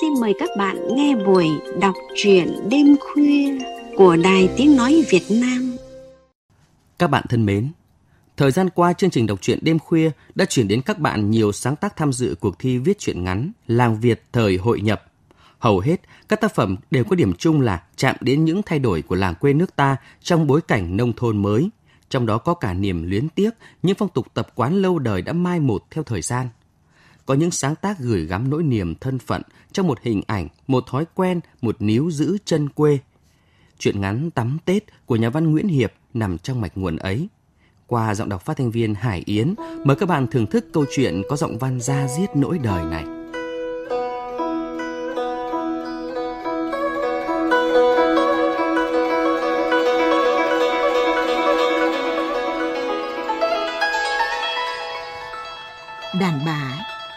xin mời các bạn nghe buổi đọc truyện đêm khuya của Đài Tiếng Nói Việt Nam. Các bạn thân mến, thời gian qua chương trình đọc truyện đêm khuya đã chuyển đến các bạn nhiều sáng tác tham dự cuộc thi viết truyện ngắn Làng Việt thời hội nhập. Hầu hết, các tác phẩm đều có điểm chung là chạm đến những thay đổi của làng quê nước ta trong bối cảnh nông thôn mới, trong đó có cả niềm luyến tiếc những phong tục tập quán lâu đời đã mai một theo thời gian – có những sáng tác gửi gắm nỗi niềm thân phận trong một hình ảnh, một thói quen, một níu giữ chân quê. Chuyện ngắn Tắm Tết của nhà văn Nguyễn Hiệp nằm trong mạch nguồn ấy. Qua giọng đọc phát thanh viên Hải Yến, mời các bạn thưởng thức câu chuyện có giọng văn ra diết nỗi đời này.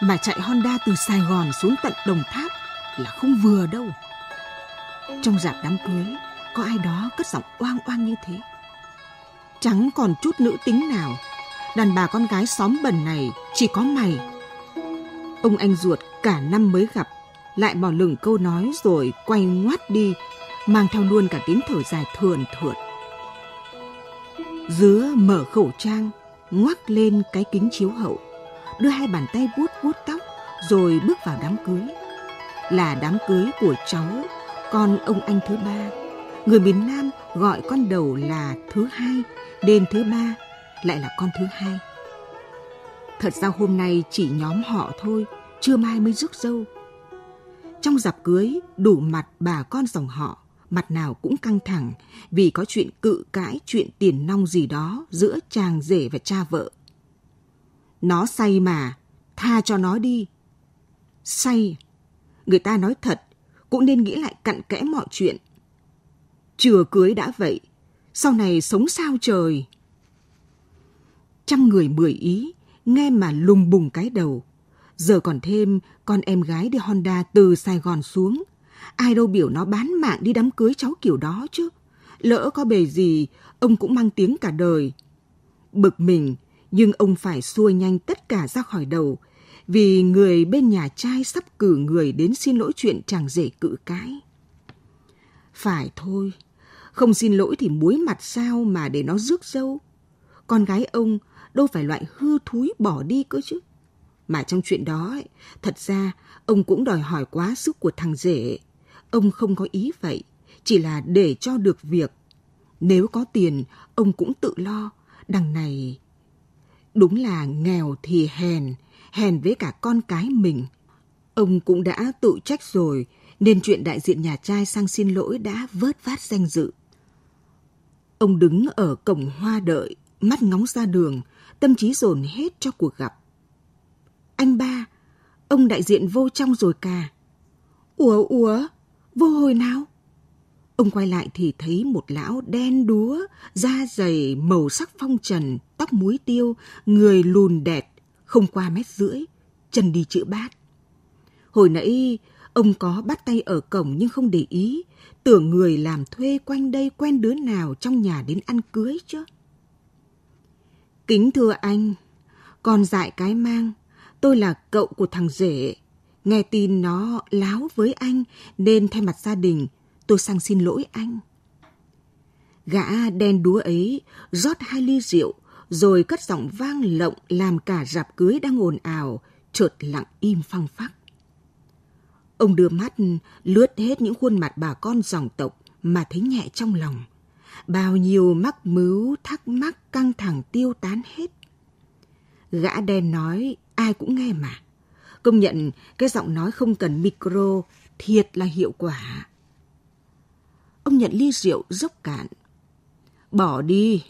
Mà chạy Honda từ Sài Gòn xuống tận Đồng Tháp là không vừa đâu. Trong dạp đám cưới, có ai đó cất giọng oang oang như thế. Chẳng còn chút nữ tính nào, đàn bà con gái xóm bẩn này chỉ có mày. Ông anh ruột cả năm mới gặp, lại bỏ lửng câu nói rồi quay ngoắt đi, mang theo luôn cả tiếng thở dài thườn thượt. Dứa mở khẩu trang, ngoắc lên cái kính chiếu hậu đưa hai bàn tay vuốt vuốt tóc rồi bước vào đám cưới. Là đám cưới của cháu, con ông anh thứ ba. Người miền Nam gọi con đầu là thứ hai, đêm thứ ba lại là con thứ hai. Thật ra hôm nay chỉ nhóm họ thôi, chưa mai mới rước dâu. Trong dạp cưới, đủ mặt bà con dòng họ, mặt nào cũng căng thẳng vì có chuyện cự cãi, chuyện tiền nong gì đó giữa chàng rể và cha vợ. Nó say mà, tha cho nó đi. Say, người ta nói thật, cũng nên nghĩ lại cặn kẽ mọi chuyện. Chừa cưới đã vậy, sau này sống sao trời? Trăm người mười ý, nghe mà lùng bùng cái đầu. Giờ còn thêm con em gái đi Honda từ Sài Gòn xuống. Ai đâu biểu nó bán mạng đi đám cưới cháu kiểu đó chứ. Lỡ có bề gì, ông cũng mang tiếng cả đời. Bực mình, nhưng ông phải xua nhanh tất cả ra khỏi đầu vì người bên nhà trai sắp cử người đến xin lỗi chuyện chàng rể cự cãi. Phải thôi, không xin lỗi thì muối mặt sao mà để nó rước dâu. Con gái ông đâu phải loại hư thúi bỏ đi cơ chứ. Mà trong chuyện đó, ấy, thật ra ông cũng đòi hỏi quá sức của thằng rể. Ông không có ý vậy, chỉ là để cho được việc. Nếu có tiền, ông cũng tự lo. Đằng này Đúng là nghèo thì hèn, hèn với cả con cái mình. Ông cũng đã tự trách rồi, nên chuyện đại diện nhà trai sang xin lỗi đã vớt vát danh dự. Ông đứng ở cổng hoa đợi, mắt ngóng ra đường, tâm trí dồn hết cho cuộc gặp. Anh ba, ông đại diện vô trong rồi cả. Ủa, ủa, vô hồi nào? Ông quay lại thì thấy một lão đen đúa, da dày, màu sắc phong trần, tóc muối tiêu, người lùn đẹt, không qua mét rưỡi, chân đi chữ bát. Hồi nãy, ông có bắt tay ở cổng nhưng không để ý, tưởng người làm thuê quanh đây quen đứa nào trong nhà đến ăn cưới chứ. Kính thưa anh, con dại cái mang, tôi là cậu của thằng rể. Nghe tin nó láo với anh nên thay mặt gia đình tôi sang xin lỗi anh. Gã đen đúa ấy rót hai ly rượu, rồi cất giọng vang lộng làm cả rạp cưới đang ồn ào, chợt lặng im phăng phắc. Ông đưa mắt lướt hết những khuôn mặt bà con dòng tộc mà thấy nhẹ trong lòng. Bao nhiêu mắc mứu, thắc mắc, căng thẳng tiêu tán hết. Gã đen nói ai cũng nghe mà. Công nhận cái giọng nói không cần micro thiệt là hiệu quả. Ông nhận ly rượu dốc cạn. Bỏ đi,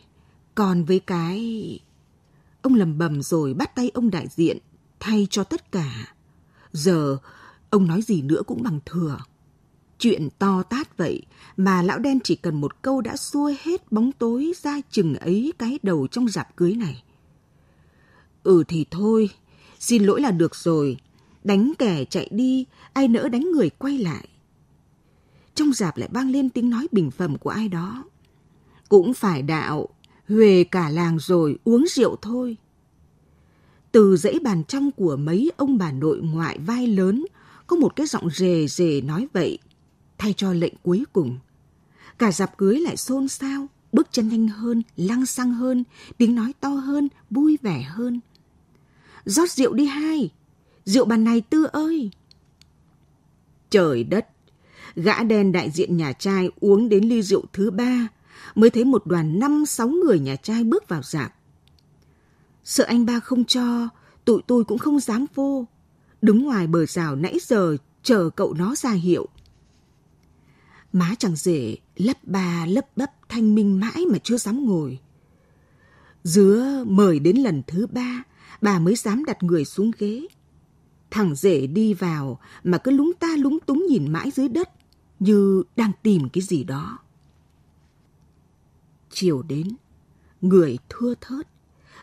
còn với cái... Ông lầm bầm rồi bắt tay ông đại diện, thay cho tất cả. Giờ, ông nói gì nữa cũng bằng thừa. Chuyện to tát vậy mà lão đen chỉ cần một câu đã xua hết bóng tối ra chừng ấy cái đầu trong dạp cưới này. Ừ thì thôi, xin lỗi là được rồi. Đánh kẻ chạy đi, ai nỡ đánh người quay lại trong dạp lại vang lên tiếng nói bình phẩm của ai đó. Cũng phải đạo, huề cả làng rồi uống rượu thôi. Từ dãy bàn trong của mấy ông bà nội ngoại vai lớn, có một cái giọng rề rề nói vậy, thay cho lệnh cuối cùng. Cả dạp cưới lại xôn xao, bước chân nhanh hơn, lăng xăng hơn, tiếng nói to hơn, vui vẻ hơn. rót rượu đi hai, rượu bàn này tư ơi. Trời đất, gã đen đại diện nhà trai uống đến ly rượu thứ ba, mới thấy một đoàn năm sáu người nhà trai bước vào dạp. Sợ anh ba không cho, tụi tôi cũng không dám vô. Đứng ngoài bờ rào nãy giờ chờ cậu nó ra hiệu. Má chẳng rể lấp ba lấp bấp thanh minh mãi mà chưa dám ngồi. Dứa mời đến lần thứ ba, bà mới dám đặt người xuống ghế. Thằng rể đi vào mà cứ lúng ta lúng túng nhìn mãi dưới đất, như đang tìm cái gì đó. Chiều đến, người thưa thớt,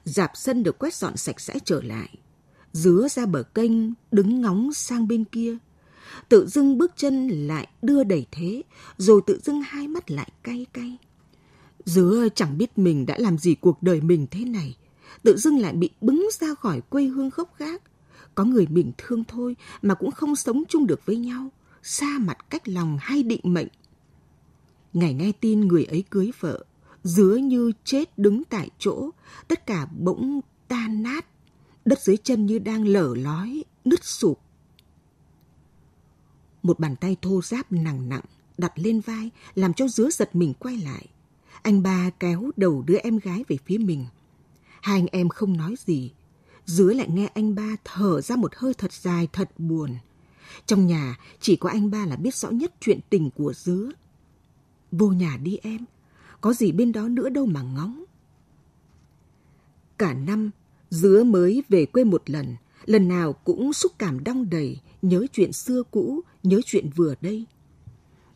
dạp sân được quét dọn sạch sẽ trở lại. Dứa ra bờ kênh, đứng ngóng sang bên kia. Tự dưng bước chân lại đưa đẩy thế, rồi tự dưng hai mắt lại cay cay. Dứa chẳng biết mình đã làm gì cuộc đời mình thế này. Tự dưng lại bị bứng ra khỏi quê hương gốc gác. Có người mình thương thôi mà cũng không sống chung được với nhau. Xa mặt cách lòng hay định mệnh. Ngày nghe tin người ấy cưới vợ, dứa như chết đứng tại chỗ, tất cả bỗng tan nát, đất dưới chân như đang lở lói, nứt sụp. Một bàn tay thô ráp nặng nặng đặt lên vai làm cho dứa giật mình quay lại. Anh ba kéo đầu đứa em gái về phía mình. Hai anh em không nói gì. Dứa lại nghe anh ba thở ra một hơi thật dài thật buồn. Trong nhà chỉ có anh ba là biết rõ nhất chuyện tình của dứa. Vô nhà đi em, có gì bên đó nữa đâu mà ngóng. Cả năm, dứa mới về quê một lần, lần nào cũng xúc cảm đong đầy, nhớ chuyện xưa cũ, nhớ chuyện vừa đây.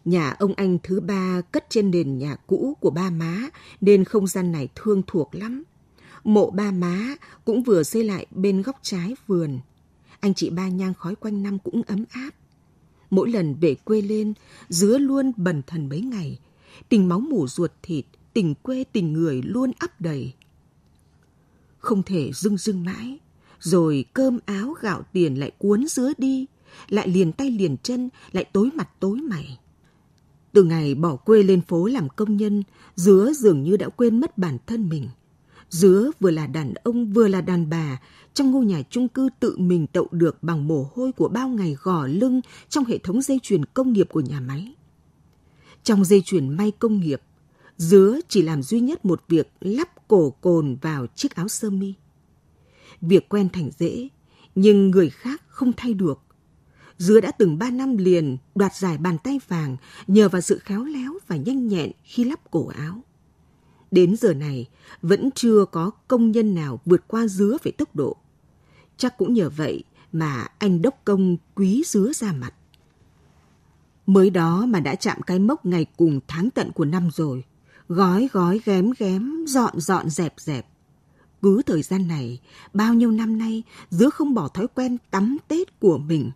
Nhà ông anh thứ ba cất trên nền nhà cũ của ba má, nên không gian này thương thuộc lắm. Mộ ba má cũng vừa xây lại bên góc trái vườn. Anh chị ba nhang khói quanh năm cũng ấm áp. Mỗi lần về quê lên, dứa luôn bần thần mấy ngày, tình máu mủ ruột thịt, tình quê tình người luôn ấp đầy. Không thể dưng dưng mãi, rồi cơm áo gạo tiền lại cuốn dứa đi, lại liền tay liền chân, lại tối mặt tối mày. Từ ngày bỏ quê lên phố làm công nhân, dứa dường như đã quên mất bản thân mình. Dứa vừa là đàn ông vừa là đàn bà, trong ngôi nhà chung cư tự mình tậu được bằng mồ hôi của bao ngày gò lưng trong hệ thống dây chuyền công nghiệp của nhà máy. Trong dây chuyền may công nghiệp, Dứa chỉ làm duy nhất một việc lắp cổ cồn vào chiếc áo sơ mi. Việc quen thành dễ, nhưng người khác không thay được. Dứa đã từng ba năm liền đoạt giải bàn tay vàng nhờ vào sự khéo léo và nhanh nhẹn khi lắp cổ áo. Đến giờ này, vẫn chưa có công nhân nào vượt qua dứa về tốc độ. Chắc cũng nhờ vậy mà anh đốc công quý dứa ra mặt. Mới đó mà đã chạm cái mốc ngày cùng tháng tận của năm rồi. Gói gói ghém ghém, dọn dọn dẹp dẹp. Cứ thời gian này, bao nhiêu năm nay, Dứa không bỏ thói quen tắm Tết của mình.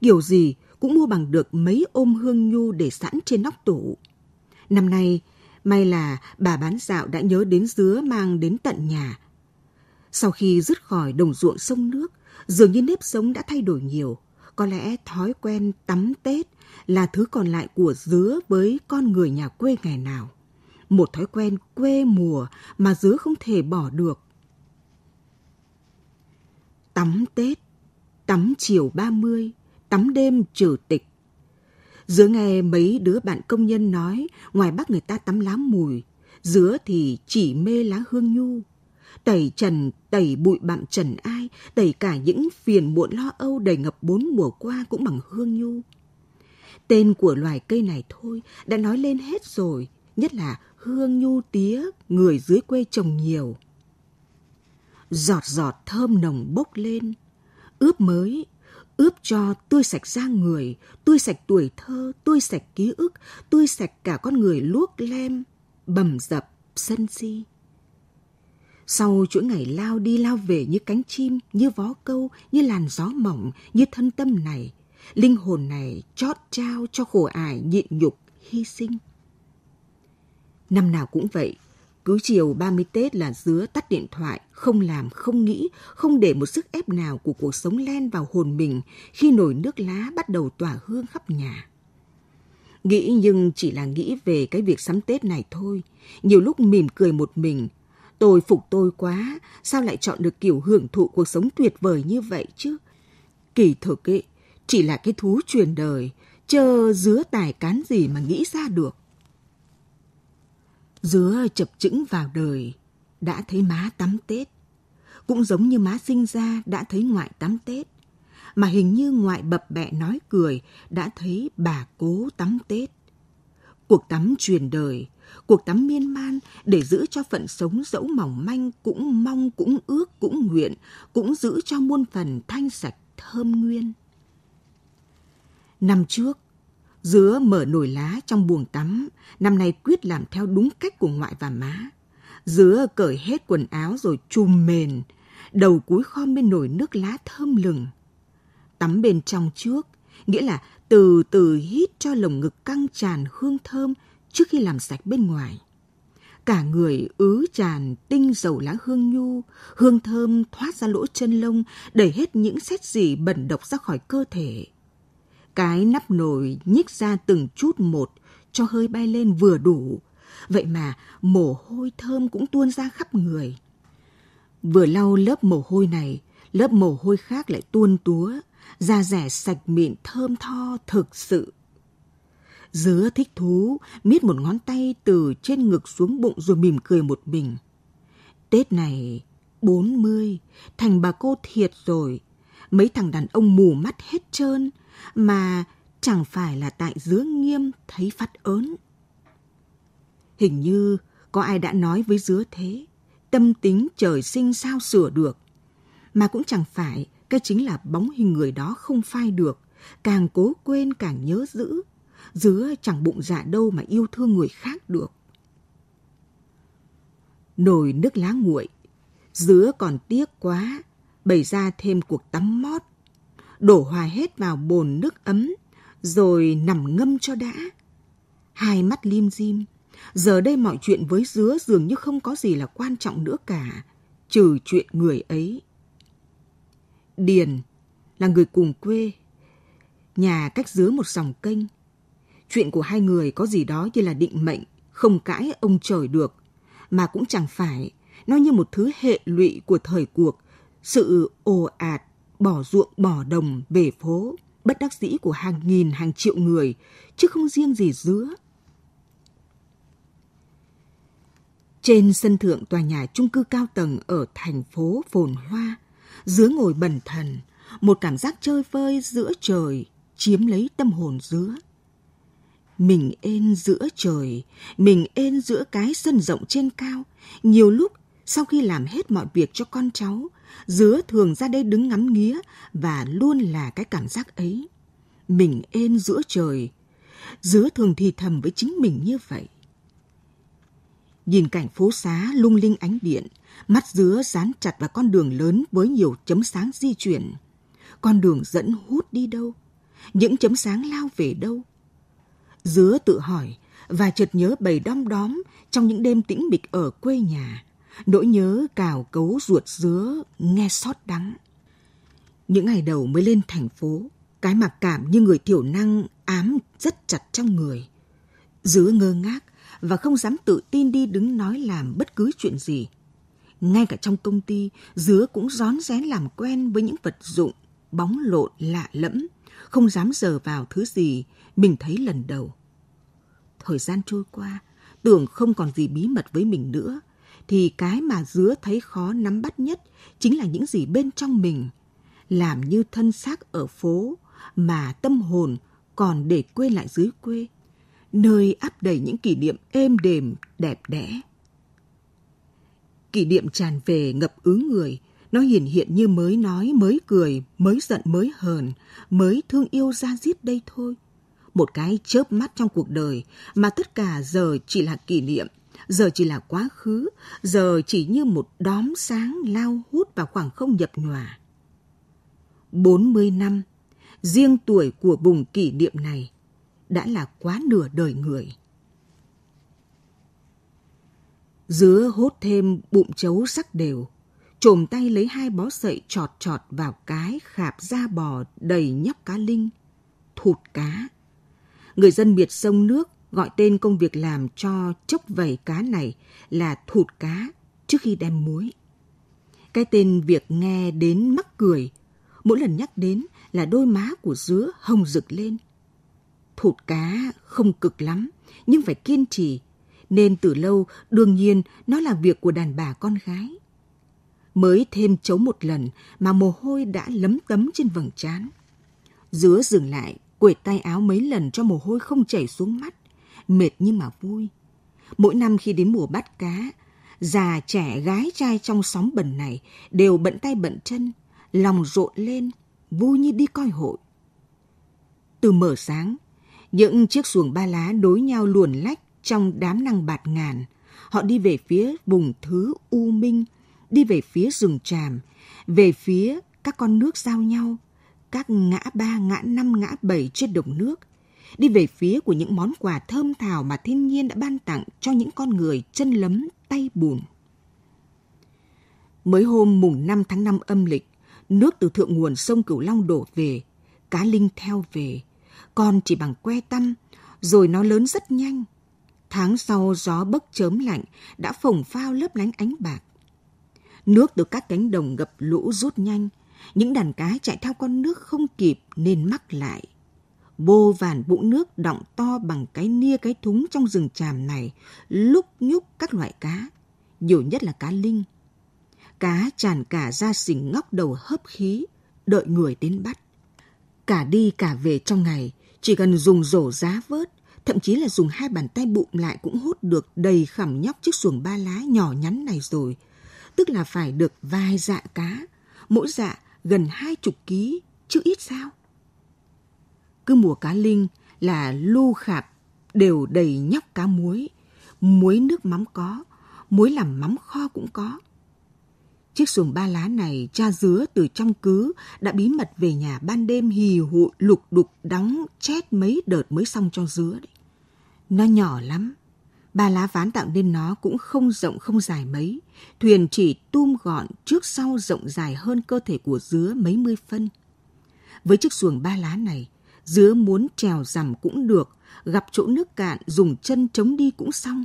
Kiểu gì cũng mua bằng được mấy ôm hương nhu để sẵn trên nóc tủ. Năm nay, may là bà bán dạo đã nhớ đến Dứa mang đến tận nhà. Sau khi dứt khỏi đồng ruộng sông nước, dường như nếp sống đã thay đổi nhiều. Có lẽ thói quen tắm Tết là thứ còn lại của Dứa với con người nhà quê ngày nào một thói quen quê mùa mà dứa không thể bỏ được. Tắm Tết, tắm chiều 30, tắm đêm trừ tịch. Dứa nghe mấy đứa bạn công nhân nói ngoài Bắc người ta tắm lá mùi, dứa thì chỉ mê lá hương nhu. Tẩy trần, tẩy bụi bặm trần ai, tẩy cả những phiền muộn lo âu đầy ngập bốn mùa qua cũng bằng hương nhu. Tên của loài cây này thôi đã nói lên hết rồi, nhất là hương nhu tía người dưới quê trồng nhiều. Giọt giọt thơm nồng bốc lên, ướp mới, ướp cho tươi sạch da người, tươi sạch tuổi thơ, tươi sạch ký ức, tươi sạch cả con người luốc lem, bầm dập, sân si. Sau chuỗi ngày lao đi lao về như cánh chim, như vó câu, như làn gió mỏng, như thân tâm này, linh hồn này chót trao cho khổ ải nhịn nhục, hy sinh. Năm nào cũng vậy, cứ chiều 30 Tết là dứa tắt điện thoại, không làm, không nghĩ, không để một sức ép nào của cuộc sống len vào hồn mình khi nồi nước lá bắt đầu tỏa hương khắp nhà. Nghĩ nhưng chỉ là nghĩ về cái việc sắm Tết này thôi. Nhiều lúc mỉm cười một mình. Tôi phục tôi quá, sao lại chọn được kiểu hưởng thụ cuộc sống tuyệt vời như vậy chứ? Kỳ thực ấy, chỉ là cái thú truyền đời, chờ dứa tài cán gì mà nghĩ ra được. Dứa chập chững vào đời, đã thấy má tắm Tết. Cũng giống như má sinh ra đã thấy ngoại tắm Tết. Mà hình như ngoại bập bẹ nói cười đã thấy bà cố tắm Tết. Cuộc tắm truyền đời, cuộc tắm miên man để giữ cho phận sống dẫu mỏng manh cũng mong cũng ước cũng nguyện, cũng giữ cho muôn phần thanh sạch thơm nguyên. Năm trước, Dứa mở nồi lá trong buồng tắm, năm nay quyết làm theo đúng cách của ngoại và má. Dứa cởi hết quần áo rồi chùm mền, đầu cúi khom bên nồi nước lá thơm lừng. Tắm bên trong trước, nghĩa là từ từ hít cho lồng ngực căng tràn hương thơm trước khi làm sạch bên ngoài. Cả người ứ tràn tinh dầu lá hương nhu, hương thơm thoát ra lỗ chân lông, đẩy hết những xét gì bẩn độc ra khỏi cơ thể. Cái nắp nồi nhích ra từng chút một, cho hơi bay lên vừa đủ. Vậy mà mồ hôi thơm cũng tuôn ra khắp người. Vừa lau lớp mồ hôi này, lớp mồ hôi khác lại tuôn túa, da rẻ sạch mịn thơm tho thực sự. Dứa thích thú, miết một ngón tay từ trên ngực xuống bụng rồi mỉm cười một mình. Tết này, bốn mươi, thành bà cô thiệt rồi. Mấy thằng đàn ông mù mắt hết trơn, mà chẳng phải là tại dứa nghiêm thấy phát ớn. Hình như có ai đã nói với dứa thế, tâm tính trời sinh sao sửa được. Mà cũng chẳng phải, cái chính là bóng hình người đó không phai được, càng cố quên càng nhớ giữ. Dứa chẳng bụng dạ đâu mà yêu thương người khác được. Nồi nước lá nguội, dứa còn tiếc quá, bày ra thêm cuộc tắm mót đổ hòa hết vào bồn nước ấm, rồi nằm ngâm cho đã. Hai mắt lim dim, giờ đây mọi chuyện với dứa dường như không có gì là quan trọng nữa cả, trừ chuyện người ấy. Điền là người cùng quê, nhà cách dứa một dòng kênh. Chuyện của hai người có gì đó như là định mệnh, không cãi ông trời được, mà cũng chẳng phải, nó như một thứ hệ lụy của thời cuộc, sự ồ ạt bỏ ruộng bỏ đồng về phố, bất đắc dĩ của hàng nghìn hàng triệu người, chứ không riêng gì dứa. Trên sân thượng tòa nhà trung cư cao tầng ở thành phố phồn hoa, dứa ngồi bần thần, một cảm giác chơi vơi giữa trời chiếm lấy tâm hồn dứa. Mình ên giữa trời, mình ên giữa cái sân rộng trên cao, nhiều lúc sau khi làm hết mọi việc cho con cháu, Dứa thường ra đây đứng ngắm nghía và luôn là cái cảm giác ấy. Mình ên giữa trời. Dứa thường thì thầm với chính mình như vậy. Nhìn cảnh phố xá lung linh ánh điện, mắt dứa dán chặt vào con đường lớn với nhiều chấm sáng di chuyển. Con đường dẫn hút đi đâu? Những chấm sáng lao về đâu? Dứa tự hỏi và chợt nhớ bầy đom đóm trong những đêm tĩnh mịch ở quê nhà nỗi nhớ cào cấu ruột dứa nghe xót đắng. Những ngày đầu mới lên thành phố, cái mặc cảm như người thiểu năng ám rất chặt trong người. Dứa ngơ ngác và không dám tự tin đi đứng nói làm bất cứ chuyện gì. Ngay cả trong công ty, Dứa cũng rón rén làm quen với những vật dụng, bóng lộn lạ lẫm, không dám giờ vào thứ gì mình thấy lần đầu. Thời gian trôi qua, tưởng không còn gì bí mật với mình nữa, thì cái mà dứa thấy khó nắm bắt nhất chính là những gì bên trong mình. Làm như thân xác ở phố mà tâm hồn còn để quên lại dưới quê, nơi áp đầy những kỷ niệm êm đềm, đẹp đẽ. Kỷ niệm tràn về ngập ứ người, nó hiển hiện như mới nói, mới cười, mới giận, mới hờn, mới thương yêu ra giết đây thôi. Một cái chớp mắt trong cuộc đời mà tất cả giờ chỉ là kỷ niệm, giờ chỉ là quá khứ, giờ chỉ như một đóm sáng lao hút vào khoảng không nhập nhòa. 40 năm, riêng tuổi của vùng kỷ niệm này đã là quá nửa đời người. Dứa hốt thêm bụng chấu sắc đều, trồm tay lấy hai bó sậy trọt trọt vào cái khạp da bò đầy nhóc cá linh, thụt cá. Người dân miệt sông nước gọi tên công việc làm cho chốc vẩy cá này là thụt cá trước khi đem muối. Cái tên việc nghe đến mắc cười, mỗi lần nhắc đến là đôi má của dứa hồng rực lên. Thụt cá không cực lắm, nhưng phải kiên trì, nên từ lâu đương nhiên nó là việc của đàn bà con gái. Mới thêm chấu một lần mà mồ hôi đã lấm tấm trên vầng trán. Dứa dừng lại, quệt tay áo mấy lần cho mồ hôi không chảy xuống mắt, mệt nhưng mà vui. Mỗi năm khi đến mùa bắt cá, già trẻ gái trai trong xóm bẩn này đều bận tay bận chân, lòng rộn lên, vui như đi coi hội. Từ mở sáng, những chiếc xuồng ba lá đối nhau luồn lách trong đám năng bạt ngàn. Họ đi về phía vùng thứ U Minh, đi về phía rừng tràm, về phía các con nước giao nhau, các ngã ba, ngã năm, ngã bảy trên đồng nước, đi về phía của những món quà thơm thảo mà thiên nhiên đã ban tặng cho những con người chân lấm tay bùn. Mới hôm mùng 5 tháng 5 âm lịch, nước từ thượng nguồn sông Cửu Long đổ về, cá linh theo về, con chỉ bằng que tăm, rồi nó lớn rất nhanh. Tháng sau gió bấc chớm lạnh đã phồng phao lớp lánh ánh bạc. Nước từ các cánh đồng ngập lũ rút nhanh, những đàn cá chạy theo con nước không kịp nên mắc lại. Vô vàn bụng nước đọng to bằng cái nia cái thúng trong rừng tràm này, lúc nhúc các loại cá, nhiều nhất là cá linh. Cá tràn cả ra xình ngóc đầu hấp khí, đợi người đến bắt. Cả đi cả về trong ngày, chỉ cần dùng rổ giá vớt, thậm chí là dùng hai bàn tay bụng lại cũng hút được đầy khẩm nhóc chiếc xuồng ba lá nhỏ nhắn này rồi. Tức là phải được vài dạ cá, mỗi dạ gần hai chục ký, chứ ít sao. Cứ mùa cá linh là lu khạp đều đầy nhóc cá muối, muối nước mắm có, muối làm mắm kho cũng có. Chiếc xuồng ba lá này cha dứa từ trong cứ đã bí mật về nhà ban đêm hì hụi lục đục đóng chét mấy đợt mới xong cho dứa đấy. Nó nhỏ lắm, ba lá ván tạo nên nó cũng không rộng không dài mấy. Thuyền chỉ tum gọn trước sau rộng dài hơn cơ thể của dứa mấy mươi phân. Với chiếc xuồng ba lá này, dứa muốn trèo rằm cũng được, gặp chỗ nước cạn dùng chân chống đi cũng xong.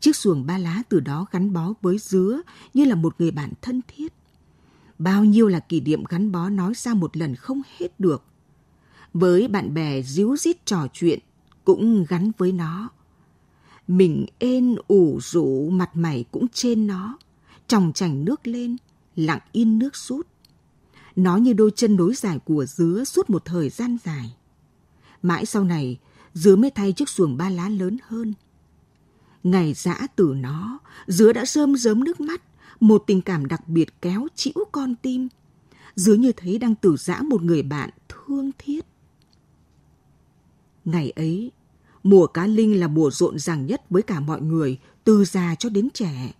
Chiếc xuồng ba lá từ đó gắn bó với dứa như là một người bạn thân thiết. Bao nhiêu là kỷ niệm gắn bó nói ra một lần không hết được. Với bạn bè díu dít trò chuyện cũng gắn với nó. Mình ên ủ rũ mặt mày cũng trên nó, tròng chành nước lên, lặng yên nước rút. Nó như đôi chân nối dài của dứa suốt một thời gian dài. Mãi sau này, dứa mới thay chiếc xuồng ba lá lớn hơn – Ngày dã từ nó, dứa đã rơm rớm nước mắt, một tình cảm đặc biệt kéo chịu con tim. Dứa như thấy đang từ dã một người bạn thương thiết. Ngày ấy, mùa cá linh là mùa rộn ràng nhất với cả mọi người, từ già cho đến trẻ.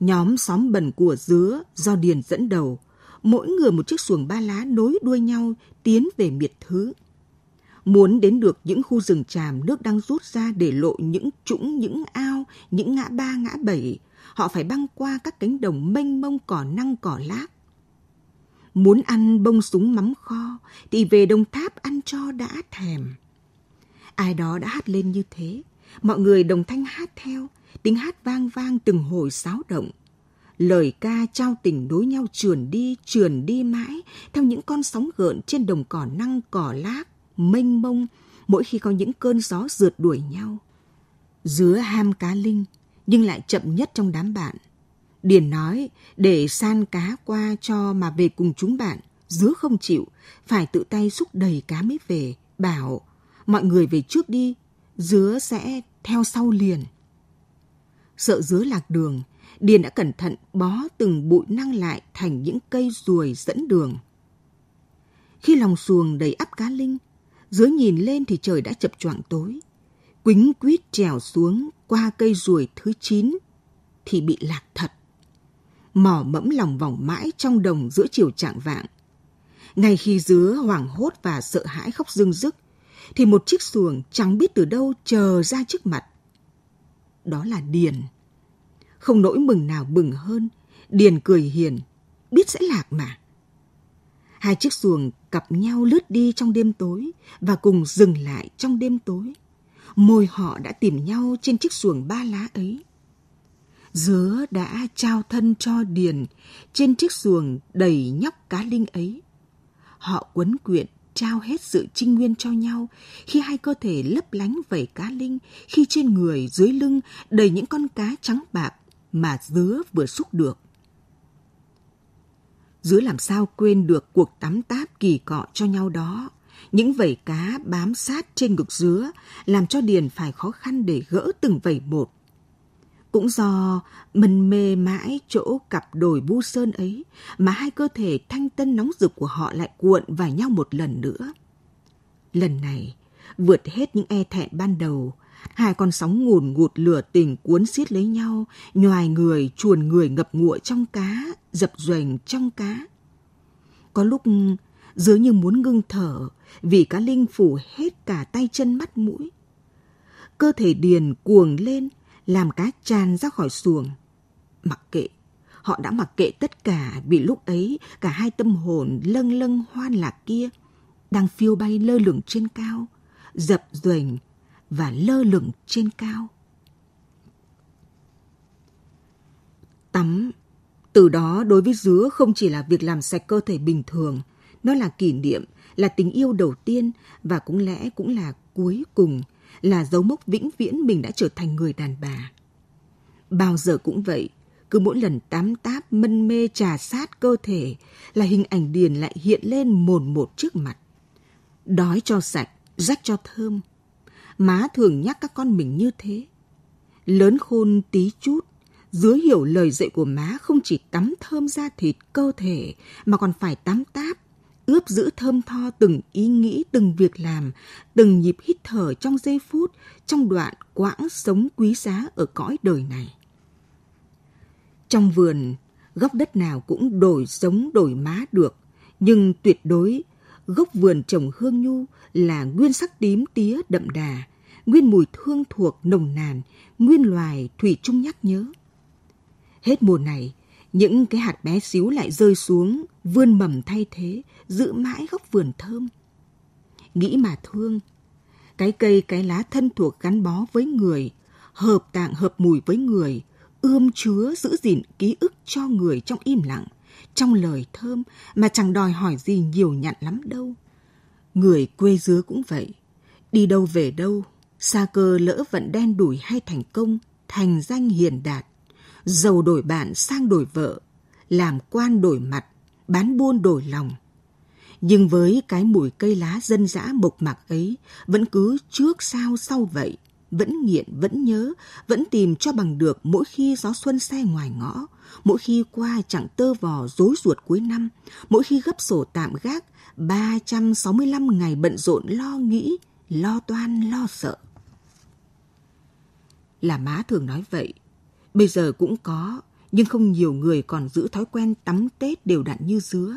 Nhóm xóm bần của dứa do Điền dẫn đầu, mỗi người một chiếc xuồng ba lá nối đuôi nhau tiến về miệt thứ. Muốn đến được những khu rừng tràm nước đang rút ra để lộ những trũng, những ao, những ngã ba, ngã bảy, họ phải băng qua các cánh đồng mênh mông cỏ năng cỏ lác. Muốn ăn bông súng mắm kho thì về Đồng Tháp ăn cho đã thèm. Ai đó đã hát lên như thế, mọi người đồng thanh hát theo, tiếng hát vang vang từng hồi sáo động. Lời ca trao tình đối nhau trườn đi, trườn đi mãi, theo những con sóng gợn trên đồng cỏ năng cỏ lác mênh mông mỗi khi có những cơn gió rượt đuổi nhau. Dứa ham cá linh, nhưng lại chậm nhất trong đám bạn. Điền nói, để san cá qua cho mà về cùng chúng bạn, dứa không chịu, phải tự tay xúc đầy cá mới về, bảo, mọi người về trước đi, dứa sẽ theo sau liền. Sợ dứa lạc đường, Điền đã cẩn thận bó từng bụi năng lại thành những cây ruồi dẫn đường. Khi lòng xuồng đầy ắp cá linh, dưới nhìn lên thì trời đã chập choạng tối. Quính quýt trèo xuống qua cây ruồi thứ chín thì bị lạc thật. Mỏ mẫm lòng vòng mãi trong đồng giữa chiều trạng vạng. Ngay khi dứa hoảng hốt và sợ hãi khóc rưng rức, thì một chiếc xuồng chẳng biết từ đâu chờ ra trước mặt. Đó là Điền. Không nỗi mừng nào mừng hơn, Điền cười hiền, biết sẽ lạc mà. Hai chiếc xuồng cặp nhau lướt đi trong đêm tối và cùng dừng lại trong đêm tối. Môi họ đã tìm nhau trên chiếc xuồng ba lá ấy. Dứa đã trao thân cho Điền trên chiếc xuồng đầy nhóc cá linh ấy. Họ quấn quyện trao hết sự trinh nguyên cho nhau khi hai cơ thể lấp lánh vẩy cá linh, khi trên người dưới lưng đầy những con cá trắng bạc mà dứa vừa xúc được. Dứa làm sao quên được cuộc tắm táp kỳ cọ cho nhau đó. Những vẩy cá bám sát trên ngực dứa làm cho Điền phải khó khăn để gỡ từng vẩy một. Cũng do mân mê mãi chỗ cặp đồi bu sơn ấy mà hai cơ thể thanh tân nóng rực của họ lại cuộn vào nhau một lần nữa. Lần này, vượt hết những e thẹn ban đầu, hai con sóng ngùn ngụt lửa tình cuốn xiết lấy nhau, nhoài người, chuồn người ngập ngụa trong cá, dập dềnh trong cá. Có lúc dường như muốn ngưng thở vì cá linh phủ hết cả tay chân mắt mũi. Cơ thể điền cuồng lên làm cá tràn ra khỏi xuồng. Mặc kệ, họ đã mặc kệ tất cả vì lúc ấy cả hai tâm hồn lâng lâng hoan lạc kia đang phiêu bay lơ lửng trên cao, dập dềnh và lơ lửng trên cao. Tắm, từ đó đối với dứa không chỉ là việc làm sạch cơ thể bình thường, nó là kỷ niệm, là tình yêu đầu tiên và cũng lẽ cũng là cuối cùng – là dấu mốc vĩnh viễn mình đã trở thành người đàn bà. Bao giờ cũng vậy, cứ mỗi lần tắm táp mân mê trà sát cơ thể là hình ảnh Điền lại hiện lên mồn một trước mặt. Đói cho sạch, rách cho thơm. Má thường nhắc các con mình như thế. Lớn khôn tí chút, dưới hiểu lời dạy của má không chỉ tắm thơm da thịt cơ thể mà còn phải tắm táp ướp giữ thơm tho từng ý nghĩ, từng việc làm, từng nhịp hít thở trong giây phút, trong đoạn quãng sống quý giá ở cõi đời này. Trong vườn, góc đất nào cũng đổi giống đổi má được, nhưng tuyệt đối gốc vườn trồng hương nhu là nguyên sắc tím tía đậm đà, nguyên mùi thương thuộc nồng nàn, nguyên loài thủy chung nhắc nhớ. Hết mùa này, những cái hạt bé xíu lại rơi xuống, vươn mầm thay thế, giữ mãi góc vườn thơm. Nghĩ mà thương, cái cây cái lá thân thuộc gắn bó với người, hợp tạng hợp mùi với người, ươm chứa giữ gìn ký ức cho người trong im lặng, trong lời thơm mà chẳng đòi hỏi gì nhiều nhặn lắm đâu. Người quê dứa cũng vậy, đi đâu về đâu, xa cơ lỡ vận đen đủi hay thành công, thành danh hiền đạt, giàu đổi bạn sang đổi vợ, làm quan đổi mặt, bán buôn đổi lòng. Nhưng với cái mùi cây lá dân dã mộc mạc ấy, vẫn cứ trước sau sau vậy, vẫn nghiện, vẫn nhớ, vẫn tìm cho bằng được mỗi khi gió xuân xe ngoài ngõ, mỗi khi qua chẳng tơ vò rối ruột cuối năm, mỗi khi gấp sổ tạm gác 365 ngày bận rộn lo nghĩ, lo toan, lo sợ. Là má thường nói vậy, Bây giờ cũng có, nhưng không nhiều người còn giữ thói quen tắm Tết đều đặn như dứa.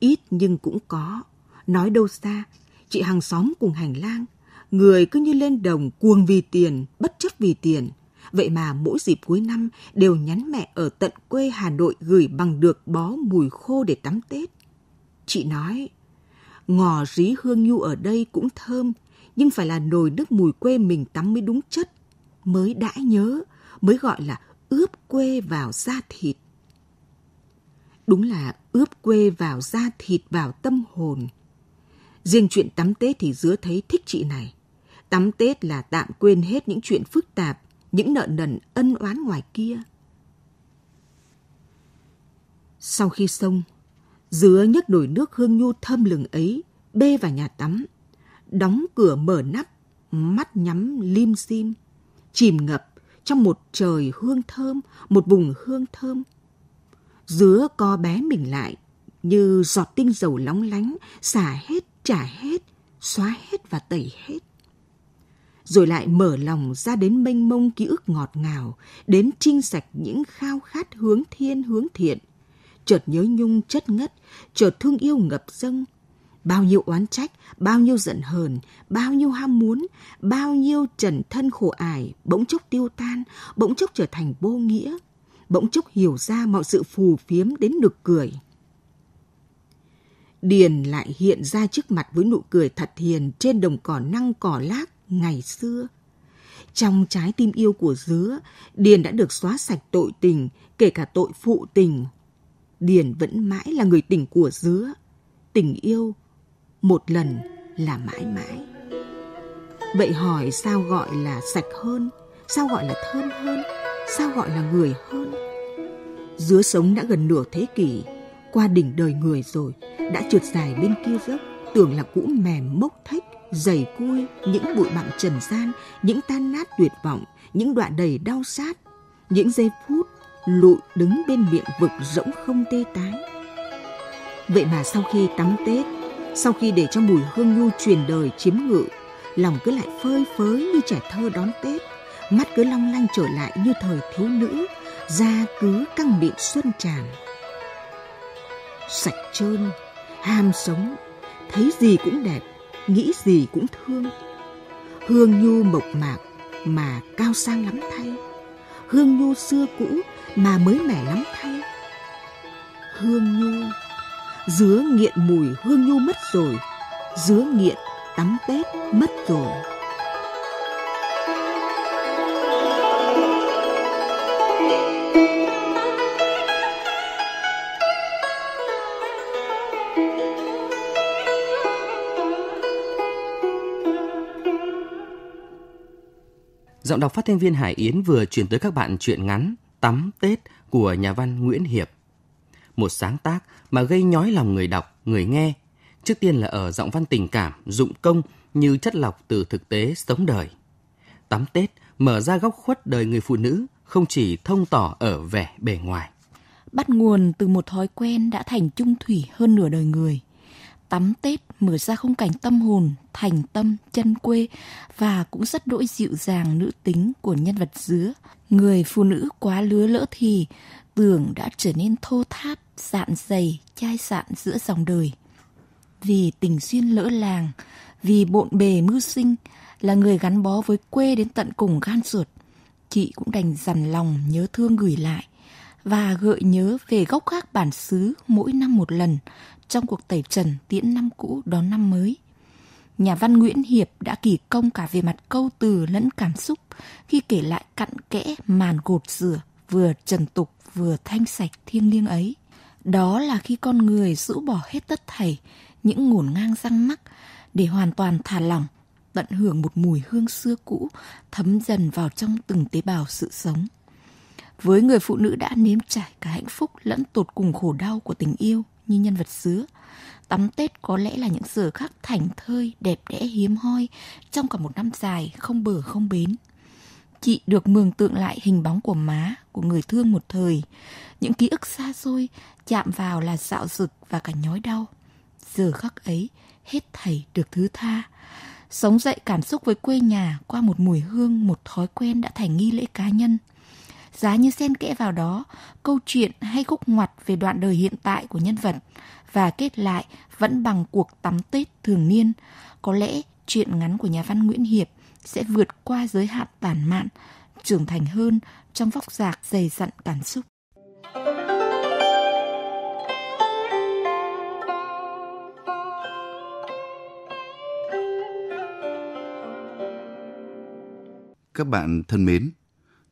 Ít nhưng cũng có, nói đâu xa, chị hàng xóm cùng hành lang, người cứ như lên đồng cuồng vì tiền, bất chấp vì tiền. Vậy mà mỗi dịp cuối năm đều nhắn mẹ ở tận quê Hà Nội gửi bằng được bó mùi khô để tắm Tết. Chị nói, ngò rí hương nhu ở đây cũng thơm, nhưng phải là nồi nước mùi quê mình tắm mới đúng chất, mới đã nhớ, mới gọi là ướp quê vào da thịt. Đúng là ướp quê vào da thịt vào tâm hồn. Riêng chuyện tắm Tết thì dứa thấy thích chị này. Tắm Tết là tạm quên hết những chuyện phức tạp, những nợ nần ân oán ngoài kia. Sau khi xong, dứa nhấc nồi nước hương nhu thơm lừng ấy, bê vào nhà tắm, đóng cửa mở nắp, mắt nhắm lim dim, chìm ngập trong một trời hương thơm, một vùng hương thơm. Dứa co bé mình lại, như giọt tinh dầu lóng lánh, xả hết, trả hết, xóa hết và tẩy hết. Rồi lại mở lòng ra đến mênh mông ký ức ngọt ngào, đến trinh sạch những khao khát hướng thiên hướng thiện. Chợt nhớ nhung chất ngất, chợt thương yêu ngập dâng, Bao nhiêu oán trách, bao nhiêu giận hờn, bao nhiêu ham muốn, bao nhiêu trần thân khổ ải bỗng chốc tiêu tan, bỗng chốc trở thành vô nghĩa, bỗng chốc hiểu ra mọi sự phù phiếm đến nực cười. Điền lại hiện ra trước mặt với nụ cười thật hiền trên đồng cỏ năng cỏ lác ngày xưa. Trong trái tim yêu của dứa, Điền đã được xóa sạch tội tình, kể cả tội phụ tình. Điền vẫn mãi là người tình của dứa. Tình yêu, một lần là mãi mãi. Vậy hỏi sao gọi là sạch hơn, sao gọi là thơm hơn, sao gọi là người hơn? Dứa sống đã gần nửa thế kỷ, qua đỉnh đời người rồi, đã trượt dài bên kia dốc, tưởng là cũ mềm mốc thách, dày cui, những bụi bặm trần gian, những tan nát tuyệt vọng, những đoạn đầy đau sát, những giây phút lụi đứng bên miệng vực rỗng không tê tái. Vậy mà sau khi tắm Tết, sau khi để cho mùi hương nhu truyền đời chiếm ngự, lòng cứ lại phơi phới như trẻ thơ đón Tết, mắt cứ long lanh trở lại như thời thiếu nữ, da cứ căng miệng xuân tràn. Sạch trơn, ham sống, thấy gì cũng đẹp, nghĩ gì cũng thương. Hương nhu mộc mạc mà cao sang lắm thay. Hương nhu xưa cũ mà mới mẻ lắm thay. Hương nhu, dứa nghiện mùi hương nhu mất rồi, dứa nghiện tắm Tết mất rồi. Giọng đọc phát thanh viên Hải Yến vừa chuyển tới các bạn truyện ngắn Tắm Tết của nhà văn Nguyễn Hiệp. Một sáng tác mà gây nhói lòng người đọc, người nghe. Trước tiên là ở giọng văn tình cảm, dụng công như chất lọc từ thực tế sống đời. Tắm Tết mở ra góc khuất đời người phụ nữ, không chỉ thông tỏ ở vẻ bề ngoài. Bắt nguồn từ một thói quen đã thành trung thủy hơn nửa đời người – tắm Tết mở ra khung cảnh tâm hồn, thành tâm, chân quê và cũng rất đỗi dịu dàng nữ tính của nhân vật dứa. Người phụ nữ quá lứa lỡ thì tưởng đã trở nên thô tháp, dạn dày, chai sạn giữa dòng đời. Vì tình duyên lỡ làng, vì bộn bề mưu sinh, là người gắn bó với quê đến tận cùng gan ruột. Chị cũng đành dằn lòng nhớ thương gửi lại và gợi nhớ về gốc khác bản xứ mỗi năm một lần trong cuộc tẩy trần tiễn năm cũ đón năm mới. Nhà văn Nguyễn Hiệp đã kỳ công cả về mặt câu từ lẫn cảm xúc khi kể lại cặn kẽ màn gột rửa vừa trần tục vừa thanh sạch thiêng liêng ấy. Đó là khi con người rũ bỏ hết tất thảy những ngổn ngang răng mắc để hoàn toàn thả lỏng, tận hưởng một mùi hương xưa cũ thấm dần vào trong từng tế bào sự sống. Với người phụ nữ đã nếm trải cả hạnh phúc lẫn tột cùng khổ đau của tình yêu, như nhân vật xứ. Tắm Tết có lẽ là những giờ khắc thảnh thơi, đẹp đẽ hiếm hoi trong cả một năm dài không bờ không bến. Chị được mường tượng lại hình bóng của má, của người thương một thời. Những ký ức xa xôi chạm vào là dạo rực và cả nhói đau. Giờ khắc ấy, hết thảy được thứ tha. Sống dậy cảm xúc với quê nhà qua một mùi hương, một thói quen đã thành nghi lễ cá nhân – giá như xen kẽ vào đó câu chuyện hay khúc ngoặt về đoạn đời hiện tại của nhân vật và kết lại vẫn bằng cuộc tắm Tết thường niên. Có lẽ chuyện ngắn của nhà văn Nguyễn Hiệp sẽ vượt qua giới hạn tản mạn, trưởng thành hơn trong vóc dạc dày dặn cảm xúc. Các bạn thân mến,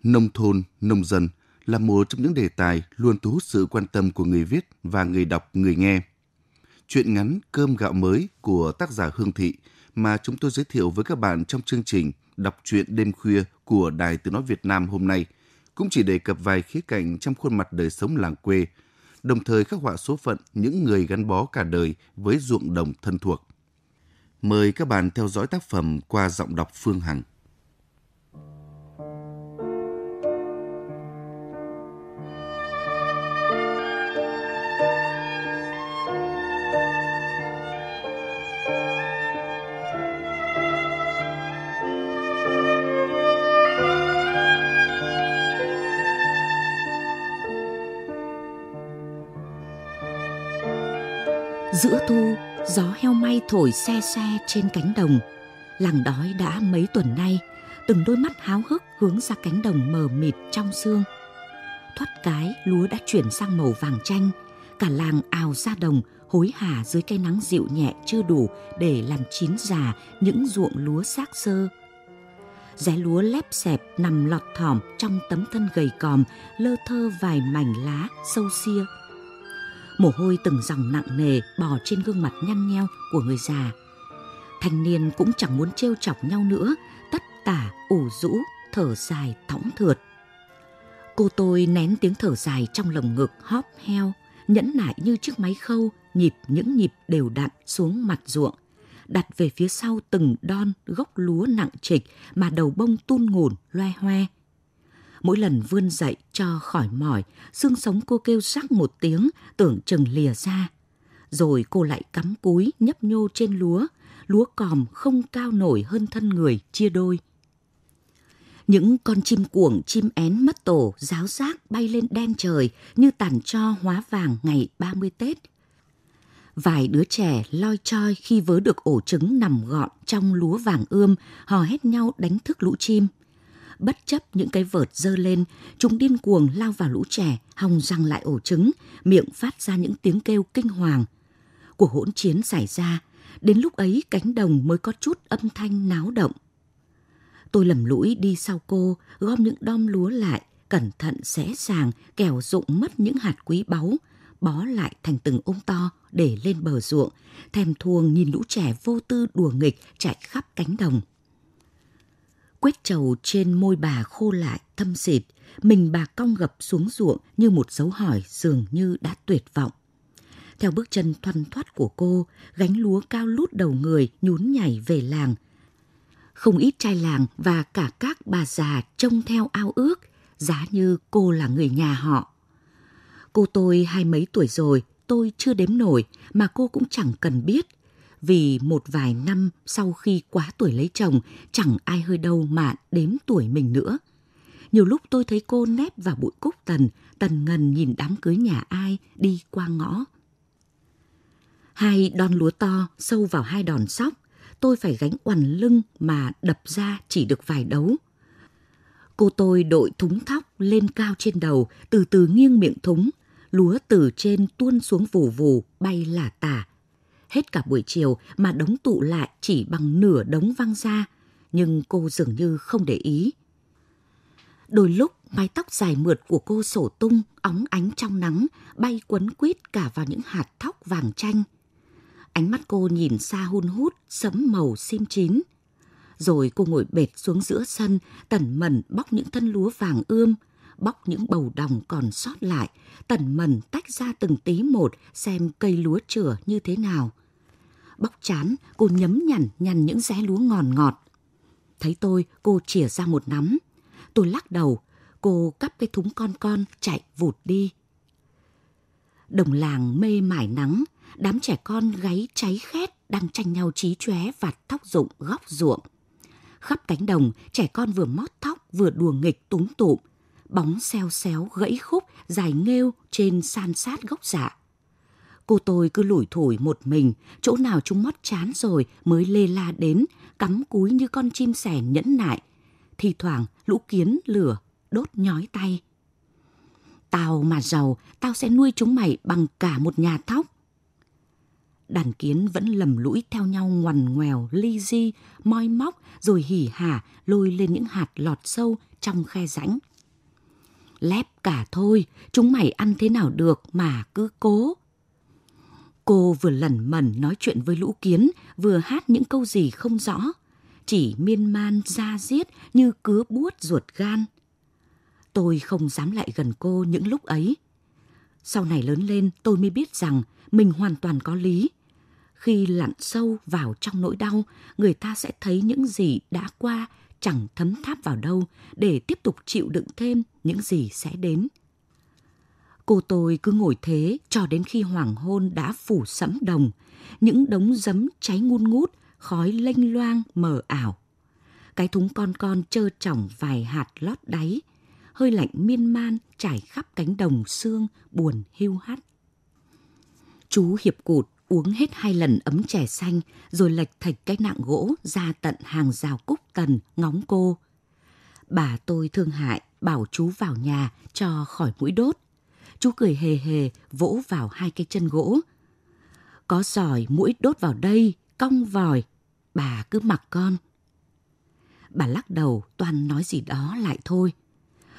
nông thôn, nông dân là một trong những đề tài luôn thu hút sự quan tâm của người viết và người đọc, người nghe. Chuyện ngắn Cơm gạo mới của tác giả Hương Thị mà chúng tôi giới thiệu với các bạn trong chương trình Đọc truyện đêm khuya của Đài Tiếng Nói Việt Nam hôm nay cũng chỉ đề cập vài khía cạnh trong khuôn mặt đời sống làng quê, đồng thời khắc họa số phận những người gắn bó cả đời với ruộng đồng thân thuộc. Mời các bạn theo dõi tác phẩm qua giọng đọc Phương Hằng. Giữa thu, Gió heo may thổi xe xe trên cánh đồng. Làng đói đã mấy tuần nay, từng đôi mắt háo hức hướng ra cánh đồng mờ mịt trong sương. Thoát cái, lúa đã chuyển sang màu vàng chanh. Cả làng ào ra đồng, hối hả dưới cây nắng dịu nhẹ chưa đủ để làm chín già những ruộng lúa xác sơ. Rẽ lúa lép xẹp nằm lọt thỏm trong tấm thân gầy còm, lơ thơ vài mảnh lá sâu xia. Mồ hôi từng dòng nặng nề bò trên gương mặt nhăn nheo của người già. Thanh niên cũng chẳng muốn trêu chọc nhau nữa, tất tả, ủ rũ, thở dài, thõng thượt. Cô tôi nén tiếng thở dài trong lồng ngực hóp heo, nhẫn nại như chiếc máy khâu, nhịp những nhịp đều đặn xuống mặt ruộng, đặt về phía sau từng đon gốc lúa nặng trịch mà đầu bông tun ngủn loe hoe. Mỗi lần vươn dậy cho khỏi mỏi, xương sống cô kêu rắc một tiếng, tưởng chừng lìa ra. Rồi cô lại cắm cúi nhấp nhô trên lúa, lúa còm không cao nổi hơn thân người chia đôi. Những con chim cuồng, chim én mất tổ, giáo giác bay lên đen trời như tàn cho hóa vàng ngày 30 Tết. Vài đứa trẻ loi choi khi vớ được ổ trứng nằm gọn trong lúa vàng ươm, hò hét nhau đánh thức lũ chim. Bất chấp những cái vợt dơ lên, chúng điên cuồng lao vào lũ trẻ, hòng răng lại ổ trứng, miệng phát ra những tiếng kêu kinh hoàng. Cuộc hỗn chiến xảy ra, đến lúc ấy cánh đồng mới có chút âm thanh náo động. Tôi lầm lũi đi sau cô, gom những đom lúa lại, cẩn thận xé sàng, kẻo rụng mất những hạt quý báu, bó lại thành từng ôm to để lên bờ ruộng, thèm thuồng nhìn lũ trẻ vô tư đùa nghịch chạy khắp cánh đồng. Quét trầu trên môi bà khô lại, thâm xịt, mình bà cong gập xuống ruộng như một dấu hỏi dường như đã tuyệt vọng. Theo bước chân thoăn thoắt của cô, gánh lúa cao lút đầu người nhún nhảy về làng. Không ít trai làng và cả các bà già trông theo ao ước, giá như cô là người nhà họ. Cô tôi hai mấy tuổi rồi, tôi chưa đếm nổi mà cô cũng chẳng cần biết. Vì một vài năm sau khi quá tuổi lấy chồng, chẳng ai hơi đâu mà đếm tuổi mình nữa. Nhiều lúc tôi thấy cô nép vào bụi cúc tần, tần ngần nhìn đám cưới nhà ai đi qua ngõ. Hai đòn lúa to sâu vào hai đòn sóc, tôi phải gánh oằn lưng mà đập ra chỉ được vài đấu. Cô tôi đội thúng thóc lên cao trên đầu, từ từ nghiêng miệng thúng, lúa từ trên tuôn xuống vù vù, bay lả tả. Hết cả buổi chiều mà đống tụ lại chỉ bằng nửa đống văng ra, nhưng cô dường như không để ý. Đôi lúc mái tóc dài mượt của cô sổ tung, óng ánh trong nắng, bay quấn quýt cả vào những hạt thóc vàng chanh. Ánh mắt cô nhìn xa hun hút, sẫm màu sim chín. Rồi cô ngồi bệt xuống giữa sân, tẩn mẩn bóc những thân lúa vàng ươm, bóc những bầu đồng còn sót lại, tẩn mẩn tách ra từng tí một xem cây lúa chửa như thế nào. Bóc chán, cô nhấm nhằn nhằn những ré lúa ngòn ngọt. Thấy tôi, cô chìa ra một nắm. Tôi lắc đầu, cô cắp cái thúng con con chạy vụt đi. Đồng làng mê mải nắng, đám trẻ con gáy cháy khét đang tranh nhau trí chóe vạt thóc rụng góc ruộng. Khắp cánh đồng, trẻ con vừa mót thóc vừa đùa nghịch túng tụm, bóng xeo xéo gãy khúc dài nghêu trên san sát gốc dạ. Cô tôi cứ lủi thủi một mình, chỗ nào chúng mót chán rồi mới lê la đến, cắm cúi như con chim sẻ nhẫn nại. Thì thoảng lũ kiến lửa, đốt nhói tay. Tao mà giàu, tao sẽ nuôi chúng mày bằng cả một nhà thóc. Đàn kiến vẫn lầm lũi theo nhau ngoằn ngoèo, ly di, moi móc, rồi hỉ hả lôi lên những hạt lọt sâu trong khe rãnh. Lép cả thôi, chúng mày ăn thế nào được mà cứ cố. Cô vừa lẩn mẩn nói chuyện với lũ kiến, vừa hát những câu gì không rõ. Chỉ miên man ra giết như cứa buốt ruột gan. Tôi không dám lại gần cô những lúc ấy. Sau này lớn lên tôi mới biết rằng mình hoàn toàn có lý. Khi lặn sâu vào trong nỗi đau, người ta sẽ thấy những gì đã qua chẳng thấm tháp vào đâu để tiếp tục chịu đựng thêm những gì sẽ đến. Cô tôi cứ ngồi thế cho đến khi hoàng hôn đã phủ sẫm đồng, những đống giấm cháy ngun ngút, khói lênh loang mờ ảo. Cái thúng con con trơ trỏng vài hạt lót đáy, hơi lạnh miên man trải khắp cánh đồng xương buồn hưu hắt. Chú Hiệp Cụt uống hết hai lần ấm chè xanh rồi lệch thạch cái nạng gỗ ra tận hàng rào cúc tần ngóng cô. Bà tôi thương hại bảo chú vào nhà cho khỏi mũi đốt. Chú cười hề hề vỗ vào hai cái chân gỗ. Có giỏi mũi đốt vào đây, cong vòi. Bà cứ mặc con. Bà lắc đầu toàn nói gì đó lại thôi.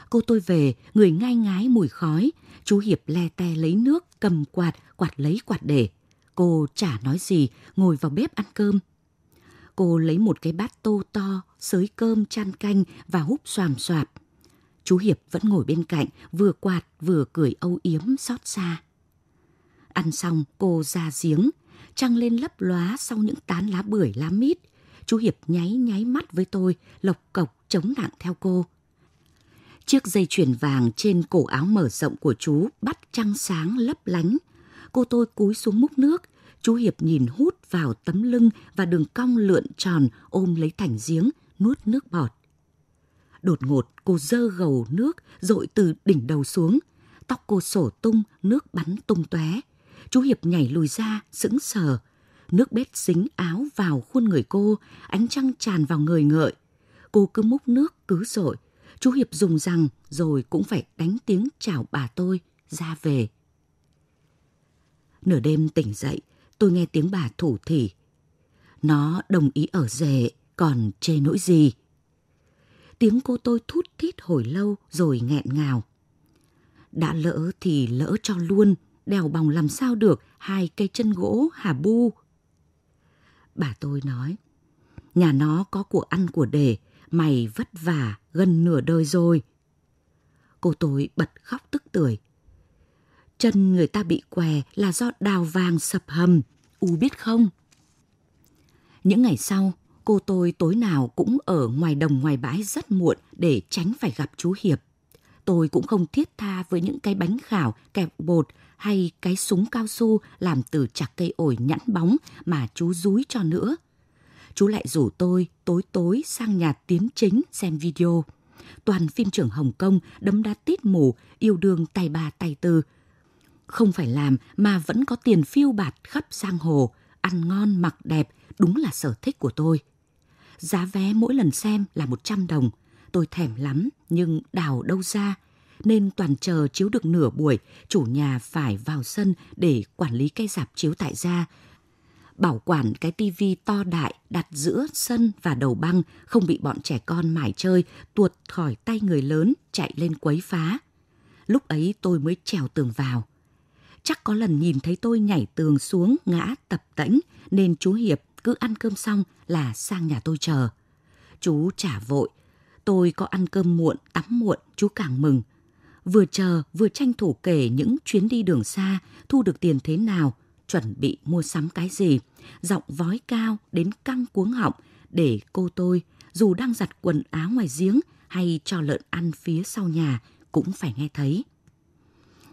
Cô tôi về, người ngai ngái mùi khói. Chú Hiệp le te lấy nước, cầm quạt, quạt lấy quạt để. Cô chả nói gì, ngồi vào bếp ăn cơm. Cô lấy một cái bát tô to, sới cơm chan canh và húp xoàm xoạp. Chú Hiệp vẫn ngồi bên cạnh, vừa quạt vừa cười âu yếm xót xa. Ăn xong, cô ra giếng, trăng lên lấp lóa sau những tán lá bưởi lá mít. Chú Hiệp nháy nháy mắt với tôi, lộc cộc chống nặng theo cô. Chiếc dây chuyền vàng trên cổ áo mở rộng của chú bắt trăng sáng lấp lánh. Cô tôi cúi xuống múc nước, chú Hiệp nhìn hút vào tấm lưng và đường cong lượn tròn ôm lấy thành giếng, nuốt nước bọt. Đột ngột cô dơ gầu nước dội từ đỉnh đầu xuống. Tóc cô sổ tung, nước bắn tung tóe. Chú Hiệp nhảy lùi ra, sững sờ. Nước bết dính áo vào khuôn người cô, ánh trăng tràn vào người ngợi. Cô cứ múc nước, cứ dội. Chú Hiệp dùng rằng rồi cũng phải đánh tiếng chào bà tôi, ra về. Nửa đêm tỉnh dậy, tôi nghe tiếng bà thủ thỉ. Nó đồng ý ở rể, còn chê nỗi gì? Tiếng cô tôi thút thít hồi lâu rồi nghẹn ngào. Đã lỡ thì lỡ cho luôn, đèo bòng làm sao được hai cây chân gỗ hà bu. Bà tôi nói, nhà nó có của ăn của để, mày vất vả gần nửa đời rồi. Cô tôi bật khóc tức tưởi. Chân người ta bị què là do đào vàng sập hầm, U biết không? Những ngày sau, cô tôi tối nào cũng ở ngoài đồng ngoài bãi rất muộn để tránh phải gặp chú Hiệp. Tôi cũng không thiết tha với những cái bánh khảo, kẹp bột hay cái súng cao su làm từ chặt cây ổi nhẵn bóng mà chú rúi cho nữa. Chú lại rủ tôi tối tối sang nhà tiến chính xem video. Toàn phim trưởng Hồng Kông đấm đá tít mù, yêu đương tay ba tay tư. Không phải làm mà vẫn có tiền phiêu bạt khắp sang hồ, ăn ngon mặc đẹp, đúng là sở thích của tôi. Giá vé mỗi lần xem là 100 đồng. Tôi thèm lắm nhưng đào đâu ra. Nên toàn chờ chiếu được nửa buổi, chủ nhà phải vào sân để quản lý cây dạp chiếu tại gia. Bảo quản cái tivi to đại đặt giữa sân và đầu băng không bị bọn trẻ con mải chơi tuột khỏi tay người lớn chạy lên quấy phá. Lúc ấy tôi mới trèo tường vào. Chắc có lần nhìn thấy tôi nhảy tường xuống ngã tập tễnh nên chú Hiệp cứ ăn cơm xong là sang nhà tôi chờ. Chú trả vội. Tôi có ăn cơm muộn, tắm muộn, chú càng mừng. Vừa chờ, vừa tranh thủ kể những chuyến đi đường xa, thu được tiền thế nào, chuẩn bị mua sắm cái gì. Giọng vói cao đến căng cuống họng để cô tôi, dù đang giặt quần áo ngoài giếng hay cho lợn ăn phía sau nhà, cũng phải nghe thấy.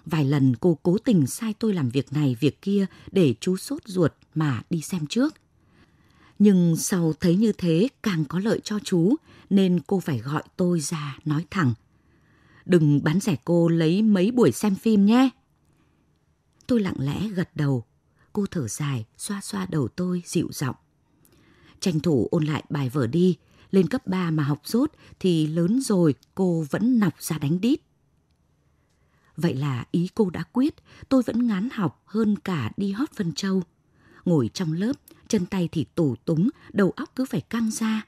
Vài lần cô cố tình sai tôi làm việc này việc kia để chú sốt ruột mà đi xem trước. Nhưng sau thấy như thế càng có lợi cho chú, nên cô phải gọi tôi ra nói thẳng. Đừng bán rẻ cô lấy mấy buổi xem phim nhé. Tôi lặng lẽ gật đầu. Cô thở dài, xoa xoa đầu tôi dịu giọng. Tranh thủ ôn lại bài vở đi, lên cấp 3 mà học rốt thì lớn rồi cô vẫn nọc ra đánh đít. Vậy là ý cô đã quyết, tôi vẫn ngán học hơn cả đi hót phân châu. Ngồi trong lớp, chân tay thì tủ túng, đầu óc cứ phải căng ra.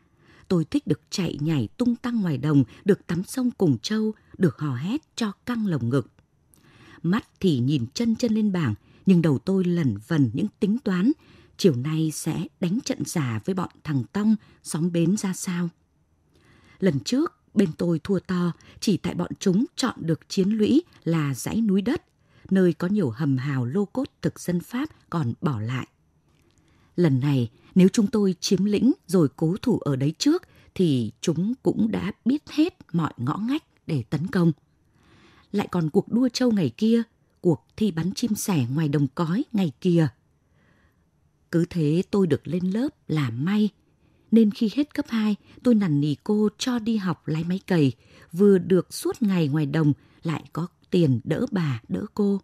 Tôi thích được chạy nhảy tung tăng ngoài đồng, được tắm sông cùng trâu, được hò hét cho căng lồng ngực. Mắt thì nhìn chân chân lên bảng, nhưng đầu tôi lẩn vần những tính toán. Chiều nay sẽ đánh trận giả với bọn thằng Tông, xóm bến ra sao. Lần trước, bên tôi thua to, chỉ tại bọn chúng chọn được chiến lũy là dãy núi đất, nơi có nhiều hầm hào lô cốt thực dân Pháp còn bỏ lại. Lần này, nếu chúng tôi chiếm lĩnh rồi cố thủ ở đấy trước, thì chúng cũng đã biết hết mọi ngõ ngách để tấn công. Lại còn cuộc đua trâu ngày kia, cuộc thi bắn chim sẻ ngoài đồng cói ngày kia. Cứ thế tôi được lên lớp là may, nên khi hết cấp 2, tôi nằn nỉ cô cho đi học lái máy cày, vừa được suốt ngày ngoài đồng, lại có tiền đỡ bà, đỡ cô.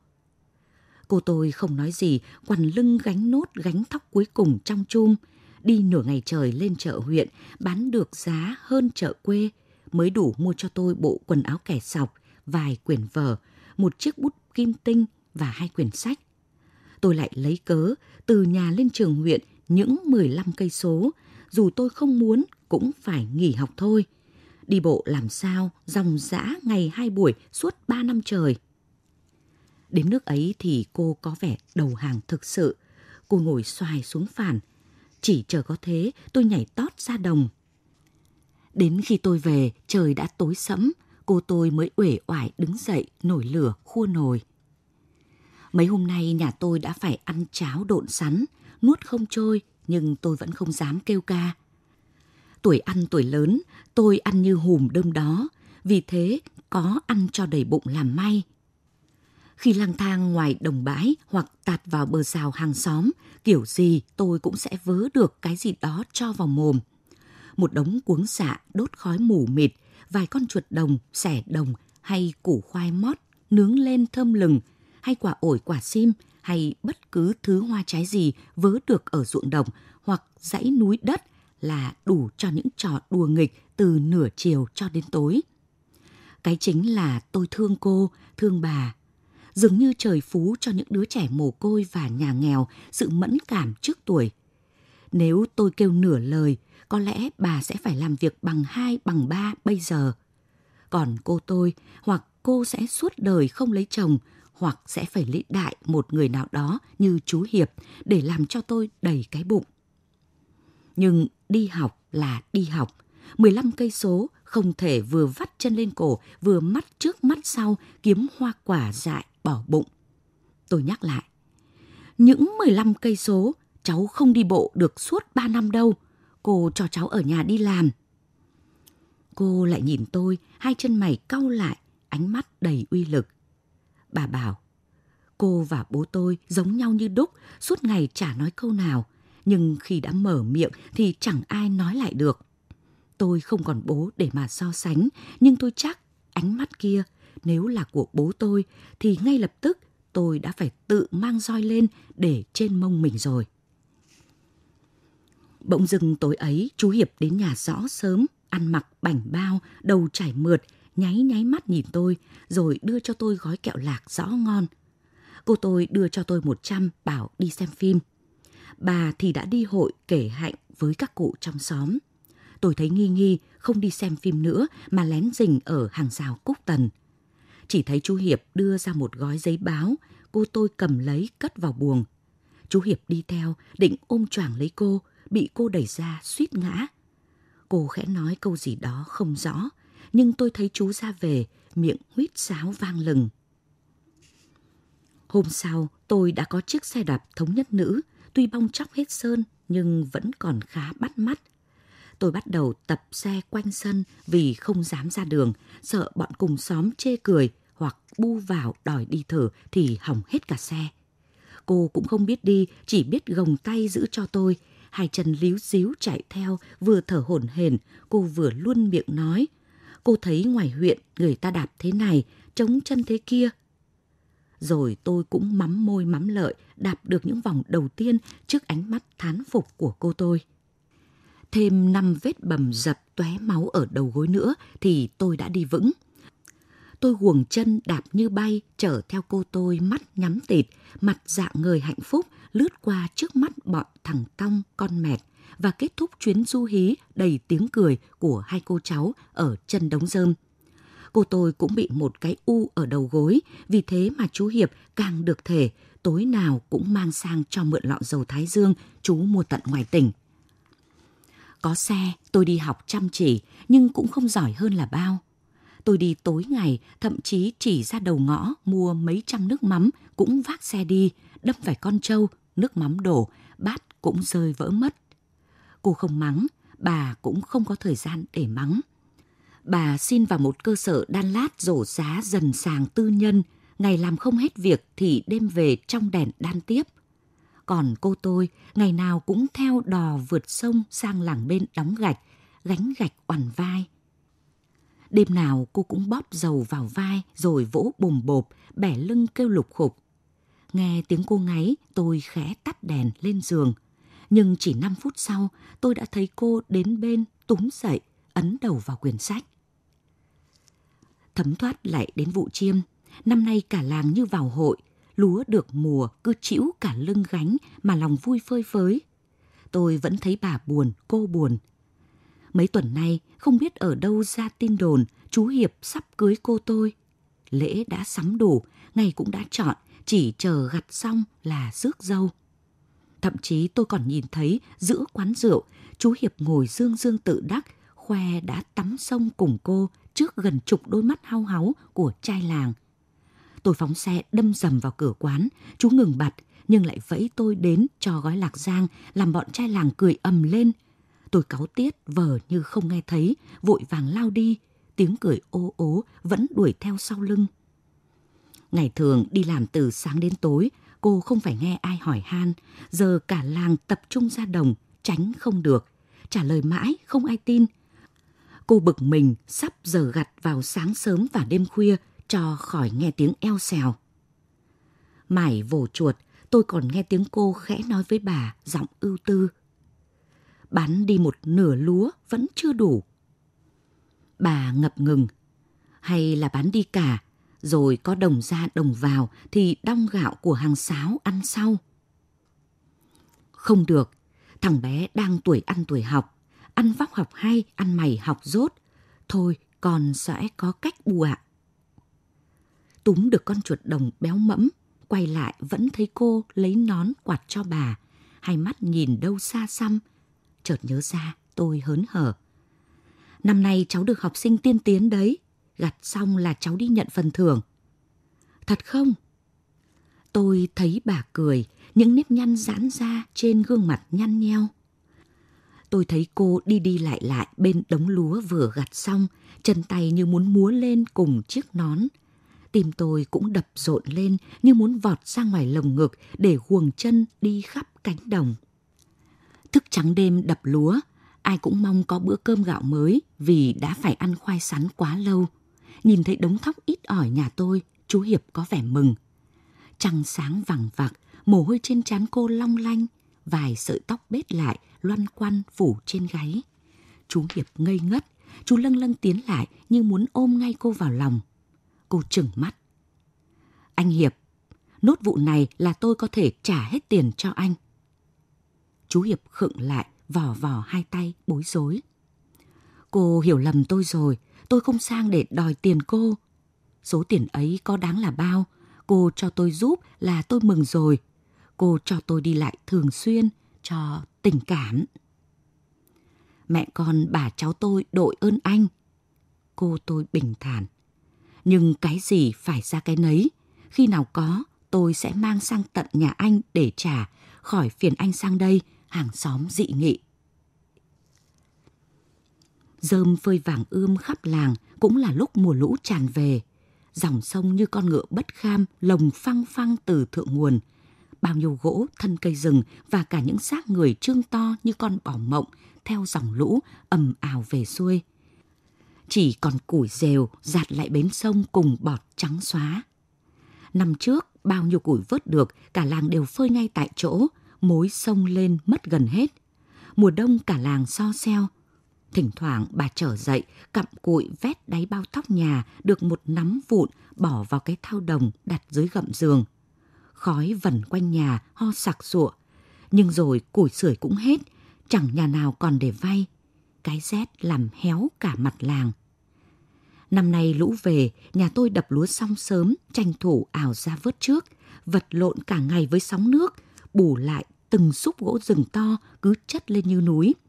Cô tôi không nói gì, quằn lưng gánh nốt gánh thóc cuối cùng trong chum. Đi nửa ngày trời lên chợ huyện, bán được giá hơn chợ quê, mới đủ mua cho tôi bộ quần áo kẻ sọc, vài quyển vở, một chiếc bút kim tinh và hai quyển sách. Tôi lại lấy cớ từ nhà lên trường huyện những 15 cây số, dù tôi không muốn cũng phải nghỉ học thôi. Đi bộ làm sao, dòng dã ngày hai buổi suốt ba năm trời. Đến nước ấy thì cô có vẻ đầu hàng thực sự. Cô ngồi xoài xuống phản. Chỉ chờ có thế tôi nhảy tót ra đồng. Đến khi tôi về, trời đã tối sẫm, cô tôi mới uể oải đứng dậy nổi lửa khua nồi. Mấy hôm nay nhà tôi đã phải ăn cháo độn sắn, nuốt không trôi nhưng tôi vẫn không dám kêu ca. Tuổi ăn tuổi lớn, tôi ăn như hùm đơm đó, vì thế có ăn cho đầy bụng làm may. Khi lang thang ngoài đồng bãi hoặc tạt vào bờ rào hàng xóm, kiểu gì tôi cũng sẽ vớ được cái gì đó cho vào mồm. Một đống cuống xạ đốt khói mù mịt, vài con chuột đồng, xẻ đồng hay củ khoai mót nướng lên thơm lừng, hay quả ổi quả sim hay bất cứ thứ hoa trái gì vớ được ở ruộng đồng hoặc dãy núi đất là đủ cho những trò đùa nghịch từ nửa chiều cho đến tối. Cái chính là tôi thương cô, thương bà. Dường như trời phú cho những đứa trẻ mồ côi và nhà nghèo sự mẫn cảm trước tuổi. Nếu tôi kêu nửa lời, có lẽ bà sẽ phải làm việc bằng hai, bằng ba bây giờ. Còn cô tôi, hoặc cô sẽ suốt đời không lấy chồng, hoặc sẽ phải lị đại một người nào đó như chú Hiệp để làm cho tôi đầy cái bụng. Nhưng đi học là đi học. 15 cây số không thể vừa vắt chân lên cổ, vừa mắt trước mắt sau kiếm hoa quả dại bỏ bụng. Tôi nhắc lại. Những 15 cây số cháu không đi bộ được suốt 3 năm đâu. Cô cho cháu ở nhà đi làm. Cô lại nhìn tôi, hai chân mày cau lại, ánh mắt đầy uy lực. Bà bảo, cô và bố tôi giống nhau như đúc, suốt ngày chả nói câu nào nhưng khi đã mở miệng thì chẳng ai nói lại được. Tôi không còn bố để mà so sánh, nhưng tôi chắc ánh mắt kia nếu là của bố tôi thì ngay lập tức tôi đã phải tự mang roi lên để trên mông mình rồi. Bỗng dưng tối ấy chú Hiệp đến nhà rõ sớm, ăn mặc bảnh bao, đầu chảy mượt, nháy nháy mắt nhìn tôi, rồi đưa cho tôi gói kẹo lạc rõ ngon. Cô tôi đưa cho tôi một trăm bảo đi xem phim bà thì đã đi hội kể hạnh với các cụ trong xóm. Tôi thấy nghi nghi không đi xem phim nữa mà lén rình ở hàng rào Cúc Tần. Chỉ thấy chú Hiệp đưa ra một gói giấy báo, cô tôi cầm lấy cất vào buồng. Chú Hiệp đi theo, định ôm choàng lấy cô, bị cô đẩy ra suýt ngã. Cô khẽ nói câu gì đó không rõ, nhưng tôi thấy chú ra về, miệng huýt sáo vang lừng. Hôm sau, tôi đã có chiếc xe đạp thống nhất nữ, tuy bong chóc hết sơn nhưng vẫn còn khá bắt mắt. Tôi bắt đầu tập xe quanh sân vì không dám ra đường, sợ bọn cùng xóm chê cười hoặc bu vào đòi đi thử thì hỏng hết cả xe. Cô cũng không biết đi, chỉ biết gồng tay giữ cho tôi. Hai chân líu xíu chạy theo, vừa thở hổn hển, cô vừa luôn miệng nói. Cô thấy ngoài huyện người ta đạp thế này, chống chân thế kia, rồi tôi cũng mắm môi mắm lợi đạp được những vòng đầu tiên trước ánh mắt thán phục của cô tôi. Thêm năm vết bầm dập tóe máu ở đầu gối nữa thì tôi đã đi vững. Tôi guồng chân đạp như bay chở theo cô tôi mắt nhắm tịt, mặt dạng người hạnh phúc lướt qua trước mắt bọn thằng Tong con mẹt và kết thúc chuyến du hí đầy tiếng cười của hai cô cháu ở chân đống rơm Cô tôi cũng bị một cái u ở đầu gối, vì thế mà chú Hiệp càng được thể, tối nào cũng mang sang cho mượn lọ dầu Thái Dương chú mua tận ngoài tỉnh. Có xe, tôi đi học chăm chỉ, nhưng cũng không giỏi hơn là bao. Tôi đi tối ngày, thậm chí chỉ ra đầu ngõ mua mấy trăm nước mắm, cũng vác xe đi, đâm phải con trâu, nước mắm đổ, bát cũng rơi vỡ mất. Cô không mắng, bà cũng không có thời gian để mắng bà xin vào một cơ sở đan lát rổ giá dần sàng tư nhân, ngày làm không hết việc thì đêm về trong đèn đan tiếp. Còn cô tôi ngày nào cũng theo đò vượt sông sang làng bên đóng gạch, gánh gạch oằn vai. Đêm nào cô cũng bóp dầu vào vai rồi vỗ bùm bộp, bẻ lưng kêu lục khục. Nghe tiếng cô ngáy, tôi khẽ tắt đèn lên giường. Nhưng chỉ 5 phút sau, tôi đã thấy cô đến bên, túm dậy, ấn đầu vào quyển sách. Thấm thoát lại đến vụ chiêm, năm nay cả làng như vào hội, lúa được mùa cứ chịu cả lưng gánh mà lòng vui phơi phới. Tôi vẫn thấy bà buồn, cô buồn. Mấy tuần nay không biết ở đâu ra tin đồn chú Hiệp sắp cưới cô tôi. Lễ đã sắm đủ, ngày cũng đã chọn, chỉ chờ gặt xong là rước dâu. Thậm chí tôi còn nhìn thấy giữa quán rượu, chú Hiệp ngồi dương dương tự đắc, khoe đã tắm sông cùng cô trước gần chục đôi mắt hao háu của trai làng. Tôi phóng xe đâm dầm vào cửa quán, chú ngừng bặt nhưng lại vẫy tôi đến cho gói lạc giang làm bọn trai làng cười ầm lên. Tôi cáu tiết vờ như không nghe thấy, vội vàng lao đi, tiếng cười ô ố vẫn đuổi theo sau lưng. Ngày thường đi làm từ sáng đến tối, cô không phải nghe ai hỏi han, giờ cả làng tập trung ra đồng, tránh không được. Trả lời mãi, không ai tin. Cô bực mình, sắp giờ gặt vào sáng sớm và đêm khuya, cho khỏi nghe tiếng eo xèo. Mải vồ chuột, tôi còn nghe tiếng cô khẽ nói với bà, giọng ưu tư. Bán đi một nửa lúa vẫn chưa đủ. Bà ngập ngừng. Hay là bán đi cả, rồi có đồng ra đồng vào thì đong gạo của hàng sáo ăn sau. Không được, thằng bé đang tuổi ăn tuổi học, ăn vóc học hay, ăn mày học dốt. Thôi, con sẽ có cách bù ạ. Túm được con chuột đồng béo mẫm, quay lại vẫn thấy cô lấy nón quạt cho bà, hai mắt nhìn đâu xa xăm. Chợt nhớ ra, tôi hớn hở. Năm nay cháu được học sinh tiên tiến đấy, gặt xong là cháu đi nhận phần thưởng. Thật không? Tôi thấy bà cười, những nếp nhăn giãn ra trên gương mặt nhăn nheo. Tôi thấy cô đi đi lại lại bên đống lúa vừa gặt xong, chân tay như muốn múa lên cùng chiếc nón. Tim tôi cũng đập rộn lên như muốn vọt ra ngoài lồng ngực để guồng chân đi khắp cánh đồng. Thức trắng đêm đập lúa, ai cũng mong có bữa cơm gạo mới vì đã phải ăn khoai sắn quá lâu. Nhìn thấy đống thóc ít ỏi nhà tôi, chú Hiệp có vẻ mừng. Trăng sáng vàng vặc, mồ hôi trên trán cô long lanh, vài sợi tóc bết lại, loăn quăn phủ trên gáy. Chú Hiệp ngây ngất, chú lâng lâng tiến lại như muốn ôm ngay cô vào lòng. Cô trừng mắt. Anh Hiệp, nốt vụ này là tôi có thể trả hết tiền cho anh. Chú Hiệp khựng lại, vò vò hai tay, bối rối. Cô hiểu lầm tôi rồi, tôi không sang để đòi tiền cô. Số tiền ấy có đáng là bao, cô cho tôi giúp là tôi mừng rồi. Cô cho tôi đi lại thường xuyên, cho tình cảm. Mẹ con bà cháu tôi đội ơn anh. Cô tôi bình thản. Nhưng cái gì phải ra cái nấy. Khi nào có, tôi sẽ mang sang tận nhà anh để trả, khỏi phiền anh sang đây, hàng xóm dị nghị. Dơm phơi vàng ươm khắp làng cũng là lúc mùa lũ tràn về. Dòng sông như con ngựa bất kham lồng phăng phăng từ thượng nguồn. Bao nhiêu gỗ, thân cây rừng và cả những xác người trương to như con bò mộng theo dòng lũ ầm ào về xuôi. Chỉ còn củi rều giặt lại bến sông cùng bọt trắng xóa. Năm trước, bao nhiêu củi vớt được, cả làng đều phơi ngay tại chỗ, mối sông lên mất gần hết. Mùa đông cả làng so xeo, Thỉnh thoảng bà trở dậy, cặm cụi vét đáy bao tóc nhà được một nắm vụn bỏ vào cái thao đồng đặt dưới gậm giường. Khói vẩn quanh nhà, ho sặc sụa. Nhưng rồi củi sưởi cũng hết, chẳng nhà nào còn để vay. Cái rét làm héo cả mặt làng. Năm nay lũ về, nhà tôi đập lúa xong sớm, tranh thủ ảo ra vớt trước, vật lộn cả ngày với sóng nước, bù lại từng xúc gỗ rừng to cứ chất lên như núi –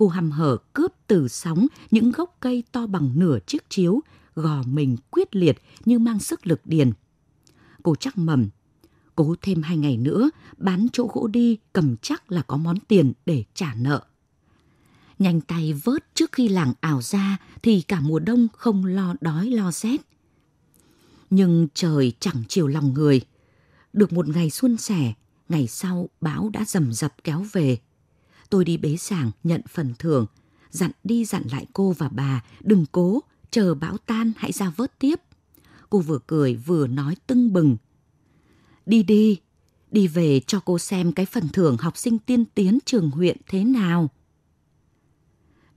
cô hầm hở cướp từ sóng những gốc cây to bằng nửa chiếc chiếu, gò mình quyết liệt như mang sức lực điền. Cô chắc mầm, cố thêm hai ngày nữa, bán chỗ gỗ đi cầm chắc là có món tiền để trả nợ. Nhanh tay vớt trước khi làng ảo ra thì cả mùa đông không lo đói lo rét. Nhưng trời chẳng chiều lòng người. Được một ngày xuân sẻ, ngày sau bão đã rầm rập kéo về tôi đi bế sảng nhận phần thưởng, dặn đi dặn lại cô và bà đừng cố, chờ bão tan hãy ra vớt tiếp. Cô vừa cười vừa nói tưng bừng. Đi đi, đi về cho cô xem cái phần thưởng học sinh tiên tiến trường huyện thế nào.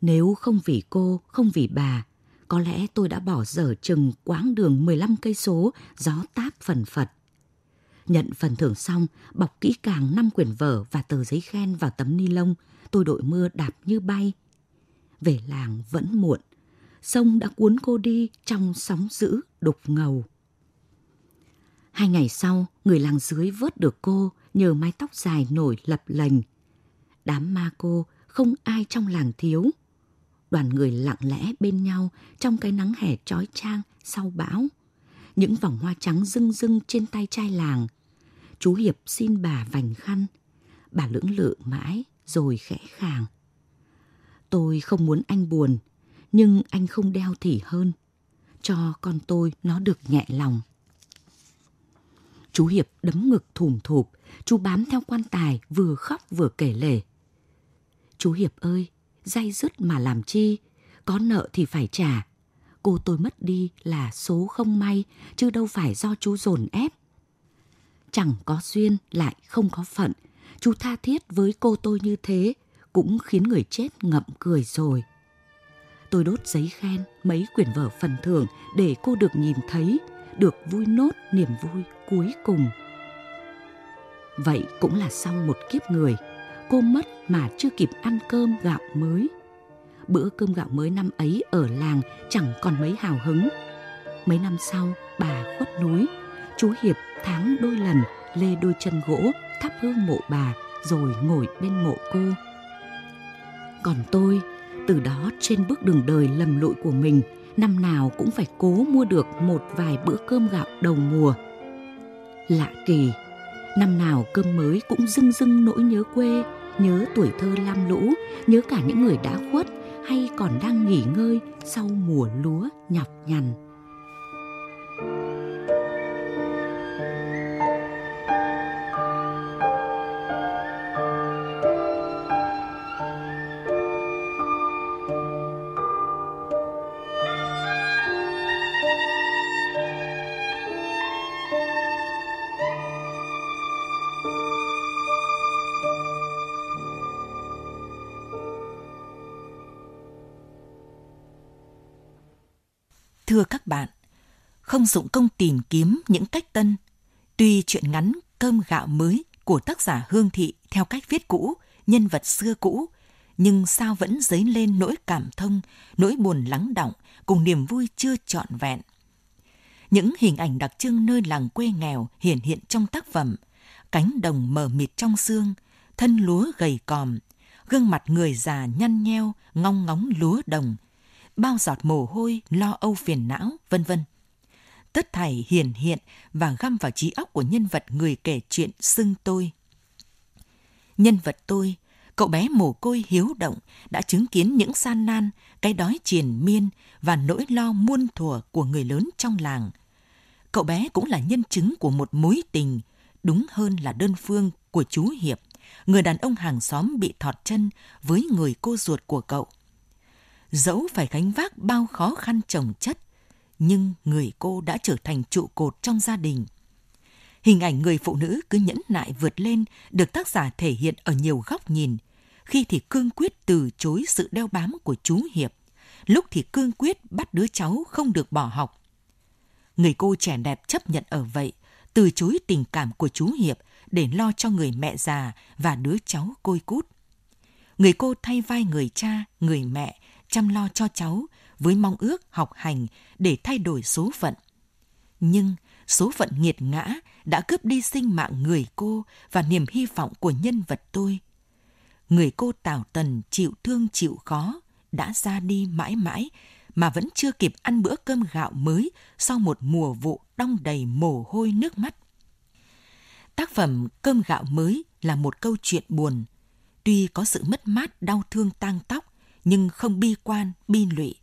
Nếu không vì cô, không vì bà, có lẽ tôi đã bỏ dở chừng quãng đường 15 cây số gió táp phần phật. Nhận phần thưởng xong, bọc kỹ càng năm quyển vở và tờ giấy khen vào tấm ni lông, tôi đội mưa đạp như bay. Về làng vẫn muộn, sông đã cuốn cô đi trong sóng dữ đục ngầu. Hai ngày sau, người làng dưới vớt được cô nhờ mái tóc dài nổi lập lành. Đám ma cô không ai trong làng thiếu. Đoàn người lặng lẽ bên nhau trong cái nắng hè trói trang sau bão. Những vòng hoa trắng rưng rưng trên tay trai làng. Chú Hiệp xin bà vành khăn. Bà lưỡng lự mãi rồi khẽ khàng. Tôi không muốn anh buồn, nhưng anh không đeo thì hơn. Cho con tôi nó được nhẹ lòng. Chú Hiệp đấm ngực thùm thụp, chú bám theo quan tài vừa khóc vừa kể lể. Chú Hiệp ơi, dây dứt mà làm chi, có nợ thì phải trả. Cô tôi mất đi là số không may, chứ đâu phải do chú dồn ép. Chẳng có duyên lại không có phận, chú tha thiết với cô tôi như thế cũng khiến người chết ngậm cười rồi. Tôi đốt giấy khen mấy quyển vở phần thưởng để cô được nhìn thấy, được vui nốt niềm vui cuối cùng. Vậy cũng là xong một kiếp người, cô mất mà chưa kịp ăn cơm gạo mới. Bữa cơm gạo mới năm ấy ở làng chẳng còn mấy hào hứng. Mấy năm sau, bà khuất núi, chú Hiệp tháng đôi lần lê đôi chân gỗ thắp hương mộ bà rồi ngồi bên mộ cô. Còn tôi, từ đó trên bước đường đời lầm lội của mình, năm nào cũng phải cố mua được một vài bữa cơm gạo đầu mùa. Lạ kỳ, năm nào cơm mới cũng dưng dưng nỗi nhớ quê, nhớ tuổi thơ lam lũ, nhớ cả những người đã khuất hay còn đang nghỉ ngơi sau mùa lúa nhọc nhằn. Trong dụng công tìm kiếm những cách tân, tuy chuyện ngắn cơm gạo mới của tác giả Hương Thị theo cách viết cũ, nhân vật xưa cũ, nhưng sao vẫn dấy lên nỗi cảm thông, nỗi buồn lắng động cùng niềm vui chưa trọn vẹn. Những hình ảnh đặc trưng nơi làng quê nghèo hiển hiện trong tác phẩm, cánh đồng mờ mịt trong xương, thân lúa gầy còm, gương mặt người già nhăn nheo, ngong ngóng lúa đồng, bao giọt mồ hôi, lo âu phiền não, vân vân. Tất thảy hiển hiện và găm vào trí óc của nhân vật người kể chuyện xưng tôi. Nhân vật tôi, cậu bé mồ côi hiếu động đã chứng kiến những san nan, cái đói triền miên và nỗi lo muôn thuở của người lớn trong làng. Cậu bé cũng là nhân chứng của một mối tình, đúng hơn là đơn phương của chú Hiệp, người đàn ông hàng xóm bị thọt chân với người cô ruột của cậu dẫu phải gánh vác bao khó khăn trồng chất, nhưng người cô đã trở thành trụ cột trong gia đình. Hình ảnh người phụ nữ cứ nhẫn nại vượt lên được tác giả thể hiện ở nhiều góc nhìn, khi thì cương quyết từ chối sự đeo bám của chú Hiệp, lúc thì cương quyết bắt đứa cháu không được bỏ học. Người cô trẻ đẹp chấp nhận ở vậy, từ chối tình cảm của chú Hiệp để lo cho người mẹ già và đứa cháu côi cút. Người cô thay vai người cha, người mẹ chăm lo cho cháu với mong ước học hành để thay đổi số phận. Nhưng số phận nghiệt ngã đã cướp đi sinh mạng người cô và niềm hy vọng của nhân vật tôi. Người cô tảo Tần chịu thương chịu khó đã ra đi mãi mãi mà vẫn chưa kịp ăn bữa cơm gạo mới sau một mùa vụ đong đầy mồ hôi nước mắt. Tác phẩm Cơm gạo mới là một câu chuyện buồn, tuy có sự mất mát đau thương tang tóc nhưng không bi quan, bi lụy,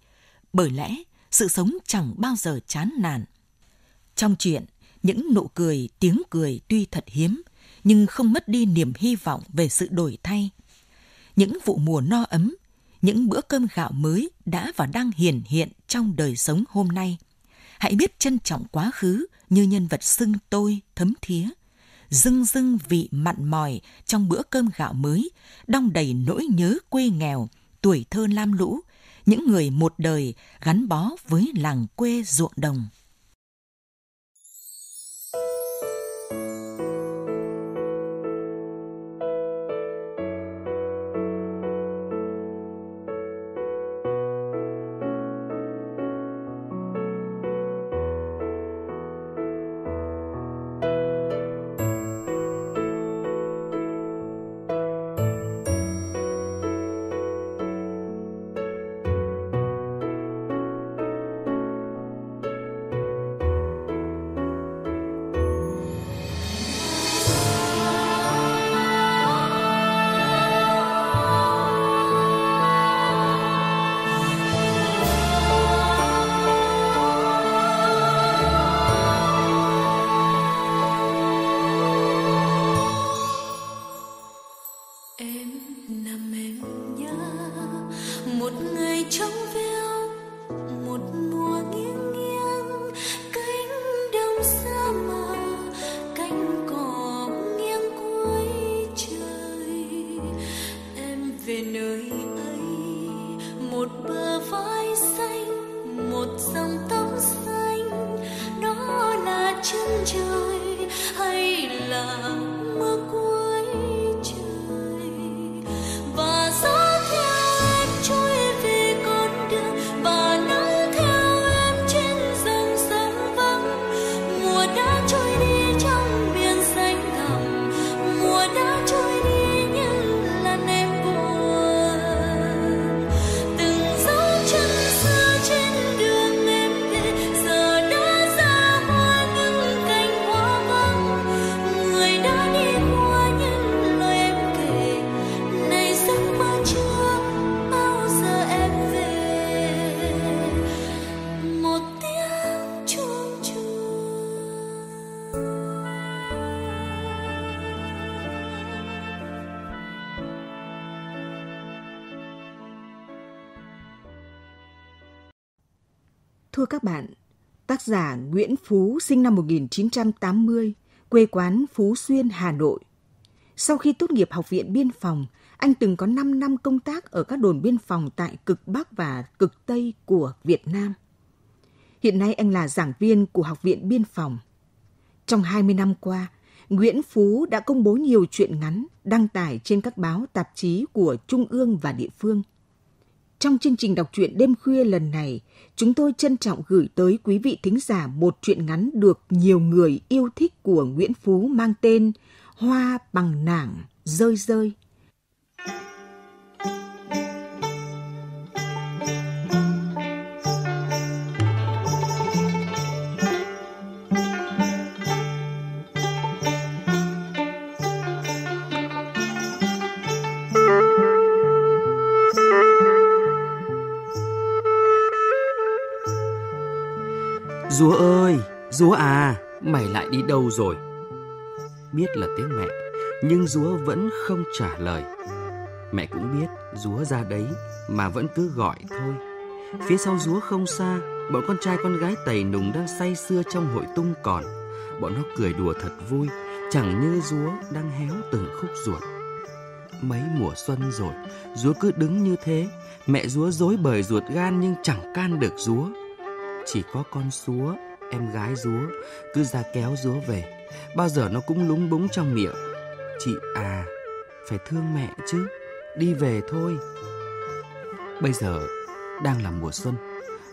bởi lẽ sự sống chẳng bao giờ chán nản. Trong chuyện, những nụ cười, tiếng cười tuy thật hiếm, nhưng không mất đi niềm hy vọng về sự đổi thay. Những vụ mùa no ấm, những bữa cơm gạo mới đã và đang hiển hiện trong đời sống hôm nay. Hãy biết trân trọng quá khứ như nhân vật xưng tôi thấm thía. dưng dưng vị mặn mòi trong bữa cơm gạo mới, đong đầy nỗi nhớ quê nghèo, tuổi thơ lam lũ, những người một đời gắn bó với làng quê ruộng đồng. Các bạn, tác giả Nguyễn Phú sinh năm 1980, quê quán Phú Xuyên, Hà Nội. Sau khi tốt nghiệp Học viện Biên phòng, anh từng có 5 năm công tác ở các đồn biên phòng tại cực Bắc và cực Tây của Việt Nam. Hiện nay anh là giảng viên của Học viện Biên phòng. Trong 20 năm qua, Nguyễn Phú đã công bố nhiều truyện ngắn đăng tải trên các báo tạp chí của Trung ương và địa phương – trong chương trình đọc truyện đêm khuya lần này, chúng tôi trân trọng gửi tới quý vị thính giả một truyện ngắn được nhiều người yêu thích của Nguyễn Phú mang tên Hoa bằng nảng rơi rơi. Dúa ơi, Dúa à, mày lại đi đâu rồi? Biết là tiếng mẹ, nhưng Dúa vẫn không trả lời. Mẹ cũng biết Dúa ra đấy mà vẫn cứ gọi thôi. Phía sau Dúa không xa, bọn con trai con gái tẩy nùng đang say sưa trong hội tung còn. Bọn nó cười đùa thật vui, chẳng như Dúa đang héo từng khúc ruột. Mấy mùa xuân rồi, Dúa cứ đứng như thế, mẹ Dúa dối bời ruột gan nhưng chẳng can được Dúa chỉ có con súa, em gái rúa, cứ ra kéo rúa về. Bao giờ nó cũng lúng búng trong miệng. Chị à, phải thương mẹ chứ, đi về thôi. Bây giờ đang là mùa xuân.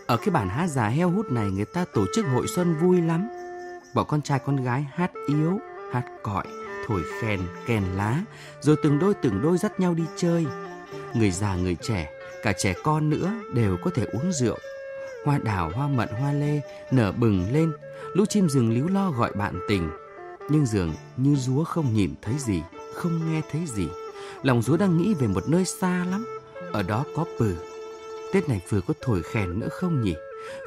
Ở cái bản hát già heo hút này người ta tổ chức hội xuân vui lắm. Bọn con trai con gái hát yếu, hát cọi, thổi kèn, kèn lá, rồi từng đôi từng đôi dắt nhau đi chơi. Người già người trẻ, cả trẻ con nữa đều có thể uống rượu hoa đào, hoa mận, hoa lê nở bừng lên, lũ chim rừng líu lo gọi bạn tình. Nhưng dường như rúa không nhìn thấy gì, không nghe thấy gì. Lòng rúa đang nghĩ về một nơi xa lắm, ở đó có bừ. Tết này vừa có thổi khen nữa không nhỉ?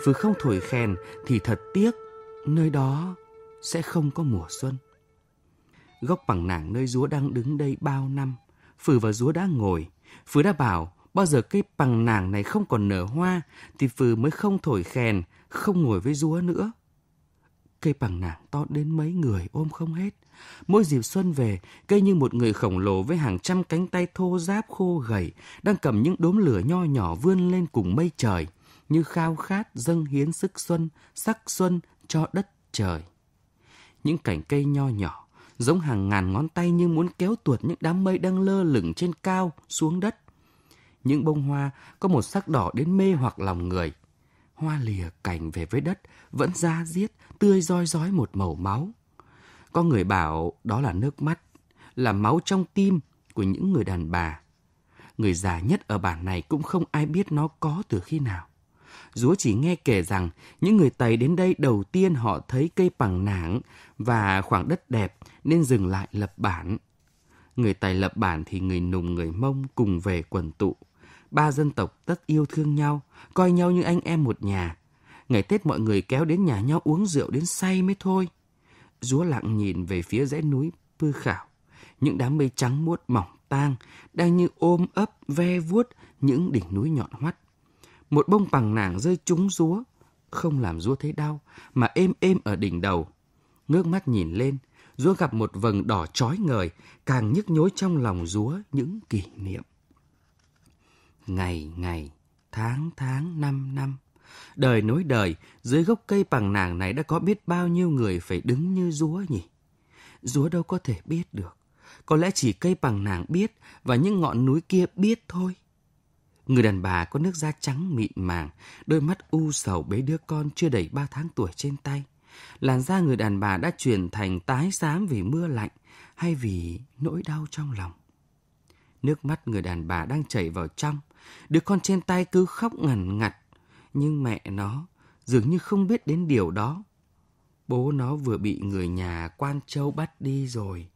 Vừa không thổi khen thì thật tiếc, nơi đó sẽ không có mùa xuân. Góc bằng nảng nơi rúa đang đứng đây bao năm, Phừ và rúa đã ngồi, Phừ đã bảo bao giờ cây bằng nàng này không còn nở hoa thì Phừ mới không thổi khèn, không ngồi với rúa nữa. Cây bằng nàng to đến mấy người ôm không hết. Mỗi dịp xuân về, cây như một người khổng lồ với hàng trăm cánh tay thô ráp khô gầy, đang cầm những đốm lửa nho nhỏ vươn lên cùng mây trời, như khao khát dâng hiến sức xuân, sắc xuân cho đất trời. Những cành cây nho nhỏ, giống hàng ngàn ngón tay như muốn kéo tuột những đám mây đang lơ lửng trên cao xuống đất. Những bông hoa có một sắc đỏ đến mê hoặc lòng người. Hoa lìa cành về với đất, vẫn ra diết, tươi roi rói một màu máu. Có người bảo đó là nước mắt, là máu trong tim của những người đàn bà. Người già nhất ở bản này cũng không ai biết nó có từ khi nào. Dúa chỉ nghe kể rằng những người Tây đến đây đầu tiên họ thấy cây bằng nảng và khoảng đất đẹp nên dừng lại lập bản. Người Tây lập bản thì người Nùng người Mông cùng về quần tụ. Ba dân tộc tất yêu thương nhau, coi nhau như anh em một nhà. Ngày Tết mọi người kéo đến nhà nhau uống rượu đến say mới thôi. Dúa lặng nhìn về phía dãy núi Pư Khảo. Những đám mây trắng muốt mỏng tang đang như ôm ấp ve vuốt những đỉnh núi nhọn hoắt. Một bông bằng nàng rơi trúng rúa, không làm rúa thấy đau, mà êm êm ở đỉnh đầu. Ngước mắt nhìn lên, rúa gặp một vầng đỏ chói ngời, càng nhức nhối trong lòng rúa những kỷ niệm. Ngày ngày, tháng tháng, năm năm, đời nối đời, dưới gốc cây bằng nàng này đã có biết bao nhiêu người phải đứng như rúa nhỉ? Rúa đâu có thể biết được. Có lẽ chỉ cây bằng nàng biết và những ngọn núi kia biết thôi. Người đàn bà có nước da trắng mịn màng, đôi mắt u sầu bế đứa con chưa đầy ba tháng tuổi trên tay. Làn da người đàn bà đã chuyển thành tái xám vì mưa lạnh hay vì nỗi đau trong lòng. Nước mắt người đàn bà đang chảy vào trong, đứa con trên tay cứ khóc ngằn ngặt, nhưng mẹ nó dường như không biết đến điều đó. Bố nó vừa bị người nhà quan châu bắt đi rồi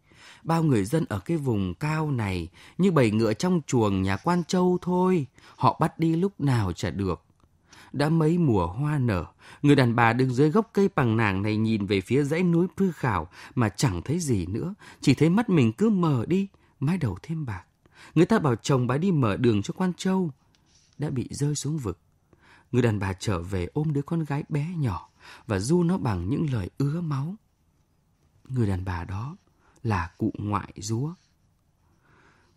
bao người dân ở cái vùng cao này như bầy ngựa trong chuồng nhà quan châu thôi. Họ bắt đi lúc nào chả được. Đã mấy mùa hoa nở, người đàn bà đứng dưới gốc cây bằng nàng này nhìn về phía dãy núi Pư Khảo mà chẳng thấy gì nữa, chỉ thấy mắt mình cứ mờ đi, mái đầu thêm bạc. Người ta bảo chồng bà đi mở đường cho quan châu, đã bị rơi xuống vực. Người đàn bà trở về ôm đứa con gái bé nhỏ và du nó bằng những lời ứa máu. Người đàn bà đó là cụ ngoại rúa.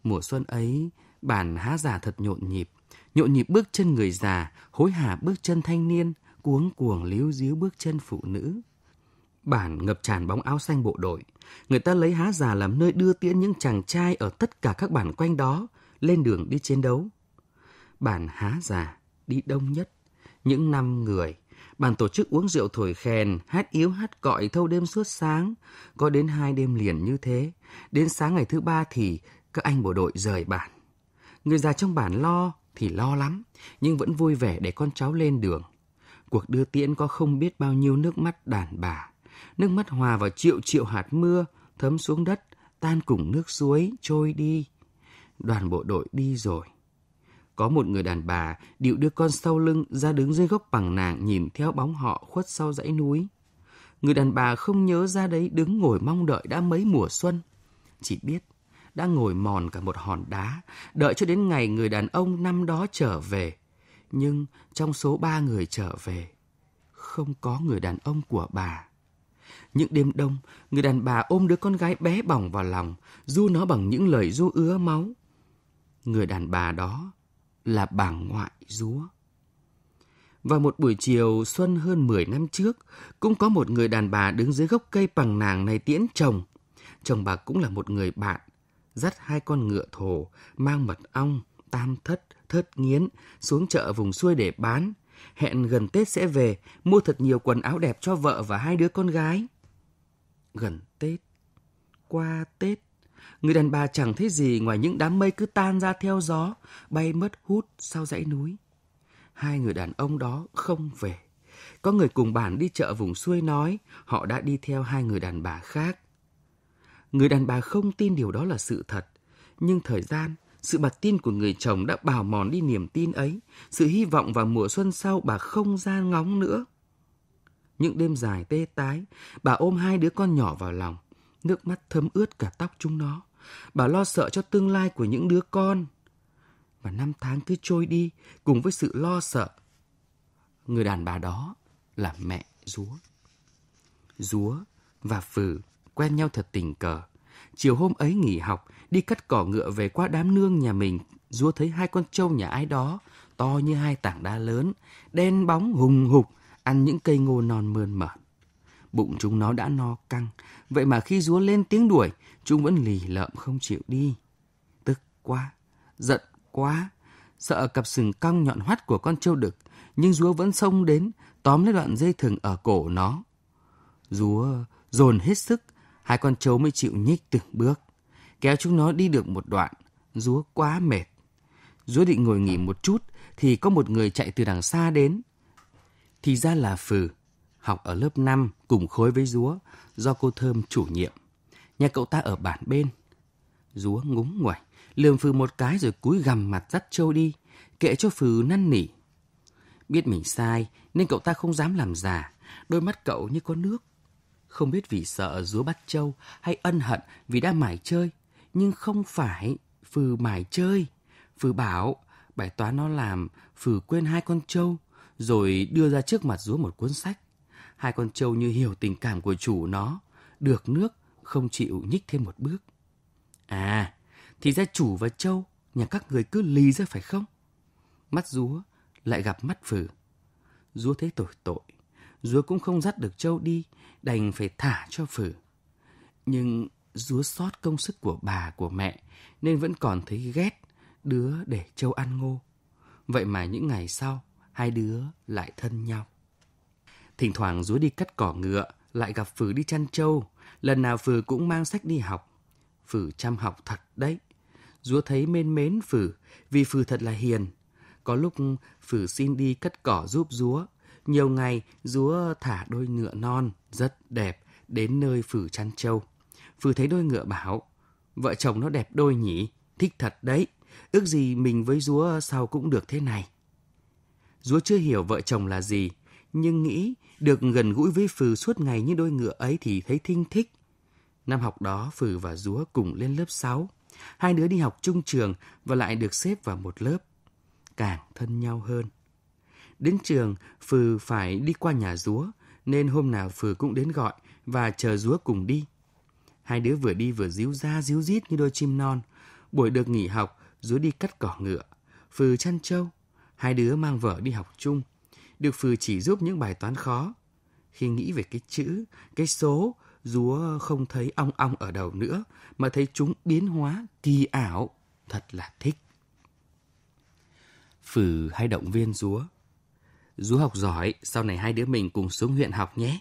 Mùa xuân ấy, bản há già thật nhộn nhịp, nhộn nhịp bước chân người già, hối hả bước chân thanh niên, cuống cuồng líu díu bước chân phụ nữ. Bản ngập tràn bóng áo xanh bộ đội, người ta lấy há già làm nơi đưa tiễn những chàng trai ở tất cả các bản quanh đó lên đường đi chiến đấu. Bản há già đi đông nhất, những năm người, bản tổ chức uống rượu thổi khen, hát yếu hát cọi thâu đêm suốt sáng. Có đến hai đêm liền như thế. Đến sáng ngày thứ ba thì các anh bộ đội rời bản. Người già trong bản lo thì lo lắm, nhưng vẫn vui vẻ để con cháu lên đường. Cuộc đưa tiễn có không biết bao nhiêu nước mắt đàn bà. Nước mắt hòa vào triệu triệu hạt mưa, thấm xuống đất, tan cùng nước suối, trôi đi. Đoàn bộ đội đi rồi. Có một người đàn bà điệu đưa con sau lưng ra đứng dưới gốc bằng nàng nhìn theo bóng họ khuất sau dãy núi. Người đàn bà không nhớ ra đấy đứng ngồi mong đợi đã mấy mùa xuân. Chỉ biết đã ngồi mòn cả một hòn đá, đợi cho đến ngày người đàn ông năm đó trở về. Nhưng trong số ba người trở về, không có người đàn ông của bà. Những đêm đông, người đàn bà ôm đứa con gái bé bỏng vào lòng, du nó bằng những lời du ứa máu. Người đàn bà đó là bà ngoại rúa. và một buổi chiều xuân hơn 10 năm trước, cũng có một người đàn bà đứng dưới gốc cây bằng nàng này tiễn chồng. Chồng bà cũng là một người bạn, dắt hai con ngựa thổ, mang mật ong, tam thất, thất nghiến xuống chợ vùng xuôi để bán. Hẹn gần Tết sẽ về, mua thật nhiều quần áo đẹp cho vợ và hai đứa con gái. Gần Tết, qua Tết, Người đàn bà chẳng thấy gì ngoài những đám mây cứ tan ra theo gió, bay mất hút sau dãy núi. Hai người đàn ông đó không về. Có người cùng bản đi chợ vùng xuôi nói họ đã đi theo hai người đàn bà khác. Người đàn bà không tin điều đó là sự thật. Nhưng thời gian, sự bạc tin của người chồng đã bào mòn đi niềm tin ấy. Sự hy vọng vào mùa xuân sau bà không ra ngóng nữa. Những đêm dài tê tái, bà ôm hai đứa con nhỏ vào lòng. Nước mắt thấm ướt cả tóc chúng nó. Bà lo sợ cho tương lai của những đứa con. Và năm tháng cứ trôi đi cùng với sự lo sợ. Người đàn bà đó là mẹ dúa, dúa và Phừ quen nhau thật tình cờ. Chiều hôm ấy nghỉ học, đi cắt cỏ ngựa về qua đám nương nhà mình, Rúa thấy hai con trâu nhà ai đó, to như hai tảng đá lớn, đen bóng hùng hục, ăn những cây ngô non mơn mởn. Bụng chúng nó đã no căng, vậy mà khi Rúa lên tiếng đuổi, chúng vẫn lì lợm không chịu đi. Tức quá, giận quá, sợ cặp sừng cong nhọn hoắt của con trâu đực, nhưng Rúa vẫn xông đến, tóm lấy đoạn dây thừng ở cổ nó. Rúa dồn hết sức, hai con trâu mới chịu nhích từng bước. Kéo chúng nó đi được một đoạn, Rúa quá mệt. Rúa định ngồi nghỉ một chút, thì có một người chạy từ đằng xa đến. Thì ra là Phừ, học ở lớp 5 cùng khối với Rúa, do cô Thơm chủ nhiệm. Nhà cậu ta ở bản bên. Rúa ngúng nguẩy, lườm Phừ một cái rồi cúi gằm mặt dắt trâu đi, kệ cho Phừ năn nỉ. Biết mình sai nên cậu ta không dám làm giả, đôi mắt cậu như có nước. Không biết vì sợ Rúa bắt trâu hay ân hận vì đã mải chơi, nhưng không phải Phừ mải chơi. Phừ bảo bài toán nó làm Phừ quên hai con trâu, rồi đưa ra trước mặt Rúa một cuốn sách. Hai con trâu như hiểu tình cảm của chủ nó, được nước không chịu nhích thêm một bước. À, thì ra chủ và trâu nhà các người cứ lì ra phải không? Mắt Rúa lại gặp mắt Phừ. Rúa thấy tội tội, Rúa cũng không dắt được trâu đi, đành phải thả cho phử. Nhưng Rúa sót công sức của bà của mẹ nên vẫn còn thấy ghét đứa để trâu ăn ngô. Vậy mà những ngày sau, hai đứa lại thân nhau. Thỉnh thoảng Rúa đi cắt cỏ ngựa, lại gặp Phừ đi chăn trâu. Lần nào Phừ cũng mang sách đi học. Phừ chăm học thật đấy. Rúa thấy mến mến Phừ, vì Phừ thật là hiền. Có lúc Phừ xin đi cắt cỏ giúp Rúa. Nhiều ngày Rúa thả đôi ngựa non, rất đẹp, đến nơi Phử chăn trâu. Phử thấy đôi ngựa bảo, vợ chồng nó đẹp đôi nhỉ, thích thật đấy. Ước gì mình với Rúa sau cũng được thế này. Rúa chưa hiểu vợ chồng là gì, nhưng nghĩ được gần gũi với Phừ suốt ngày như đôi ngựa ấy thì thấy thinh thích. Năm học đó Phừ và Rúa cùng lên lớp 6. Hai đứa đi học chung trường và lại được xếp vào một lớp. Càng thân nhau hơn. Đến trường, Phừ phải đi qua nhà Rúa, nên hôm nào Phừ cũng đến gọi và chờ Rúa cùng đi. Hai đứa vừa đi vừa díu ra díu rít như đôi chim non. Buổi được nghỉ học, Rúa đi cắt cỏ ngựa. Phừ chăn trâu. Hai đứa mang vở đi học chung. Được Phừ chỉ giúp những bài toán khó. Khi nghĩ về cái chữ, cái số, Rúa không thấy ong ong ở đầu nữa, mà thấy chúng biến hóa kỳ ảo. Thật là thích. Phừ hay động viên Rúa. Rúa học giỏi, sau này hai đứa mình cùng xuống huyện học nhé.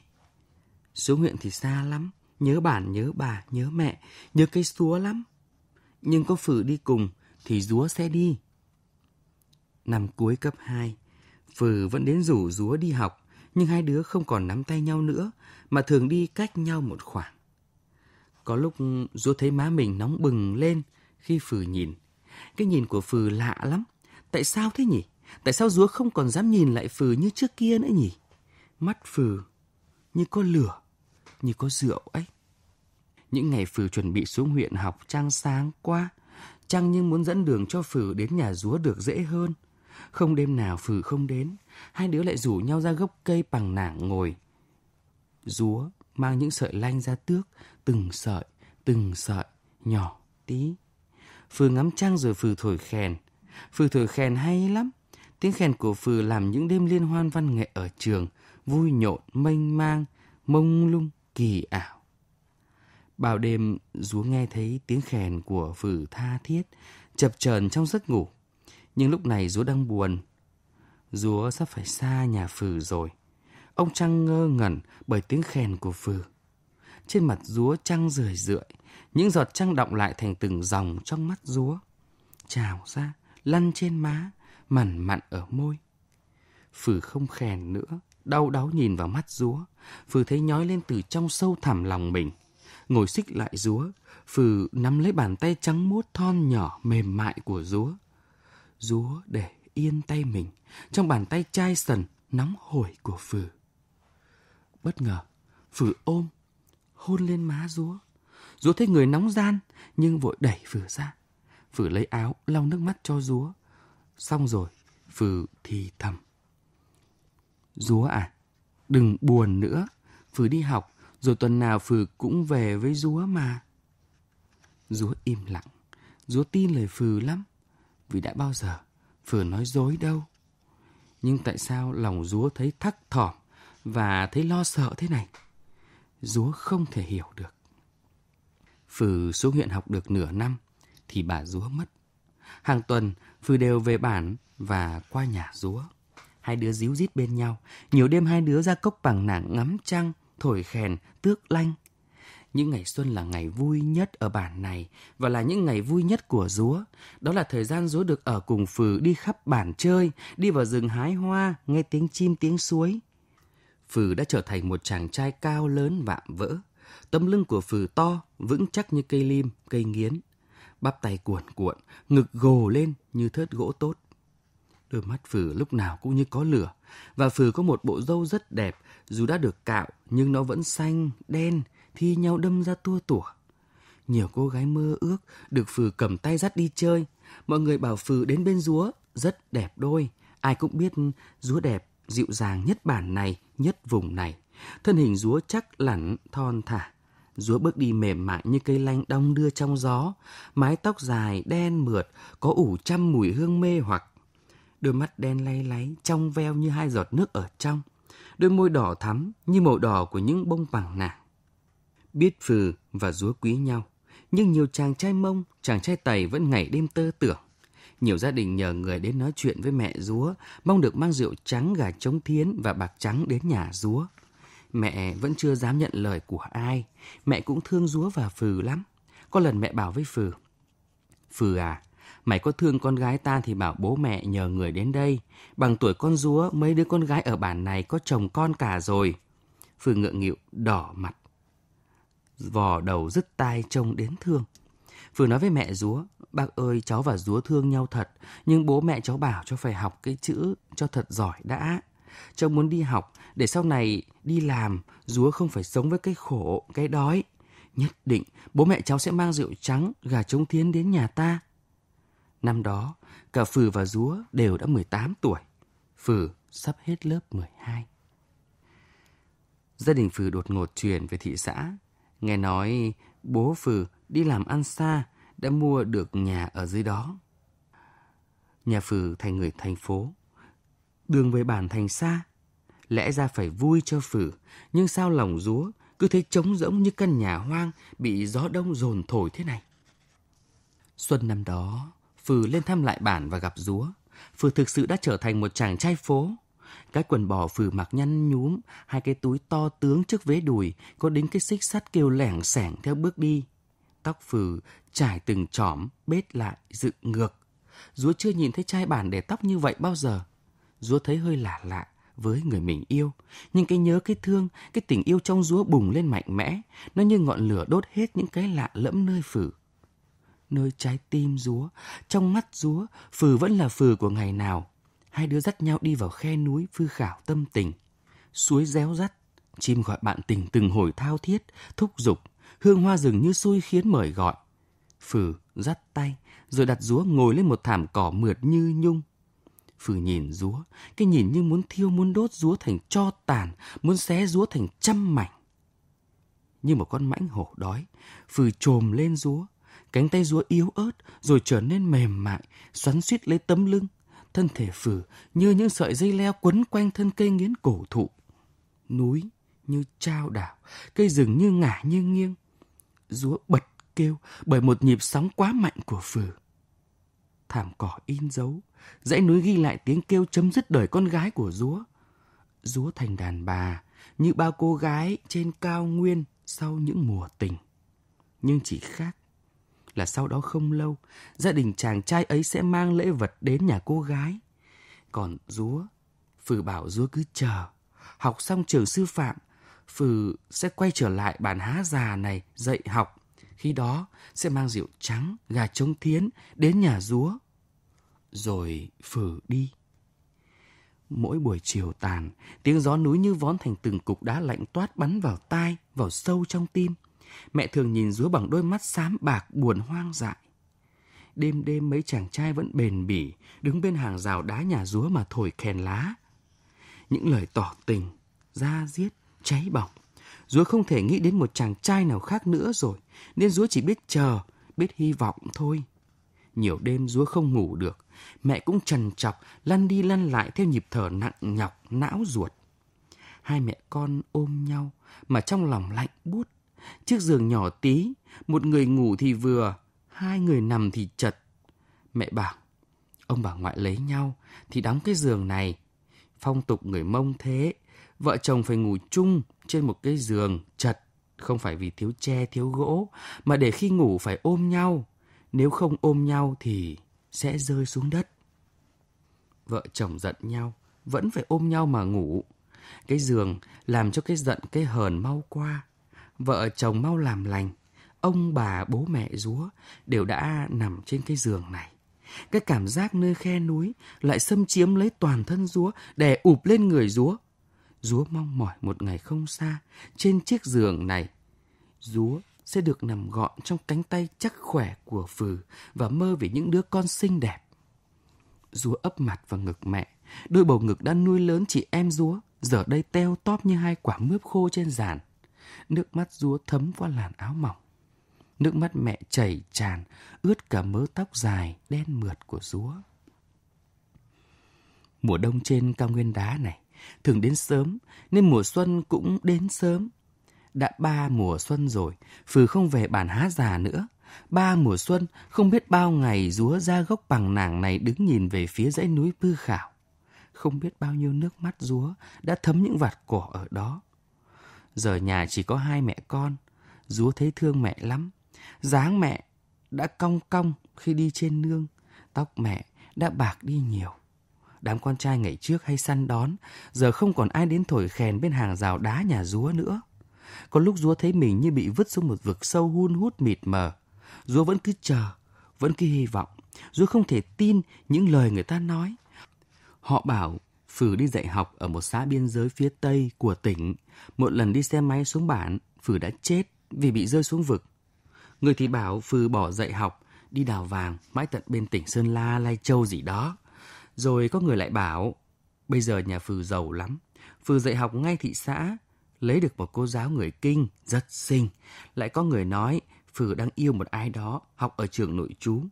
Xuống huyện thì xa lắm, nhớ bản, nhớ bà, nhớ mẹ, nhớ cây súa lắm. Nhưng có Phử đi cùng thì Dúa sẽ đi. Năm cuối cấp 2, Phử vẫn đến rủ Dúa đi học, nhưng hai đứa không còn nắm tay nhau nữa, mà thường đi cách nhau một khoảng. Có lúc Dúa thấy má mình nóng bừng lên khi Phử nhìn. Cái nhìn của Phử lạ lắm. Tại sao thế nhỉ? Tại sao Rúa không còn dám nhìn lại Phừ như trước kia nữa nhỉ? Mắt Phừ như có lửa, như có rượu ấy. Những ngày Phừ chuẩn bị xuống huyện học trang sáng quá, trang nhưng muốn dẫn đường cho Phừ đến nhà Rúa được dễ hơn. Không đêm nào Phừ không đến, hai đứa lại rủ nhau ra gốc cây bằng nảng ngồi. Rúa mang những sợi lanh ra tước, từng sợi, từng sợi, nhỏ tí. Phừ ngắm trăng rồi Phừ thổi khen. Phừ thổi khen hay lắm. Tiếng khen của Phừ làm những đêm liên hoan văn nghệ ở trường vui nhộn, mênh mang, mông lung, kỳ ảo. Bao đêm, Rúa nghe thấy tiếng khèn của Phừ tha thiết, chập chờn trong giấc ngủ. Nhưng lúc này Rúa đang buồn. Rúa sắp phải xa nhà Phừ rồi. Ông Trăng ngơ ngẩn bởi tiếng khèn của Phừ. Trên mặt Rúa trăng rười rượi, những giọt trăng động lại thành từng dòng trong mắt Rúa. Trào ra, lăn trên má, mặn mặn ở môi. phử không khèn nữa, đau đáu nhìn vào mắt Rúa. phử thấy nhói lên từ trong sâu thẳm lòng mình ngồi xích lại rúa, phử nắm lấy bàn tay trắng muốt thon nhỏ mềm mại của rúa. Rúa để yên tay mình trong bàn tay chai sần nóng hổi của phử. Bất ngờ, phử ôm, hôn lên má rúa. Rúa thấy người nóng gian nhưng vội đẩy phử ra. phử lấy áo lau nước mắt cho rúa. Xong rồi, Phừ thì thầm. Rúa à, đừng buồn nữa. Phừ đi học Rồi tuần nào Phừ cũng về với Dúa mà. Dúa im lặng. Dúa tin lời Phừ lắm. Vì đã bao giờ Phừ nói dối đâu. Nhưng tại sao lòng Dúa thấy thắc thỏm và thấy lo sợ thế này? Dúa không thể hiểu được. Phừ xuống huyện học được nửa năm thì bà Dúa mất. Hàng tuần Phừ đều về bản và qua nhà rúa Hai đứa díu dít bên nhau, nhiều đêm hai đứa ra cốc bằng nảng ngắm trăng, thổi khèn, tước lanh. Những ngày xuân là ngày vui nhất ở bản này và là những ngày vui nhất của rúa Đó là thời gian rúa được ở cùng Phừ đi khắp bản chơi, đi vào rừng hái hoa, nghe tiếng chim tiếng suối. Phừ đã trở thành một chàng trai cao lớn vạm vỡ. Tấm lưng của Phừ to, vững chắc như cây lim, cây nghiến. Bắp tay cuộn cuộn, ngực gồ lên như thớt gỗ tốt. Đôi mắt Phừ lúc nào cũng như có lửa. Và Phừ có một bộ râu rất đẹp, dù đã được cạo nhưng nó vẫn xanh, đen, thi nhau đâm ra tua tủa. Nhiều cô gái mơ ước được Phừ cầm tay dắt đi chơi. Mọi người bảo Phừ đến bên rúa rất đẹp đôi. Ai cũng biết rúa đẹp, dịu dàng nhất bản này, nhất vùng này. Thân hình rúa chắc lẳn, thon thả. Dúa bước đi mềm mại như cây lanh đong đưa trong gió. Mái tóc dài, đen mượt, có ủ trăm mùi hương mê hoặc đôi mắt đen lay láy, trong veo như hai giọt nước ở trong, đôi môi đỏ thắm như màu đỏ của những bông bằng nàng. Biết phừ và rúa quý nhau, nhưng nhiều chàng trai mông, chàng trai tày vẫn ngày đêm tơ tưởng. Nhiều gia đình nhờ người đến nói chuyện với mẹ rúa, mong được mang rượu trắng gà trống thiến và bạc trắng đến nhà rúa. Mẹ vẫn chưa dám nhận lời của ai, mẹ cũng thương dúa và phừ lắm. Có lần mẹ bảo với phừ, Phừ à, Mày có thương con gái ta thì bảo bố mẹ nhờ người đến đây. Bằng tuổi con dúa mấy đứa con gái ở bản này có chồng con cả rồi. phừ ngượng nghịu, đỏ mặt. Vò đầu dứt tai trông đến thương. phừ nói với mẹ dúa bác ơi cháu và dúa thương nhau thật, nhưng bố mẹ cháu bảo cho phải học cái chữ cho thật giỏi đã. Cháu muốn đi học để sau này đi làm, rúa không phải sống với cái khổ, cái đói. Nhất định bố mẹ cháu sẽ mang rượu trắng, gà trống thiến đến nhà ta. Năm đó, cả Phừ và Dúa đều đã 18 tuổi. Phừ sắp hết lớp 12. Gia đình Phừ đột ngột chuyển về thị xã. Nghe nói bố Phừ đi làm ăn xa đã mua được nhà ở dưới đó. Nhà Phừ thành người thành phố. Đường về bản thành xa. Lẽ ra phải vui cho phử nhưng sao lòng Dúa cứ thấy trống rỗng như căn nhà hoang bị gió đông dồn thổi thế này. Xuân năm đó, Phừ lên thăm lại bản và gặp Dúa. Phừ thực sự đã trở thành một chàng trai phố. Cái quần bò Phừ mặc nhăn nhúm, hai cái túi to tướng trước vế đùi, có đính cái xích sắt kêu lẻng sẻng theo bước đi. Tóc Phừ trải từng chỏm, bết lại, dựng ngược. Dúa chưa nhìn thấy trai bản để tóc như vậy bao giờ. Dúa thấy hơi lạ lạ với người mình yêu. Nhưng cái nhớ, cái thương, cái tình yêu trong Dúa bùng lên mạnh mẽ. Nó như ngọn lửa đốt hết những cái lạ lẫm nơi phử. nơi trái tim rúa, trong mắt rúa, phử vẫn là phử của ngày nào. Hai đứa dắt nhau đi vào khe núi phư khảo tâm tình. Suối réo rắt, chim gọi bạn tình từng hồi thao thiết, thúc giục, hương hoa rừng như xui khiến mời gọi. Phử dắt tay, rồi đặt rúa ngồi lên một thảm cỏ mượt như nhung. Phừ nhìn rúa, cái nhìn như muốn thiêu muốn đốt rúa thành cho tàn, muốn xé rúa thành trăm mảnh. Như một con mãnh hổ đói, Phừ trồm lên rúa, Cánh tay rúa yếu ớt rồi trở nên mềm mại, xoắn suýt lấy tấm lưng. Thân thể phử như những sợi dây leo quấn quanh thân cây nghiến cổ thụ. Núi như trao đảo, cây rừng như ngả như nghiêng. Rúa bật kêu bởi một nhịp sóng quá mạnh của phử. Thảm cỏ in dấu, dãy núi ghi lại tiếng kêu chấm dứt đời con gái của rúa. Rúa thành đàn bà, như bao cô gái trên cao nguyên sau những mùa tình. Nhưng chỉ khác là sau đó không lâu, gia đình chàng trai ấy sẽ mang lễ vật đến nhà cô gái. Còn Dúa, Phừ bảo Dúa cứ chờ. Học xong trường sư phạm, Phừ sẽ quay trở lại bản há già này dạy học. Khi đó sẽ mang rượu trắng, gà trống thiến đến nhà rúa Rồi phử đi. Mỗi buổi chiều tàn, tiếng gió núi như vón thành từng cục đá lạnh toát bắn vào tai, vào sâu trong tim. Mẹ thường nhìn rúa bằng đôi mắt xám bạc buồn hoang dại. Đêm đêm mấy chàng trai vẫn bền bỉ, đứng bên hàng rào đá nhà rúa mà thổi kèn lá. Những lời tỏ tình, ra giết, cháy bỏng. Dúa không thể nghĩ đến một chàng trai nào khác nữa rồi, nên Dúa chỉ biết chờ, biết hy vọng thôi. Nhiều đêm Dúa không ngủ được, mẹ cũng trần trọc, lăn đi lăn lại theo nhịp thở nặng nhọc, não ruột. Hai mẹ con ôm nhau, mà trong lòng lạnh buốt. Chiếc giường nhỏ tí, một người ngủ thì vừa, hai người nằm thì chật. Mẹ bảo, ông bà ngoại lấy nhau thì đóng cái giường này. Phong tục người Mông thế, vợ chồng phải ngủ chung trên một cái giường chật, không phải vì thiếu tre thiếu gỗ, mà để khi ngủ phải ôm nhau. Nếu không ôm nhau thì sẽ rơi xuống đất. Vợ chồng giận nhau, vẫn phải ôm nhau mà ngủ. Cái giường làm cho cái giận cái hờn mau qua. Vợ chồng mau làm lành. Ông bà bố mẹ rúa đều đã nằm trên cái giường này. Cái cảm giác nơi khe núi lại xâm chiếm lấy toàn thân rúa, đè ụp lên người rúa. Rúa mong mỏi một ngày không xa, trên chiếc giường này. Rúa sẽ được nằm gọn trong cánh tay chắc khỏe của Phừ và mơ về những đứa con xinh đẹp. Rúa ấp mặt vào ngực mẹ, đôi bầu ngực đã nuôi lớn chị em rúa, giờ đây teo tóp như hai quả mướp khô trên giàn. Nước mắt rúa thấm qua làn áo mỏng. Nước mắt mẹ chảy tràn, ướt cả mớ tóc dài, đen mượt của rúa. Mùa đông trên cao nguyên đá này thường đến sớm, nên mùa xuân cũng đến sớm. Đã ba mùa xuân rồi, Phừ không về bản há già nữa. Ba mùa xuân, không biết bao ngày rúa ra gốc bằng nàng này đứng nhìn về phía dãy núi Pư Khảo. Không biết bao nhiêu nước mắt rúa đã thấm những vạt cỏ ở đó. Giờ nhà chỉ có hai mẹ con, rúa thấy thương mẹ lắm. dáng mẹ đã cong cong khi đi trên nương, tóc mẹ đã bạc đi nhiều. Đám con trai ngày trước hay săn đón, giờ không còn ai đến thổi khèn bên hàng rào đá nhà rúa nữa. Có lúc rúa thấy mình như bị vứt xuống một vực sâu hun hút mịt mờ. Rúa vẫn cứ chờ, vẫn cứ hy vọng. Rúa không thể tin những lời người ta nói. Họ bảo Phử đi dạy học ở một xã biên giới phía tây của tỉnh. Một lần đi xe máy xuống bản, Phử đã chết vì bị rơi xuống vực. Người thì bảo Phử bỏ dạy học, đi đào vàng mãi tận bên tỉnh Sơn La, Lai Châu gì đó. Rồi có người lại bảo, bây giờ nhà Phừ giàu lắm. Phừ dạy học ngay thị xã, lấy được một cô giáo người kinh, rất xinh. Lại có người nói Phừ đang yêu một ai đó, học ở trường nội trú.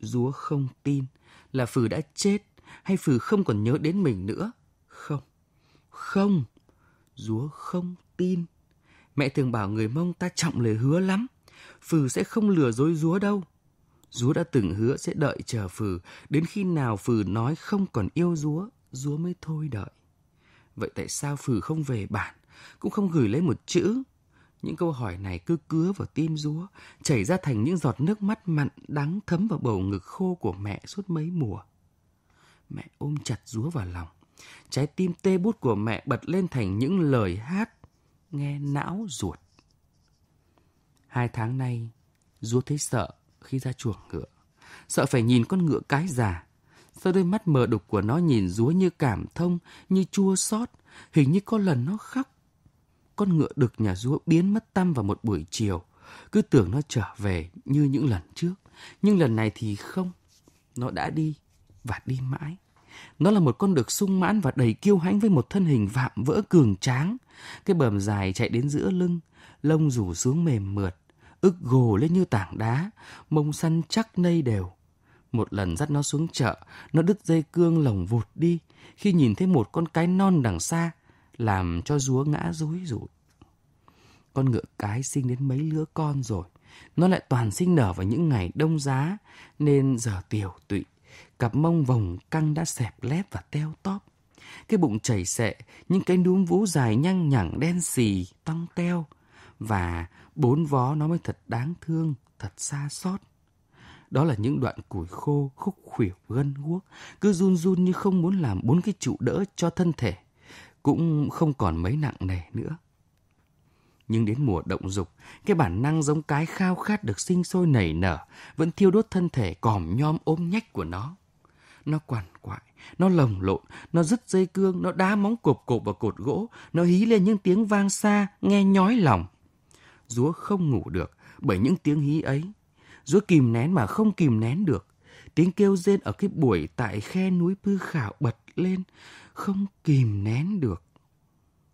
Dúa không tin là Phừ đã chết hay Phừ không còn nhớ đến mình nữa. Không, không, Dúa không tin. Mẹ thường bảo người Mông ta trọng lời hứa lắm. Phừ sẽ không lừa dối Dúa đâu. Dúa đã từng hứa sẽ đợi chờ Phừ, đến khi nào Phừ nói không còn yêu Dúa, Dúa mới thôi đợi. Vậy tại sao Phừ không về bản, cũng không gửi lấy một chữ? Những câu hỏi này cứ cứa vào tim Dúa, chảy ra thành những giọt nước mắt mặn đắng thấm vào bầu ngực khô của mẹ suốt mấy mùa. Mẹ ôm chặt Dúa vào lòng. Trái tim tê bút của mẹ bật lên thành những lời hát, nghe não ruột. Hai tháng nay, Dúa thấy sợ khi ra chuồng ngựa. Sợ phải nhìn con ngựa cái già. sau đôi mắt mờ đục của nó nhìn rúa như cảm thông, như chua xót. Hình như có lần nó khóc. Con ngựa đực nhà rúa biến mất tâm vào một buổi chiều. Cứ tưởng nó trở về như những lần trước. Nhưng lần này thì không. Nó đã đi và đi mãi. Nó là một con đực sung mãn và đầy kiêu hãnh với một thân hình vạm vỡ cường tráng. Cái bờm dài chạy đến giữa lưng, lông rủ xuống mềm mượt ức gồ lên như tảng đá, mông săn chắc nây đều. Một lần dắt nó xuống chợ, nó đứt dây cương lồng vụt đi khi nhìn thấy một con cái non đằng xa, làm cho rúa ngã rối rụi. Con ngựa cái sinh đến mấy lứa con rồi, nó lại toàn sinh nở vào những ngày đông giá, nên giờ tiểu tụy, cặp mông vòng căng đã xẹp lép và teo tóp. Cái bụng chảy xệ, những cái núm vú dài nhăng nhẳng đen xì, tong teo, và bốn vó nó mới thật đáng thương, thật xa xót. Đó là những đoạn củi khô, khúc khuỷu, gân guốc, cứ run run như không muốn làm bốn cái trụ đỡ cho thân thể, cũng không còn mấy nặng nề nữa. Nhưng đến mùa động dục, cái bản năng giống cái khao khát được sinh sôi nảy nở, vẫn thiêu đốt thân thể còm nhom ôm nhách của nó. Nó quằn quại, nó lồng lộn, nó dứt dây cương, nó đá móng cộp cộp vào cột gỗ, nó hí lên những tiếng vang xa, nghe nhói lòng. Dúa không ngủ được bởi những tiếng hí ấy. Dúa kìm nén mà không kìm nén được. Tiếng kêu rên ở cái buổi tại khe núi Pư Khảo bật lên, không kìm nén được.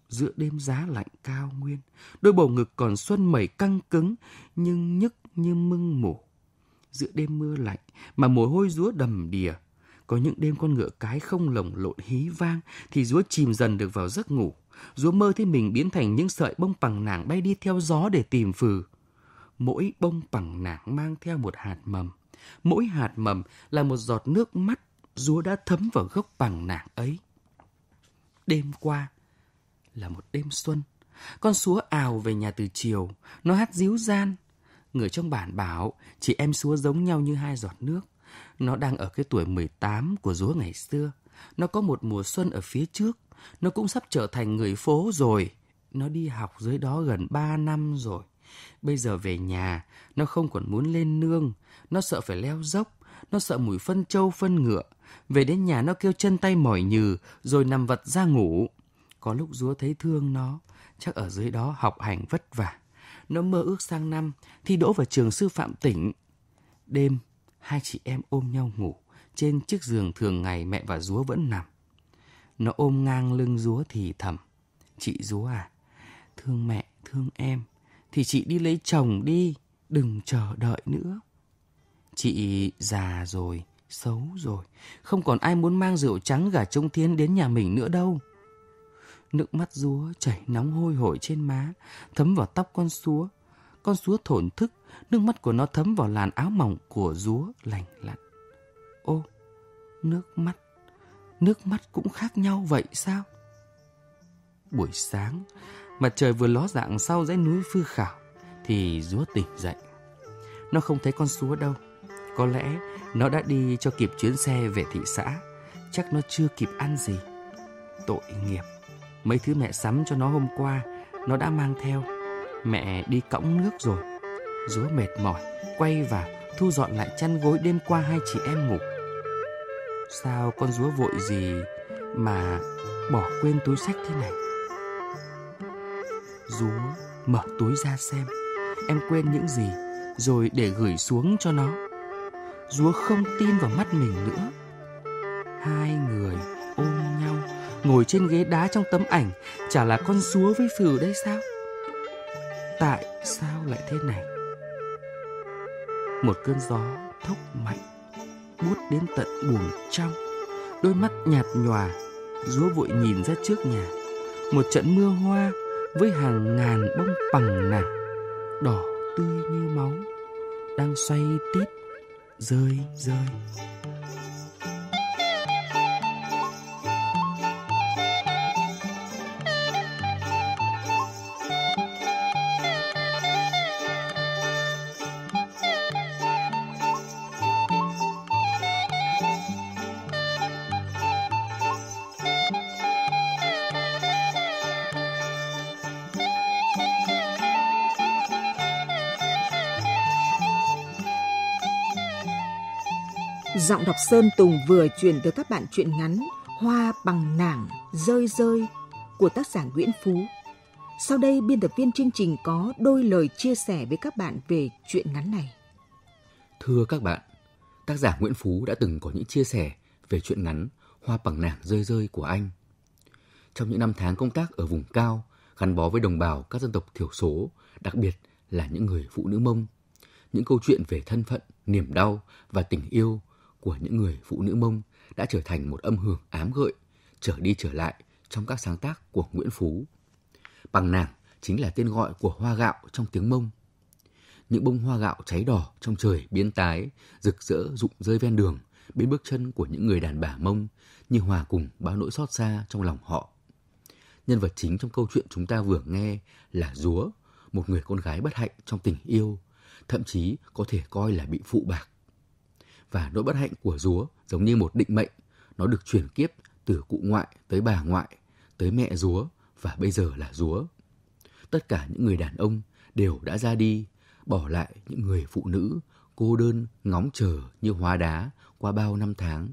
giữa đêm giá lạnh cao nguyên, đôi bầu ngực còn xuân mẩy căng cứng nhưng nhức như mưng mủ. Giữa đêm mưa lạnh mà mồ hôi rúa đầm đìa, có những đêm con ngựa cái không lồng lộn hí vang thì rúa chìm dần được vào giấc ngủ. Rúa mơ thấy mình biến thành những sợi bông bằng nàng bay đi theo gió để tìm phừ. Mỗi bông bằng nàng mang theo một hạt mầm. Mỗi hạt mầm là một giọt nước mắt rúa đã thấm vào gốc bằng nàng ấy. Đêm qua là một đêm xuân. Con súa ào về nhà từ chiều. Nó hát díu gian. Người trong bản bảo, chị em súa giống nhau như hai giọt nước. Nó đang ở cái tuổi 18 của rúa ngày xưa. Nó có một mùa xuân ở phía trước. Nó cũng sắp trở thành người phố rồi. Nó đi học dưới đó gần 3 năm rồi. Bây giờ về nhà, nó không còn muốn lên nương. Nó sợ phải leo dốc. Nó sợ mùi phân trâu phân ngựa. Về đến nhà nó kêu chân tay mỏi nhừ rồi nằm vật ra ngủ. Có lúc rúa thấy thương nó, chắc ở dưới đó học hành vất vả. Nó mơ ước sang năm thi đỗ vào trường sư phạm tỉnh. Đêm, hai chị em ôm nhau ngủ trên chiếc giường thường ngày mẹ và rúa vẫn nằm. Nó ôm ngang lưng rúa thì thầm. Chị rúa à, thương mẹ, thương em, thì chị đi lấy chồng đi, đừng chờ đợi nữa. Chị già rồi, xấu rồi, không còn ai muốn mang rượu trắng gà trông thiên đến nhà mình nữa đâu. Nước mắt rúa chảy nóng hôi hổi trên má, thấm vào tóc con súa. Con súa thổn thức, nước mắt của nó thấm vào làn áo mỏng của rúa lành lặn. Ô, nước mắt, nước mắt cũng khác nhau vậy sao? Buổi sáng, mặt trời vừa ló dạng sau dãy núi Phư Khảo, thì rúa tỉnh dậy. Nó không thấy con súa đâu. Có lẽ nó đã đi cho kịp chuyến xe về thị xã. Chắc nó chưa kịp ăn gì. Tội nghiệp. Mấy thứ mẹ sắm cho nó hôm qua, nó đã mang theo. Mẹ đi cõng nước rồi. Rúa mệt mỏi, quay vào, thu dọn lại chăn gối đêm qua hai chị em ngủ. Sao con rúa vội gì mà bỏ quên túi sách thế này? Rúa mở túi ra xem, em quên những gì, rồi để gửi xuống cho nó. Rúa không tin vào mắt mình nữa. Hai người ôm nhau ngồi trên ghế đá trong tấm ảnh chả là con rúa với phừ đây sao? Tại sao lại thế này? Một cơn gió thốc mạnh, bút đến tận buồng trong, đôi mắt nhạt nhòa, rúa vội nhìn ra trước nhà. Một trận mưa hoa với hàng ngàn bông bằng nàng, đỏ tươi như máu, đang xoay tít, rơi rơi. Giọng đọc Sơn Tùng vừa truyền tới các bạn truyện ngắn Hoa bằng nảng rơi rơi của tác giả Nguyễn Phú. Sau đây biên tập viên chương trình có đôi lời chia sẻ với các bạn về truyện ngắn này. Thưa các bạn, tác giả Nguyễn Phú đã từng có những chia sẻ về truyện ngắn Hoa bằng nảng rơi rơi của anh. Trong những năm tháng công tác ở vùng cao, gắn bó với đồng bào các dân tộc thiểu số, đặc biệt là những người phụ nữ Mông, những câu chuyện về thân phận, niềm đau và tình yêu của những người phụ nữ Mông đã trở thành một âm hưởng ám gợi, trở đi trở lại trong các sáng tác của Nguyễn Phú. Bằng nàng chính là tên gọi của hoa gạo trong tiếng Mông. Những bông hoa gạo cháy đỏ trong trời biến tái, rực rỡ rụng rơi ven đường, bên bước chân của những người đàn bà Mông như hòa cùng bao nỗi xót xa trong lòng họ. Nhân vật chính trong câu chuyện chúng ta vừa nghe là Dúa, một người con gái bất hạnh trong tình yêu, thậm chí có thể coi là bị phụ bạc và nỗi bất hạnh của Dúa giống như một định mệnh, nó được chuyển kiếp từ cụ ngoại tới bà ngoại, tới mẹ Dúa và bây giờ là Dúa. Tất cả những người đàn ông đều đã ra đi, bỏ lại những người phụ nữ cô đơn ngóng chờ như hóa đá qua bao năm tháng.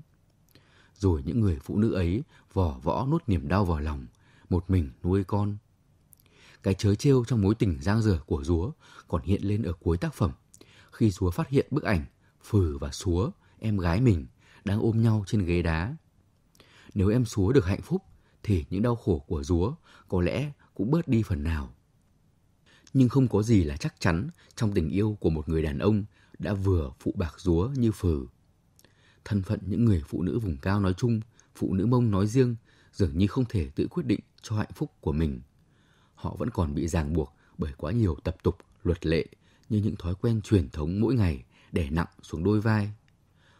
Rồi những người phụ nữ ấy vỏ võ nuốt niềm đau vào lòng, một mình nuôi con. Cái chớ trêu trong mối tình giang dở của Dúa còn hiện lên ở cuối tác phẩm, khi Dúa phát hiện bức ảnh phử và Súa, em gái mình, đang ôm nhau trên ghế đá. Nếu em Súa được hạnh phúc, thì những đau khổ của Dúa có lẽ cũng bớt đi phần nào. Nhưng không có gì là chắc chắn trong tình yêu của một người đàn ông đã vừa phụ bạc Dúa như phử Thân phận những người phụ nữ vùng cao nói chung, phụ nữ mông nói riêng dường như không thể tự quyết định cho hạnh phúc của mình. Họ vẫn còn bị ràng buộc bởi quá nhiều tập tục, luật lệ như những thói quen truyền thống mỗi ngày đè nặng xuống đôi vai.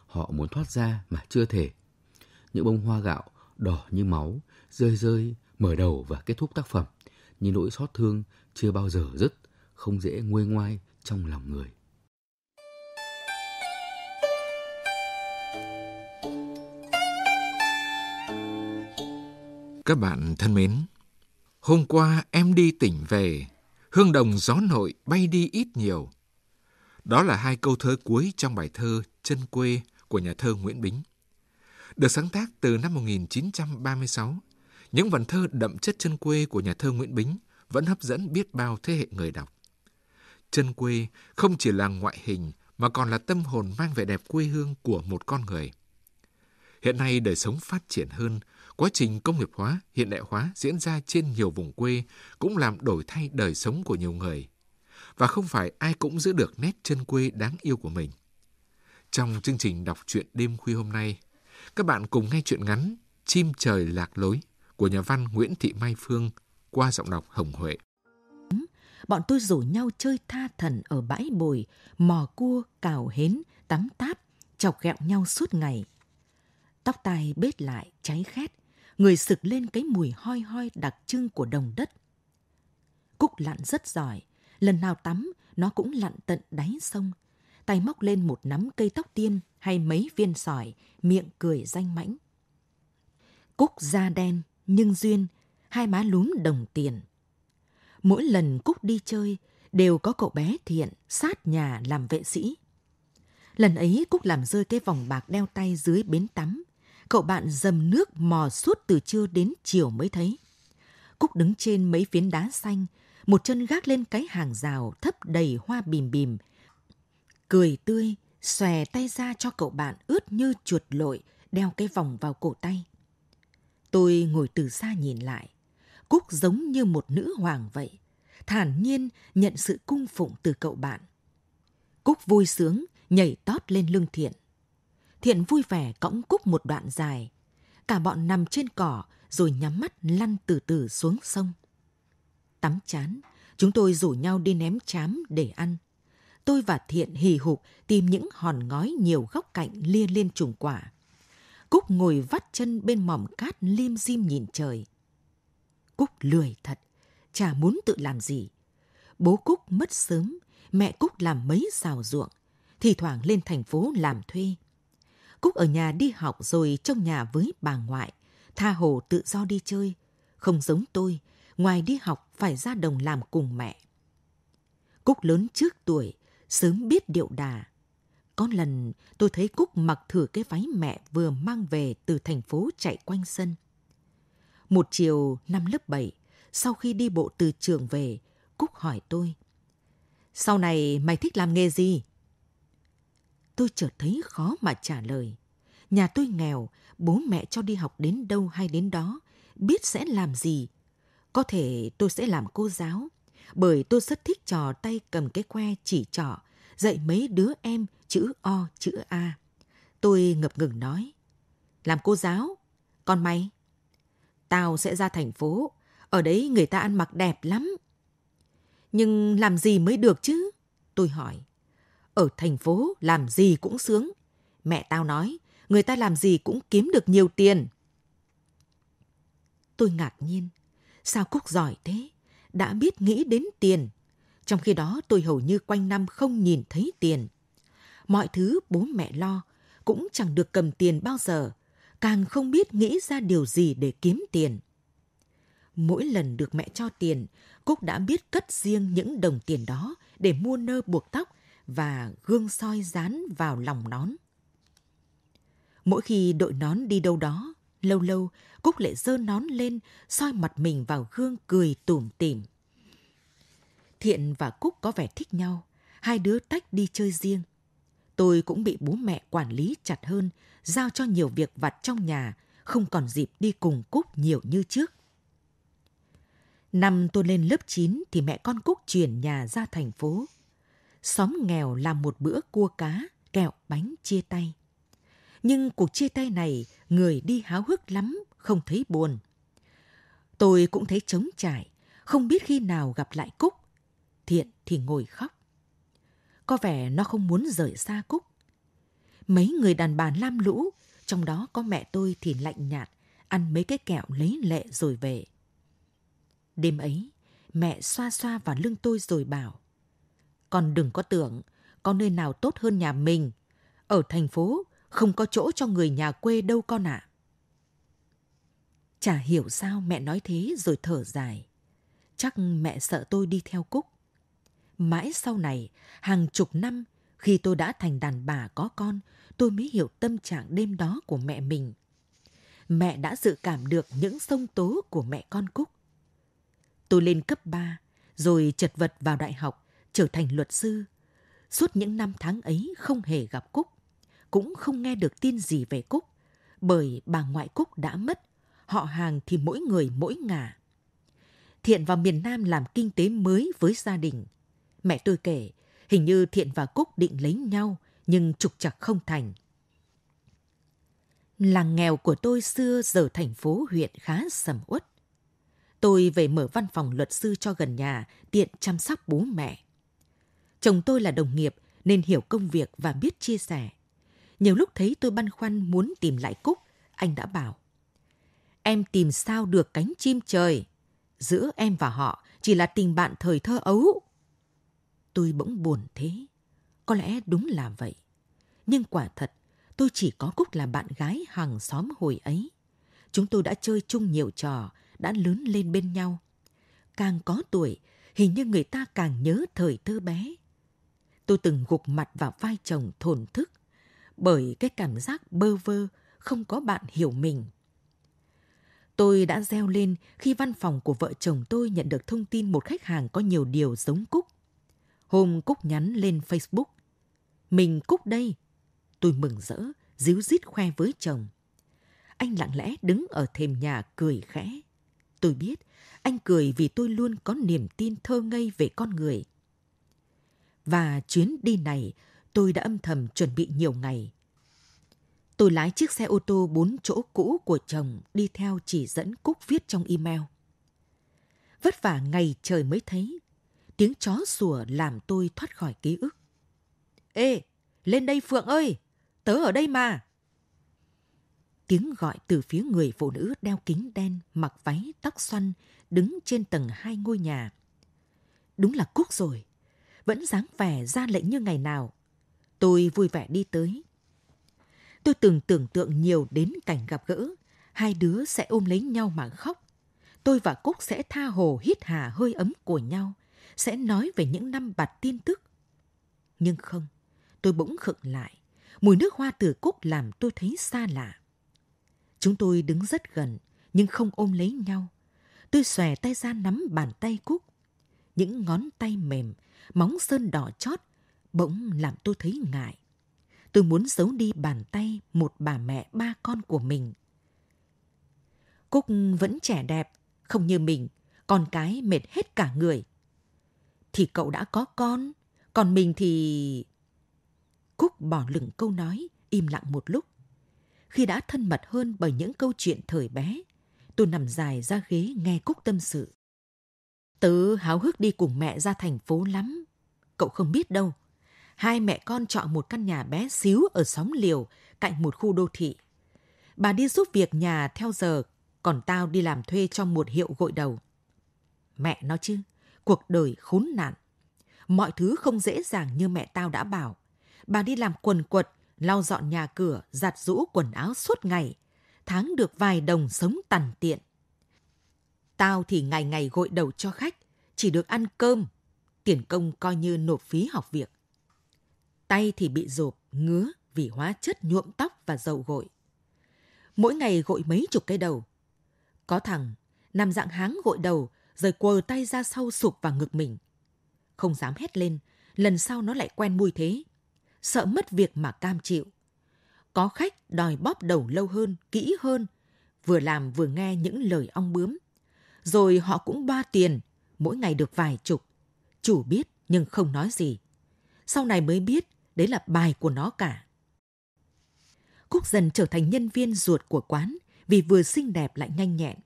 Họ muốn thoát ra mà chưa thể. Những bông hoa gạo đỏ như máu, rơi rơi, mở đầu và kết thúc tác phẩm, như nỗi xót thương chưa bao giờ dứt, không dễ nguôi ngoai trong lòng người. Các bạn thân mến, hôm qua em đi tỉnh về, hương đồng gió nội bay đi ít nhiều. Đó là hai câu thơ cuối trong bài thơ Chân quê của nhà thơ Nguyễn Bính. Được sáng tác từ năm 1936, những vần thơ đậm chất chân quê của nhà thơ Nguyễn Bính vẫn hấp dẫn biết bao thế hệ người đọc. Chân quê không chỉ là ngoại hình mà còn là tâm hồn mang vẻ đẹp quê hương của một con người. Hiện nay đời sống phát triển hơn, quá trình công nghiệp hóa, hiện đại hóa diễn ra trên nhiều vùng quê cũng làm đổi thay đời sống của nhiều người. Và không phải ai cũng giữ được nét chân quê đáng yêu của mình. Trong chương trình đọc truyện đêm khuya hôm nay, các bạn cùng nghe chuyện ngắn Chim trời lạc lối của nhà văn Nguyễn Thị Mai Phương qua giọng đọc Hồng Huệ. Bọn tôi rủ nhau chơi tha thần ở bãi bồi, mò cua, cào hến, tắm táp, chọc ghẹo nhau suốt ngày. Tóc tai bết lại, cháy khét, người sực lên cái mùi hoi hoi đặc trưng của đồng đất. Cúc lặn rất giỏi, lần nào tắm nó cũng lặn tận đáy sông, tay móc lên một nắm cây tóc tiên hay mấy viên sỏi, miệng cười danh mãnh. Cúc da đen, nhưng duyên, hai má lúm đồng tiền. Mỗi lần Cúc đi chơi, đều có cậu bé thiện sát nhà làm vệ sĩ. Lần ấy Cúc làm rơi cái vòng bạc đeo tay dưới bến tắm. Cậu bạn dầm nước mò suốt từ trưa đến chiều mới thấy. Cúc đứng trên mấy phiến đá xanh, một chân gác lên cái hàng rào thấp đầy hoa bìm bìm. Cười tươi, xòe tay ra cho cậu bạn ướt như chuột lội, đeo cái vòng vào cổ tay. Tôi ngồi từ xa nhìn lại. Cúc giống như một nữ hoàng vậy, thản nhiên nhận sự cung phụng từ cậu bạn. Cúc vui sướng, nhảy tót lên lưng Thiện. Thiện vui vẻ cõng Cúc một đoạn dài. Cả bọn nằm trên cỏ rồi nhắm mắt lăn từ từ xuống sông. Tắm chán, chúng tôi rủ nhau đi ném chám để ăn. Tôi và Thiện hì hục tìm những hòn ngói nhiều góc cạnh lia lên trùng quả. Cúc ngồi vắt chân bên mỏm cát lim dim nhìn trời. Cúc lười thật, chả muốn tự làm gì. Bố Cúc mất sớm, mẹ Cúc làm mấy xào ruộng, thì thoảng lên thành phố làm thuê. Cúc ở nhà đi học rồi trong nhà với bà ngoại, tha hồ tự do đi chơi. Không giống tôi, ngoài đi học phải ra đồng làm cùng mẹ. Cúc lớn trước tuổi, sớm biết điệu đà. Có lần tôi thấy Cúc mặc thử cái váy mẹ vừa mang về từ thành phố chạy quanh sân. Một chiều năm lớp 7, sau khi đi bộ từ trường về, Cúc hỏi tôi. Sau này mày thích làm nghề gì? Tôi chợt thấy khó mà trả lời. Nhà tôi nghèo, bố mẹ cho đi học đến đâu hay đến đó, biết sẽ làm gì. Có thể tôi sẽ làm cô giáo, bởi tôi rất thích trò tay cầm cái que chỉ trỏ, dạy mấy đứa em chữ O, chữ A. Tôi ngập ngừng nói, làm cô giáo, còn mày? Tao sẽ ra thành phố, ở đấy người ta ăn mặc đẹp lắm. Nhưng làm gì mới được chứ? Tôi hỏi. Ở thành phố làm gì cũng sướng. Mẹ tao nói, người ta làm gì cũng kiếm được nhiều tiền. Tôi ngạc nhiên. Sao Cúc giỏi thế? Đã biết nghĩ đến tiền. Trong khi đó tôi hầu như quanh năm không nhìn thấy tiền. Mọi thứ bố mẹ lo cũng chẳng được cầm tiền bao giờ, càng không biết nghĩ ra điều gì để kiếm tiền. Mỗi lần được mẹ cho tiền, Cúc đã biết cất riêng những đồng tiền đó để mua nơ buộc tóc và gương soi dán vào lòng nón. Mỗi khi đội nón đi đâu đó, lâu lâu Cúc lại dơ nón lên, soi mặt mình vào gương cười tủm tỉm. Thiện và Cúc có vẻ thích nhau, hai đứa tách đi chơi riêng. Tôi cũng bị bố mẹ quản lý chặt hơn, giao cho nhiều việc vặt trong nhà, không còn dịp đi cùng Cúc nhiều như trước. Năm tôi lên lớp 9 thì mẹ con Cúc chuyển nhà ra thành phố. Xóm nghèo làm một bữa cua cá, kẹo bánh chia tay. Nhưng cuộc chia tay này người đi háo hức lắm, không thấy buồn. Tôi cũng thấy trống trải, không biết khi nào gặp lại Cúc. Thiện thì ngồi khóc. Có vẻ nó không muốn rời xa Cúc. Mấy người đàn bà lam lũ, trong đó có mẹ tôi thì lạnh nhạt, ăn mấy cái kẹo lấy lệ rồi về. Đêm ấy, mẹ xoa xoa vào lưng tôi rồi bảo, con đừng có tưởng có nơi nào tốt hơn nhà mình. Ở thành phố không có chỗ cho người nhà quê đâu con ạ. À. Chả hiểu sao mẹ nói thế rồi thở dài. Chắc mẹ sợ tôi đi theo Cúc. Mãi sau này, hàng chục năm, khi tôi đã thành đàn bà có con, tôi mới hiểu tâm trạng đêm đó của mẹ mình. Mẹ đã dự cảm được những sông tố của mẹ con Cúc. Tôi lên cấp 3, rồi chật vật vào đại học, trở thành luật sư. Suốt những năm tháng ấy không hề gặp Cúc, cũng không nghe được tin gì về Cúc, bởi bà ngoại Cúc đã mất, họ hàng thì mỗi người mỗi ngả. Thiện vào miền Nam làm kinh tế mới với gia đình. Mẹ tôi kể, hình như Thiện và Cúc định lấy nhau, nhưng trục chặt không thành. Làng nghèo của tôi xưa giờ thành phố huyện khá sầm uất. Tôi về mở văn phòng luật sư cho gần nhà, tiện chăm sóc bố mẹ. Chồng tôi là đồng nghiệp nên hiểu công việc và biết chia sẻ. Nhiều lúc thấy tôi băn khoăn muốn tìm lại Cúc, anh đã bảo. Em tìm sao được cánh chim trời. Giữa em và họ chỉ là tình bạn thời thơ ấu. Tôi bỗng buồn thế. Có lẽ đúng là vậy. Nhưng quả thật, tôi chỉ có Cúc là bạn gái hàng xóm hồi ấy. Chúng tôi đã chơi chung nhiều trò, đã lớn lên bên nhau. Càng có tuổi, hình như người ta càng nhớ thời thơ bé. Tôi từng gục mặt vào vai chồng thổn thức, bởi cái cảm giác bơ vơ, không có bạn hiểu mình. Tôi đã reo lên khi văn phòng của vợ chồng tôi nhận được thông tin một khách hàng có nhiều điều giống Cúc. Hôm Cúc nhắn lên Facebook. Mình Cúc đây. Tôi mừng rỡ, díu dít khoe với chồng. Anh lặng lẽ đứng ở thềm nhà cười khẽ. Tôi biết, anh cười vì tôi luôn có niềm tin thơ ngây về con người. Và chuyến đi này, tôi đã âm thầm chuẩn bị nhiều ngày. Tôi lái chiếc xe ô tô bốn chỗ cũ của chồng đi theo chỉ dẫn Cúc viết trong email. Vất vả ngày trời mới thấy, tiếng chó sủa làm tôi thoát khỏi ký ức. Ê, lên đây Phượng ơi, tớ ở đây mà. Tiếng gọi từ phía người phụ nữ đeo kính đen, mặc váy, tóc xoăn, đứng trên tầng hai ngôi nhà. Đúng là Cúc rồi, vẫn dáng vẻ ra lệnh như ngày nào. Tôi vui vẻ đi tới. Tôi từng tưởng tượng nhiều đến cảnh gặp gỡ, hai đứa sẽ ôm lấy nhau mà khóc. Tôi và Cúc sẽ tha hồ hít hà hơi ấm của nhau, sẽ nói về những năm bạt tin tức. Nhưng không, tôi bỗng khựng lại. Mùi nước hoa từ Cúc làm tôi thấy xa lạ. Chúng tôi đứng rất gần, nhưng không ôm lấy nhau. Tôi xòe tay ra nắm bàn tay Cúc. Những ngón tay mềm, móng sơn đỏ chót, bỗng làm tôi thấy ngại. Tôi muốn giấu đi bàn tay một bà mẹ ba con của mình. Cúc vẫn trẻ đẹp, không như mình, con cái mệt hết cả người. Thì cậu đã có con, còn mình thì... Cúc bỏ lửng câu nói, im lặng một lúc. Khi đã thân mật hơn bởi những câu chuyện thời bé, tôi nằm dài ra ghế nghe Cúc tâm sự. Tớ háo hức đi cùng mẹ ra thành phố lắm. Cậu không biết đâu. Hai mẹ con chọn một căn nhà bé xíu ở xóm liều cạnh một khu đô thị. Bà đi giúp việc nhà theo giờ, còn tao đi làm thuê trong một hiệu gội đầu. Mẹ nó chứ, cuộc đời khốn nạn. Mọi thứ không dễ dàng như mẹ tao đã bảo. Bà đi làm quần quật, lau dọn nhà cửa, giặt rũ quần áo suốt ngày. Tháng được vài đồng sống tằn tiện. Tao thì ngày ngày gội đầu cho khách, chỉ được ăn cơm. Tiền công coi như nộp phí học việc. Tay thì bị rộp, ngứa vì hóa chất nhuộm tóc và dầu gội. Mỗi ngày gội mấy chục cái đầu. Có thằng nằm dạng háng gội đầu rồi quờ tay ra sau sụp vào ngực mình. Không dám hét lên, lần sau nó lại quen mùi thế. Sợ mất việc mà cam chịu. Có khách đòi bóp đầu lâu hơn, kỹ hơn, vừa làm vừa nghe những lời ong bướm. Rồi họ cũng ba tiền, mỗi ngày được vài chục. Chủ biết nhưng không nói gì. Sau này mới biết đấy là bài của nó cả. Cúc dần trở thành nhân viên ruột của quán vì vừa xinh đẹp lại nhanh nhẹn.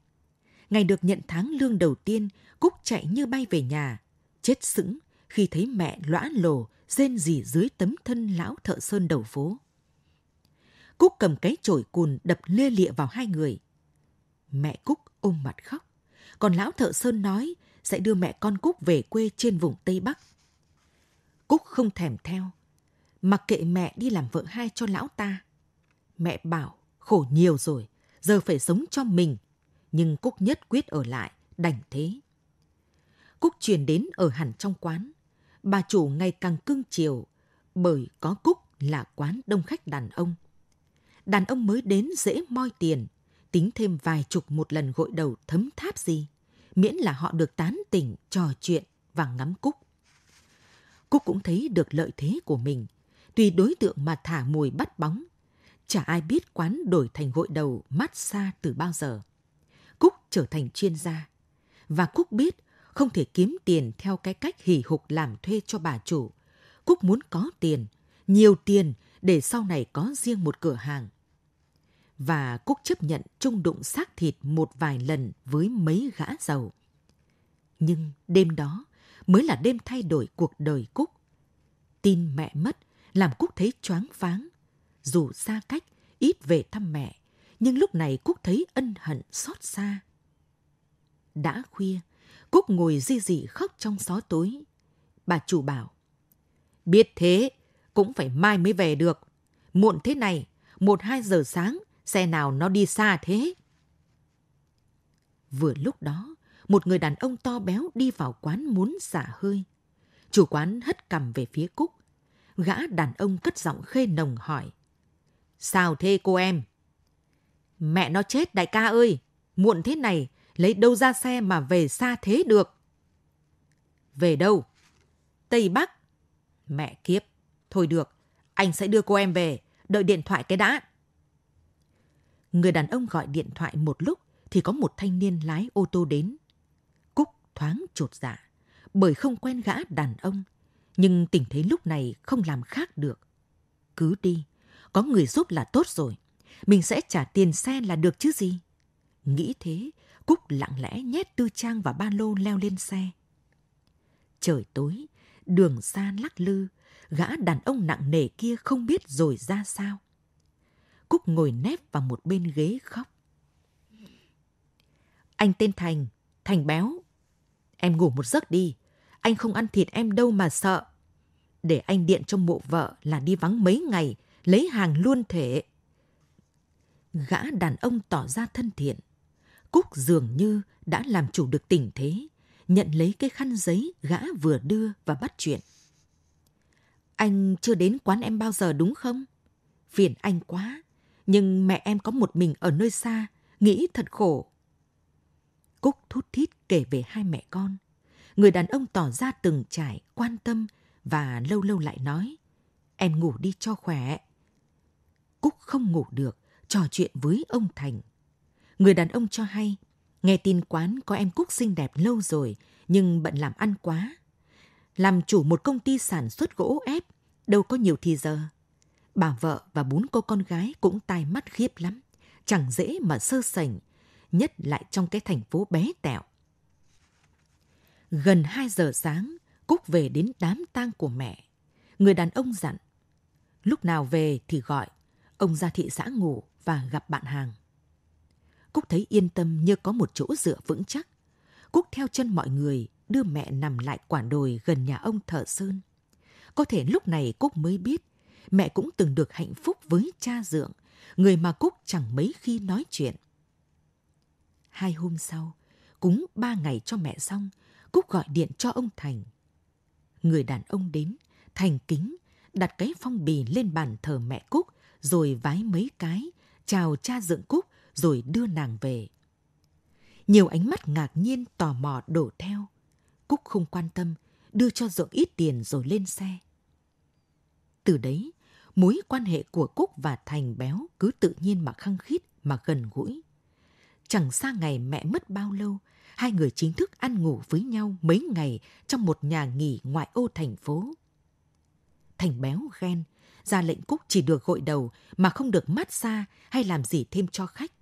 Ngày được nhận tháng lương đầu tiên, Cúc chạy như bay về nhà, chết sững khi thấy mẹ lõa lồ rên rỉ dưới tấm thân lão thợ sơn đầu phố. Cúc cầm cái chổi cùn đập lê lịa vào hai người. Mẹ Cúc ôm mặt khóc, còn lão thợ sơn nói sẽ đưa mẹ con Cúc về quê trên vùng Tây Bắc. Cúc không thèm theo, mặc kệ mẹ đi làm vợ hai cho lão ta. Mẹ bảo khổ nhiều rồi, giờ phải sống cho mình. Nhưng Cúc nhất quyết ở lại, đành thế. Cúc truyền đến ở hẳn trong quán. Bà chủ ngày càng cưng chiều, bởi có Cúc là quán đông khách đàn ông. Đàn ông mới đến dễ moi tiền, tính thêm vài chục một lần gội đầu thấm tháp gì, miễn là họ được tán tỉnh, trò chuyện và ngắm Cúc. Cúc cũng thấy được lợi thế của mình, tùy đối tượng mà thả mùi bắt bóng. Chả ai biết quán đổi thành gội đầu mát xa từ bao giờ. Cúc trở thành chuyên gia. Và Cúc biết không thể kiếm tiền theo cái cách hỉ hục làm thuê cho bà chủ. Cúc muốn có tiền, nhiều tiền để sau này có riêng một cửa hàng. Và Cúc chấp nhận chung đụng xác thịt một vài lần với mấy gã giàu. Nhưng đêm đó mới là đêm thay đổi cuộc đời Cúc. Tin mẹ mất làm Cúc thấy choáng váng. Dù xa cách, ít về thăm mẹ, nhưng lúc này Cúc thấy ân hận xót xa. Đã khuya, Cúc ngồi di dị khóc trong gió tối. Bà chủ bảo, biết thế, cũng phải mai mới về được. Muộn thế này, một hai giờ sáng, xe nào nó đi xa thế? Vừa lúc đó, một người đàn ông to béo đi vào quán muốn xả hơi. Chủ quán hất cằm về phía Cúc. Gã đàn ông cất giọng khê nồng hỏi. Sao thế cô em? Mẹ nó chết đại ca ơi! Muộn thế này, lấy đâu ra xe mà về xa thế được? Về đâu? Tây Bắc. Mẹ kiếp. Thôi được, anh sẽ đưa cô em về, đợi điện thoại cái đã. Người đàn ông gọi điện thoại một lúc thì có một thanh niên lái ô tô đến. Cúc thoáng chột dạ, bởi không quen gã đàn ông, nhưng tình thế lúc này không làm khác được. Cứ đi, có người giúp là tốt rồi, mình sẽ trả tiền xe là được chứ gì. Nghĩ thế, Cúc lặng lẽ nhét tư trang và ba lô leo lên xe. Trời tối, đường xa lắc lư, gã đàn ông nặng nề kia không biết rồi ra sao. Cúc ngồi nép vào một bên ghế khóc. Anh tên Thành, Thành béo. Em ngủ một giấc đi, anh không ăn thịt em đâu mà sợ. Để anh điện cho mộ vợ là đi vắng mấy ngày, lấy hàng luôn thể. Gã đàn ông tỏ ra thân thiện. Cúc dường như đã làm chủ được tình thế, nhận lấy cái khăn giấy gã vừa đưa và bắt chuyện. Anh chưa đến quán em bao giờ đúng không? Phiền anh quá, nhưng mẹ em có một mình ở nơi xa, nghĩ thật khổ. Cúc thút thít kể về hai mẹ con. Người đàn ông tỏ ra từng trải, quan tâm và lâu lâu lại nói, em ngủ đi cho khỏe. Cúc không ngủ được, trò chuyện với ông Thành. Người đàn ông cho hay, nghe tin quán có em Cúc xinh đẹp lâu rồi, nhưng bận làm ăn quá. Làm chủ một công ty sản xuất gỗ ép, đâu có nhiều thì giờ. Bà vợ và bốn cô con gái cũng tai mắt khiếp lắm, chẳng dễ mà sơ sảnh, nhất lại trong cái thành phố bé tẹo. Gần 2 giờ sáng, Cúc về đến đám tang của mẹ. Người đàn ông dặn, lúc nào về thì gọi, ông ra thị xã ngủ và gặp bạn hàng. Cúc thấy yên tâm như có một chỗ dựa vững chắc. Cúc theo chân mọi người đưa mẹ nằm lại quả đồi gần nhà ông thợ sơn. Có thể lúc này Cúc mới biết mẹ cũng từng được hạnh phúc với cha dượng, người mà Cúc chẳng mấy khi nói chuyện. Hai hôm sau, cúng ba ngày cho mẹ xong, Cúc gọi điện cho ông Thành. Người đàn ông đến, thành kính, đặt cái phong bì lên bàn thờ mẹ Cúc, rồi vái mấy cái, chào cha dượng Cúc, rồi đưa nàng về. Nhiều ánh mắt ngạc nhiên tò mò đổ theo. Cúc không quan tâm, đưa cho dượng ít tiền rồi lên xe. Từ đấy, mối quan hệ của Cúc và Thành béo cứ tự nhiên mà khăng khít mà gần gũi. chẳng xa ngày mẹ mất bao lâu, hai người chính thức ăn ngủ với nhau mấy ngày trong một nhà nghỉ ngoại ô thành phố. Thành béo ghen, ra lệnh Cúc chỉ được gội đầu mà không được mát xa hay làm gì thêm cho khách.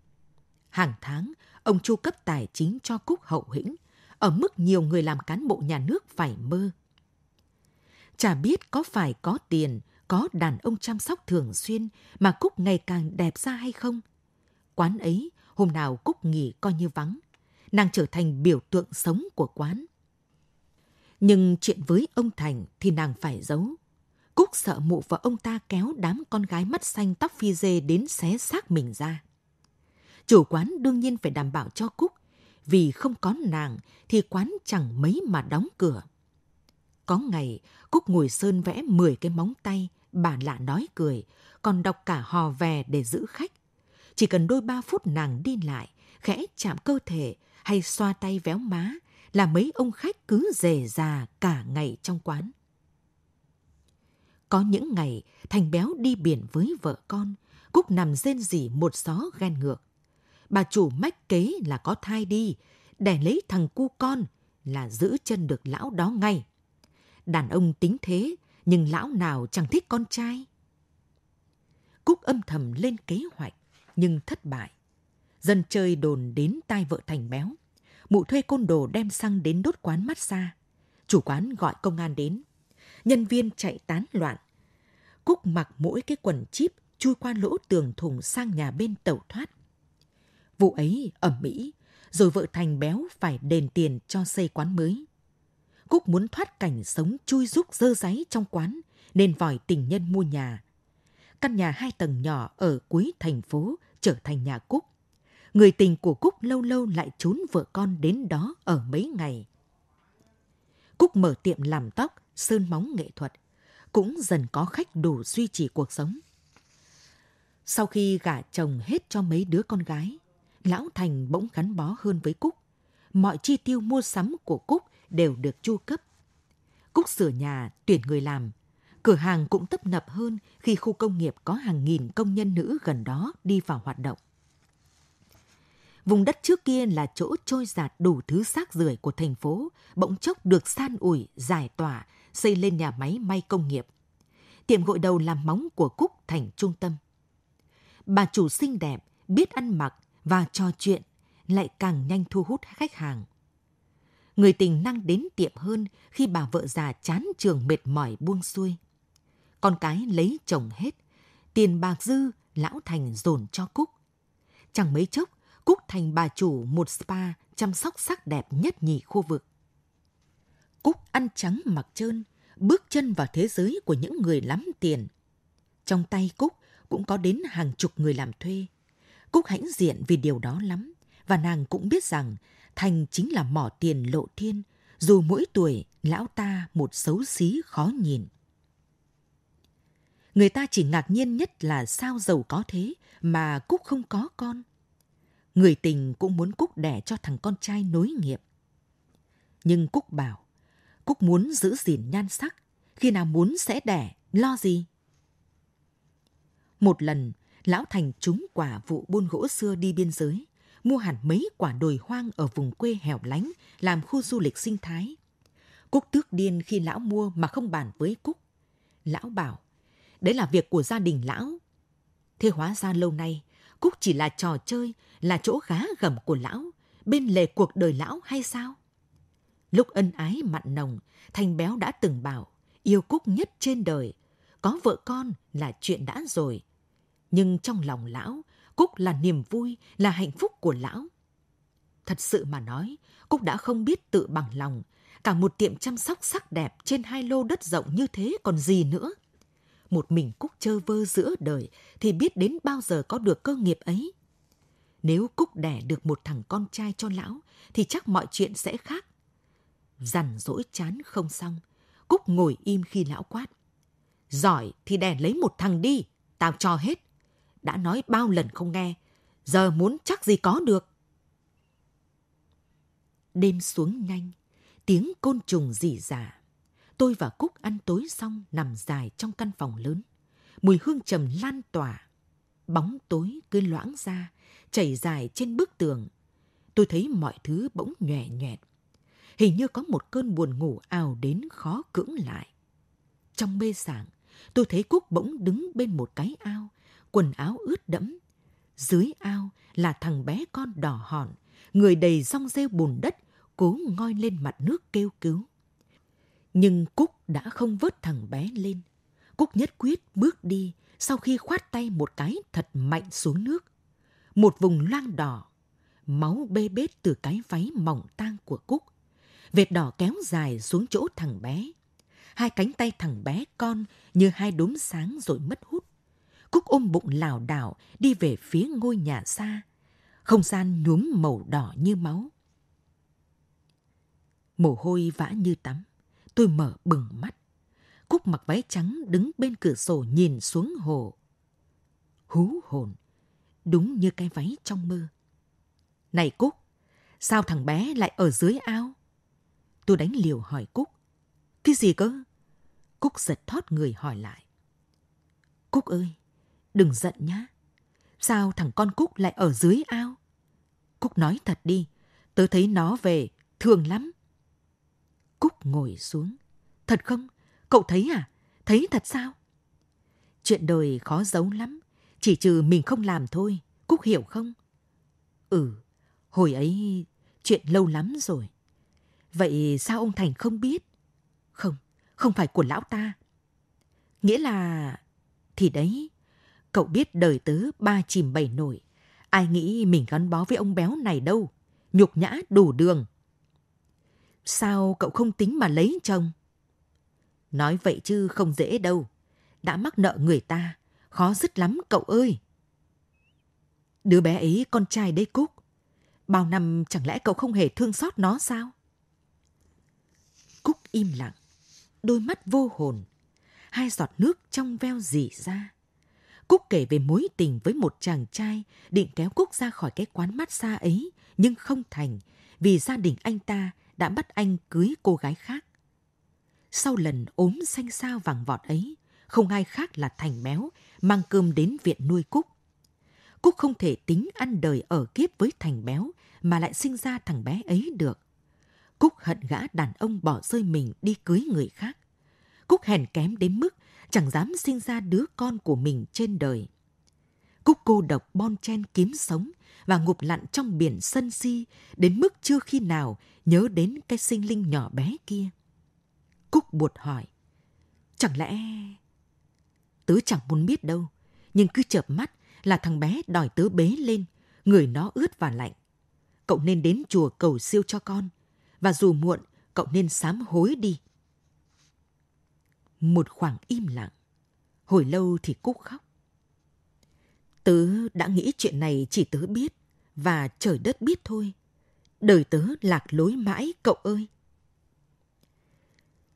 Hàng tháng, ông chu cấp tài chính cho Cúc hậu hĩnh, ở mức nhiều người làm cán bộ nhà nước phải mơ. Chả biết có phải có tiền, có đàn ông chăm sóc thường xuyên mà Cúc ngày càng đẹp ra hay không. Quán ấy, hôm nào Cúc nghỉ coi như vắng. Nàng trở thành biểu tượng sống của quán. Nhưng chuyện với ông Thành thì nàng phải giấu. Cúc sợ mụ và ông ta kéo đám con gái mắt xanh tóc phi dê đến xé xác mình ra. Chủ quán đương nhiên phải đảm bảo cho Cúc, vì không có nàng thì quán chẳng mấy mà đóng cửa. Có ngày, Cúc ngồi sơn vẽ 10 cái móng tay, bà lạ nói cười, còn đọc cả hò về để giữ khách. Chỉ cần đôi ba phút nàng đi lại, khẽ chạm cơ thể hay xoa tay véo má là mấy ông khách cứ rề già cả ngày trong quán. Có những ngày, Thành Béo đi biển với vợ con, Cúc nằm rên rỉ một xó ghen ngược. Bà chủ mách kế là có thai đi, để lấy thằng cu con là giữ chân được lão đó ngay. Đàn ông tính thế, nhưng lão nào chẳng thích con trai. Cúc âm thầm lên kế hoạch, nhưng thất bại. Dân chơi đồn đến tai vợ Thành Béo. Mụ thuê côn đồ đem xăng đến đốt quán massage. Chủ quán gọi công an đến. Nhân viên chạy tán loạn. Cúc mặc mỗi cái quần chip chui qua lỗ tường thùng sang nhà bên tẩu thoát. Vụ ấy ẩm mỹ, rồi vợ Thành Béo phải đền tiền cho xây quán mới. Cúc muốn thoát cảnh sống chui rúc dơ giấy trong quán, nên vòi tình nhân mua nhà. Căn nhà hai tầng nhỏ ở cuối thành phố trở thành nhà Cúc. Người tình của Cúc lâu lâu lại trốn vợ con đến đó ở mấy ngày. Cúc mở tiệm làm tóc, sơn móng nghệ thuật, cũng dần có khách đủ duy trì cuộc sống. Sau khi gả chồng hết cho mấy đứa con gái, Lão Thành bỗng gắn bó hơn với Cúc. Mọi chi tiêu mua sắm của Cúc đều được chu cấp. Cúc sửa nhà, tuyển người làm. Cửa hàng cũng tấp nập hơn khi khu công nghiệp có hàng nghìn công nhân nữ gần đó đi vào hoạt động. Vùng đất trước kia là chỗ trôi giạt đủ thứ xác rưởi của thành phố, bỗng chốc được san ủi, giải tỏa, xây lên nhà máy may công nghiệp. Tiệm gội đầu làm móng của Cúc thành trung tâm. Bà chủ xinh đẹp, biết ăn mặc và trò chuyện lại càng nhanh thu hút khách hàng. Người tình năng đến tiệm hơn khi bà vợ già chán trường mệt mỏi buông xuôi. Con cái lấy chồng hết, tiền bạc dư lão Thành dồn cho Cúc. Chẳng mấy chốc, Cúc thành bà chủ một spa chăm sóc sắc đẹp nhất nhì khu vực. Cúc ăn trắng mặc trơn, bước chân vào thế giới của những người lắm tiền. Trong tay Cúc cũng có đến hàng chục người làm thuê. Cúc hãnh diện vì điều đó lắm, và nàng cũng biết rằng Thành chính là mỏ tiền lộ thiên, dù mỗi tuổi lão ta một xấu xí khó nhìn. Người ta chỉ ngạc nhiên nhất là sao giàu có thế mà Cúc không có con. Người tình cũng muốn Cúc đẻ cho thằng con trai nối nghiệp. Nhưng Cúc bảo, Cúc muốn giữ gìn nhan sắc, khi nào muốn sẽ đẻ, lo gì? Một lần, Lão Thành trúng quả vụ buôn gỗ xưa đi biên giới, mua hẳn mấy quả đồi hoang ở vùng quê hẻo lánh làm khu du lịch sinh thái. Cúc tước điên khi lão mua mà không bàn với Cúc. Lão bảo, đấy là việc của gia đình lão. Thế hóa ra lâu nay, Cúc chỉ là trò chơi, là chỗ gá gầm của lão, bên lề cuộc đời lão hay sao? Lúc ân ái mặn nồng, Thành Béo đã từng bảo, yêu Cúc nhất trên đời. Có vợ con là chuyện đã rồi, nhưng trong lòng lão, Cúc là niềm vui, là hạnh phúc của lão. Thật sự mà nói, Cúc đã không biết tự bằng lòng. Cả một tiệm chăm sóc sắc đẹp trên hai lô đất rộng như thế còn gì nữa. Một mình Cúc chơ vơ giữa đời thì biết đến bao giờ có được cơ nghiệp ấy. Nếu Cúc đẻ được một thằng con trai cho lão thì chắc mọi chuyện sẽ khác. Dằn dỗi chán không xong, Cúc ngồi im khi lão quát. Giỏi thì đẻ lấy một thằng đi, tao cho hết đã nói bao lần không nghe, giờ muốn chắc gì có được. Đêm xuống nhanh, tiếng côn trùng rỉ rả. Tôi và Cúc ăn tối xong nằm dài trong căn phòng lớn. Mùi hương trầm lan tỏa. Bóng tối cứ loãng ra, chảy dài trên bức tường. tôi thấy mọi thứ bỗng nhòe nhẹt. Hình như có một cơn buồn ngủ ào đến khó cưỡng lại. Trong mê sảng, tôi thấy Cúc bỗng đứng bên một cái ao, quần áo ướt đẫm. Dưới ao là thằng bé con đỏ hòn, người đầy rong rêu bùn đất, cố ngoi lên mặt nước kêu cứu. Nhưng Cúc đã không vớt thằng bé lên. Cúc nhất quyết bước đi sau khi khoát tay một cái thật mạnh xuống nước. Một vùng loang đỏ, máu bê bết từ cái váy mỏng tang của Cúc. Vệt đỏ kéo dài xuống chỗ thằng bé. Hai cánh tay thằng bé con như hai đốm sáng rồi mất hút. Cúc ôm bụng lảo đảo đi về phía ngôi nhà xa. Không gian nhuốm màu đỏ như máu. Mồ hôi vã như tắm. Tôi mở bừng mắt. Cúc mặc váy trắng đứng bên cửa sổ nhìn xuống hồ. Hú hồn, đúng như cái váy trong mơ. Này Cúc, sao thằng bé lại ở dưới ao? Tôi đánh liều hỏi Cúc. Cái gì cơ? Cúc giật thót người hỏi lại. Cúc ơi, đừng giận nhá. Sao thằng con Cúc lại ở dưới ao? Cúc nói thật đi, tớ thấy nó về, thường lắm. Cúc ngồi xuống. Thật không? Cậu thấy à? Thấy thật sao? Chuyện đời khó giấu lắm, chỉ trừ mình không làm thôi, Cúc hiểu không? Ừ, hồi ấy chuyện lâu lắm rồi. Vậy sao ông Thành không biết? Không, không phải của lão ta. Nghĩa là... Thì đấy, cậu biết đời tớ ba chìm bảy nổi. Ai nghĩ mình gắn bó với ông béo này đâu. Nhục nhã đủ đường. Sao cậu không tính mà lấy chồng? Nói vậy chứ không dễ đâu. Đã mắc nợ người ta, khó dứt lắm cậu ơi. Đứa bé ấy con trai đấy Cúc. Bao năm chẳng lẽ cậu không hề thương xót nó sao? Cúc im lặng, đôi mắt vô hồn. Hai giọt nước trong veo dì ra. Cúc kể về mối tình với một chàng trai định kéo Cúc ra khỏi cái quán mát xa ấy, nhưng không thành vì gia đình anh ta đã bắt anh cưới cô gái khác. Sau lần ốm xanh xao vàng vọt ấy, không ai khác là Thành Béo mang cơm đến viện nuôi Cúc. Cúc không thể tính ăn đời ở kiếp với Thành Béo mà lại sinh ra thằng bé ấy được. Cúc hận gã đàn ông bỏ rơi mình đi cưới người khác. Cúc hèn kém đến mức chẳng dám sinh ra đứa con của mình trên đời. Cúc cô độc bon chen kiếm sống và ngụp lặn trong biển sân si đến mức chưa khi nào nhớ đến cái sinh linh nhỏ bé kia. Cúc buột hỏi. Chẳng lẽ... Tớ chẳng muốn biết đâu, nhưng cứ chợp mắt là thằng bé đòi tớ bế lên, người nó ướt và lạnh. Cậu nên đến chùa cầu siêu cho con, và dù muộn, cậu nên sám hối đi. Một khoảng im lặng, hồi lâu thì Cúc khóc. Tớ đã nghĩ chuyện này chỉ tớ biết, và trời đất biết thôi. Đời tớ lạc lối mãi cậu ơi.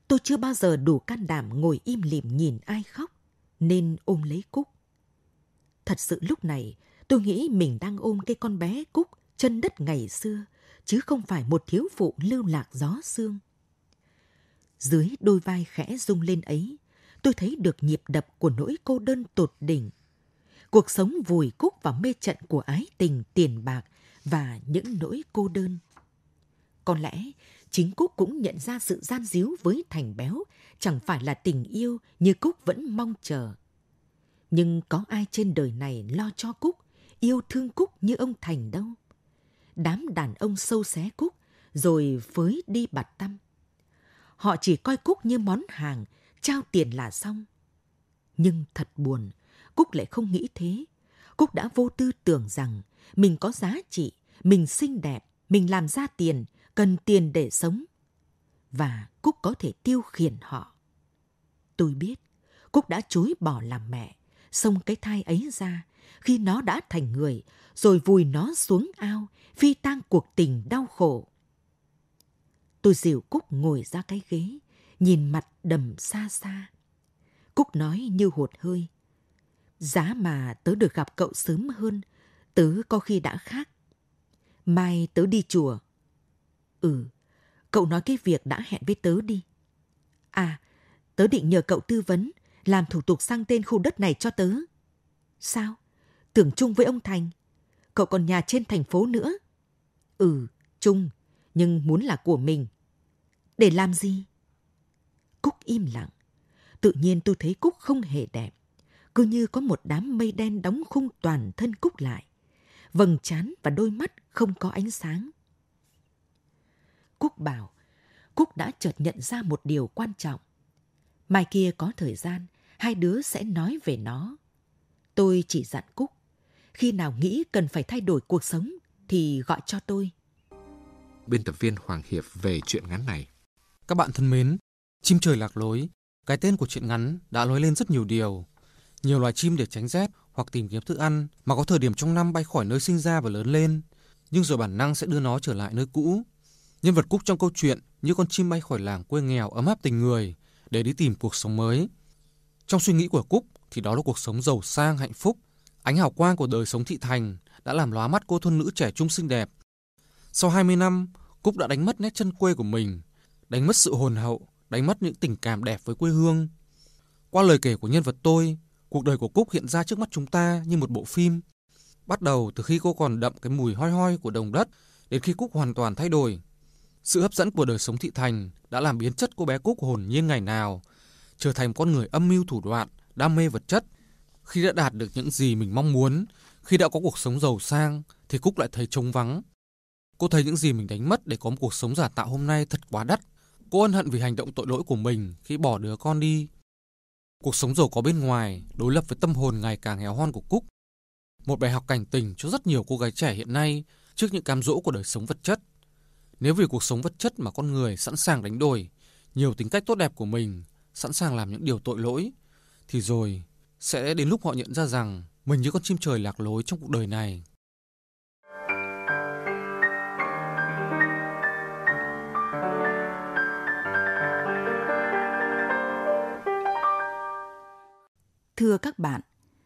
Tôi chưa bao giờ đủ can đảm ngồi im lìm nhìn ai khóc, nên ôm lấy Cúc. Thật sự lúc này, tôi nghĩ mình đang ôm cái con bé Cúc chân đất ngày xưa, chứ không phải một thiếu phụ lưu lạc gió xương. Dưới đôi vai khẽ rung lên ấy, tôi thấy được nhịp đập của nỗi cô đơn tột đỉnh. Cuộc sống vùi cúc vào mê trận của ái tình tiền bạc và những nỗi cô đơn. Có lẽ chính Cúc cũng nhận ra sự gian díu với Thành Béo chẳng phải là tình yêu như Cúc vẫn mong chờ. Nhưng có ai trên đời này lo cho Cúc, yêu thương Cúc như ông Thành đâu. Đám đàn ông sâu xé Cúc rồi phới đi bạt tâm. Họ chỉ coi Cúc như món hàng, trao tiền là xong. Nhưng thật buồn, Cúc lại không nghĩ thế. Cúc đã vô tư tưởng rằng mình có giá trị, mình xinh đẹp, mình làm ra tiền, cần tiền để sống. Và Cúc có thể tiêu khiển họ. Tôi biết, Cúc đã chối bỏ làm mẹ, xông cái thai ấy ra khi nó đã thành người, rồi vùi nó xuống ao, phi tang cuộc tình đau khổ. Tôi dìu Cúc ngồi ra cái ghế, nhìn mặt đầm xa xa. Cúc nói như hụt hơi. Giá mà tớ được gặp cậu sớm hơn, tớ có khi đã khác. Mai tớ đi chùa, Ừ, cậu nói cái việc đã hẹn với tớ đi. À, tớ định nhờ cậu tư vấn, làm thủ tục sang tên khu đất này cho tớ. Sao? Tưởng chung với ông Thành. Cậu còn nhà trên thành phố nữa. Ừ, chung, nhưng muốn là của mình. Để làm gì? Cúc im lặng. Tự nhiên tôi thấy Cúc không hề đẹp. Cứ như có một đám mây đen đóng khung toàn thân Cúc lại. Vầng trán và đôi mắt không có ánh sáng. Cúc bảo, Cúc đã chợt nhận ra một điều quan trọng. Mai kia có thời gian, hai đứa sẽ nói về nó. Tôi chỉ dặn Cúc, khi nào nghĩ cần phải thay đổi cuộc sống thì gọi cho tôi. Biên tập viên Hoàng Hiệp về chuyện ngắn này. Các bạn thân mến, chim trời lạc lối, cái tên của chuyện ngắn đã nói lên rất nhiều điều. Nhiều loài chim để tránh rét hoặc tìm kiếm thức ăn mà có thời điểm trong năm bay khỏi nơi sinh ra và lớn lên, nhưng rồi bản năng sẽ đưa nó trở lại nơi cũ. Nhân vật Cúc trong câu chuyện như con chim bay khỏi làng quê nghèo ấm áp tình người để đi tìm cuộc sống mới. Trong suy nghĩ của Cúc thì đó là cuộc sống giàu sang hạnh phúc. Ánh hào quang của đời sống thị thành đã làm lóa mắt cô thôn nữ trẻ trung xinh đẹp. Sau 20 năm, Cúc đã đánh mất nét chân quê của mình, đánh mất sự hồn hậu, đánh mất những tình cảm đẹp với quê hương. Qua lời kể của nhân vật tôi, cuộc đời của Cúc hiện ra trước mắt chúng ta như một bộ phim. Bắt đầu từ khi cô còn đậm cái mùi hoi hoi của đồng đất, đến khi Cúc hoàn toàn thay đổi. Sự hấp dẫn của đời sống thị thành đã làm biến chất cô bé Cúc hồn nhiên ngày nào, trở thành con người âm mưu thủ đoạn, đam mê vật chất. Khi đã đạt được những gì mình mong muốn, khi đã có cuộc sống giàu sang, thì Cúc lại thấy trống vắng. Cô thấy những gì mình đánh mất để có một cuộc sống giả tạo hôm nay thật quá đắt. Cô ân hận vì hành động tội lỗi của mình khi bỏ đứa con đi. Cuộc sống giàu có bên ngoài đối lập với tâm hồn ngày càng héo hon của Cúc. Một bài học cảnh tỉnh cho rất nhiều cô gái trẻ hiện nay trước những cám dỗ của đời sống vật chất. Nếu vì cuộc sống vật chất mà con người sẵn sàng đánh đổi nhiều tính cách tốt đẹp của mình, sẵn sàng làm những điều tội lỗi, thì rồi sẽ đến lúc họ nhận ra rằng mình như con chim trời lạc lối trong cuộc đời này. Thưa các bạn,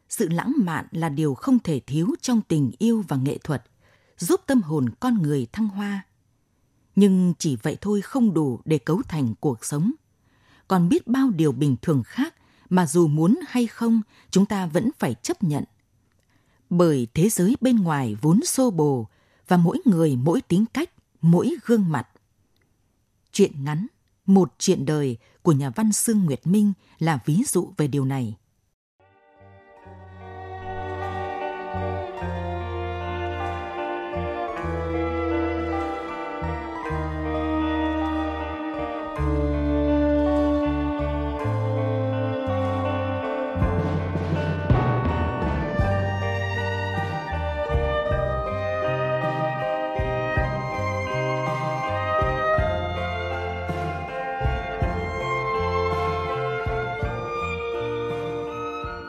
sự lãng mạn là điều không thể thiếu trong tình yêu và nghệ thuật, giúp tâm hồn con người thăng hoa. Nhưng chỉ vậy thôi không đủ để cấu thành cuộc sống. Còn biết bao điều bình thường khác mà dù muốn hay không, chúng ta vẫn phải chấp nhận. Bởi thế giới bên ngoài vốn xô bồ và mỗi người mỗi tính cách, mỗi gương mặt. Chuyện ngắn, một chuyện đời của nhà văn Sương Nguyệt Minh là ví dụ về điều này.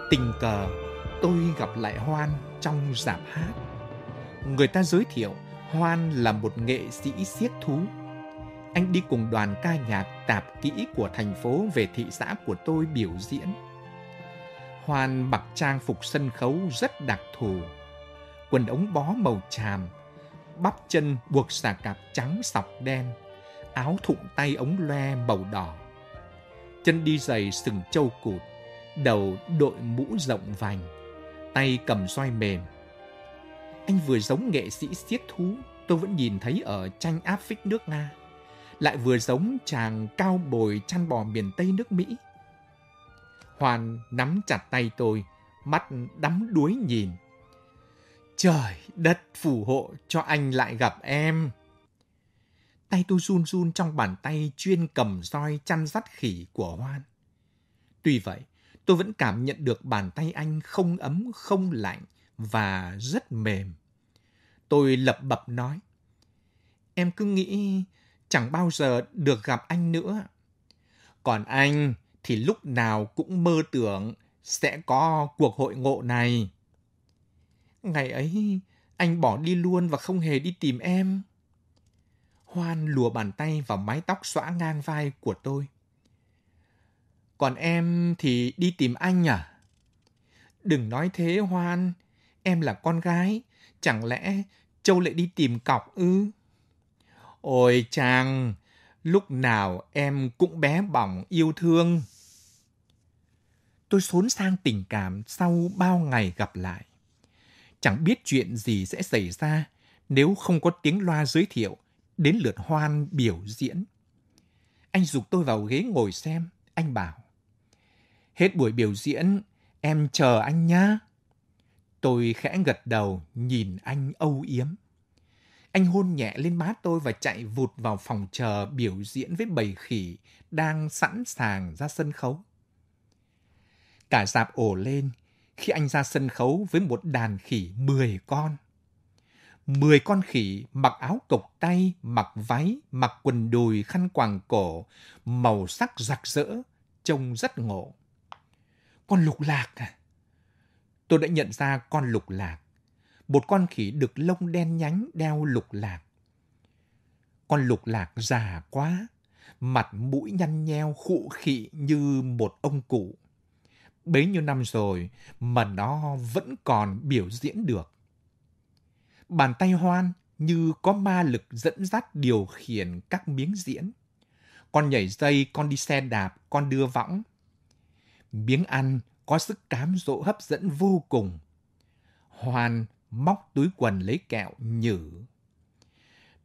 Tình cờ tôi gặp lại Hoan trong giảm hát. Người ta giới thiệu Hoan là một nghệ sĩ siết thú. Anh đi cùng đoàn ca nhạc tạp kỹ của thành phố về thị xã của tôi biểu diễn. Hoan mặc trang phục sân khấu rất đặc thù. Quần ống bó màu tràm, bắp chân buộc xà cạp trắng sọc đen, áo thụng tay ống loe màu đỏ. Chân đi giày sừng trâu cụt, đầu đội mũ rộng vành, tay cầm xoay mềm. Anh vừa giống nghệ sĩ siết thú tôi vẫn nhìn thấy ở tranh áp phích nước Nga, lại vừa giống chàng cao bồi chăn bò miền Tây nước Mỹ. Hoàn nắm chặt tay tôi, mắt đắm đuối nhìn. Trời đất phù hộ cho anh lại gặp em. Tay tôi run run trong bàn tay chuyên cầm roi chăn dắt khỉ của Hoan. Tuy vậy, tôi vẫn cảm nhận được bàn tay anh không ấm, không lạnh và rất mềm. Tôi lập bập nói, em cứ nghĩ chẳng bao giờ được gặp anh nữa. Còn anh thì lúc nào cũng mơ tưởng sẽ có cuộc hội ngộ này. Ngày ấy, anh bỏ đi luôn và không hề đi tìm em. Hoan lùa bàn tay vào mái tóc xõa ngang vai của tôi. Còn em thì đi tìm anh à? Đừng nói thế Hoan, em là con gái, chẳng lẽ Châu lại đi tìm cọc ư? Ôi chàng, lúc nào em cũng bé bỏng yêu thương. Tôi xốn sang tình cảm sau bao ngày gặp lại. Chẳng biết chuyện gì sẽ xảy ra Nếu không có tiếng loa giới thiệu, đến lượt hoan biểu diễn. Anh dục tôi vào ghế ngồi xem, anh bảo. Hết buổi biểu diễn, em chờ anh nhá. Tôi khẽ gật đầu, nhìn anh âu yếm. Anh hôn nhẹ lên má tôi và chạy vụt vào phòng chờ biểu diễn với bầy khỉ đang sẵn sàng ra sân khấu. Cả dạp ổ lên khi anh ra sân khấu với một đàn khỉ 10 con. 10 con khỉ mặc áo cộc tay, mặc váy, mặc quần đùi, khăn quàng cổ, màu sắc rạc rỡ, trông rất ngộ. Con lục lạc à? Tôi đã nhận ra con lục lạc. Một con khỉ được lông đen nhánh đeo lục lạc. Con lục lạc già quá, mặt mũi nhăn nheo khụ khị như một ông cụ. Bấy nhiêu năm rồi mà nó vẫn còn biểu diễn được. Bàn tay hoan như có ma lực dẫn dắt điều khiển các miếng diễn. Con nhảy dây, con đi xe đạp, con đưa võng. Miếng ăn có sức cám dỗ hấp dẫn vô cùng. Hoan móc túi quần lấy kẹo nhử.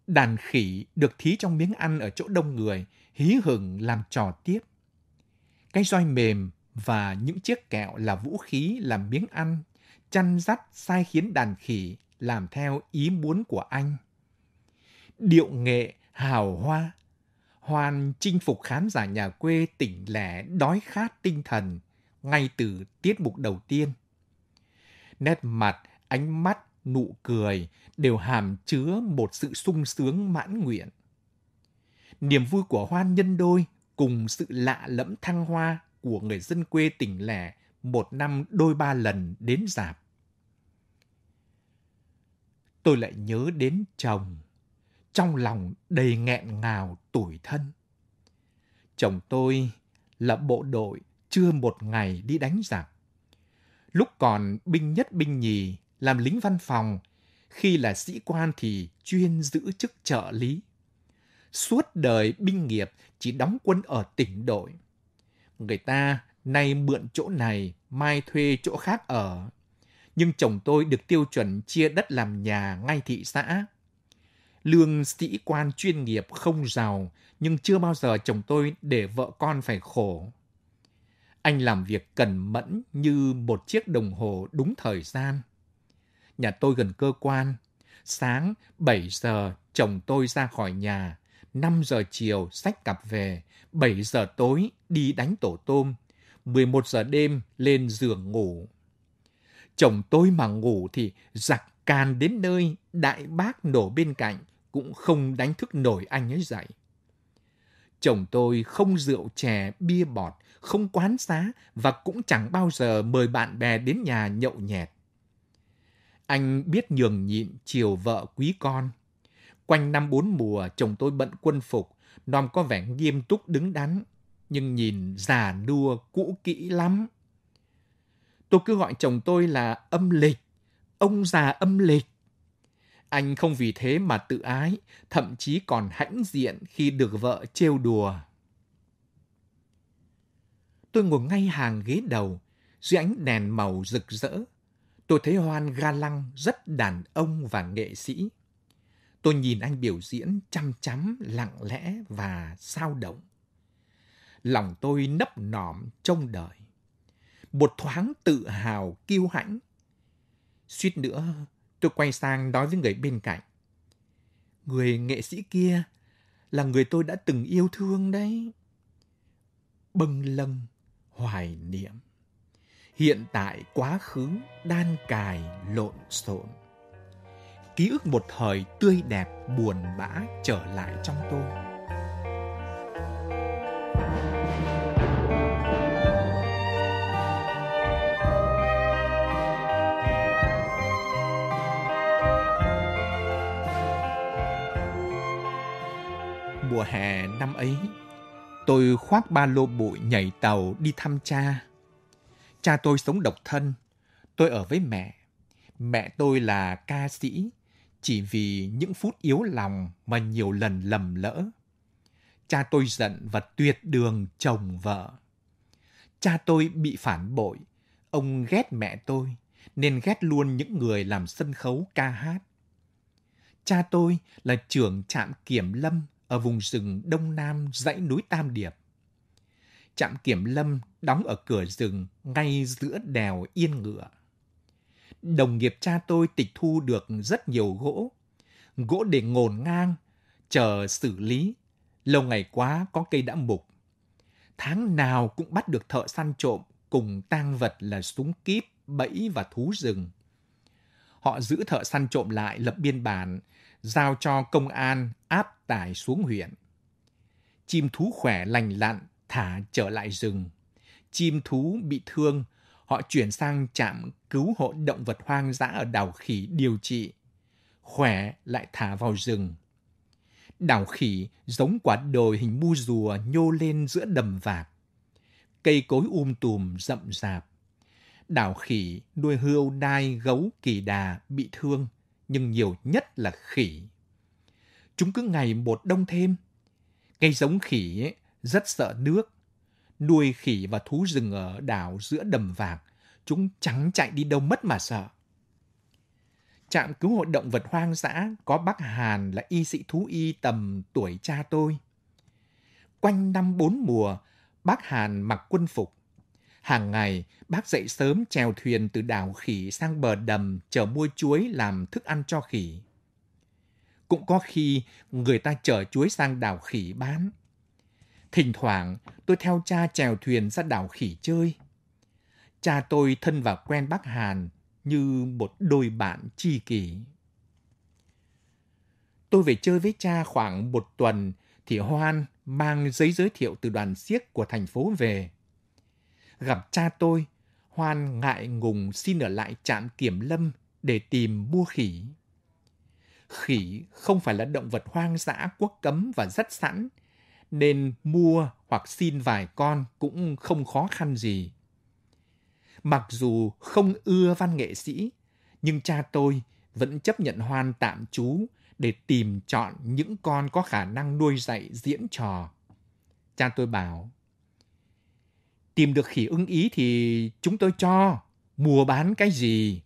Đàn khỉ được thí trong miếng ăn ở chỗ đông người, hí hửng làm trò tiếp. Cái roi mềm và những chiếc kẹo là vũ khí làm miếng ăn, chăn dắt sai khiến đàn khỉ làm theo ý muốn của anh. Điệu nghệ hào hoa, Hoan chinh phục khán giả nhà quê tỉnh lẻ đói khát tinh thần ngay từ tiết mục đầu tiên. Nét mặt, ánh mắt, nụ cười đều hàm chứa một sự sung sướng mãn nguyện. Niềm vui của Hoan nhân đôi cùng sự lạ lẫm thăng hoa của người dân quê tỉnh lẻ một năm đôi ba lần đến dạp. Tôi lại nhớ đến chồng, trong lòng đầy nghẹn ngào tủi thân. Chồng tôi là bộ đội chưa một ngày đi đánh giặc. Lúc còn binh nhất binh nhì, làm lính văn phòng, khi là sĩ quan thì chuyên giữ chức trợ lý. Suốt đời binh nghiệp chỉ đóng quân ở tỉnh đội. Người ta nay mượn chỗ này, mai thuê chỗ khác ở. Nhưng chồng tôi được tiêu chuẩn chia đất làm nhà ngay thị xã. Lương sĩ quan chuyên nghiệp không giàu, nhưng chưa bao giờ chồng tôi để vợ con phải khổ. Anh làm việc cẩn mẫn như một chiếc đồng hồ đúng thời gian. Nhà tôi gần cơ quan. Sáng 7 giờ chồng tôi ra khỏi nhà. 5 giờ chiều sách cặp về. 7 giờ tối đi đánh tổ tôm. 11 giờ đêm lên giường ngủ. Chồng tôi mà ngủ thì giặc can đến nơi đại bác nổ bên cạnh cũng không đánh thức nổi anh ấy dậy. Chồng tôi không rượu chè, bia bọt, không quán xá và cũng chẳng bao giờ mời bạn bè đến nhà nhậu nhẹt. Anh biết nhường nhịn chiều vợ quý con. Quanh năm bốn mùa, chồng tôi bận quân phục, nom có vẻ nghiêm túc đứng đắn, nhưng nhìn già nua cũ kỹ lắm. Tôi cứ gọi chồng tôi là âm lịch, ông già âm lịch. Anh không vì thế mà tự ái, thậm chí còn hãnh diện khi được vợ trêu đùa. Tôi ngồi ngay hàng ghế đầu, dưới ánh đèn màu rực rỡ. Tôi thấy Hoan ga lăng rất đàn ông và nghệ sĩ. Tôi nhìn anh biểu diễn chăm chăm, lặng lẽ và sao động. Lòng tôi nấp nỏm trông đợi. Một thoáng tự hào kiêu hãnh. Suýt nữa, tôi quay sang nói với người bên cạnh. Người nghệ sĩ kia là người tôi đã từng yêu thương đấy. Bâng lâng, hoài niệm hiện tại quá khứ đan cài lộn xộn ký ức một thời tươi đẹp buồn bã trở lại trong tôi mùa hè năm ấy Tôi khoác ba lô bụi nhảy tàu đi thăm cha. Cha tôi sống độc thân. Tôi ở với mẹ. Mẹ tôi là ca sĩ, chỉ vì những phút yếu lòng mà nhiều lần lầm lỡ. Cha tôi giận và tuyệt đường chồng vợ. Cha tôi bị phản bội. Ông ghét mẹ tôi, nên ghét luôn những người làm sân khấu ca hát. Cha tôi là trưởng trạm kiểm lâm ở vùng rừng đông nam dãy núi Tam Điệp. Trạm kiểm lâm đóng ở cửa rừng ngay giữa đèo Yên Ngựa. Đồng nghiệp cha tôi tịch thu được rất nhiều gỗ, gỗ để ngổn ngang, chờ xử lý. Lâu ngày quá có cây đã mục. Tháng nào cũng bắt được thợ săn trộm cùng tang vật là súng kíp, bẫy và thú rừng. Họ giữ thợ săn trộm lại lập biên bản, giao cho công an áp tải xuống huyện. Chim thú khỏe lành lặn thả trở lại rừng. Chim thú bị thương, họ chuyển sang trạm cứu hộ động vật hoang dã ở đảo khỉ điều trị. Khỏe lại thả vào rừng. Đảo khỉ giống quả đồi hình mu rùa nhô lên giữa đầm vạc. Cây cối um tùm rậm rạp. Đảo khỉ nuôi hươu đai gấu kỳ đà bị thương, nhưng nhiều nhất là khỉ. Chúng cứ ngày một đông thêm. Cây giống khỉ ấy, rất sợ nước. Nuôi khỉ và thú rừng ở đảo giữa đầm vàng chúng chẳng chạy đi đâu mất mà sợ. Trạm cứu hộ động vật hoang dã có bác Hàn là y sĩ thú y tầm tuổi cha tôi. Quanh năm bốn mùa, bác Hàn mặc quân phục. Hàng ngày, bác dậy sớm chèo thuyền từ đảo khỉ sang bờ đầm chở mua chuối làm thức ăn cho khỉ. Cũng có khi người ta chở chuối sang đảo khỉ bán. Thỉnh thoảng, tôi theo cha chèo thuyền ra đảo khỉ chơi. Cha tôi thân và quen bác Hàn như một đôi bạn tri kỷ. Tôi về chơi với cha khoảng một tuần thì Hoan mang giấy giới thiệu từ đoàn siếc của thành phố về. Gặp cha tôi, Hoan ngại ngùng xin ở lại trạm kiểm lâm để tìm mua khỉ. Khỉ không phải là động vật hoang dã quốc cấm và rất sẵn, nên mua hoặc xin vài con cũng không khó khăn gì. Mặc dù không ưa văn nghệ sĩ, nhưng cha tôi vẫn chấp nhận hoan tạm trú để tìm chọn những con có khả năng nuôi dạy diễn trò. Cha tôi bảo, tìm được khỉ ưng ý thì chúng tôi cho, mua bán cái gì?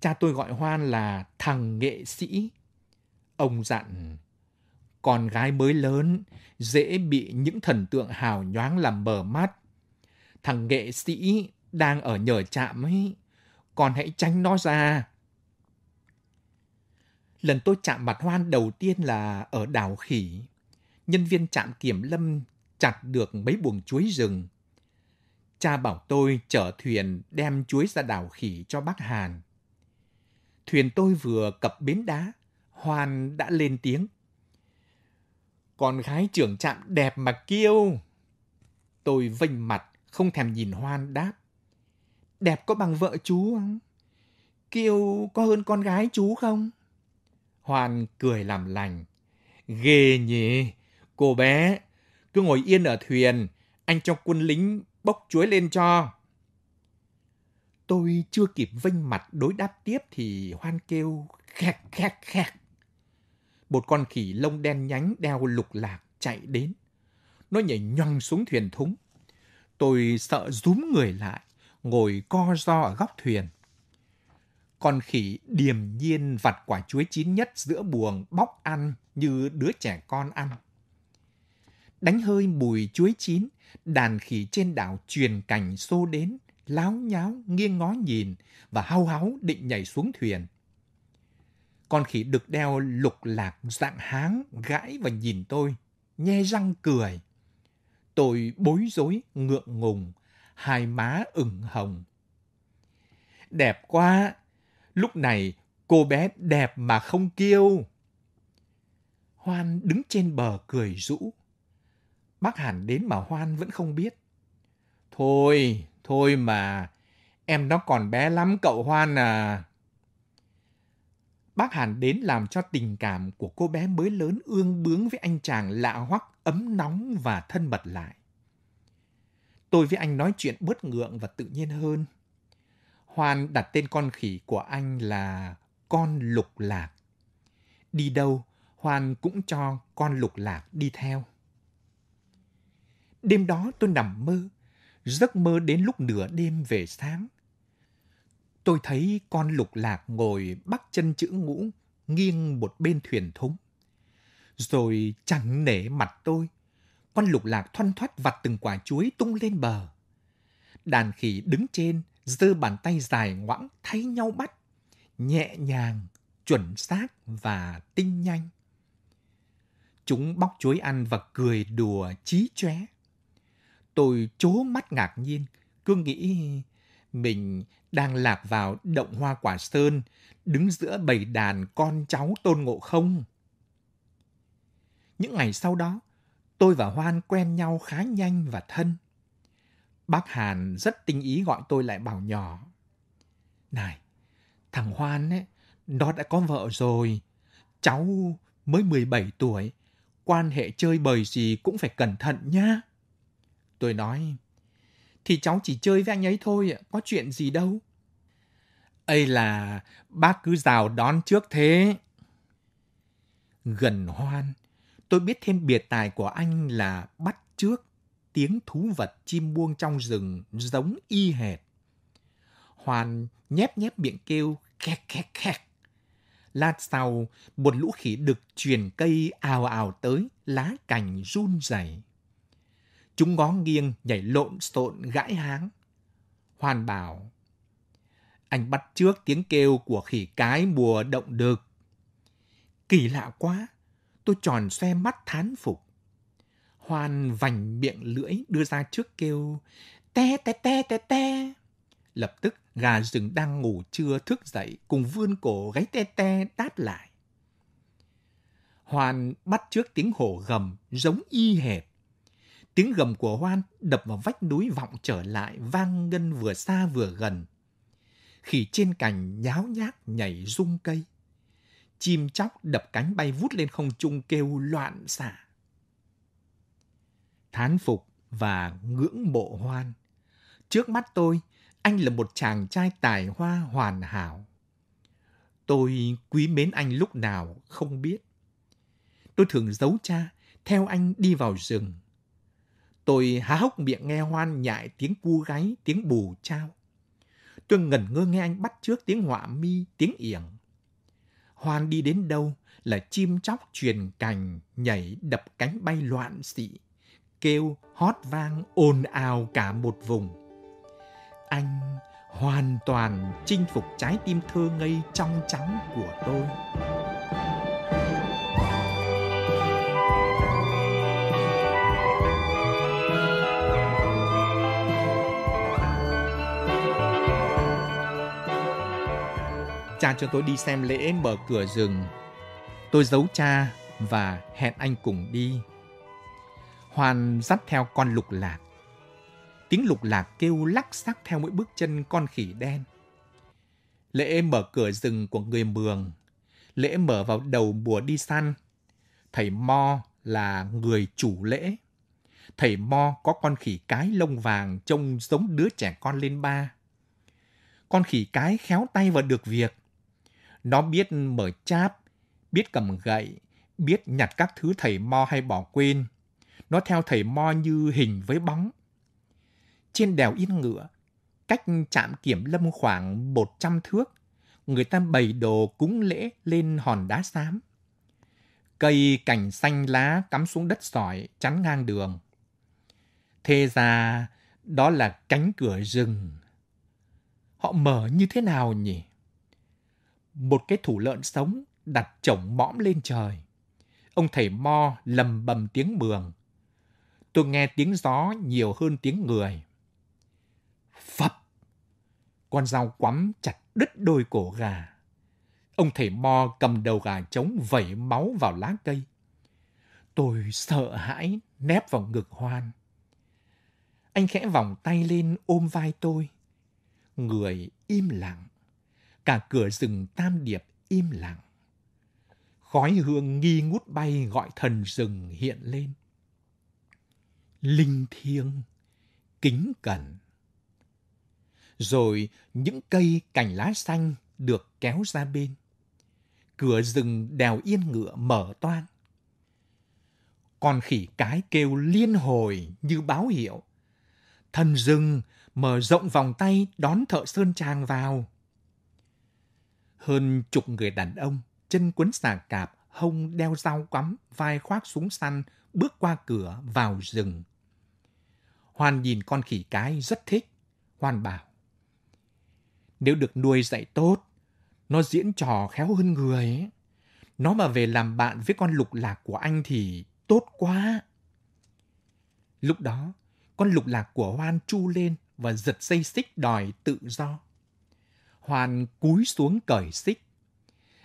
Cha tôi gọi Hoan là thằng nghệ sĩ. Ông dặn, con gái mới lớn, dễ bị những thần tượng hào nhoáng làm mờ mắt. Thằng nghệ sĩ đang ở nhờ chạm ấy, con hãy tránh nó ra. Lần tôi chạm mặt hoan đầu tiên là ở đảo khỉ. Nhân viên trạm kiểm lâm chặt được mấy buồng chuối rừng. Cha bảo tôi chở thuyền đem chuối ra đảo khỉ cho bác Hàn. Thuyền tôi vừa cập bến đá, Hoan đã lên tiếng. Con gái trưởng trạm đẹp mà kiêu. Tôi vênh mặt, không thèm nhìn Hoan đáp. Đẹp có bằng vợ chú không? Kiêu có hơn con gái chú không? Hoan cười làm lành. Ghê nhỉ, cô bé, cứ ngồi yên ở thuyền, anh cho quân lính bốc chuối lên cho. Tôi chưa kịp vênh mặt đối đáp tiếp thì Hoan kêu khẹt khẹt khẹt. Một con khỉ lông đen nhánh đeo lục lạc chạy đến. Nó nhảy nhoằng xuống thuyền thúng. Tôi sợ rúm người lại, ngồi co ro ở góc thuyền. Con khỉ điềm nhiên vặt quả chuối chín nhất giữa buồng bóc ăn như đứa trẻ con ăn. Đánh hơi mùi chuối chín, đàn khỉ trên đảo truyền cảnh xô đến, láo nháo, nghiêng ngó nhìn và hau háu định nhảy xuống thuyền. Con khỉ được đeo lục lạc dạng háng, gãi và nhìn tôi, nhe răng cười. Tôi bối rối, ngượng ngùng, hai má ửng hồng. Đẹp quá! Lúc này cô bé đẹp mà không kiêu. Hoan đứng trên bờ cười rũ. Bác Hàn đến mà Hoan vẫn không biết. Thôi, thôi mà, em nó còn bé lắm cậu Hoan à. Bác Hàn đến làm cho tình cảm của cô bé mới lớn ương bướng với anh chàng lạ hoắc, ấm nóng và thân mật lại. Tôi với anh nói chuyện bớt ngượng và tự nhiên hơn. Hoan đặt tên con khỉ của anh là con lục lạc. Đi đâu, Hoan cũng cho con lục lạc đi theo. Đêm đó tôi nằm mơ, giấc mơ đến lúc nửa đêm về sáng. Tôi thấy con lục lạc ngồi bắt chân chữ ngũ, nghiêng một bên thuyền thúng. Rồi chẳng nể mặt tôi, con lục lạc thoăn thoắt vặt từng quả chuối tung lên bờ. Đàn khỉ đứng trên, giơ bàn tay dài ngoãng thay nhau bắt, nhẹ nhàng, chuẩn xác và tinh nhanh. Chúng bóc chuối ăn và cười đùa chí chóe. Tôi chố mắt ngạc nhiên, cứ nghĩ mình đang lạc vào động hoa quả sơn, đứng giữa bầy đàn con cháu tôn ngộ không. Những ngày sau đó, tôi và Hoan quen nhau khá nhanh và thân. Bác Hàn rất tinh ý gọi tôi lại bảo nhỏ. Này, thằng Hoan ấy, nó đã có vợ rồi. Cháu mới 17 tuổi, quan hệ chơi bời gì cũng phải cẩn thận nhá. Tôi nói, thì cháu chỉ chơi với anh ấy thôi, có chuyện gì đâu. Ây là bác cứ rào đón trước thế. Gần hoan, tôi biết thêm biệt tài của anh là bắt trước tiếng thú vật chim buông trong rừng giống y hệt. Hoan nhép nhép miệng kêu khẹt khẹt khẹt. Lát sau, một lũ khỉ đực truyền cây ào ào tới, lá cành run rẩy. Chúng ngó nghiêng, nhảy lộn xộn gãi háng. hoàn bảo, anh bắt trước tiếng kêu của khỉ cái mùa động đực. Kỳ lạ quá, tôi tròn xoe mắt thán phục. Hoan vành miệng lưỡi đưa ra trước kêu te te te te te. Lập tức gà rừng đang ngủ chưa thức dậy cùng vươn cổ gáy te te đáp lại. hoàn bắt trước tiếng hổ gầm giống y hệt. Tiếng gầm của Hoan đập vào vách núi vọng trở lại vang ngân vừa xa vừa gần. Khỉ trên cành nháo nhác nhảy rung cây. Chim chóc đập cánh bay vút lên không trung kêu loạn xạ. Thán phục và ngưỡng mộ Hoan. Trước mắt tôi, anh là một chàng trai tài hoa hoàn hảo. Tôi quý mến anh lúc nào không biết. Tôi thường giấu cha, theo anh đi vào rừng. Tôi há hốc miệng nghe hoan nhại tiếng cu gáy, tiếng bù trao. Tôi ngẩn ngơ nghe anh bắt trước tiếng họa mi, tiếng yểng. Hoan đi đến đâu là chim chóc truyền cành, nhảy đập cánh bay loạn xị, kêu hót vang ồn ào cả một vùng. Anh hoàn toàn chinh phục trái tim thơ ngây trong trắng của tôi. Cha cho tôi đi xem lễ mở cửa rừng. Tôi giấu cha và hẹn anh cùng đi. hoàn dắt theo con lục lạc. Tiếng lục lạc kêu lắc sắc theo mỗi bước chân con khỉ đen. Lễ mở cửa rừng của người Mường. Lễ mở vào đầu mùa đi săn. Thầy Mo là người chủ lễ. Thầy Mo có con khỉ cái lông vàng trông giống đứa trẻ con lên ba. Con khỉ cái khéo tay và được việc. Nó biết mở cháp, biết cầm gậy, biết nhặt các thứ thầy Mo hay bỏ quên. Nó theo thầy Mo như hình với bóng. Trên đèo Yên Ngựa, cách trạm kiểm lâm khoảng 100 thước, người ta bày đồ cúng lễ lên hòn đá xám. Cây cành xanh lá cắm xuống đất sỏi chắn ngang đường. Thế ra đó là cánh cửa rừng. Họ mở như thế nào nhỉ? Một cái thủ lợn sống đặt chổng mõm lên trời. Ông thầy Mo lầm bầm tiếng mường. Tôi nghe tiếng gió nhiều hơn tiếng người. Phập! Con dao quắm chặt đứt đôi cổ gà. Ông thầy Mo cầm đầu gà trống vẩy máu vào lá cây. Tôi sợ hãi nép vào ngực hoan. Anh khẽ vòng tay lên ôm vai tôi. Người im lặng. Cả cửa rừng tam điệp im lặng. Khói hương nghi ngút bay gọi thần rừng hiện lên. Linh thiêng, kính cẩn. Rồi những cây cành lá xanh được kéo ra bên. Cửa rừng đèo yên ngựa mở toang. Con khỉ cái kêu liên hồi như báo hiệu. Thần rừng mở rộng vòng tay đón thợ sơn tràng vào. Hơn chục người đàn ông, chân quấn xà cạp, hông đeo dao quắm, vai khoác súng săn, bước qua cửa vào rừng. Hoan nhìn con khỉ cái rất thích. Hoan bảo, nếu được nuôi dạy tốt, nó diễn trò khéo hơn người ấy. Nó mà về làm bạn với con lục lạc của anh thì tốt quá. Lúc đó, con lục lạc của Hoan chu lên và giật dây xích đòi tự do. Hoan cúi xuống cởi xích.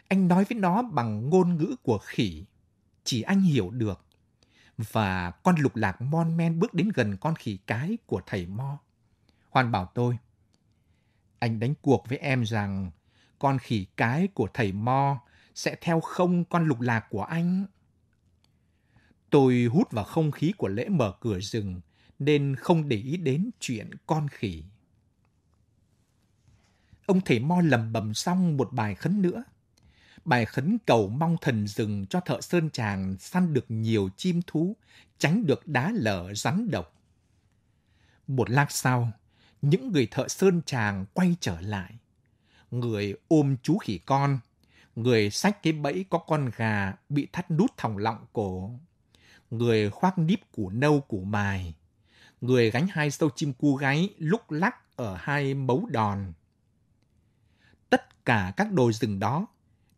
Anh nói với nó bằng ngôn ngữ của khỉ. Chỉ anh hiểu được. Và con lục lạc mon men bước đến gần con khỉ cái của thầy Mo. Hoan bảo tôi, anh đánh cuộc với em rằng con khỉ cái của thầy Mo sẽ theo không con lục lạc của anh. Tôi hút vào không khí của lễ mở cửa rừng nên không để ý đến chuyện con khỉ. Ông thầy Mo lầm bầm xong một bài khấn nữa. Bài khấn cầu mong thần rừng cho thợ sơn tràng săn được nhiều chim thú, tránh được đá lở rắn độc. Một lát sau, những người thợ sơn tràng quay trở lại. Người ôm chú khỉ con, người xách cái bẫy có con gà bị thắt nút thòng lọng cổ, người khoác níp củ nâu củ mài, người gánh hai sâu chim cu gáy lúc lắc ở hai mấu đòn. Tất cả các đồ rừng đó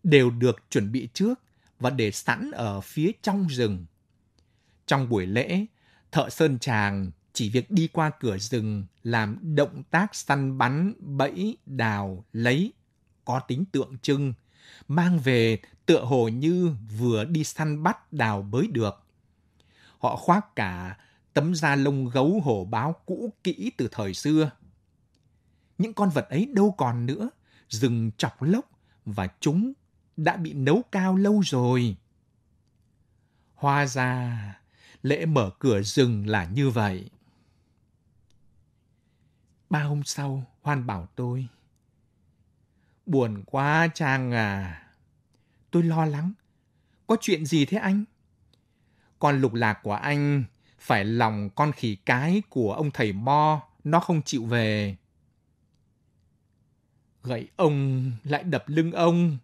đều được chuẩn bị trước và để sẵn ở phía trong rừng. Trong buổi lễ, thợ sơn tràng chỉ việc đi qua cửa rừng làm động tác săn bắn, bẫy, đào, lấy, có tính tượng trưng, mang về tựa hồ như vừa đi săn bắt đào bới được. Họ khoác cả tấm da lông gấu hổ báo cũ kỹ từ thời xưa. Những con vật ấy đâu còn nữa, rừng chọc lốc và chúng đã bị nấu cao lâu rồi. Hoa ra, lễ mở cửa rừng là như vậy. Ba hôm sau, Hoan bảo tôi. Buồn quá Trang à. Tôi lo lắng. Có chuyện gì thế anh? Con lục lạc của anh phải lòng con khỉ cái của ông thầy Mo, nó không chịu về. Gậy ông lại đập lưng ông,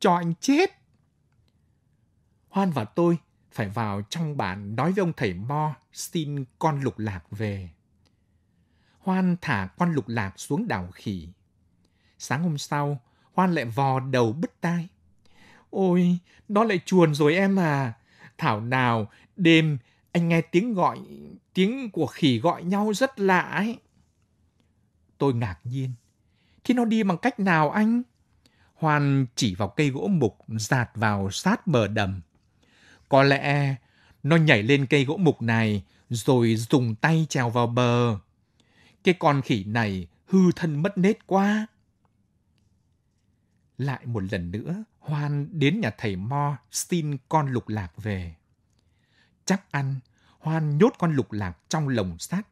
cho anh chết. Hoan và tôi phải vào trong bản nói với ông thầy Mo xin con lục lạc về. Hoan thả con lục lạc xuống đảo khỉ. Sáng hôm sau, Hoan lại vò đầu bứt tai. Ôi, nó lại chuồn rồi em à. Thảo nào, đêm anh nghe tiếng gọi, tiếng của khỉ gọi nhau rất lạ ấy. Tôi ngạc nhiên. Thế nó đi bằng cách nào anh? Hoan chỉ vào cây gỗ mục giạt vào sát bờ đầm. Có lẽ nó nhảy lên cây gỗ mục này rồi dùng tay trèo vào bờ. Cái con khỉ này hư thân mất nết quá. Lại một lần nữa, Hoan đến nhà thầy Mo xin con lục lạc về. Chắc ăn, Hoan nhốt con lục lạc trong lồng sắt.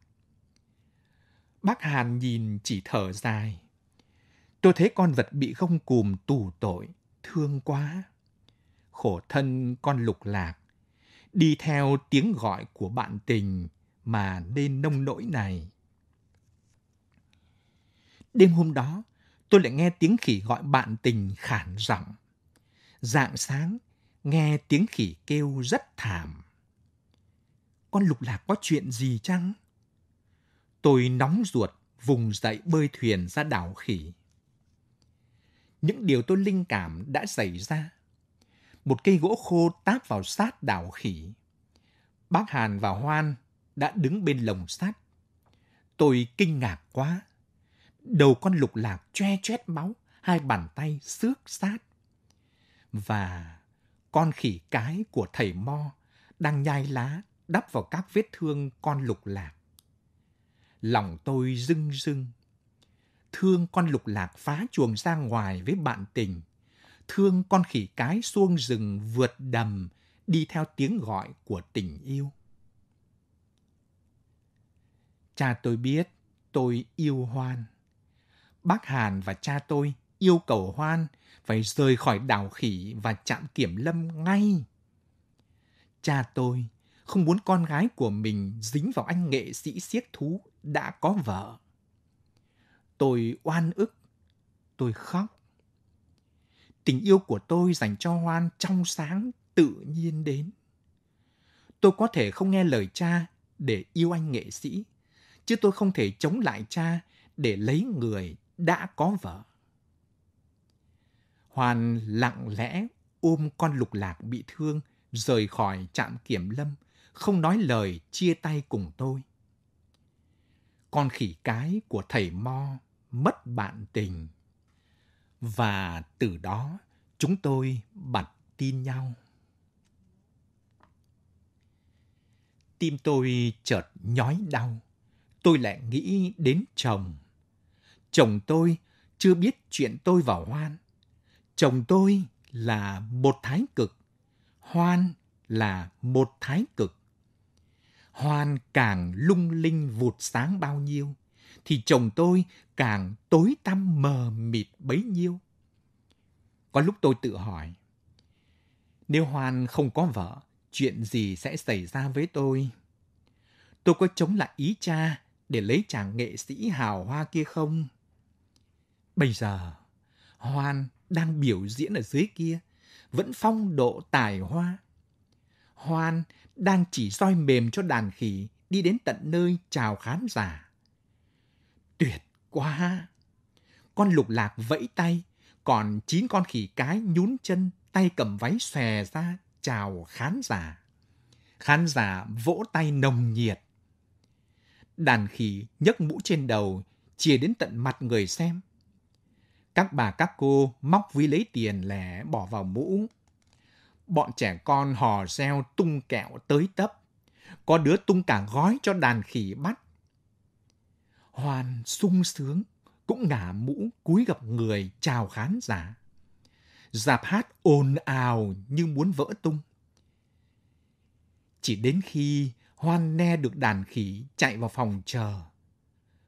Bác Hàn nhìn chỉ thở dài. Tôi thấy con vật bị gông cùm tù tội, thương quá. Khổ thân con lục lạc, đi theo tiếng gọi của bạn tình mà nên nông nỗi này. Đêm hôm đó, tôi lại nghe tiếng khỉ gọi bạn tình khản giọng. Dạng sáng, nghe tiếng khỉ kêu rất thảm. Con lục lạc có chuyện gì chăng? Tôi nóng ruột, vùng dậy bơi thuyền ra đảo khỉ. Những điều tôi linh cảm đã xảy ra. Một cây gỗ khô táp vào sát đảo khỉ. Bác Hàn và Hoan đã đứng bên lồng sắt. Tôi kinh ngạc quá đầu con lục lạc che chét máu, hai bàn tay xước sát. Và con khỉ cái của thầy Mo đang nhai lá đắp vào các vết thương con lục lạc. Lòng tôi rưng rưng. Thương con lục lạc phá chuồng ra ngoài với bạn tình. Thương con khỉ cái xuông rừng vượt đầm, đi theo tiếng gọi của tình yêu. Cha tôi biết tôi yêu Hoan bác Hàn và cha tôi yêu cầu Hoan phải rời khỏi đảo khỉ và trạm kiểm lâm ngay. Cha tôi không muốn con gái của mình dính vào anh nghệ sĩ siếc thú đã có vợ. Tôi oan ức, tôi khóc. Tình yêu của tôi dành cho Hoan trong sáng tự nhiên đến. Tôi có thể không nghe lời cha để yêu anh nghệ sĩ, chứ tôi không thể chống lại cha để lấy người đã có vợ. Hoan lặng lẽ ôm con lục lạc bị thương rời khỏi trạm kiểm lâm, không nói lời chia tay cùng tôi. Con khỉ cái của thầy Mo mất bạn tình. Và từ đó chúng tôi bật tin nhau. Tim tôi chợt nhói đau. Tôi lại nghĩ đến chồng. Chồng tôi chưa biết chuyện tôi vào hoan. Chồng tôi là một thái cực. Hoan là một thái cực. Hoan càng lung linh vụt sáng bao nhiêu, thì chồng tôi càng tối tăm mờ mịt bấy nhiêu. Có lúc tôi tự hỏi, nếu Hoan không có vợ, chuyện gì sẽ xảy ra với tôi? Tôi có chống lại ý cha để lấy chàng nghệ sĩ hào hoa kia không? Bây giờ, Hoan đang biểu diễn ở dưới kia, vẫn phong độ tài hoa. Hoan đang chỉ roi mềm cho đàn khỉ đi đến tận nơi chào khán giả. Tuyệt quá! Con lục lạc vẫy tay, còn chín con khỉ cái nhún chân, tay cầm váy xòe ra chào khán giả. Khán giả vỗ tay nồng nhiệt. Đàn khỉ nhấc mũ trên đầu, chia đến tận mặt người xem. Các bà các cô móc ví lấy tiền lẻ bỏ vào mũ. Bọn trẻ con hò reo tung kẹo tới tấp. Có đứa tung cả gói cho đàn khỉ bắt. Hoan sung sướng, cũng ngả mũ cúi gặp người chào khán giả. Dạp hát ồn ào như muốn vỡ tung. Chỉ đến khi Hoan nghe được đàn khỉ chạy vào phòng chờ.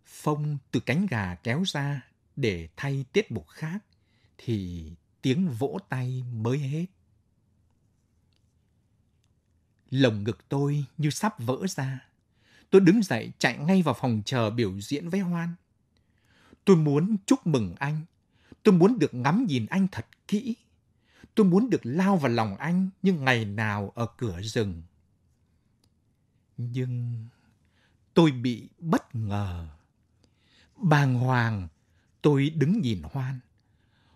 Phong từ cánh gà kéo ra để thay tiết mục khác thì tiếng vỗ tay mới hết. Lồng ngực tôi như sắp vỡ ra. Tôi đứng dậy chạy ngay vào phòng chờ biểu diễn với Hoan. Tôi muốn chúc mừng anh. Tôi muốn được ngắm nhìn anh thật kỹ. Tôi muốn được lao vào lòng anh như ngày nào ở cửa rừng. Nhưng tôi bị bất ngờ. Bàng hoàng, tôi đứng nhìn Hoan.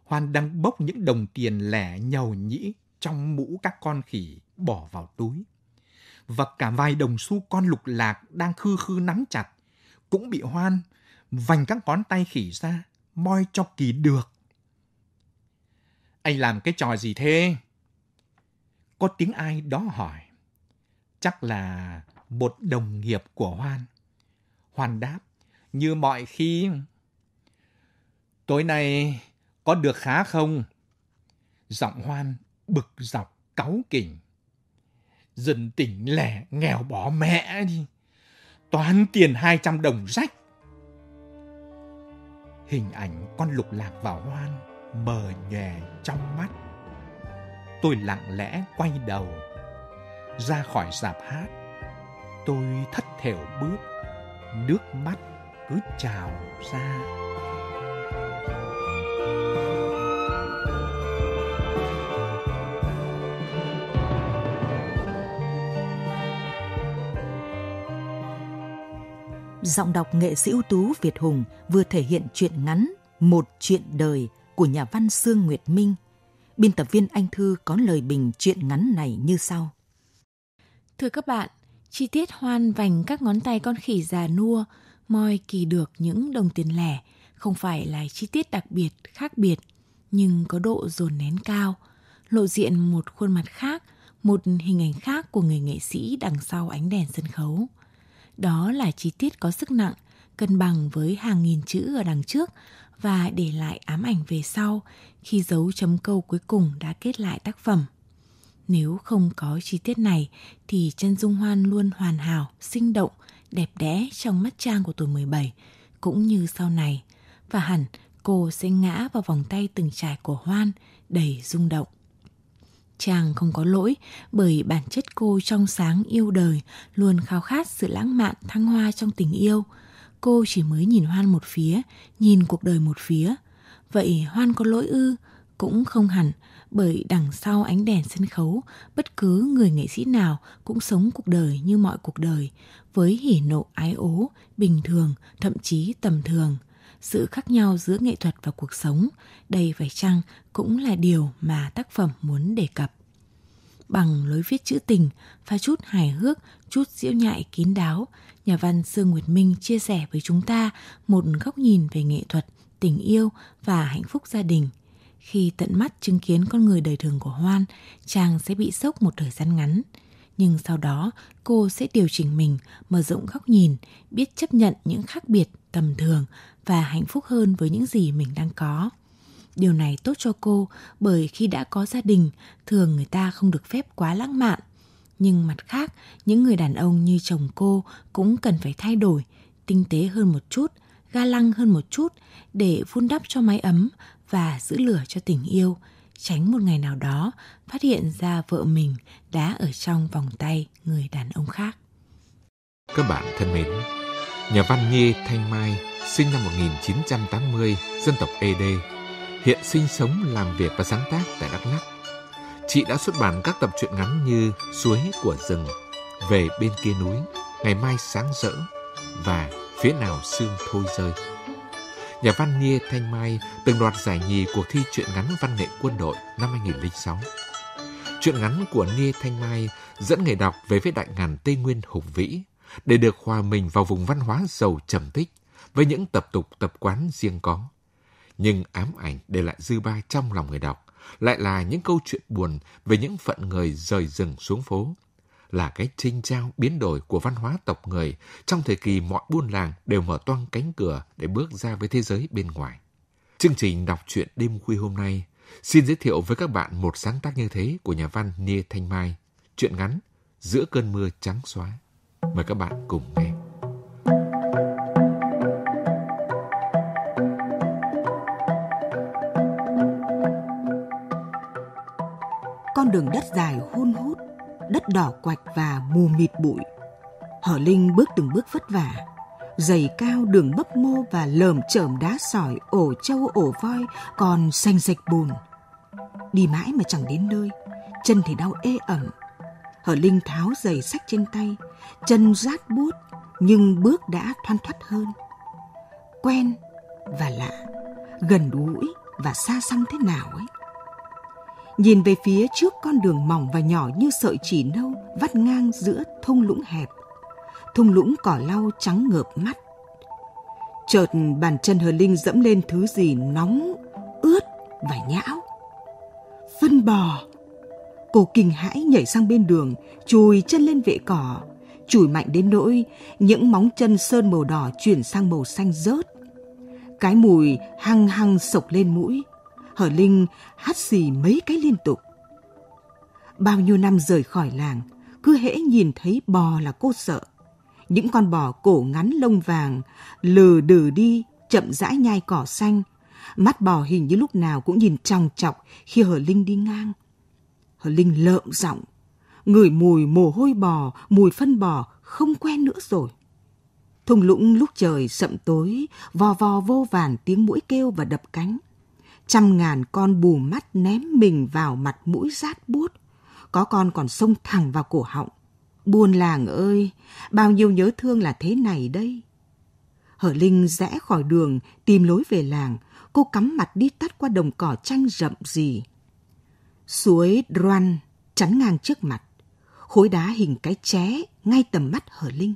Hoan đang bốc những đồng tiền lẻ nhầu nhĩ trong mũ các con khỉ bỏ vào túi. Và cả vài đồng xu con lục lạc đang khư khư nắm chặt cũng bị Hoan vành các ngón tay khỉ ra, moi cho kỳ được. Anh làm cái trò gì thế? Có tiếng ai đó hỏi. Chắc là một đồng nghiệp của Hoan. Hoan đáp, như mọi khi. Tối nay có được khá không? Giọng Hoan bực dọc cáu kỉnh. Dân tỉnh lẻ nghèo bỏ mẹ đi. Toán tiền 200 đồng rách. Hình ảnh con lục lạc vào hoan mờ nhòe trong mắt. Tôi lặng lẽ quay đầu ra khỏi dạp hát. Tôi thất thểu bước, nước mắt cứ trào ra. Giọng đọc nghệ sĩ ưu tú Việt Hùng vừa thể hiện truyện ngắn Một chuyện đời của nhà văn Sương Nguyệt Minh. Biên tập viên Anh Thư có lời bình truyện ngắn này như sau. Thưa các bạn, chi tiết hoan vành các ngón tay con khỉ già nua, moi kỳ được những đồng tiền lẻ, không phải là chi tiết đặc biệt, khác biệt, nhưng có độ dồn nén cao, lộ diện một khuôn mặt khác, một hình ảnh khác của người nghệ sĩ đằng sau ánh đèn sân khấu. Đó là chi tiết có sức nặng, cân bằng với hàng nghìn chữ ở đằng trước và để lại ám ảnh về sau khi dấu chấm câu cuối cùng đã kết lại tác phẩm. Nếu không có chi tiết này thì chân dung hoan luôn hoàn hảo, sinh động, đẹp đẽ trong mắt trang của tuổi 17 cũng như sau này và hẳn cô sẽ ngã vào vòng tay từng trải của Hoan đầy rung động. Chàng không có lỗi bởi bản chất cô trong sáng yêu đời, luôn khao khát sự lãng mạn thăng hoa trong tình yêu. Cô chỉ mới nhìn Hoan một phía, nhìn cuộc đời một phía. Vậy Hoan có lỗi ư? Cũng không hẳn, bởi đằng sau ánh đèn sân khấu, bất cứ người nghệ sĩ nào cũng sống cuộc đời như mọi cuộc đời, với hỉ nộ ái ố, bình thường, thậm chí tầm thường. Sự khác nhau giữa nghệ thuật và cuộc sống, đây phải chăng cũng là điều mà tác phẩm muốn đề cập. Bằng lối viết trữ tình, pha chút hài hước, chút diễu nhại kín đáo, nhà văn Sương Nguyệt Minh chia sẻ với chúng ta một góc nhìn về nghệ thuật, tình yêu và hạnh phúc gia đình. Khi tận mắt chứng kiến con người đời thường của Hoan, chàng sẽ bị sốc một thời gian ngắn. Nhưng sau đó, cô sẽ điều chỉnh mình, mở rộng góc nhìn, biết chấp nhận những khác biệt, tầm thường và hạnh phúc hơn với những gì mình đang có. Điều này tốt cho cô bởi khi đã có gia đình, thường người ta không được phép quá lãng mạn. Nhưng mặt khác, những người đàn ông như chồng cô cũng cần phải thay đổi, tinh tế hơn một chút, ga lăng hơn một chút để vun đắp cho mái ấm và giữ lửa cho tình yêu, tránh một ngày nào đó phát hiện ra vợ mình đã ở trong vòng tay người đàn ông khác. Các bạn thân mến, nhà văn Nghê Thanh Mai sinh năm 1980, dân tộc ED, hiện sinh sống, làm việc và sáng tác tại Đắk Lắk. Chị đã xuất bản các tập truyện ngắn như Suối của rừng, Về bên kia núi, Ngày mai sáng rỡ và Phía nào sương thôi rơi. Nhà văn Nghê Thanh Mai từng đoạt giải nhì cuộc thi truyện ngắn văn nghệ quân đội năm 2006. Truyện ngắn của Nghê Thanh Mai dẫn người đọc về với đại ngàn Tây Nguyên hùng vĩ để được hòa mình vào vùng văn hóa giàu trầm tích với những tập tục tập quán riêng có. Nhưng ám ảnh để lại dư ba trong lòng người đọc lại là những câu chuyện buồn về những phận người rời rừng xuống phố, là cái trinh trao biến đổi của văn hóa tộc người trong thời kỳ mọi buôn làng đều mở toang cánh cửa để bước ra với thế giới bên ngoài. Chương trình đọc truyện đêm khuya hôm nay xin giới thiệu với các bạn một sáng tác như thế của nhà văn Nia Thanh Mai, truyện ngắn Giữa cơn mưa trắng xóa. Mời các bạn cùng nghe. Con đường đất dài hun hút đất đỏ quạch và mù mịt bụi. Hở Linh bước từng bước vất vả, giày cao đường bấp mô và lởm chởm đá sỏi, ổ trâu ổ voi còn xanh sạch bùn. Đi mãi mà chẳng đến nơi, chân thì đau ê ẩm. Hở Linh tháo giày sách trên tay, chân rát bút nhưng bước đã thoăn thoắt hơn. Quen và lạ, gần gũi và xa xăm thế nào ấy nhìn về phía trước con đường mỏng và nhỏ như sợi chỉ nâu vắt ngang giữa thung lũng hẹp. Thung lũng cỏ lau trắng ngợp mắt. Chợt bàn chân hờ linh dẫm lên thứ gì nóng, ướt và nhão. Phân bò. Cô kinh hãi nhảy sang bên đường, chùi chân lên vệ cỏ, chùi mạnh đến nỗi những móng chân sơn màu đỏ chuyển sang màu xanh rớt. Cái mùi hăng hăng sộc lên mũi, Hở Linh hát xì mấy cái liên tục. Bao nhiêu năm rời khỏi làng, cứ hễ nhìn thấy bò là cô sợ. Những con bò cổ ngắn lông vàng, lừ đừ đi, chậm rãi nhai cỏ xanh. Mắt bò hình như lúc nào cũng nhìn tròng trọc khi Hở Linh đi ngang. Hở Linh lợm giọng, ngửi mùi mồ hôi bò, mùi phân bò, không quen nữa rồi. Thung lũng lúc trời sậm tối, vò vò vô vàn tiếng mũi kêu và đập cánh. Trăm ngàn con bù mắt ném mình vào mặt mũi rát buốt. Có con còn xông thẳng vào cổ họng. Buôn làng ơi, bao nhiêu nhớ thương là thế này đây. Hở Linh rẽ khỏi đường, tìm lối về làng. Cô cắm mặt đi tắt qua đồng cỏ tranh rậm rì. Suối Đoan chắn ngang trước mặt. Khối đá hình cái ché ngay tầm mắt Hở Linh.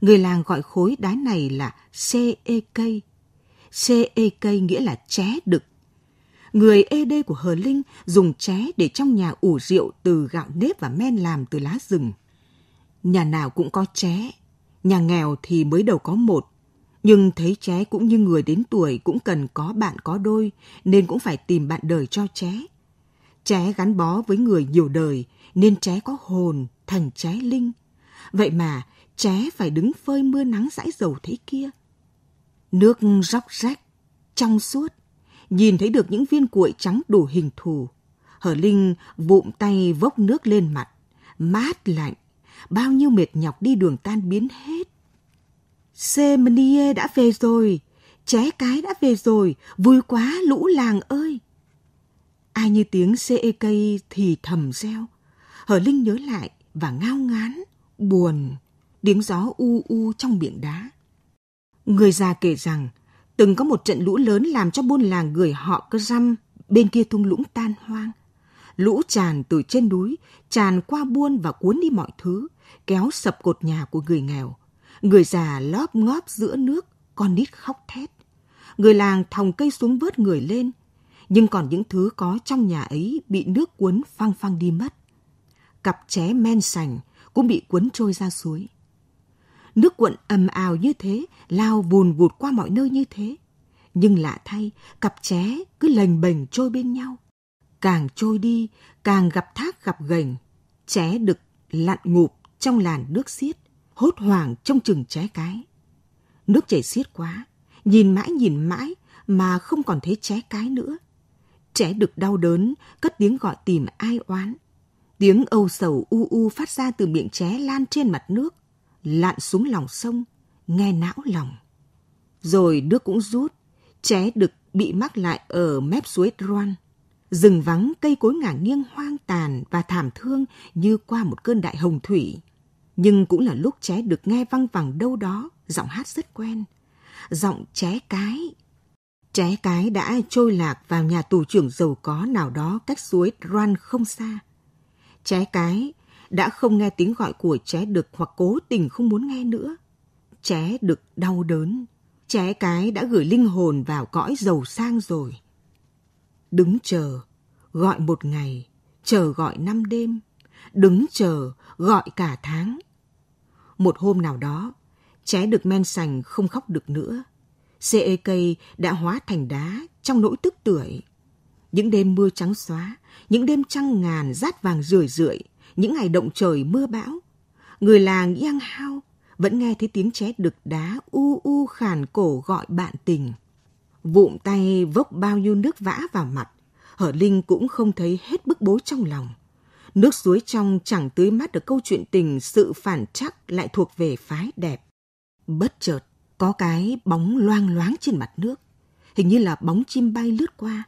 Người làng gọi khối đá này là CEK. CEK nghĩa là ché đực người ê đê của Hờ Linh dùng ché để trong nhà ủ rượu từ gạo nếp và men làm từ lá rừng. Nhà nào cũng có ché, nhà nghèo thì mới đầu có một. Nhưng thấy ché cũng như người đến tuổi cũng cần có bạn có đôi, nên cũng phải tìm bạn đời cho ché. Trẻ gắn bó với người nhiều đời, nên trẻ có hồn, thành trái linh. Vậy mà, trẻ phải đứng phơi mưa nắng dãi dầu thế kia. Nước róc rách, trong suốt, nhìn thấy được những viên cuội trắng đủ hình thù. Hở Linh vụm tay vốc nước lên mặt, mát lạnh, bao nhiêu mệt nhọc đi đường tan biến hết. Semenie đã về rồi, ché cái đã về rồi, vui quá lũ làng ơi. Ai như tiếng CEK thì thầm reo. Hờ Linh nhớ lại và ngao ngán, buồn, tiếng gió u u trong miệng đá. Người già kể rằng, từng có một trận lũ lớn làm cho buôn làng người họ cơ răm bên kia thung lũng tan hoang. Lũ tràn từ trên núi, tràn qua buôn và cuốn đi mọi thứ, kéo sập cột nhà của người nghèo. Người già lóp ngóp giữa nước, con nít khóc thét. Người làng thòng cây xuống vớt người lên, nhưng còn những thứ có trong nhà ấy bị nước cuốn phăng phăng đi mất. Cặp ché men sành cũng bị cuốn trôi ra suối. Nước cuộn ầm ào như thế, lao vùn vụt qua mọi nơi như thế. Nhưng lạ thay, cặp ché cứ lềnh bềnh trôi bên nhau. Càng trôi đi, càng gặp thác gặp gành. Ché đực lặn ngụp trong làn nước xiết, hốt hoảng trong chừng ché cái. Nước chảy xiết quá, nhìn mãi nhìn mãi mà không còn thấy ché cái nữa. Trẻ được đau đớn, cất tiếng gọi tìm ai oán. Tiếng âu sầu u u phát ra từ miệng ché lan trên mặt nước, lặn xuống lòng sông, nghe não lòng. Rồi nước cũng rút, ché đực bị mắc lại ở mép suối Roan. Rừng vắng cây cối ngả nghiêng hoang tàn và thảm thương như qua một cơn đại hồng thủy. Nhưng cũng là lúc ché được nghe văng vẳng đâu đó, giọng hát rất quen. Giọng ché cái. Trẻ cái đã trôi lạc vào nhà tù trưởng giàu có nào đó cách suối Ran không xa. Trẻ cái đã không nghe tiếng gọi của trẻ đực hoặc cố tình không muốn nghe nữa. Trẻ đực đau đớn. Trẻ cái đã gửi linh hồn vào cõi giàu sang rồi. Đứng chờ, gọi một ngày, chờ gọi năm đêm, đứng chờ, gọi cả tháng. Một hôm nào đó, trẻ được men sành không khóc được nữa. CEK đã hóa thành đá trong nỗi tức tưởi. Những đêm mưa trắng xóa, những đêm trăng ngàn rát vàng rười rượi, những ngày động trời mưa bão. Người làng Yang Hao vẫn nghe thấy tiếng ché đực đá u u khàn cổ gọi bạn tình. Vụm tay vốc bao nhiêu nước vã vào mặt, Hở Linh cũng không thấy hết bức bối trong lòng. Nước suối trong chẳng tưới mát được câu chuyện tình sự phản chắc lại thuộc về phái đẹp. Bất chợt, có cái bóng loang loáng trên mặt nước. Hình như là bóng chim bay lướt qua.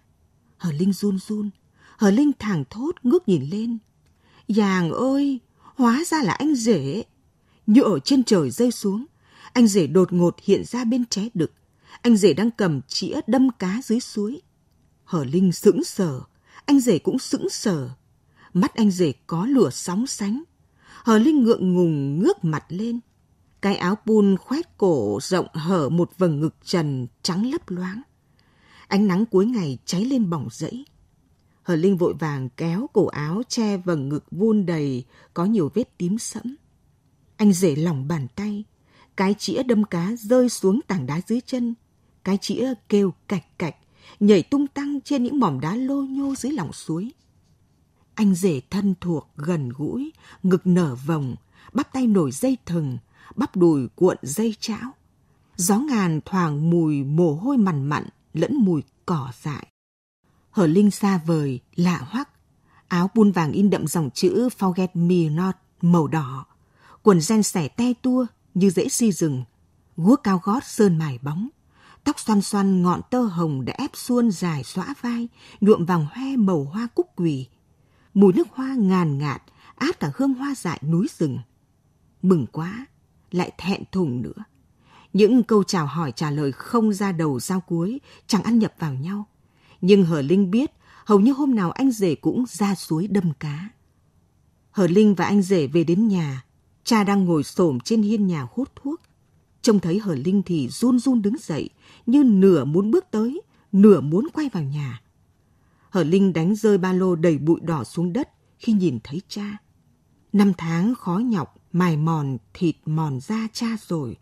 Hờ Linh run run. hờ Linh thẳng thốt ngước nhìn lên. Giàng ơi, hóa ra là anh rể. Như ở trên trời rơi xuống, anh rể đột ngột hiện ra bên trái đực. Anh rể đang cầm chĩa đâm cá dưới suối. Hờ Linh sững sờ, anh rể cũng sững sờ. Mắt anh rể có lửa sóng sánh. Hờ Linh ngượng ngùng ngước mặt lên. Cái áo pun khoét cổ rộng hở một vầng ngực trần trắng lấp loáng. Ánh nắng cuối ngày cháy lên bỏng rẫy. Hờ Linh vội vàng kéo cổ áo che vầng ngực vun đầy, có nhiều vết tím sẫm. Anh rể lỏng bàn tay, cái chĩa đâm cá rơi xuống tảng đá dưới chân. Cái chĩa kêu cạch cạch, nhảy tung tăng trên những mỏm đá lô nhô dưới lòng suối. Anh rể thân thuộc, gần gũi, ngực nở vòng, bắp tay nổi dây thừng, bắp đùi cuộn dây chảo. Gió ngàn thoảng mùi mồ hôi mằn mặn lẫn mùi cỏ dại. Hở Linh xa vời, lạ hoắc. Áo bun vàng in đậm dòng chữ Forget Me Not màu đỏ. Quần ren xẻ te tua như dễ si rừng. Guốc cao gót sơn mài bóng. Tóc xoăn xoăn ngọn tơ hồng đã ép xuôn dài xõa vai, nhuộm vàng hoe màu hoa cúc quỳ. Mùi nước hoa ngàn ngạt, át cả hương hoa dại núi rừng. Mừng quá, lại thẹn thùng nữa. Những câu chào hỏi trả lời không ra đầu giao cuối, chẳng ăn nhập vào nhau. Nhưng Hờ Linh biết, hầu như hôm nào anh rể cũng ra suối đâm cá. Hờ Linh và anh rể về đến nhà, cha đang ngồi xổm trên hiên nhà hút thuốc. Trông thấy Hờ Linh thì run run đứng dậy, như nửa muốn bước tới, nửa muốn quay vào nhà. Hờ Linh đánh rơi ba lô đầy bụi đỏ xuống đất khi nhìn thấy cha. Năm tháng khó nhọc, mài mòn thịt mòn da cha rồi.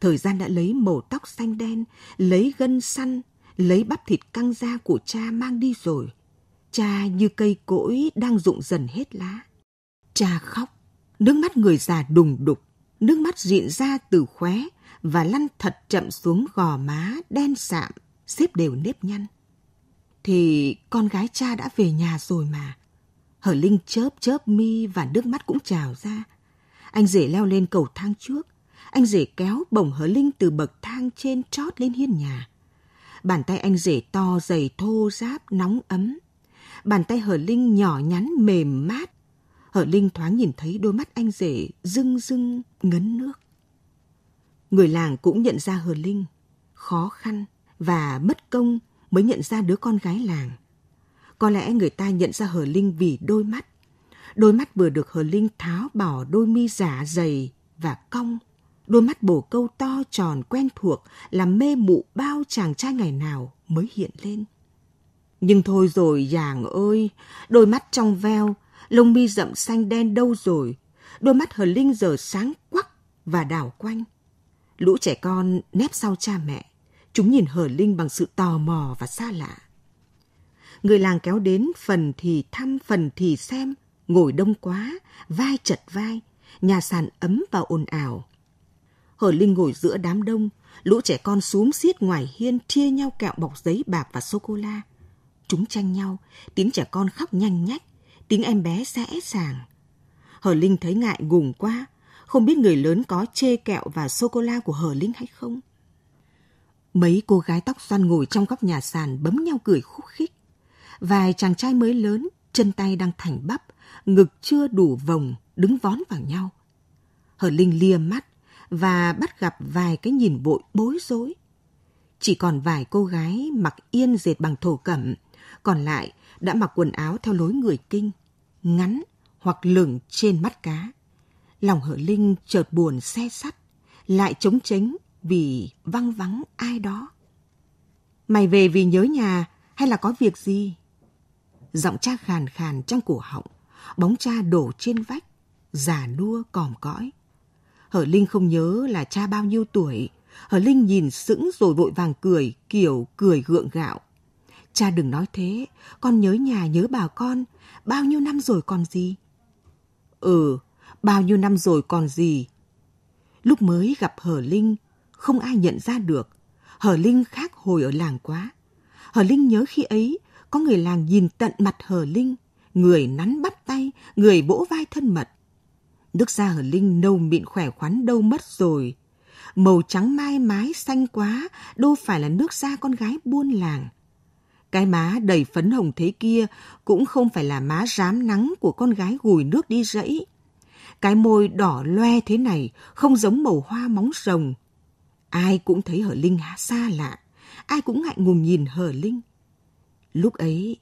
Thời gian đã lấy màu tóc xanh đen, lấy gân săn, lấy bắp thịt căng da của cha mang đi rồi. Cha như cây cỗi đang rụng dần hết lá. Cha khóc, nước mắt người già đùng đục, nước mắt rịn ra từ khóe và lăn thật chậm xuống gò má đen sạm, xếp đều nếp nhăn. Thì con gái cha đã về nhà rồi mà. Hở Linh chớp chớp mi và nước mắt cũng trào ra. Anh rể leo lên cầu thang trước. Anh rể kéo bổng hờ Linh từ bậc thang trên trót lên hiên nhà. Bàn tay anh rể to dày thô ráp nóng ấm. Bàn tay Hờ Linh nhỏ nhắn mềm mát. Hờ Linh thoáng nhìn thấy đôi mắt anh rể rưng rưng ngấn nước. Người làng cũng nhận ra Hờ Linh. Khó khăn và mất công mới nhận ra đứa con gái làng. Có lẽ người ta nhận ra Hờ Linh vì đôi mắt. Đôi mắt vừa được Hờ Linh tháo bỏ đôi mi giả dày và cong. Đôi mắt bổ câu to tròn quen thuộc làm mê mụ bao chàng trai ngày nào mới hiện lên. Nhưng thôi rồi Giàng ơi, đôi mắt trong veo, lông mi rậm xanh đen đâu rồi. Đôi mắt Hờ Linh giờ sáng quắc và đảo quanh. Lũ trẻ con nép sau cha mẹ. Chúng nhìn Hờ Linh bằng sự tò mò và xa lạ. Người làng kéo đến phần thì thăm, phần thì xem, ngồi đông quá, vai chật vai, nhà sàn ấm và ồn ào. Hờ Linh ngồi giữa đám đông, lũ trẻ con xúm xiết ngoài hiên chia nhau kẹo bọc giấy bạc và sô-cô-la. Chúng tranh nhau, tiếng trẻ con khóc nhanh nhách, tiếng em bé sẽ sàng. Hờ Linh thấy ngại ngùng quá, không biết người lớn có chê kẹo và sô-cô-la của Hờ Linh hay không. Mấy cô gái tóc xoăn ngồi trong góc nhà sàn bấm nhau cười khúc khích. Vài chàng trai mới lớn, chân tay đang thành bắp, ngực chưa đủ vòng, đứng vón vào nhau. Hờ Linh lia mắt và bắt gặp vài cái nhìn bội bối rối. Chỉ còn vài cô gái mặc yên dệt bằng thổ cẩm, còn lại đã mặc quần áo theo lối người kinh, ngắn hoặc lửng trên mắt cá. Lòng hở linh chợt buồn xe sắt, lại trống chánh vì văng vắng ai đó. Mày về vì nhớ nhà hay là có việc gì? Giọng cha khàn khàn trong cổ họng, bóng cha đổ trên vách, già nua còm cõi. Hở Linh không nhớ là cha bao nhiêu tuổi. Hở Linh nhìn sững rồi vội vàng cười, kiểu cười gượng gạo. Cha đừng nói thế, con nhớ nhà nhớ bà con, bao nhiêu năm rồi còn gì? Ừ, bao nhiêu năm rồi còn gì? Lúc mới gặp Hở Linh, không ai nhận ra được. Hở Linh khác hồi ở làng quá. Hở Linh nhớ khi ấy, có người làng nhìn tận mặt Hở Linh, người nắn bắt tay, người vỗ vai thân mật. Nước da Hở Linh nâu mịn khỏe khoắn đâu mất rồi. Màu trắng mai mái xanh quá, đâu phải là nước da con gái buôn làng. Cái má đầy phấn hồng thế kia cũng không phải là má rám nắng của con gái gùi nước đi rẫy. Cái môi đỏ loe thế này không giống màu hoa móng rồng. Ai cũng thấy hở Linh xa lạ, ai cũng ngại ngùng nhìn hở Linh. Lúc ấy,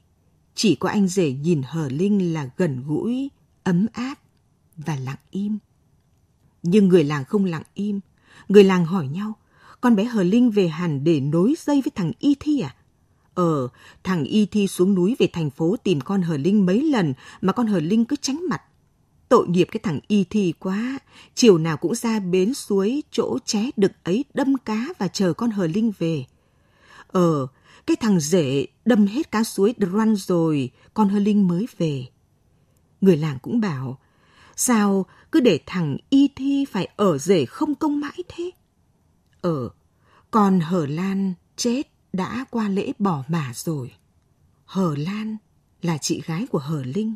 chỉ có anh rể nhìn hờ Linh là gần gũi, ấm áp và lặng im. Nhưng người làng không lặng im. Người làng hỏi nhau, con bé hờ Linh về hẳn để nối dây với thằng Y Thi à? Ờ, thằng Y Thi xuống núi về thành phố tìm con Hờ Linh mấy lần mà con Hờ Linh cứ tránh mặt. Tội nghiệp cái thằng Y Thi quá, chiều nào cũng ra bến suối chỗ ché đực ấy đâm cá và chờ con Hờ Linh về. Ờ, cái thằng rể đâm hết cá suối dran rồi, con Hờ Linh mới về. Người làng cũng bảo, sao cứ để thằng Y Thi phải ở rể không công mãi thế? Ờ, còn Hờ Lan chết đã qua lễ bỏ mả rồi. Hờ Lan là chị gái của Hờ Linh.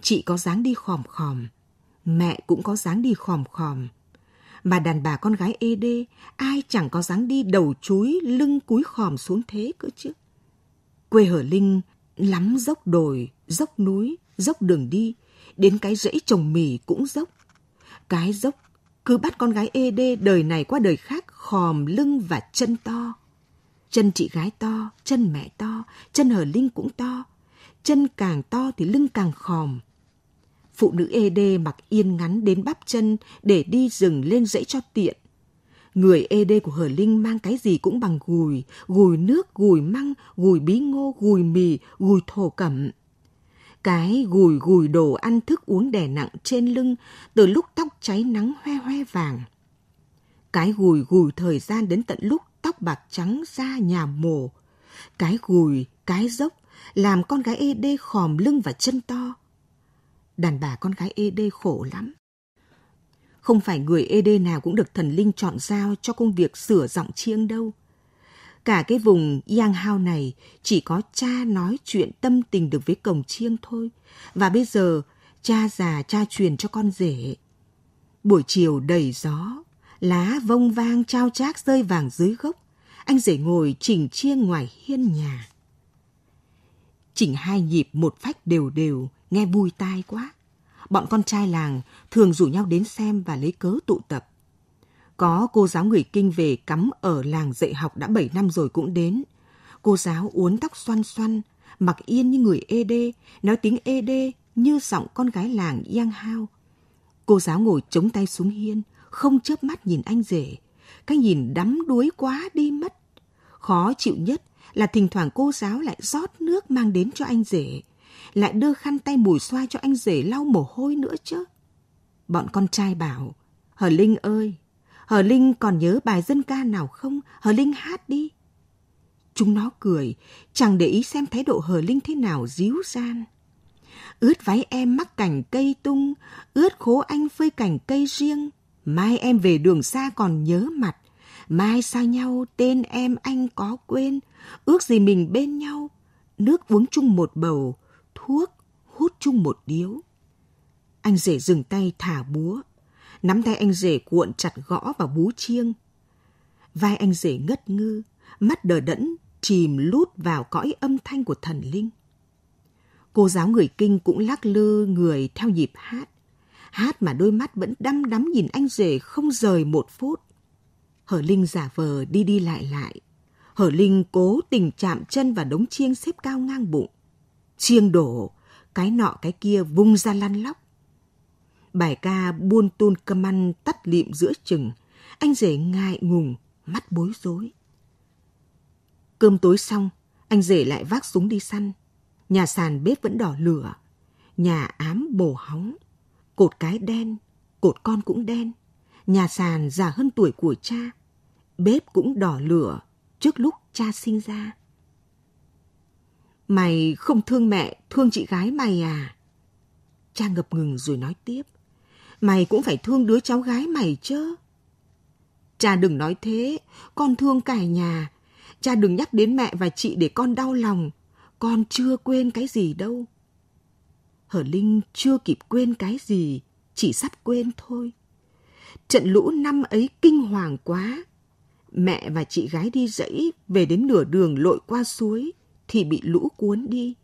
Chị có dáng đi khòm khòm, mẹ cũng có dáng đi khòm khòm. Mà đàn bà con gái ê đê, ai chẳng có dáng đi đầu chúi, lưng cúi khòm xuống thế cơ chứ. Quê hở Linh lắm dốc đồi, dốc núi, dốc đường đi, đến cái rẫy trồng mì cũng dốc. Cái dốc cứ bắt con gái ê đê đời này qua đời khác khòm lưng và chân to Chân chị gái to, chân mẹ to, chân hở Linh cũng to. Chân càng to thì lưng càng khòm. Phụ nữ ED mặc yên ngắn đến bắp chân để đi rừng lên dãy cho tiện. Người ED của Hờ Linh mang cái gì cũng bằng gùi, gùi nước, gùi măng, gùi bí ngô, gùi mì, gùi thổ cẩm. Cái gùi gùi đồ ăn thức uống đè nặng trên lưng từ lúc tóc cháy nắng hoe hoe vàng. Cái gùi gùi thời gian đến tận lúc tóc bạc trắng ra nhà mồ. Cái gùi, cái dốc, làm con gái ê đê khòm lưng và chân to. Đàn bà con gái ê đê khổ lắm. Không phải người ê đê nào cũng được thần linh chọn giao cho công việc sửa giọng chiêng đâu. Cả cái vùng Yang Hao này chỉ có cha nói chuyện tâm tình được với cổng chiêng thôi. Và bây giờ cha già cha truyền cho con rể. Buổi chiều đầy gió, lá vông vang trao trác rơi vàng dưới gốc. Anh rể ngồi chỉnh chiêng ngoài hiên nhà. chỉnh hai nhịp một phách đều đều, nghe vui tai quá. Bọn con trai làng thường rủ nhau đến xem và lấy cớ tụ tập. Có cô giáo người kinh về cắm ở làng dạy học đã 7 năm rồi cũng đến. Cô giáo uốn tóc xoăn xoăn, mặc yên như người ê đê, nói tiếng ê đê như giọng con gái làng Yang Hao. Cô giáo ngồi chống tay xuống hiên, không chớp mắt nhìn anh rể. Cái nhìn đắm đuối quá đi mất. Khó chịu nhất là thỉnh thoảng cô giáo lại rót nước mang đến cho anh rể. Lại đưa khăn tay mùi xoa cho anh rể lau mồ hôi nữa chứ. Bọn con trai bảo, Hờ Linh ơi, Hờ Linh còn nhớ bài dân ca nào không? Hờ Linh hát đi. Chúng nó cười, chẳng để ý xem thái độ Hờ Linh thế nào díu gian. Ướt váy em mắc cành cây tung, ướt khố anh phơi cành cây riêng. Mai em về đường xa còn nhớ mặt, mai xa nhau tên em anh có quên, ước gì mình bên nhau, nước uống chung một bầu, thuốc hút chung một điếu. Anh rể dừng tay thả búa, nắm tay anh rể cuộn chặt gõ vào bú chiêng. Vai anh rể ngất ngư, mắt đờ đẫn, chìm lút vào cõi âm thanh của thần linh. Cô giáo người kinh cũng lắc lư người theo nhịp hát. Hát mà đôi mắt vẫn đăm đắm nhìn anh rể không rời một phút. Hở Linh giả vờ đi đi lại lại. Hở Linh cố tình chạm chân vào đống chiêng xếp cao ngang bụng. Chiêng đổ, cái nọ cái kia vung ra lăn lóc. Bài ca buôn tôn cơm ăn tắt lịm giữa chừng. Anh rể ngại ngùng, mắt bối rối. Cơm tối xong, anh rể lại vác súng đi săn. Nhà sàn bếp vẫn đỏ lửa. Nhà ám bổ hóng. Cột cái đen, cột con cũng đen. Nhà sàn già hơn tuổi của cha. Bếp cũng đỏ lửa trước lúc cha sinh ra. Mày không thương mẹ, thương chị gái mày à? Cha ngập ngừng rồi nói tiếp. Mày cũng phải thương đứa cháu gái mày chứ. Cha đừng nói thế, con thương cả nhà. Cha đừng nhắc đến mẹ và chị để con đau lòng. Con chưa quên cái gì đâu. Hở Linh chưa kịp quên cái gì, chỉ sắp quên thôi. Trận lũ năm ấy kinh hoàng quá. Mẹ và chị gái đi dãy về đến nửa đường lội qua suối thì bị lũ cuốn đi.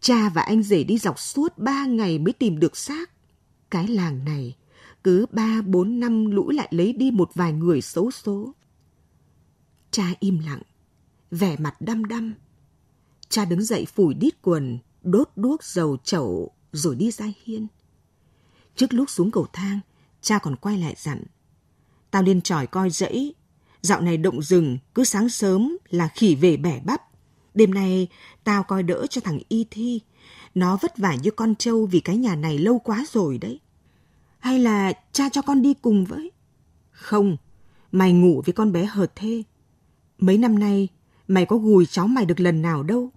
Cha và anh rể đi dọc suốt ba ngày mới tìm được xác. Cái làng này cứ ba bốn năm lũ lại lấy đi một vài người xấu số. Cha im lặng, vẻ mặt đăm đăm. Cha đứng dậy phủi đít quần, đốt đuốc dầu chậu rồi đi ra hiên. Trước lúc xuống cầu thang, cha còn quay lại dặn. Tao lên tròi coi dãy, dạo này động rừng cứ sáng sớm là khỉ về bẻ bắp. Đêm nay tao coi đỡ cho thằng Y Thi, nó vất vả như con trâu vì cái nhà này lâu quá rồi đấy. Hay là cha cho con đi cùng với? Không, mày ngủ với con bé hợt thê. Mấy năm nay, mày có gùi cháu mày được lần nào đâu.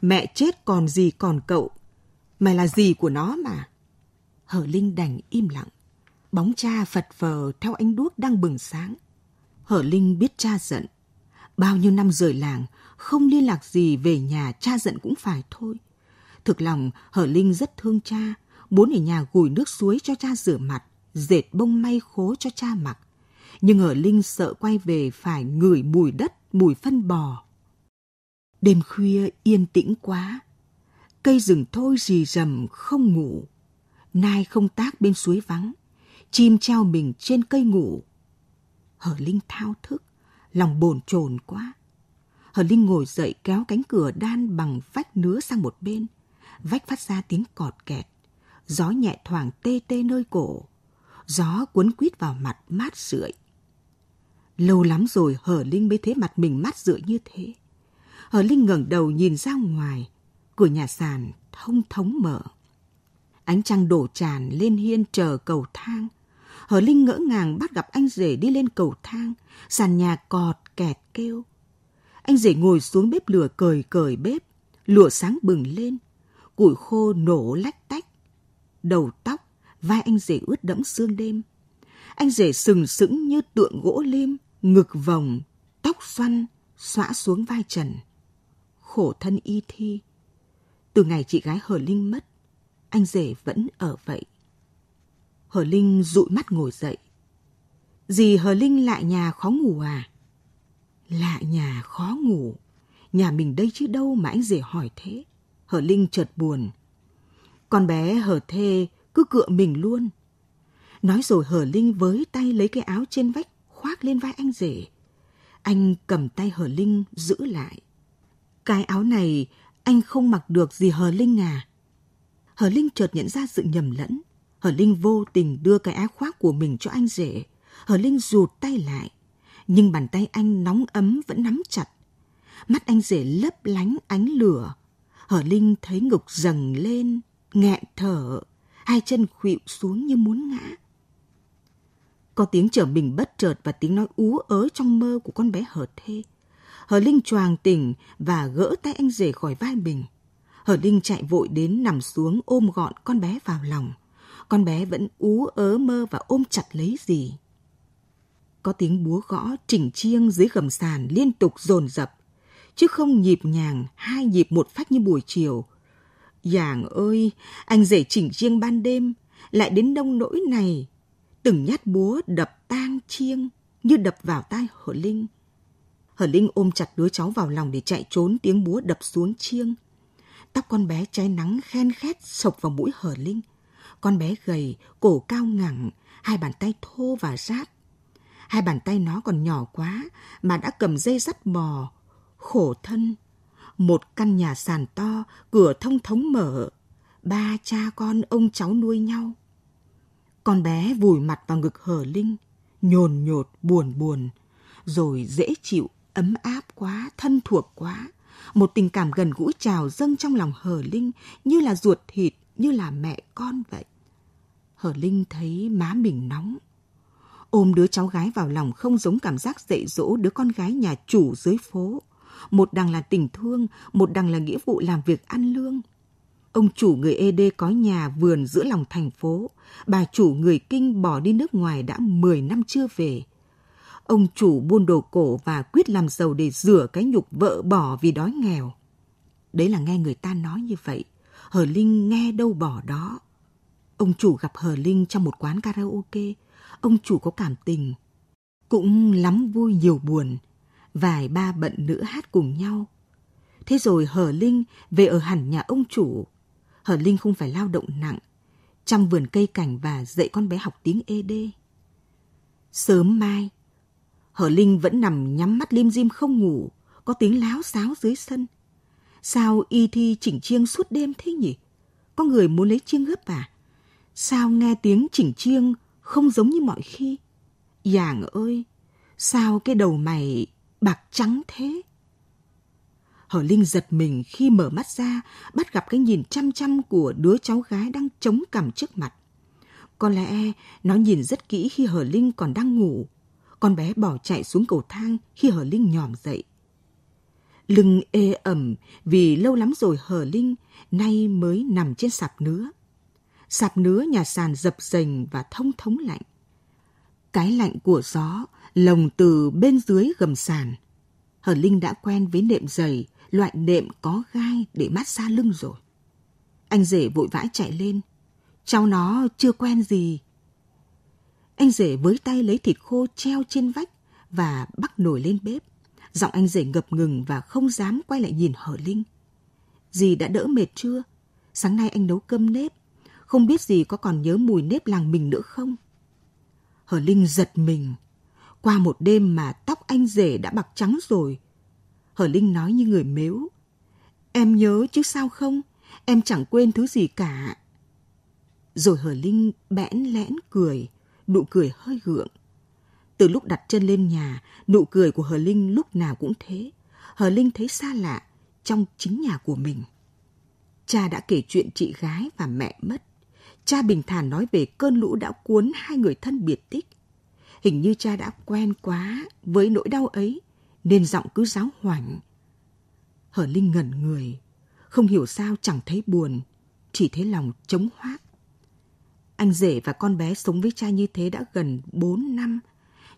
Mẹ chết còn gì còn cậu. Mày là gì của nó mà. Hở Linh đành im lặng. Bóng cha phật phờ theo ánh đuốc đang bừng sáng. Hở Linh biết cha giận. Bao nhiêu năm rời làng, không liên lạc gì về nhà cha giận cũng phải thôi. Thực lòng, Hở Linh rất thương cha, muốn ở nhà gùi nước suối cho cha rửa mặt, dệt bông may khố cho cha mặc. Nhưng Hở Linh sợ quay về phải ngửi mùi đất, mùi phân bò. Đêm khuya yên tĩnh quá, cây rừng thôi rì rầm không ngủ. Nai không tác bên suối vắng, chim treo mình trên cây ngủ. Hở Linh thao thức, lòng bồn chồn quá. Hờ Linh ngồi dậy kéo cánh cửa đan bằng vách nứa sang một bên. Vách phát ra tiếng cọt kẹt. Gió nhẹ thoảng tê tê nơi cổ. Gió cuốn quýt vào mặt mát rượi. Lâu lắm rồi Hờ Linh mới thấy mặt mình mát rượi như thế. Hờ Linh ngẩng đầu nhìn ra ngoài. Cửa nhà sàn thông thống mở. Ánh trăng đổ tràn lên hiên chờ cầu thang. Hờ Linh ngỡ ngàng bắt gặp anh rể đi lên cầu thang. Sàn nhà cọt kẹt kêu. Anh rể ngồi xuống bếp lửa cười cười bếp. Lửa sáng bừng lên. Củi khô nổ lách tách. Đầu tóc, vai anh rể ướt đẫm sương đêm. Anh rể sừng sững như tượng gỗ lim, ngực vòng, tóc xoăn, xõa xuống vai trần. Khổ thân y thi. Từ ngày chị gái Hờ Linh mất, anh rể vẫn ở vậy. Hờ Linh dụi mắt ngồi dậy. Dì Hờ Linh lại nhà khó ngủ à? Lạ nhà khó ngủ. Nhà mình đây chứ đâu mà anh rể hỏi thế. Hở Linh chợt buồn. Con bé hở thê cứ cựa mình luôn. Nói rồi hở Linh với tay lấy cái áo trên vách, khoác lên vai anh rể. Anh cầm tay hở Linh giữ lại. Cái áo này anh không mặc được gì hờ Linh à. Hờ Linh chợt nhận ra sự nhầm lẫn. Hờ Linh vô tình đưa cái áo khoác của mình cho anh rể. Hờ Linh rụt tay lại. Nhưng bàn tay anh nóng ấm vẫn nắm chặt. Mắt anh rể lấp lánh ánh lửa. Hờ Linh thấy ngực dần lên, nghẹn thở. Hai chân khuỵu xuống như muốn ngã. Có tiếng trở mình bất chợt và tiếng nói ú ớ trong mơ của con bé hờ thê. Hờ Linh choàng tỉnh và gỡ tay anh rể khỏi vai mình. Hờ Linh chạy vội đến nằm xuống ôm gọn con bé vào lòng. Con bé vẫn ú ớ mơ và ôm chặt lấy gì. Có tiếng búa gõ chỉnh chiêng dưới gầm sàn liên tục dồn dập, chứ không nhịp nhàng hai nhịp một phách như buổi chiều. Giàng ơi, anh rể chỉnh chiêng ban đêm, lại đến đông nỗi này. Từng nhát búa đập tang chiêng như đập vào tai hở Linh. hở Linh ôm chặt đứa cháu vào lòng để chạy trốn tiếng búa đập xuống chiêng. Tóc con bé cháy nắng khen khét sộc vào mũi hở Linh. Con bé gầy, cổ cao ngẳng, hai bàn tay thô và rát. Hai bàn tay nó còn nhỏ quá mà đã cầm dây dắt bò. Khổ thân. Một căn nhà sàn to, cửa thông thống mở. Ba cha con ông cháu nuôi nhau. Con bé vùi mặt vào ngực Hờ Linh, nhồn nhột, buồn buồn, rồi dễ chịu, ấm áp quá, thân thuộc quá. Một tình cảm gần gũi trào dâng trong lòng Hờ Linh như là ruột thịt, như là mẹ con vậy. Hở Linh thấy má mình nóng. Ôm đứa cháu gái vào lòng không giống cảm giác dạy dỗ đứa con gái nhà chủ dưới phố. Một đằng là tình thương, một đằng là nghĩa vụ làm việc ăn lương. Ông chủ người ED có nhà vườn giữa lòng thành phố. Bà chủ người Kinh bỏ đi nước ngoài đã 10 năm chưa về. Ông chủ buôn đồ cổ và quyết làm giàu để rửa cái nhục vợ bỏ vì đói nghèo. Đấy là nghe người ta nói như vậy. Hờ Linh nghe đâu bỏ đó. Ông chủ gặp Hờ Linh trong một quán karaoke. Ông chủ có cảm tình. Cũng lắm vui nhiều buồn. Vài ba bận nữ hát cùng nhau. Thế rồi Hờ Linh về ở hẳn nhà ông chủ. Hờ Linh không phải lao động nặng, chăm vườn cây cảnh và dạy con bé học tiếng ED. Sớm mai, Hờ Linh vẫn nằm nhắm mắt lim dim không ngủ, có tiếng láo xáo dưới sân. Sao y thi chỉnh chiêng suốt đêm thế nhỉ? Có người muốn lấy chiêng gấp à? Sao nghe tiếng chỉnh chiêng không giống như mọi khi? Giàng ơi, sao cái đầu mày bạc trắng thế? hở Linh giật mình khi mở mắt ra, bắt gặp cái nhìn chăm chăm của đứa cháu gái đang chống cằm trước mặt. Có lẽ nó nhìn rất kỹ khi hở Linh còn đang ngủ. Con bé bỏ chạy xuống cầu thang khi hở Linh nhòm dậy. Lưng ê ẩm vì lâu lắm rồi Hờ Linh nay mới nằm trên sạp nứa. Sạp nứa nhà sàn dập dềnh và thông thống lạnh. Cái lạnh của gió lồng từ bên dưới gầm sàn. Hờ Linh đã quen với nệm dày, loại nệm có gai để mát xa lưng rồi. Anh rể vội vã chạy lên. Cháu nó chưa quen gì. Anh rể với tay lấy thịt khô treo trên vách và bắt nồi lên bếp. Giọng anh rể ngập ngừng và không dám quay lại nhìn Hờ Linh. Dì đã đỡ mệt chưa? Sáng nay anh nấu cơm nếp. Không biết dì có còn nhớ mùi nếp làng mình nữa không? Hờ Linh giật mình. Qua một đêm mà tóc anh rể đã bạc trắng rồi. Hờ Linh nói như người mếu. Em nhớ chứ sao không? Em chẳng quên thứ gì cả. Rồi Hờ Linh bẽn lẽn cười, nụ cười hơi gượng. Từ lúc đặt chân lên nhà, nụ cười của Hờ Linh lúc nào cũng thế. Hờ Linh thấy xa lạ trong chính nhà của mình. Cha đã kể chuyện chị gái và mẹ mất. Cha bình thản nói về cơn lũ đã cuốn hai người thân biệt tích. Hình như cha đã quen quá với nỗi đau ấy, nên giọng cứ giáo hoảnh. Hở Linh ngẩn người, không hiểu sao chẳng thấy buồn, chỉ thấy lòng trống hoác. Anh rể và con bé sống với cha như thế đã gần 4 năm.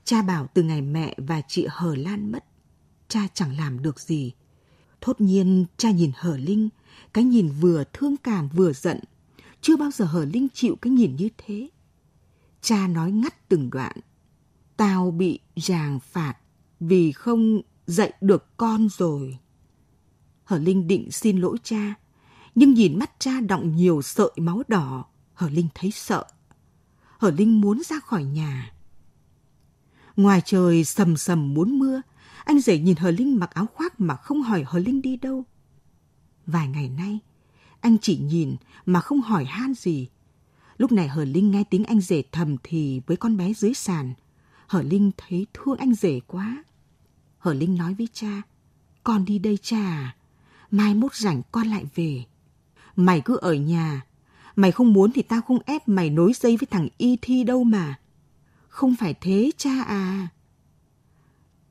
Cha bảo từ ngày mẹ và chị Hờ Lan mất, cha chẳng làm được gì. Thốt nhiên cha nhìn Hờ Linh, cái nhìn vừa thương cảm vừa giận. Chưa bao giờ Hờ Linh chịu cái nhìn như thế. Cha nói ngắt từng đoạn. Tao bị ràng phạt vì không dạy được con rồi. Hờ Linh định xin lỗi cha, Nhưng nhìn mắt cha đọng nhiều sợi máu đỏ, Hờ Linh thấy sợ. Hờ Linh muốn ra khỏi nhà. Ngoài trời sầm sầm muốn mưa, anh rể nhìn Hờ Linh mặc áo khoác mà không hỏi Hờ Linh đi đâu. Vài ngày nay, anh chỉ nhìn mà không hỏi han gì. Lúc này Hờ Linh nghe tiếng anh rể thầm thì với con bé dưới sàn. Hờ Linh thấy thương anh rể quá. Hờ Linh nói với cha, con đi đây cha à, mai mốt rảnh con lại về. Mày cứ ở nhà, mày không muốn thì tao không ép mày nối dây với thằng Y Thi đâu mà. Không phải thế cha à.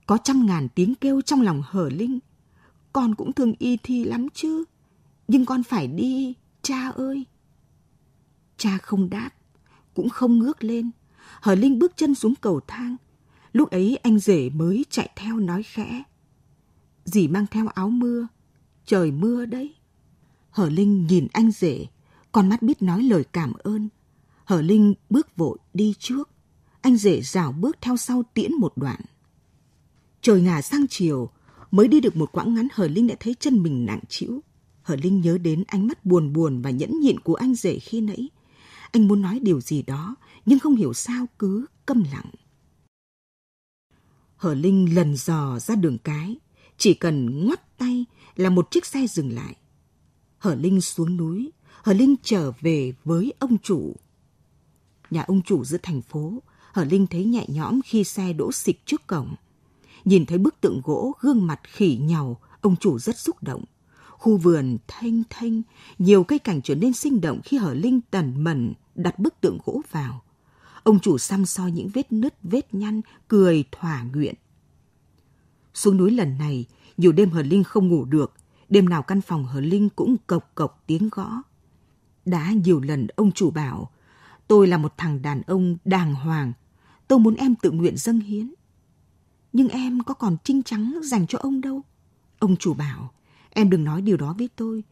Có trăm ngàn tiếng kêu trong lòng hở linh. Con cũng thương Y Thi lắm chứ. Nhưng con phải đi, cha ơi. Cha không đáp, cũng không ngước lên. Hở Linh bước chân xuống cầu thang. Lúc ấy anh rể mới chạy theo nói khẽ. Dì mang theo áo mưa, trời mưa đấy. Hở Linh nhìn anh rể, con mắt biết nói lời cảm ơn. Hở Linh bước vội đi trước, anh rể rào bước theo sau tiễn một đoạn. Trời ngả sang chiều, mới đi được một quãng ngắn hờ Linh đã thấy chân mình nặng trĩu. hờ Linh nhớ đến ánh mắt buồn buồn và nhẫn nhịn của anh rể khi nãy. Anh muốn nói điều gì đó, nhưng không hiểu sao cứ câm lặng. hờ Linh lần dò ra đường cái, chỉ cần ngoắt tay là một chiếc xe dừng lại. Hở Linh xuống núi, Hở Linh trở về với ông chủ. Nhà ông chủ giữa thành phố, Hở Linh thấy nhẹ nhõm khi xe đỗ xịch trước cổng. Nhìn thấy bức tượng gỗ gương mặt khỉ nhàu, ông chủ rất xúc động. Khu vườn thanh thanh, nhiều cây cảnh trở nên sinh động khi Hở Linh tần mẩn đặt bức tượng gỗ vào. Ông chủ xăm soi những vết nứt, vết nhăn, cười thỏa nguyện. Xuống núi lần này, nhiều đêm Hờ Linh không ngủ được, đêm nào căn phòng Hờ Linh cũng cộc cộc tiếng gõ. Đã nhiều lần ông chủ bảo, tôi là một thằng đàn ông đàng hoàng, tôi muốn em tự nguyện dâng hiến. Nhưng em có còn trinh trắng dành cho ông đâu. Ông chủ bảo, em đừng nói điều đó với tôi,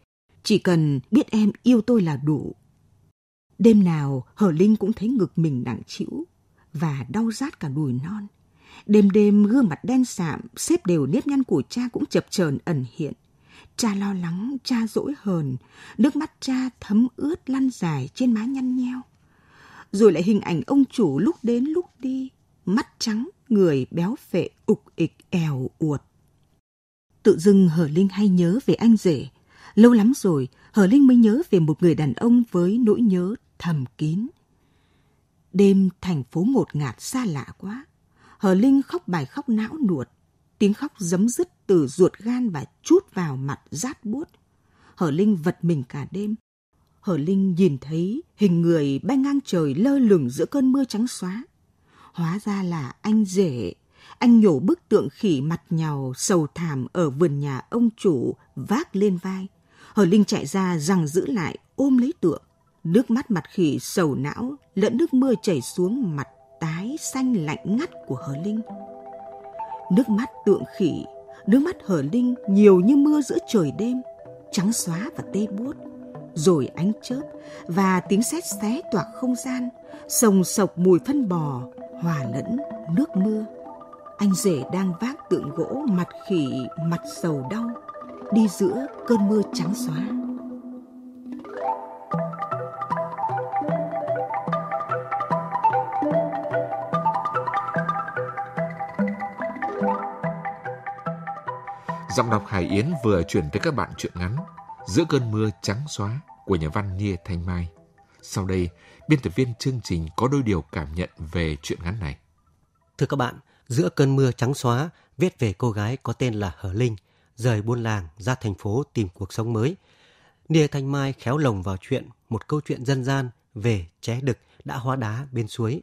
chỉ cần biết em yêu tôi là đủ. Đêm nào Hờ Linh cũng thấy ngực mình nặng trĩu và đau rát cả đùi non. Đêm đêm gương mặt đen sạm, xếp đều nếp nhăn của cha cũng chập chờn ẩn hiện. Cha lo lắng, cha dỗi hờn, nước mắt cha thấm ướt lăn dài trên má nhăn nheo. Rồi lại hình ảnh ông chủ lúc đến lúc đi, mắt trắng, người béo phệ, ục ịch, èo uột. Tự dưng Hờ Linh hay nhớ về anh rể. Lâu lắm rồi, Hờ Linh mới nhớ về một người đàn ông với nỗi nhớ thầm kín. Đêm thành phố ngột ngạt xa lạ quá. Hờ Linh khóc bài khóc não nuột. Tiếng khóc giấm dứt từ ruột gan và chút vào mặt rát buốt. Hở Linh vật mình cả đêm. Hở Linh nhìn thấy hình người bay ngang trời lơ lửng giữa cơn mưa trắng xóa. Hóa ra là anh rể. Anh nhổ bức tượng khỉ mặt nhàu sầu thảm ở vườn nhà ông chủ vác lên vai. Hở Linh chạy ra rằng giữ lại ôm lấy tượng. Nước mắt mặt khỉ sầu não lẫn nước mưa chảy xuống mặt tái xanh lạnh ngắt của Hở Linh. Nước mắt tượng khỉ, nước mắt Hở Linh nhiều như mưa giữa trời đêm, trắng xóa và tê buốt. Rồi ánh chớp và tiếng sét xé toạc không gian, sồng sộc mùi phân bò hòa lẫn nước mưa. Anh rể đang vác tượng gỗ mặt khỉ mặt sầu đau đi giữa cơn mưa trắng xóa. Giọng đọc Hải Yến vừa chuyển tới các bạn truyện ngắn Giữa cơn mưa trắng xóa của nhà văn Nia Thanh Mai. Sau đây, biên tập viên chương trình có đôi điều cảm nhận về truyện ngắn này. Thưa các bạn, Giữa cơn mưa trắng xóa viết về cô gái có tên là Hờ Linh rời buôn làng ra thành phố tìm cuộc sống mới. Nia Thanh Mai khéo lồng vào chuyện một câu chuyện dân gian về ché đực đã hóa đá bên suối.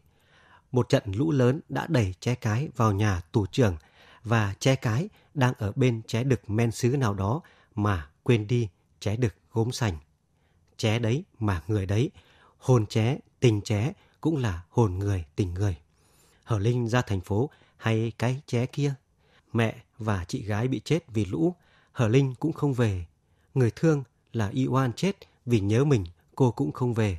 Một trận lũ lớn đã đẩy ché cái vào nhà tù trưởng và ché cái đang ở bên ché đực men xứ nào đó mà quên đi ché đực gốm sành. Ché đấy mà người đấy, hồn ché, tình ché cũng là hồn người tình người. Hờ Linh ra thành phố hay cái ché kia. Mẹ và chị gái bị chết vì lũ, Hờ Linh cũng không về. Người thương là Y Oan chết vì nhớ mình cô cũng không về.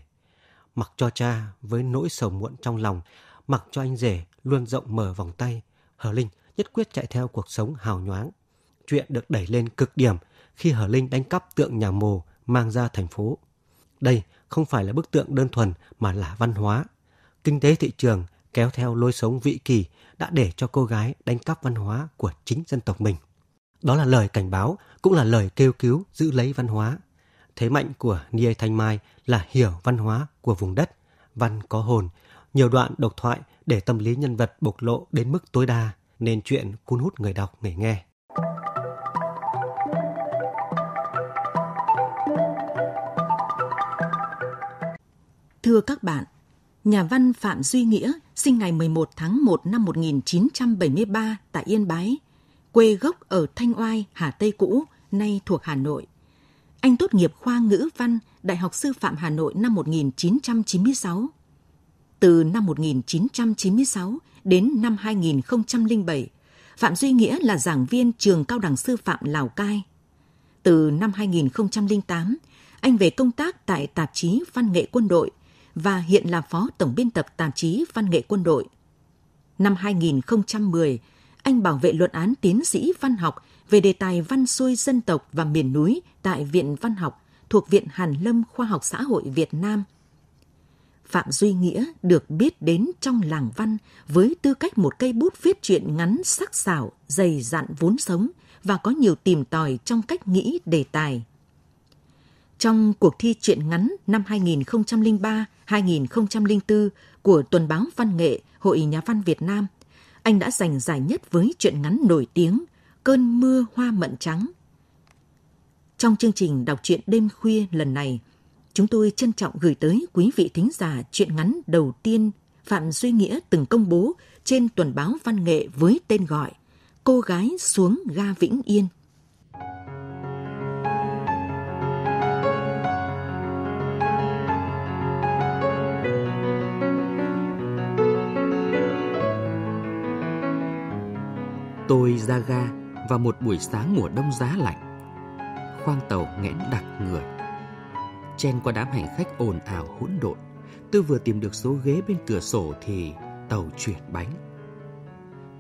Mặc cho cha với nỗi sầu muộn trong lòng, mặc cho anh rể luôn rộng mở vòng tay, Hờ Linh nhất quyết chạy theo cuộc sống hào nhoáng. Chuyện được đẩy lên cực điểm khi Hờ Linh đánh cắp tượng nhà mồ mang ra thành phố. Đây không phải là bức tượng đơn thuần mà là văn hóa. Kinh tế thị trường kéo theo lối sống vị kỳ đã để cho cô gái đánh cắp văn hóa của chính dân tộc mình. Đó là lời cảnh báo, cũng là lời kêu cứu giữ lấy văn hóa. Thế mạnh của Nia Thanh Mai là hiểu văn hóa của vùng đất, văn có hồn, nhiều đoạn độc thoại để tâm lý nhân vật bộc lộ đến mức tối đa, nên chuyện cuốn hút người đọc người nghe. Thưa các bạn, nhà văn Phạm Duy Nghĩa sinh ngày 11 tháng 1 năm 1973 tại Yên Bái, quê gốc ở Thanh Oai, Hà Tây cũ, nay thuộc Hà Nội. Anh tốt nghiệp khoa ngữ văn Đại học Sư phạm Hà Nội năm 1996. Từ năm 1996 đến năm 2007, Phạm Duy Nghĩa là giảng viên trường cao đẳng sư phạm Lào Cai. Từ năm 2008, anh về công tác tại tạp chí Văn nghệ quân đội và hiện là phó tổng biên tập tạp chí Văn nghệ quân đội. Năm 2010, anh bảo vệ luận án tiến sĩ văn học về đề tài văn xuôi dân tộc và miền núi tại Viện Văn học thuộc Viện Hàn Lâm Khoa học Xã hội Việt Nam. Phạm Duy Nghĩa được biết đến trong làng văn với tư cách một cây bút viết truyện ngắn sắc sảo, dày dặn vốn sống và có nhiều tìm tòi trong cách nghĩ đề tài. Trong cuộc thi truyện ngắn năm 2003-2004 của Tuần báo Văn nghệ Hội Nhà văn Việt Nam, anh đã giành giải nhất với truyện ngắn nổi tiếng Cơn mưa hoa mận trắng. Trong chương trình đọc truyện đêm khuya lần này, chúng tôi trân trọng gửi tới quý vị thính giả truyện ngắn đầu tiên Phạm Duy Nghĩa từng công bố trên tuần báo văn nghệ với tên gọi Cô gái xuống ga Vĩnh Yên. Tôi ra ga vào một buổi sáng mùa đông giá lạnh. Khoang tàu nghẽn đặc người. Chen qua đám hành khách ồn ào hỗn độn, tôi vừa tìm được số ghế bên cửa sổ thì tàu chuyển bánh.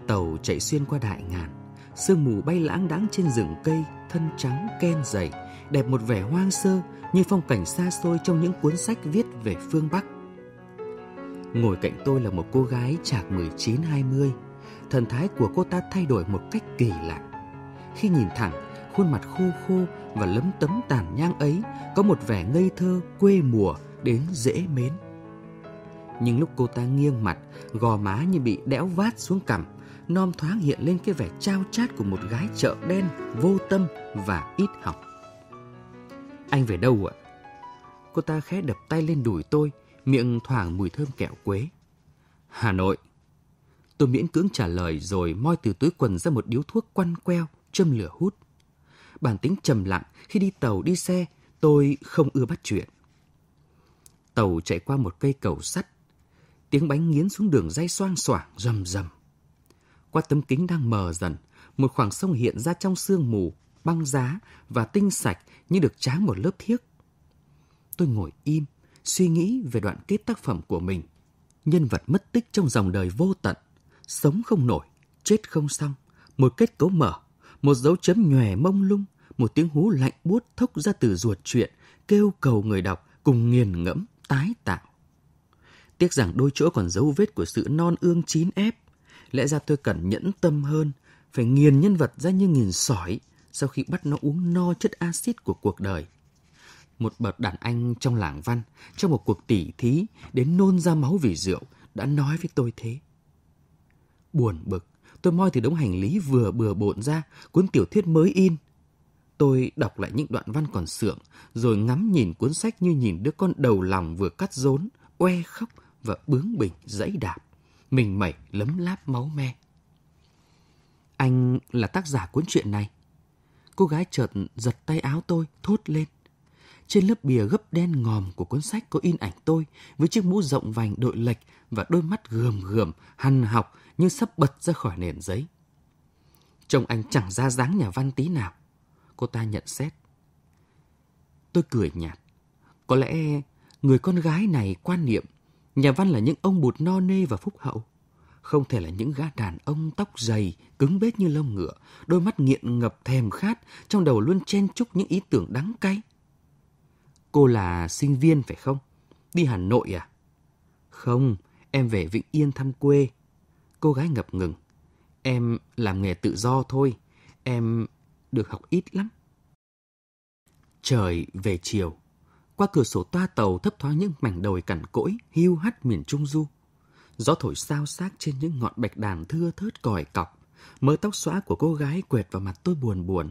Tàu chạy xuyên qua đại ngàn, sương mù bay lãng đãng trên rừng cây, thân trắng ken dày, đẹp một vẻ hoang sơ như phong cảnh xa xôi trong những cuốn sách viết về phương Bắc. Ngồi cạnh tôi là một cô gái chạc 19-20, thần thái của cô ta thay đổi một cách kỳ lạ. Khi nhìn thẳng, khuôn mặt khô khô và lấm tấm tàn nhang ấy có một vẻ ngây thơ quê mùa đến dễ mến. Nhưng lúc cô ta nghiêng mặt, gò má như bị đẽo vát xuống cằm, non thoáng hiện lên cái vẻ trao chát của một gái chợ đen, vô tâm và ít học. Anh về đâu ạ? Cô ta khẽ đập tay lên đùi tôi, miệng thoảng mùi thơm kẹo quế. Hà Nội. Tôi miễn cưỡng trả lời rồi moi từ túi quần ra một điếu thuốc quăn queo, châm lửa hút. Bản tính trầm lặng khi đi tàu đi xe, tôi không ưa bắt chuyện. Tàu chạy qua một cây cầu sắt. Tiếng bánh nghiến xuống đường dây xoang xoảng rầm rầm. Qua tấm kính đang mờ dần, một khoảng sông hiện ra trong sương mù, băng giá và tinh sạch như được tráng một lớp thiếc. Tôi ngồi im, suy nghĩ về đoạn kết tác phẩm của mình. Nhân vật mất tích trong dòng đời vô tận, sống không nổi, chết không xong, một kết cấu mở, một dấu chấm nhòe mông lung, một tiếng hú lạnh buốt thốc ra từ ruột truyện, kêu cầu người đọc cùng nghiền ngẫm, tái tạo. Tiếc rằng đôi chỗ còn dấu vết của sự non ương chín ép. Lẽ ra tôi cần nhẫn tâm hơn, phải nghiền nhân vật ra như nghiền sỏi sau khi bắt nó uống no chất axit của cuộc đời. Một bậc đàn anh trong làng văn, trong một cuộc tỉ thí đến nôn ra máu vì rượu, đã nói với tôi thế. Buồn bực, tôi moi từ đống hành lý vừa bừa bộn ra cuốn tiểu thuyết mới in. Tôi đọc lại những đoạn văn còn sượng, rồi ngắm nhìn cuốn sách như nhìn đứa con đầu lòng vừa cắt rốn, oe khóc và bướng bỉnh dãy đạp. Mình mẩy lấm láp máu me. Anh là tác giả cuốn truyện này. Cô gái chợt giật tay áo tôi, thốt lên. Trên lớp bìa gấp đen ngòm của cuốn sách có in ảnh tôi với chiếc mũ rộng vành đội lệch và đôi mắt gườm gườm, hằn học như sắp bật ra khỏi nền giấy. Trông anh chẳng ra dáng nhà văn tí nào. Cô ta nhận xét. Tôi cười nhạt. Có lẽ người con gái này quan niệm nhà văn là những ông bụt no nê và phúc hậu. Không thể là những gã đàn ông tóc dày, cứng bết như lông ngựa, đôi mắt nghiện ngập thèm khát, trong đầu luôn chen chúc những ý tưởng đắng cay. Cô là sinh viên phải không? Đi Hà Nội à? Không, em về Vĩnh Yên thăm quê. Cô gái ngập ngừng. Em làm nghề tự do thôi. Em được học ít lắm. Trời về chiều. Qua cửa sổ toa tàu thấp thoáng những mảnh đồi cằn cỗi, hiu hắt miền Trung Du. Gió thổi sao xác trên những ngọn bạch đàn thưa thớt còi cọc. Mớ tóc xóa của cô gái quẹt vào mặt tôi buồn buồn.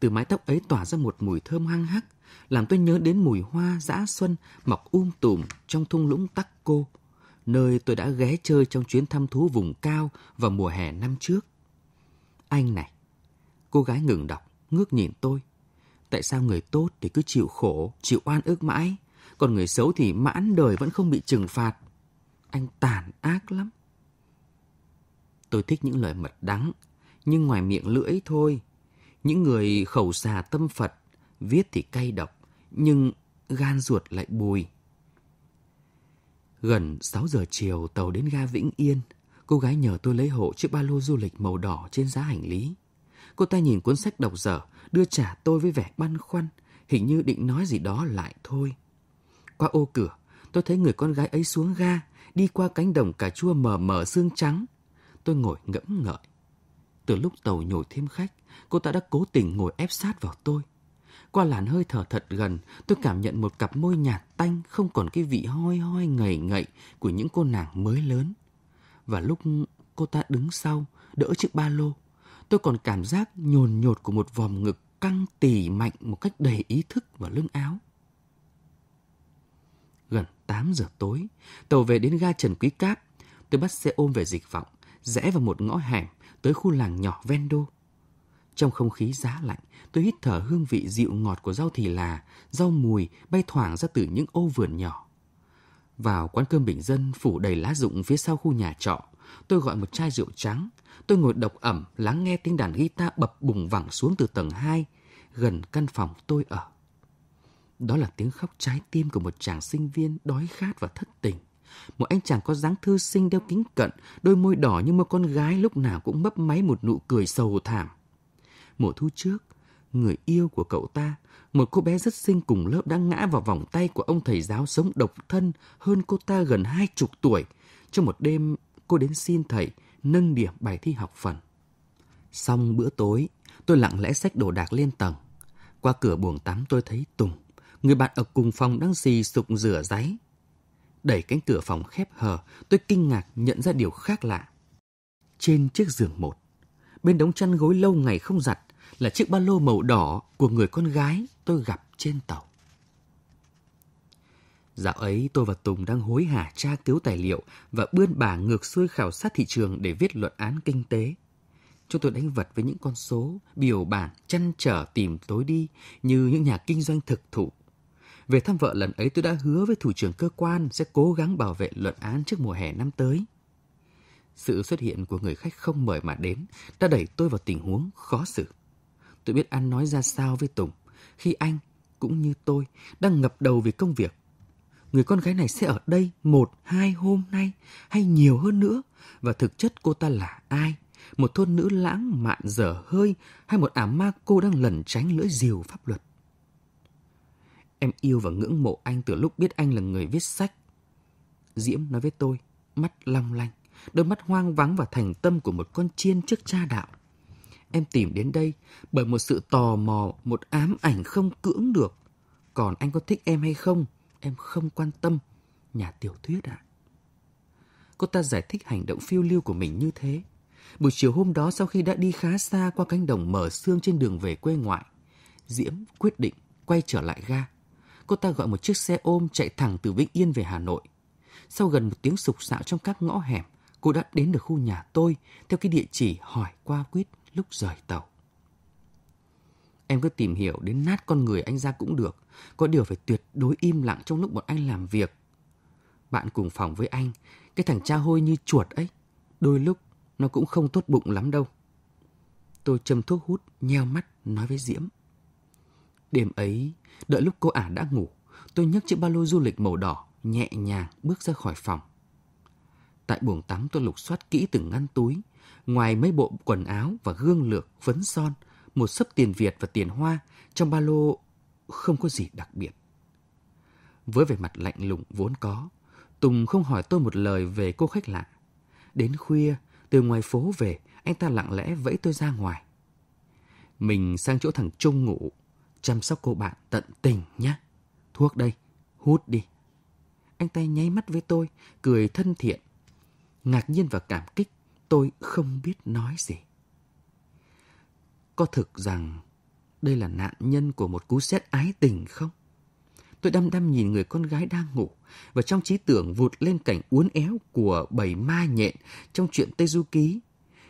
Từ mái tóc ấy tỏa ra một mùi thơm hăng hắc, làm tôi nhớ đến mùi hoa dã xuân mọc um tùm trong thung lũng Tắc Cô, nơi tôi đã ghé chơi trong chuyến thăm thú vùng cao vào mùa hè năm trước. Anh này, cô gái ngừng đọc, ngước nhìn tôi. Tại sao người tốt thì cứ chịu khổ, chịu oan ức mãi, còn người xấu thì mãn đời vẫn không bị trừng phạt. Anh tàn ác lắm. Tôi thích những lời mật đắng, nhưng ngoài miệng lưỡi thôi. Những người khẩu xà tâm Phật, viết thì cay độc, nhưng gan ruột lại bùi. Gần 6 giờ chiều tàu đến ga Vĩnh Yên, cô gái nhờ tôi lấy hộ chiếc ba lô du lịch màu đỏ trên giá hành lý. Cô ta nhìn cuốn sách đọc dở, đưa trả tôi với vẻ băn khoăn, hình như định nói gì đó lại thôi. Qua ô cửa, tôi thấy người con gái ấy xuống ga, đi qua cánh đồng cà chua mờ mờ xương trắng. Tôi ngồi ngẫm ngợi. Từ lúc tàu nhồi thêm khách, cô ta đã cố tình ngồi ép sát vào tôi. Qua làn hơi thở thật gần, tôi cảm nhận một cặp môi nhạt tanh không còn cái vị hoi hoi ngầy ngậy của những cô nàng mới lớn. Và lúc cô ta đứng sau, đỡ chiếc ba lô, tôi còn cảm giác nhồn nhột của một vòm ngực căng tỉ mạnh một cách đầy ý thức vào lưng áo. Gần 8 giờ tối, tàu về đến ga Trần Quý Cáp. Tôi bắt xe ôm về dịch vọng, rẽ vào một ngõ hẻm tới khu làng nhỏ ven đô. Trong không khí giá lạnh, tôi hít thở hương vị dịu ngọt của rau thì là, rau mùi bay thoảng ra từ những ô vườn nhỏ. Vào quán cơm bình dân phủ đầy lá rụng phía sau khu nhà trọ, tôi gọi một chai rượu trắng. Tôi ngồi độc ẩm lắng nghe tiếng đàn guitar bập bùng vẳng xuống từ tầng 2, gần căn phòng tôi ở. Đó là tiếng khóc trái tim của một chàng sinh viên đói khát và thất tình. Một anh chàng có dáng thư sinh đeo kính cận, đôi môi đỏ như một con gái lúc nào cũng mấp máy một nụ cười sầu thảm. Mùa thu trước, người yêu của cậu ta, một cô bé rất xinh cùng lớp đã ngã vào vòng tay của ông thầy giáo sống độc thân hơn cô ta gần hai chục tuổi. Trong một đêm, cô đến xin thầy nâng điểm bài thi học phần. Xong bữa tối, tôi lặng lẽ xách đồ đạc lên tầng. Qua cửa buồng tắm tôi thấy Tùng, người bạn ở cùng phòng đang xì sụp rửa giấy. Đẩy cánh cửa phòng khép hờ, tôi kinh ngạc nhận ra điều khác lạ. Trên chiếc giường một, bên đống chăn gối lâu ngày không giặt là chiếc ba lô màu đỏ của người con gái tôi gặp trên tàu. Dạo ấy tôi và Tùng đang hối hả tra cứu tài liệu và bươn bà ngược xuôi khảo sát thị trường để viết luận án kinh tế. Chúng tôi đánh vật với những con số, biểu bản chăn trở tìm tối đi như những nhà kinh doanh thực thụ. Về thăm vợ lần ấy tôi đã hứa với thủ trưởng cơ quan sẽ cố gắng bảo vệ luận án trước mùa hè năm tới. Sự xuất hiện của người khách không mời mà đến đã đẩy tôi vào tình huống khó xử. Tôi biết ăn nói ra sao với Tùng khi anh, cũng như tôi, đang ngập đầu vì công việc. Người con gái này sẽ ở đây một, hai hôm nay hay nhiều hơn nữa và thực chất cô ta là ai? Một thôn nữ lãng mạn dở hơi hay một ả ma cô đang lẩn tránh lưỡi diều pháp luật? Em yêu và ngưỡng mộ anh từ lúc biết anh là người viết sách. Diễm nói với tôi, mắt long lanh, đôi mắt hoang vắng và thành tâm của một con chiên trước cha đạo. Em tìm đến đây bởi một sự tò mò, một ám ảnh không cưỡng được. Còn anh có thích em hay không, em không quan tâm. Nhà tiểu thuyết ạ. À? Cô ta giải thích hành động phiêu lưu của mình như thế. Buổi chiều hôm đó sau khi đã đi khá xa qua cánh đồng mở xương trên đường về quê ngoại, Diễm quyết định quay trở lại ga. Cô ta gọi một chiếc xe ôm chạy thẳng từ Vĩnh Yên về Hà Nội. Sau gần một tiếng sục sạo trong các ngõ hẻm, cô đã đến được khu nhà tôi theo cái địa chỉ hỏi qua quýt lúc rời tàu. Em cứ tìm hiểu đến nát con người anh ra cũng được. Có điều phải tuyệt đối im lặng trong lúc bọn anh làm việc. Bạn cùng phòng với anh, cái thằng cha hôi như chuột ấy, đôi lúc nó cũng không tốt bụng lắm đâu. Tôi châm thuốc hút, nheo mắt, nói với Diễm. Đêm ấy, đợi lúc cô ả đã ngủ, tôi nhấc chiếc ba lô du lịch màu đỏ, nhẹ nhàng bước ra khỏi phòng. Tại buồng tắm tôi lục soát kỹ từng ngăn túi, ngoài mấy bộ quần áo và gương lược, phấn son, một sấp tiền Việt và tiền hoa, trong ba lô không có gì đặc biệt. Với vẻ mặt lạnh lùng vốn có, Tùng không hỏi tôi một lời về cô khách lạ. Đến khuya, từ ngoài phố về, anh ta lặng lẽ vẫy tôi ra ngoài. Mình sang chỗ thằng Trung ngủ, chăm sóc cô bạn tận tình nhé. Thuốc đây, hút đi. Anh ta nháy mắt với tôi, cười thân thiện. Ngạc nhiên và cảm kích, tôi không biết nói gì. Có thực rằng đây là nạn nhân của một cú sét ái tình không? Tôi đăm đăm nhìn người con gái đang ngủ và trong trí tưởng vụt lên cảnh uốn éo của bầy ma nhện trong chuyện Tây Du Ký.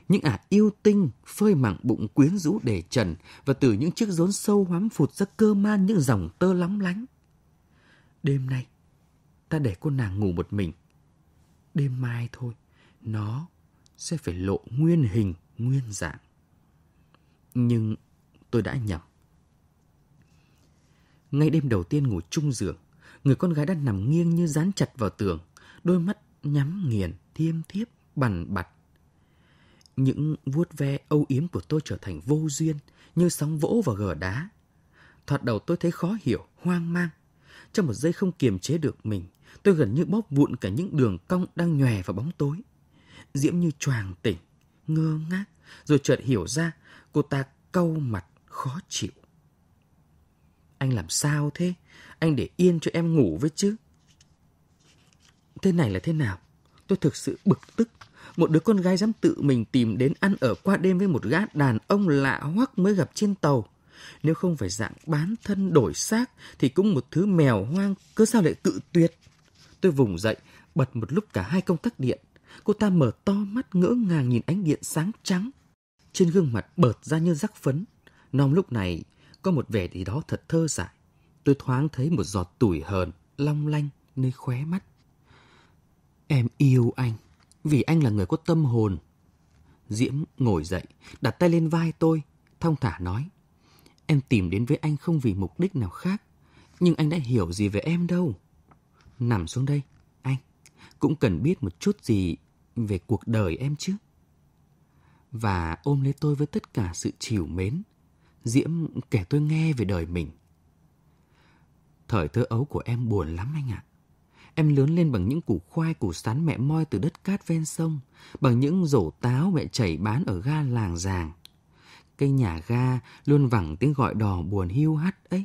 Những ả yêu tinh phơi mảng bụng quyến rũ để trần và từ những chiếc rốn sâu hoắm phụt ra cơ man những dòng tơ lóng lánh. Đêm nay, ta để cô nàng ngủ một mình. Đêm mai thôi, nó sẽ phải lộ nguyên hình, nguyên dạng. Nhưng tôi đã nhầm. Ngay đêm đầu tiên ngủ chung giường, người con gái đã nằm nghiêng như dán chặt vào tường, đôi mắt nhắm nghiền, thiêm thiếp, bằn bặt. Những vuốt ve âu yếm của tôi trở thành vô duyên, như sóng vỗ vào gờ đá. Thoạt đầu tôi thấy khó hiểu, hoang mang. Trong một giây không kiềm chế được mình, tôi gần như bóp vụn cả những đường cong đang nhòe vào bóng tối. Diễm như choàng tỉnh, ngơ ngác, rồi chợt hiểu ra cô ta cau mặt khó chịu. Anh làm sao thế? Anh để yên cho em ngủ với chứ. Thế này là thế nào? Tôi thực sự bực tức. Một đứa con gái dám tự mình tìm đến ăn ở qua đêm với một gã đàn ông lạ hoắc mới gặp trên tàu. Nếu không phải dạng bán thân đổi xác thì cũng một thứ mèo hoang, cớ sao lại cự tuyệt. Tôi vùng dậy, bật một lúc cả hai công tắc điện. Cô ta mở to mắt ngỡ ngàng nhìn ánh điện sáng trắng. Trên gương mặt bợt ra như rắc phấn. Nong lúc này có một vẻ gì đó thật thơ dại. Tôi thoáng thấy một giọt tủi hờn, long lanh nơi khóe mắt. Em yêu anh, vì anh là người có tâm hồn. Diễm ngồi dậy, đặt tay lên vai tôi, thong thả nói. Em tìm đến với anh không vì mục đích nào khác, nhưng anh đã hiểu gì về em đâu. Nằm xuống đây, anh, cũng cần biết một chút gì về cuộc đời em chứ. Và ôm lấy tôi với tất cả sự chiều mến, Diễm kể tôi nghe về đời mình. Thời thơ ấu của em buồn lắm anh ạ. Em lớn lên bằng những củ khoai củ sắn mẹ moi từ đất cát ven sông, bằng những rổ táo mẹ chảy bán ở ga làng giàng. Cây nhà ga luôn vẳng tiếng gọi đò buồn hiu hắt ấy.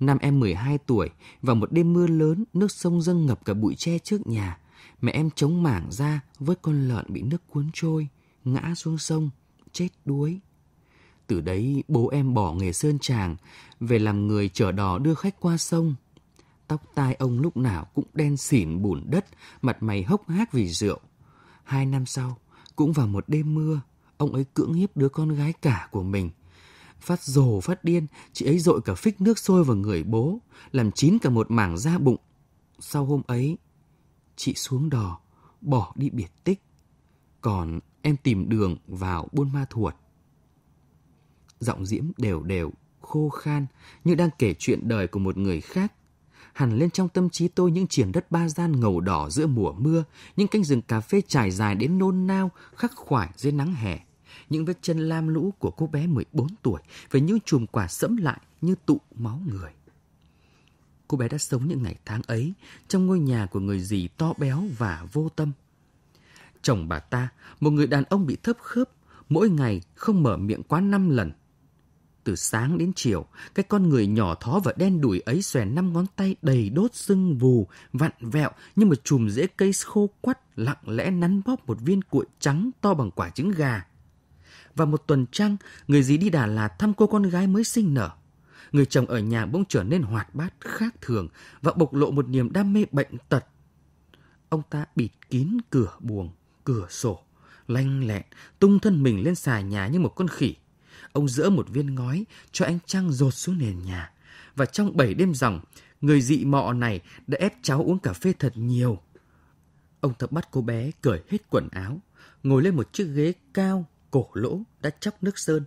Năm em 12 tuổi, vào một đêm mưa lớn, nước sông dâng ngập cả bụi tre trước nhà. Mẹ em chống mảng ra với con lợn bị nước cuốn trôi, ngã xuống sông, chết đuối. Từ đấy bố em bỏ nghề sơn tràng, về làm người chở đò đưa khách qua sông. Tóc tai ông lúc nào cũng đen xỉn bùn đất, mặt mày hốc hác vì rượu. Hai năm sau, cũng vào một đêm mưa, ông ấy cưỡng hiếp đứa con gái cả của mình. Phát rồ phát điên, chị ấy dội cả phích nước sôi vào người bố, làm chín cả một mảng da bụng. Sau hôm ấy, chị xuống đò, bỏ đi biệt tích. Còn em tìm đường vào Buôn Ma Thuột giọng diễm đều đều, khô khan như đang kể chuyện đời của một người khác. Hẳn lên trong tâm trí tôi những triển đất ba gian ngầu đỏ giữa mùa mưa, những cánh rừng cà phê trải dài đến nôn nao, khắc khoải dưới nắng hè. Những vết chân lam lũ của cô bé 14 tuổi với những chùm quả sẫm lại như tụ máu người. Cô bé đã sống những ngày tháng ấy trong ngôi nhà của người dì to béo và vô tâm. Chồng bà ta, một người đàn ông bị thấp khớp, mỗi ngày không mở miệng quá năm lần từ sáng đến chiều, cái con người nhỏ thó và đen đủi ấy xòe năm ngón tay đầy đốt sưng vù, vặn vẹo như một chùm rễ cây khô quắt lặng lẽ nắn bóp một viên cuội trắng to bằng quả trứng gà. Và một tuần trăng, người dì đi Đà Lạt thăm cô con gái mới sinh nở. Người chồng ở nhà bỗng trở nên hoạt bát khác thường và bộc lộ một niềm đam mê bệnh tật. Ông ta bịt kín cửa buồng, cửa sổ, lanh lẹn, tung thân mình lên xà nhà như một con khỉ ông dỡ một viên ngói cho ánh trăng rột xuống nền nhà. Và trong bảy đêm ròng, người dị mọ này đã ép cháu uống cà phê thật nhiều. Ông ta bắt cô bé cởi hết quần áo, ngồi lên một chiếc ghế cao, cổ lỗ đã chóc nước sơn.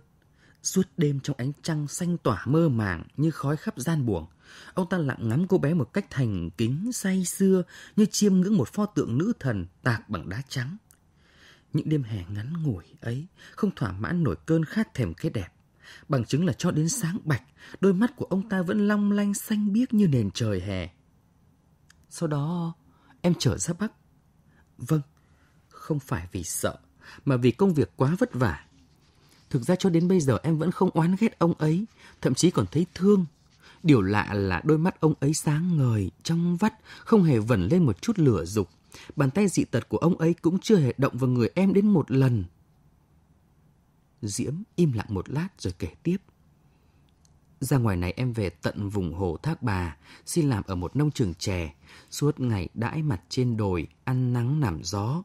Suốt đêm trong ánh trăng xanh tỏa mơ màng như khói khắp gian buồng, ông ta lặng ngắm cô bé một cách thành kính say xưa như chiêm ngưỡng một pho tượng nữ thần tạc bằng đá trắng. Những đêm hè ngắn ngủi ấy không thỏa mãn nổi cơn khát thèm cái đẹp. Bằng chứng là cho đến sáng bạch, đôi mắt của ông ta vẫn long lanh xanh biếc như nền trời hè. Sau đó em trở ra Bắc. Vâng, không phải vì sợ, mà vì công việc quá vất vả. Thực ra cho đến bây giờ em vẫn không oán ghét ông ấy, thậm chí còn thấy thương. Điều lạ là đôi mắt ông ấy sáng ngời, trong vắt, không hề vẩn lên một chút lửa dục. Bàn tay dị tật của ông ấy cũng chưa hề động vào người em đến một lần. Diễm im lặng một lát rồi kể tiếp. Ra ngoài này em về tận vùng hồ Thác Bà, xin làm ở một nông trường chè, suốt ngày đãi mặt trên đồi, ăn nắng nằm gió.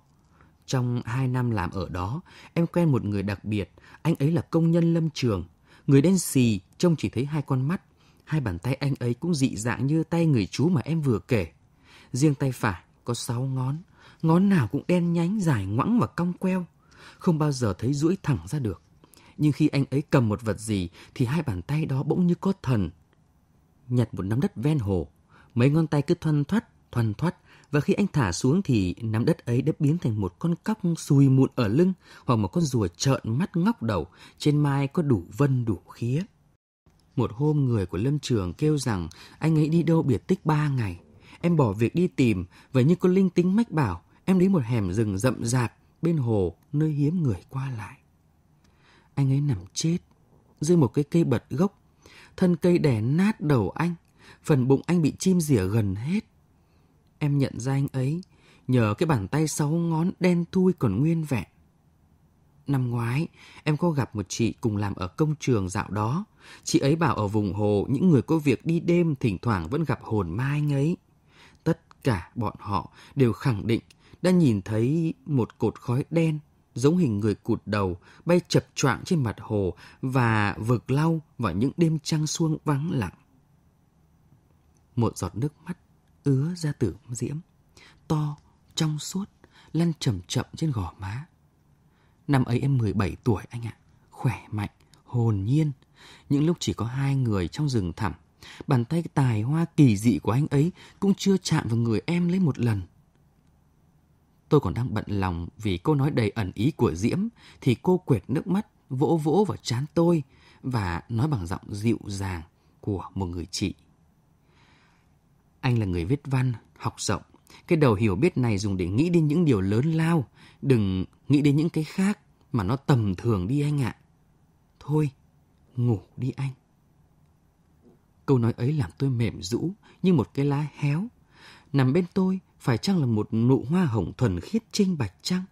Trong hai năm làm ở đó, em quen một người đặc biệt, anh ấy là công nhân lâm trường. Người đen xì, trông chỉ thấy hai con mắt, hai bàn tay anh ấy cũng dị dạng như tay người chú mà em vừa kể. Riêng tay phải có sáu ngón, ngón nào cũng đen nhánh, dài ngoẵng và cong queo. Không bao giờ thấy duỗi thẳng ra được nhưng khi anh ấy cầm một vật gì thì hai bàn tay đó bỗng như có thần. Nhặt một nắm đất ven hồ, mấy ngón tay cứ thoăn thoắt, thoăn thoắt, và khi anh thả xuống thì nắm đất ấy đã biến thành một con cóc xùi mụn ở lưng hoặc một con rùa trợn mắt ngóc đầu, trên mai có đủ vân đủ khía. Một hôm người của lâm trường kêu rằng anh ấy đi đâu biệt tích ba ngày. Em bỏ việc đi tìm, và như con linh tính mách bảo, em đến một hẻm rừng rậm rạp bên hồ nơi hiếm người qua lại anh ấy nằm chết dưới một cái cây bật gốc. Thân cây đè nát đầu anh, phần bụng anh bị chim rỉa gần hết. Em nhận ra anh ấy nhờ cái bàn tay sáu ngón đen thui còn nguyên vẹn. Năm ngoái, em có gặp một chị cùng làm ở công trường dạo đó. Chị ấy bảo ở vùng hồ, những người có việc đi đêm thỉnh thoảng vẫn gặp hồn ma anh ấy. Tất cả bọn họ đều khẳng định đã nhìn thấy một cột khói đen giống hình người cụt đầu, bay chập choạng trên mặt hồ và vực lau vào những đêm trăng xuông vắng lặng. Một giọt nước mắt ứa ra tử diễm, to, trong suốt, lăn chậm chậm trên gò má. Năm ấy em 17 tuổi anh ạ, khỏe mạnh, hồn nhiên. Những lúc chỉ có hai người trong rừng thẳm, bàn tay tài hoa kỳ dị của anh ấy cũng chưa chạm vào người em lấy một lần. Tôi còn đang bận lòng vì cô nói đầy ẩn ý của Diễm thì cô quệt nước mắt vỗ vỗ vào trán tôi và nói bằng giọng dịu dàng của một người chị. Anh là người viết văn, học rộng. Cái đầu hiểu biết này dùng để nghĩ đến những điều lớn lao, đừng nghĩ đến những cái khác mà nó tầm thường đi anh ạ. Thôi, ngủ đi anh. Câu nói ấy làm tôi mềm rũ như một cái lá héo. Nằm bên tôi, phải chăng là một nụ hoa hồng thuần khiết trinh bạch trăng?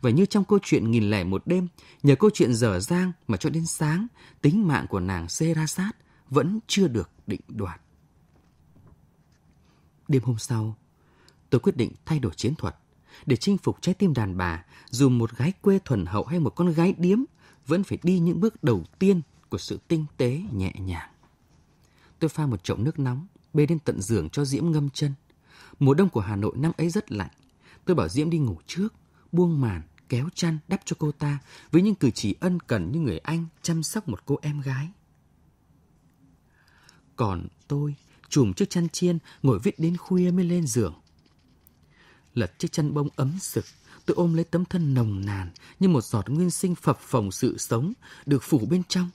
Và như trong câu chuyện nghìn lẻ một đêm, nhờ câu chuyện dở dang mà cho đến sáng, tính mạng của nàng Serasat vẫn chưa được định đoạt. Đêm hôm sau, tôi quyết định thay đổi chiến thuật. Để chinh phục trái tim đàn bà, dù một gái quê thuần hậu hay một con gái điếm, vẫn phải đi những bước đầu tiên của sự tinh tế nhẹ nhàng. Tôi pha một chậu nước nóng, bê đến tận giường cho Diễm ngâm chân. Mùa đông của Hà Nội năm ấy rất lạnh. Tôi bảo Diễm đi ngủ trước, buông màn, kéo chăn đắp cho cô ta với những cử chỉ ân cần như người anh chăm sóc một cô em gái. Còn tôi, chùm chiếc chăn chiên, ngồi viết đến khuya mới lên giường. Lật chiếc chăn bông ấm sực, tôi ôm lấy tấm thân nồng nàn như một giọt nguyên sinh phập phồng sự sống được phủ bên trong.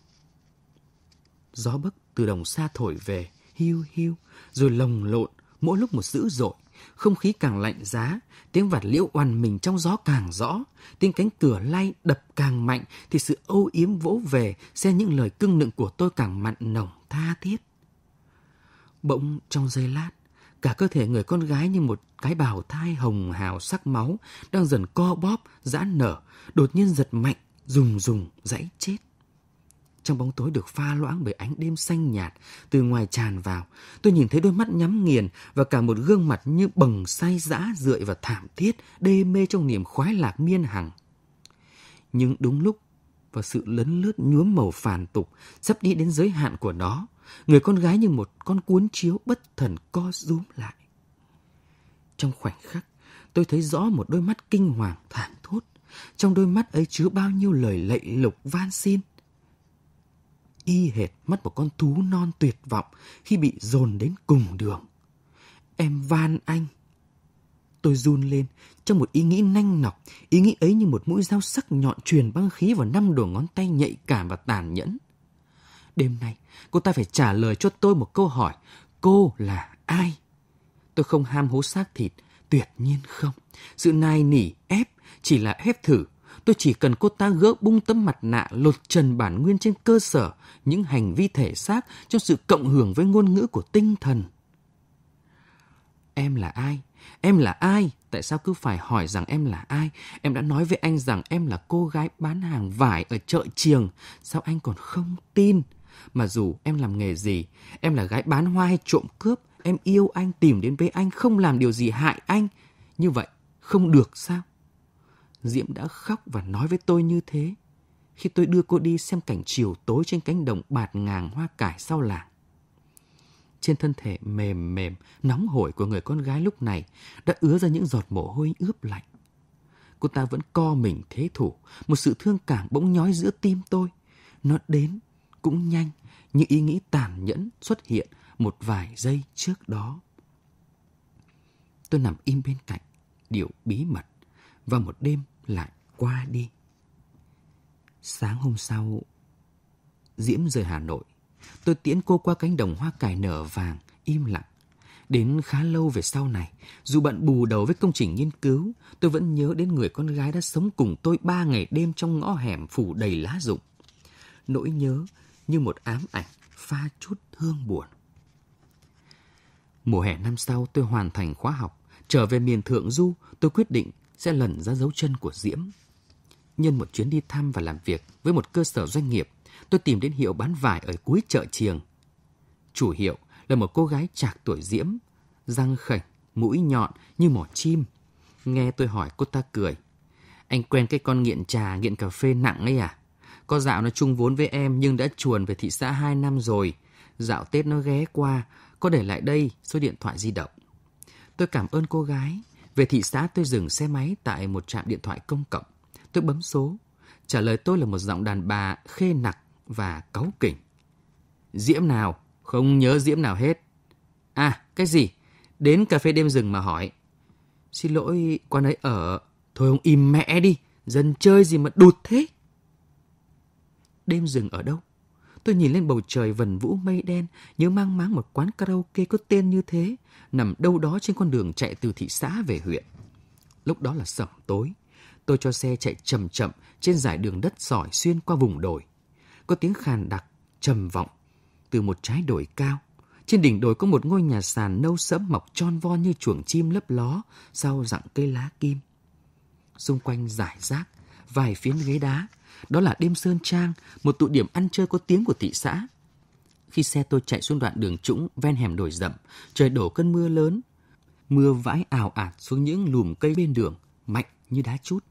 Gió bấc từ đồng xa thổi về, hiu hiu, rồi lồng lộn mỗi lúc một dữ dội, không khí càng lạnh giá, tiếng vạt liễu oằn mình trong gió càng rõ, tiếng cánh cửa lay đập càng mạnh thì sự âu yếm vỗ về xen những lời cưng nựng của tôi càng mặn nồng tha thiết. Bỗng trong giây lát, cả cơ thể người con gái như một cái bào thai hồng hào sắc máu đang dần co bóp, giãn nở, đột nhiên giật mạnh, rùng rùng, dãy chết trong bóng tối được pha loãng bởi ánh đêm xanh nhạt từ ngoài tràn vào. Tôi nhìn thấy đôi mắt nhắm nghiền và cả một gương mặt như bừng say dã rượi và thảm thiết, đê mê trong niềm khoái lạc miên hằng. Nhưng đúng lúc và sự lấn lướt nhuốm màu phản tục sắp đi đến giới hạn của nó, người con gái như một con cuốn chiếu bất thần co rúm lại. Trong khoảnh khắc, tôi thấy rõ một đôi mắt kinh hoàng thảm thốt. Trong đôi mắt ấy chứa bao nhiêu lời lạy lục van xin y hệt mắt một con thú non tuyệt vọng khi bị dồn đến cùng đường. Em van anh. Tôi run lên trong một ý nghĩ nanh nọc, ý nghĩ ấy như một mũi dao sắc nhọn truyền băng khí vào năm đầu ngón tay nhạy cảm và tàn nhẫn. Đêm nay, cô ta phải trả lời cho tôi một câu hỏi. Cô là ai? Tôi không ham hố xác thịt, tuyệt nhiên không. Sự nài nỉ, ép, chỉ là ép thử. Tôi chỉ cần cô ta gỡ bung tấm mặt nạ lột trần bản nguyên trên cơ sở những hành vi thể xác trong sự cộng hưởng với ngôn ngữ của tinh thần. Em là ai? Em là ai? Tại sao cứ phải hỏi rằng em là ai? Em đã nói với anh rằng em là cô gái bán hàng vải ở chợ Triềng. Sao anh còn không tin? Mà dù em làm nghề gì, em là gái bán hoa hay trộm cướp, em yêu anh, tìm đến với anh, không làm điều gì hại anh. Như vậy, không được sao? Diễm đã khóc và nói với tôi như thế khi tôi đưa cô đi xem cảnh chiều tối trên cánh đồng bạt ngàn hoa cải sau làng. Trên thân thể mềm mềm, nóng hổi của người con gái lúc này đã ứa ra những giọt mồ hôi ướp lạnh. Cô ta vẫn co mình thế thủ, một sự thương cảm bỗng nhói giữa tim tôi. Nó đến cũng nhanh như ý nghĩ tàn nhẫn xuất hiện một vài giây trước đó. Tôi nằm im bên cạnh, điều bí mật, và một đêm lại qua đi. Sáng hôm sau, Diễm rời Hà Nội. Tôi tiễn cô qua cánh đồng hoa cải nở vàng, im lặng. Đến khá lâu về sau này, dù bận bù đầu với công trình nghiên cứu, tôi vẫn nhớ đến người con gái đã sống cùng tôi ba ngày đêm trong ngõ hẻm phủ đầy lá rụng. Nỗi nhớ như một ám ảnh pha chút hương buồn. Mùa hè năm sau tôi hoàn thành khóa học, trở về miền Thượng Du, tôi quyết định sẽ lần ra dấu chân của Diễm. Nhân một chuyến đi thăm và làm việc với một cơ sở doanh nghiệp, tôi tìm đến hiệu bán vải ở cuối chợ Triềng. Chủ hiệu là một cô gái trạc tuổi Diễm, răng khảnh, mũi nhọn như mỏ chim. Nghe tôi hỏi cô ta cười. Anh quen cái con nghiện trà, nghiện cà phê nặng ấy à? Có dạo nó chung vốn với em nhưng đã chuồn về thị xã 2 năm rồi. Dạo Tết nó ghé qua, có để lại đây số điện thoại di động. Tôi cảm ơn cô gái. Về thị xã tôi dừng xe máy tại một trạm điện thoại công cộng. Tôi bấm số. Trả lời tôi là một giọng đàn bà khê nặc và cáu kỉnh. Diễm nào? Không nhớ Diễm nào hết. À, cái gì? Đến cà phê đêm rừng mà hỏi. Xin lỗi, quan ấy ở. Thôi ông im mẹ đi, dân chơi gì mà đụt thế. Đêm rừng ở đâu? Tôi nhìn lên bầu trời vần vũ mây đen, nhớ mang máng một quán karaoke có tên như thế, nằm đâu đó trên con đường chạy từ thị xã về huyện. Lúc đó là sẩm tối, tôi cho xe chạy chậm chậm trên dải đường đất sỏi xuyên qua vùng đồi. Có tiếng khàn đặc, trầm vọng từ một trái đồi cao. Trên đỉnh đồi có một ngôi nhà sàn nâu sẫm mọc tròn vo như chuồng chim lấp ló sau dạng cây lá kim. Xung quanh giải rác, vài phiến ghế đá, đó là đêm Sơn Trang, một tụ điểm ăn chơi có tiếng của thị xã. Khi xe tôi chạy xuống đoạn đường trũng ven hẻm đồi rậm, trời đổ cơn mưa lớn. Mưa vãi ảo ạt xuống những lùm cây bên đường, mạnh như đá chút.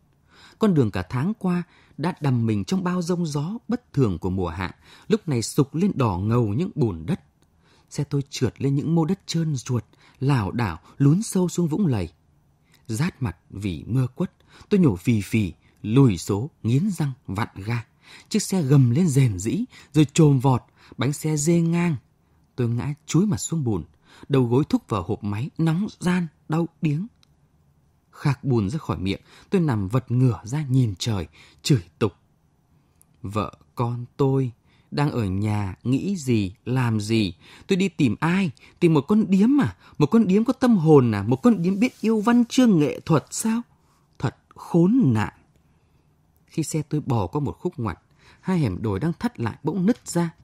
Con đường cả tháng qua đã đầm mình trong bao rông gió bất thường của mùa hạ, lúc này sục lên đỏ ngầu những bùn đất. Xe tôi trượt lên những mô đất trơn ruột, lảo đảo, lún sâu xuống vũng lầy. Rát mặt vì mưa quất, tôi nhổ phì phì, lùi số, nghiến răng, vặn ga. Chiếc xe gầm lên rền rĩ, rồi trồm vọt, bánh xe dê ngang. Tôi ngã chúi mặt xuống bùn, đầu gối thúc vào hộp máy, nóng gian, đau điếng. Khạc bùn ra khỏi miệng, tôi nằm vật ngửa ra nhìn trời, chửi tục. Vợ con tôi đang ở nhà nghĩ gì, làm gì. Tôi đi tìm ai? Tìm một con điếm à? Một con điếm có tâm hồn à? Một con điếm biết yêu văn chương nghệ thuật sao? Thật khốn nạn. Khi xe tôi bò qua một khúc ngoặt, hai hẻm đồi đang thắt lại bỗng nứt ra.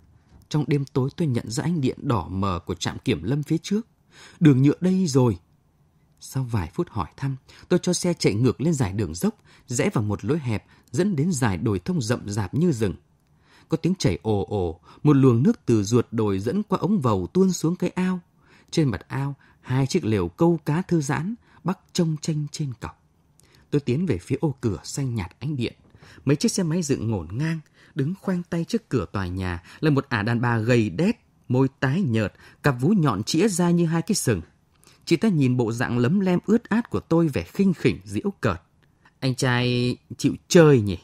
Trong đêm tối tôi nhận ra ánh điện đỏ mờ của trạm kiểm lâm phía trước. Đường nhựa đây rồi. Sau vài phút hỏi thăm, tôi cho xe chạy ngược lên dải đường dốc, rẽ vào một lối hẹp dẫn đến dải đồi thông rậm rạp như rừng. Có tiếng chảy ồ ồ, một luồng nước từ ruột đồi dẫn qua ống vầu tuôn xuống cái ao. Trên mặt ao, hai chiếc lều câu cá thư giãn, bắc trông tranh trên cọc. Tôi tiến về phía ô cửa xanh nhạt ánh điện. Mấy chiếc xe máy dựng ngổn ngang, đứng khoanh tay trước cửa tòa nhà là một ả đàn bà gầy đét, môi tái nhợt, cặp vú nhọn chĩa ra như hai cái sừng. Chị ta nhìn bộ dạng lấm lem ướt át của tôi vẻ khinh khỉnh diễu cợt. Anh trai chịu chơi nhỉ?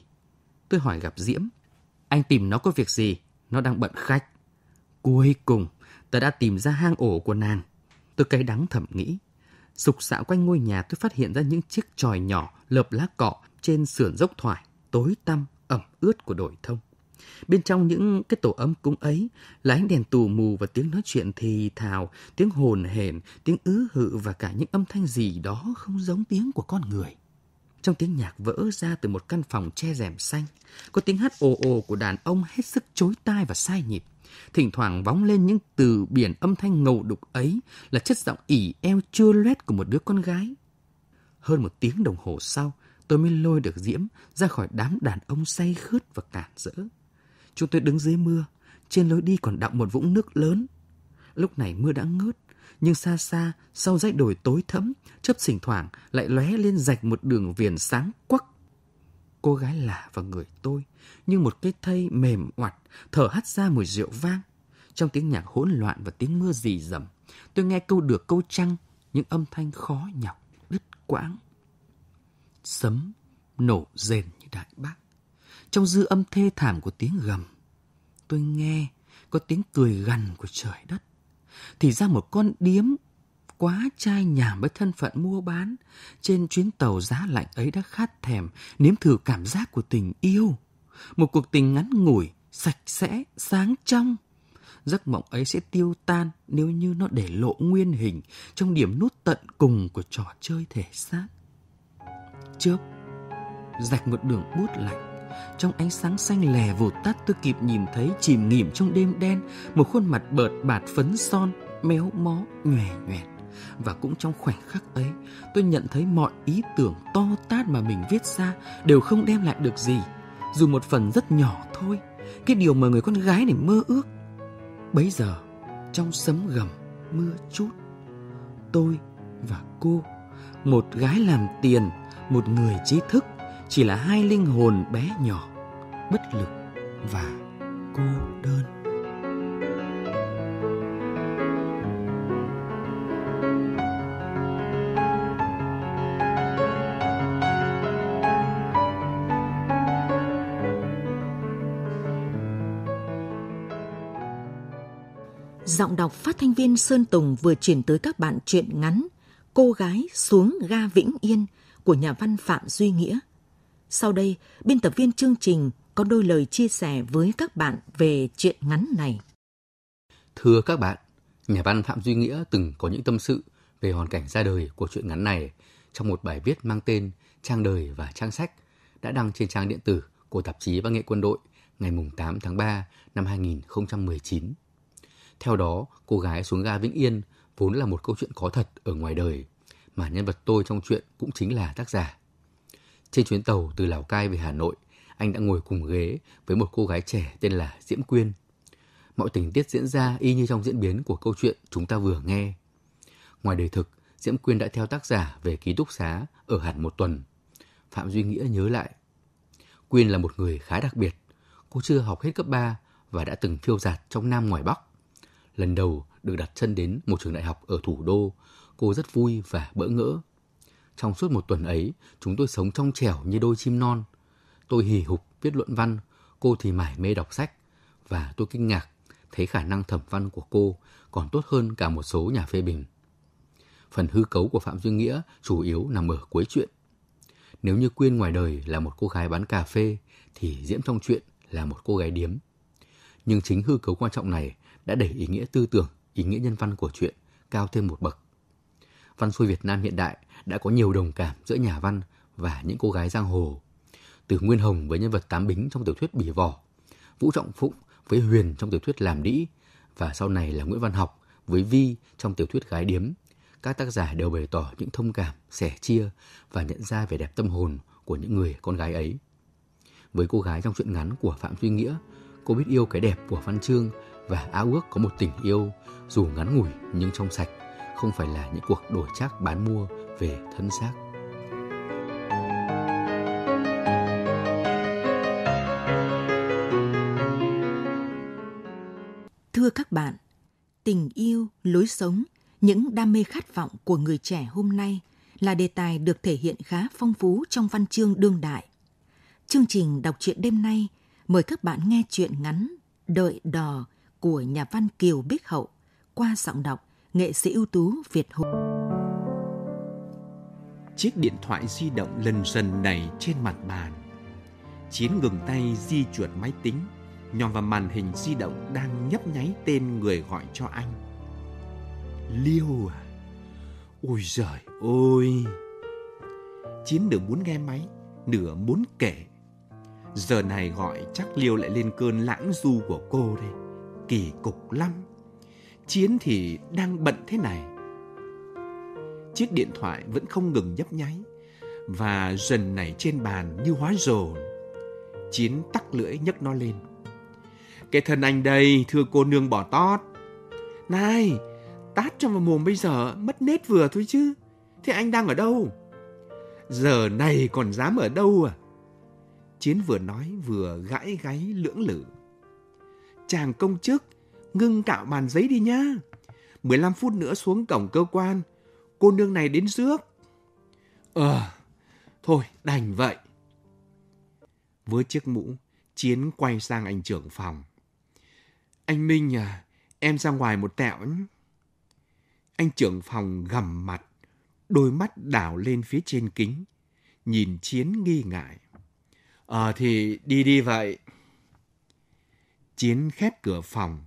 Tôi hỏi gặp Diễm. Anh tìm nó có việc gì? Nó đang bận khách. Cuối cùng, ta đã tìm ra hang ổ của nàng. Tôi cay đắng thầm nghĩ. Sục sạo quanh ngôi nhà tôi phát hiện ra những chiếc tròi nhỏ lợp lá cọ trên sườn dốc thoải, tối tăm, ẩm ướt của đồi thông. Bên trong những cái tổ ấm cúng ấy là ánh đèn tù mù và tiếng nói chuyện thì thào, tiếng hồn hển, tiếng ứ hự và cả những âm thanh gì đó không giống tiếng của con người. Trong tiếng nhạc vỡ ra từ một căn phòng che rèm xanh, có tiếng hát ồ ồ của đàn ông hết sức chối tai và sai nhịp. Thỉnh thoảng vóng lên những từ biển âm thanh ngầu đục ấy là chất giọng ỉ eo chưa loét của một đứa con gái. Hơn một tiếng đồng hồ sau, tôi mới lôi được Diễm ra khỏi đám đàn ông say khướt và cản rỡ. Chúng tôi đứng dưới mưa, trên lối đi còn đọng một vũng nước lớn. Lúc này mưa đã ngớt, nhưng xa xa, sau dãy đồi tối thẫm, chớp xỉnh thoảng lại lóe lên rạch một đường viền sáng quắc. Cô gái lạ vào người tôi, như một cái thây mềm oặt, thở hắt ra mùi rượu vang. Trong tiếng nhạc hỗn loạn và tiếng mưa rì rầm, tôi nghe câu được câu trăng, những âm thanh khó nhọc, đứt quãng. Sấm nổ rền như đại bác. Trong dư âm thê thảm của tiếng gầm, tôi nghe có tiếng cười gằn của trời đất. Thì ra một con điếm quá trai nhảm với thân phận mua bán trên chuyến tàu giá lạnh ấy đã khát thèm nếm thử cảm giác của tình yêu. Một cuộc tình ngắn ngủi, sạch sẽ, sáng trong. Giấc mộng ấy sẽ tiêu tan nếu như nó để lộ nguyên hình trong điểm nút tận cùng của trò chơi thể xác. Chớp, rạch một đường bút lạnh trong ánh sáng xanh lè vụt tắt tôi kịp nhìn thấy chìm nghỉm trong đêm đen một khuôn mặt bợt bạt phấn son, méo mó, nhòe nhoẹt. Và cũng trong khoảnh khắc ấy, tôi nhận thấy mọi ý tưởng to tát mà mình viết ra đều không đem lại được gì. Dù một phần rất nhỏ thôi, cái điều mà người con gái này mơ ước. Bấy giờ, trong sấm gầm, mưa chút, tôi và cô, một gái làm tiền, một người trí thức, chỉ là hai linh hồn bé nhỏ, bất lực và cô đơn. Giọng đọc phát thanh viên Sơn Tùng vừa chuyển tới các bạn truyện ngắn Cô gái xuống ga Vĩnh Yên của nhà văn Phạm Duy Nghĩa. Sau đây, biên tập viên chương trình có đôi lời chia sẻ với các bạn về chuyện ngắn này. Thưa các bạn, nhà văn Phạm Duy Nghĩa từng có những tâm sự về hoàn cảnh ra đời của chuyện ngắn này trong một bài viết mang tên Trang đời và trang sách đã đăng trên trang điện tử của tạp chí Văn nghệ Quân đội ngày 8 tháng 3 năm 2019. Theo đó, cô gái xuống ga Vĩnh Yên vốn là một câu chuyện có thật ở ngoài đời, mà nhân vật tôi trong chuyện cũng chính là tác giả. Trên chuyến tàu từ Lào Cai về Hà Nội, anh đã ngồi cùng ghế với một cô gái trẻ tên là Diễm Quyên. Mọi tình tiết diễn ra y như trong diễn biến của câu chuyện chúng ta vừa nghe. Ngoài đời thực, Diễm Quyên đã theo tác giả về ký túc xá ở hẳn một tuần. Phạm Duy Nghĩa nhớ lại. Quyên là một người khá đặc biệt. Cô chưa học hết cấp 3 và đã từng phiêu giạt trong Nam ngoài Bắc. Lần đầu được đặt chân đến một trường đại học ở thủ đô, cô rất vui và bỡ ngỡ. Trong suốt một tuần ấy, chúng tôi sống trong trẻo như đôi chim non. Tôi hì hục viết luận văn, cô thì mải mê đọc sách. Và tôi kinh ngạc thấy khả năng thẩm văn của cô còn tốt hơn cả một số nhà phê bình. Phần hư cấu của Phạm Duy Nghĩa chủ yếu nằm ở cuối chuyện. Nếu như Quyên ngoài đời là một cô gái bán cà phê, thì Diễm trong chuyện là một cô gái điếm. Nhưng chính hư cấu quan trọng này đã đẩy ý nghĩa tư tưởng, ý nghĩa nhân văn của chuyện cao thêm một bậc. Văn xuôi Việt Nam hiện đại đã có nhiều đồng cảm giữa nhà văn và những cô gái giang hồ. Từ Nguyên Hồng với nhân vật Tám Bính trong tiểu thuyết Bỉ Vỏ, Vũ Trọng Phụng với Huyền trong tiểu thuyết Làm Đĩ và sau này là Nguyễn Văn Học với Vi trong tiểu thuyết Gái Điếm. Các tác giả đều bày tỏ những thông cảm, sẻ chia và nhận ra vẻ đẹp tâm hồn của những người con gái ấy. Với cô gái trong truyện ngắn của Phạm Duy Nghĩa, cô biết yêu cái đẹp của văn chương và ao ước có một tình yêu dù ngắn ngủi nhưng trong sạch, không phải là những cuộc đổi trác bán mua về thân xác. Thưa các bạn, tình yêu, lối sống, những đam mê khát vọng của người trẻ hôm nay là đề tài được thể hiện khá phong phú trong văn chương đương đại. Chương trình đọc truyện đêm nay mời các bạn nghe truyện ngắn Đợi đò của nhà văn Kiều Bích Hậu qua giọng đọc nghệ sĩ ưu tú Việt Hùng. Chiếc điện thoại di động lần dần này trên mặt bàn. Chiến ngừng tay di chuột máy tính, nhòm vào màn hình di động đang nhấp nháy tên người gọi cho anh. Liêu à? Ôi giời ôi! Chiến nửa muốn nghe máy, nửa muốn kể. Giờ này gọi chắc Liêu lại lên cơn lãng du của cô đây. Kỳ cục lắm. Chiến thì đang bận thế này. Chiếc điện thoại vẫn không ngừng nhấp nháy và dần này trên bàn như hóa rồn. Chiến tắc lưỡi nhấc nó lên. Cái thân anh đây, thưa cô nương bỏ tót. Này, tát cho vào mồm bây giờ, mất nết vừa thôi chứ. Thế anh đang ở đâu? Giờ này còn dám ở đâu à? Chiến vừa nói vừa gãi gáy lưỡng lự. Chàng công chức, ngưng cạo bàn giấy đi nhá. 15 phút nữa xuống cổng cơ quan, cô nương này đến rước. Ờ, thôi đành vậy. Với chiếc mũ, Chiến quay sang anh trưởng phòng. Anh Minh à, em ra ngoài một tẹo. Anh trưởng phòng gầm mặt, đôi mắt đảo lên phía trên kính, nhìn Chiến nghi ngại. Ờ thì đi đi vậy. Chiến khép cửa phòng.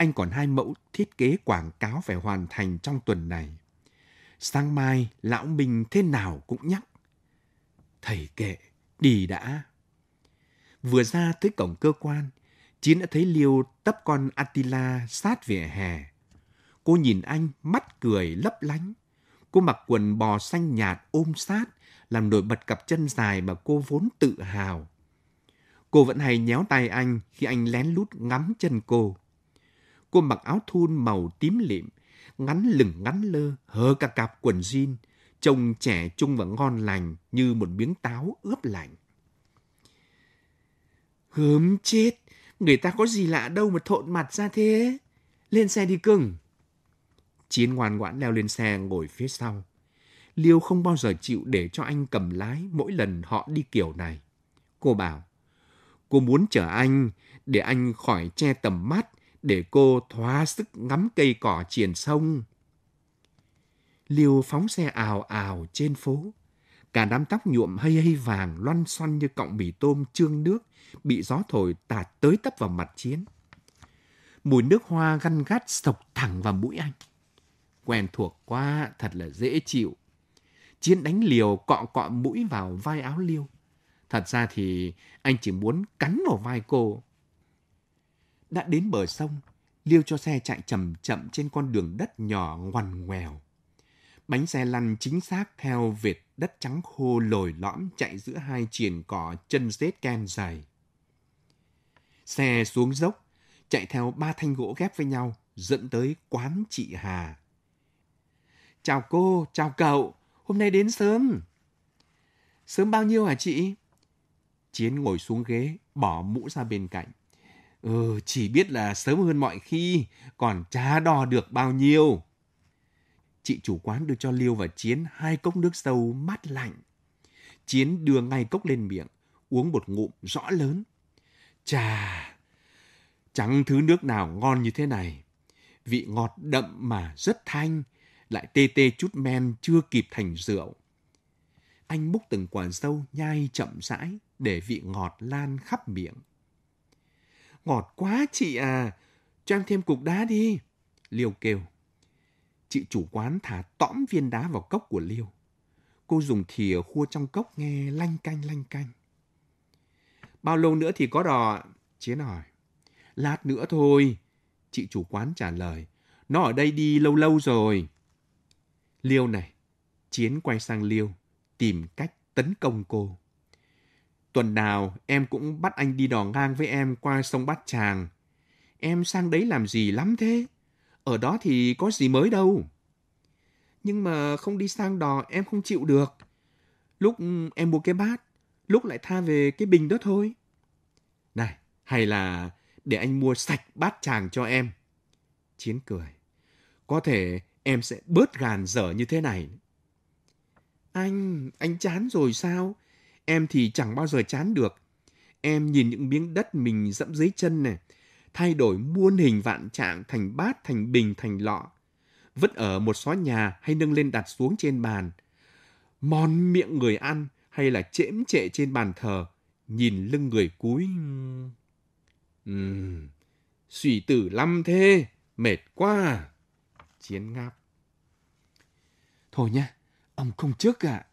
Anh còn hai mẫu thiết kế quảng cáo phải hoàn thành trong tuần này. Sáng mai, lão Minh thế nào cũng nhắc. Thầy kệ, đi đã. Vừa ra tới cổng cơ quan, Chiến đã thấy Liêu tấp con Attila sát vỉa hè. Cô nhìn anh, mắt cười lấp lánh. Cô mặc quần bò xanh nhạt ôm sát, làm nổi bật cặp chân dài mà cô vốn tự hào. Cô vẫn hay nhéo tay anh khi anh lén lút ngắm chân cô. Cô mặc áo thun màu tím lịm, ngắn lửng ngắn lơ, hở cả cặp quần jean, trông trẻ trung và ngon lành như một miếng táo ướp lạnh. Hớm chết, người ta có gì lạ đâu mà thộn mặt ra thế. Lên xe đi cưng. Chiến ngoan ngoãn leo lên xe ngồi phía sau. Liêu không bao giờ chịu để cho anh cầm lái mỗi lần họ đi kiểu này. Cô bảo, cô muốn chở anh để anh khỏi che tầm mắt để cô thoá sức ngắm cây cỏ triền sông. Liêu phóng xe ào ào trên phố. Cả đám tóc nhuộm hây hây vàng loăn xoăn như cọng mì tôm trương nước bị gió thổi tạt tới tấp vào mặt Chiến. Mùi nước hoa găn gắt sộc thẳng vào mũi anh. Quen thuộc quá, thật là dễ chịu. Chiến đánh liều cọ cọ mũi vào vai áo Liêu. Thật ra thì anh chỉ muốn cắn vào vai cô. Đã đến bờ sông, Liêu cho xe chạy chậm chậm trên con đường đất nhỏ ngoằn ngoèo. Bánh xe lăn chính xác theo vệt đất trắng khô lồi lõm chạy giữa hai triền cỏ chân rết ken dài. Xe xuống dốc, chạy theo ba thanh gỗ ghép với nhau, dẫn tới quán chị Hà. Chào cô, chào cậu, hôm nay đến sớm. Sớm bao nhiêu hả chị? Chiến ngồi xuống ghế, bỏ mũ ra bên cạnh. Ừ, chỉ biết là sớm hơn mọi khi, còn chả đo được bao nhiêu. Chị chủ quán đưa cho Liêu và Chiến hai cốc nước sâu mát lạnh. Chiến đưa ngay cốc lên miệng, uống một ngụm rõ lớn. Chà, chẳng thứ nước nào ngon như thế này. Vị ngọt đậm mà rất thanh, lại tê tê chút men chưa kịp thành rượu. Anh múc từng quả dâu nhai chậm rãi để vị ngọt lan khắp miệng. Ngọt quá chị à, cho em thêm cục đá đi. Liêu kêu. Chị chủ quán thả tõm viên đá vào cốc của Liêu. Cô dùng thìa khua trong cốc nghe lanh canh lanh canh. Bao lâu nữa thì có đò? Chiến hỏi. Lát nữa thôi. Chị chủ quán trả lời. Nó ở đây đi lâu lâu rồi. Liêu này. Chiến quay sang Liêu. Tìm cách tấn công cô. Tuần nào em cũng bắt anh đi đò ngang với em qua sông Bát Tràng. Em sang đấy làm gì lắm thế? Ở đó thì có gì mới đâu. Nhưng mà không đi sang đò em không chịu được. Lúc em mua cái bát, lúc lại tha về cái bình đó thôi. Này, hay là để anh mua sạch bát chàng cho em. Chiến cười. Có thể em sẽ bớt gàn dở như thế này. Anh, anh chán rồi sao? Em thì chẳng bao giờ chán được. Em nhìn những miếng đất mình dẫm dưới chân này, thay đổi muôn hình vạn trạng thành bát, thành bình, thành lọ. Vứt ở một xó nhà hay nâng lên đặt xuống trên bàn. Mòn miệng người ăn hay là chễm trệ trên bàn thờ, nhìn lưng người cúi. Ừm, suy tử lắm thế, mệt quá. Chiến ngáp. Thôi nhá, ông không trước ạ. À.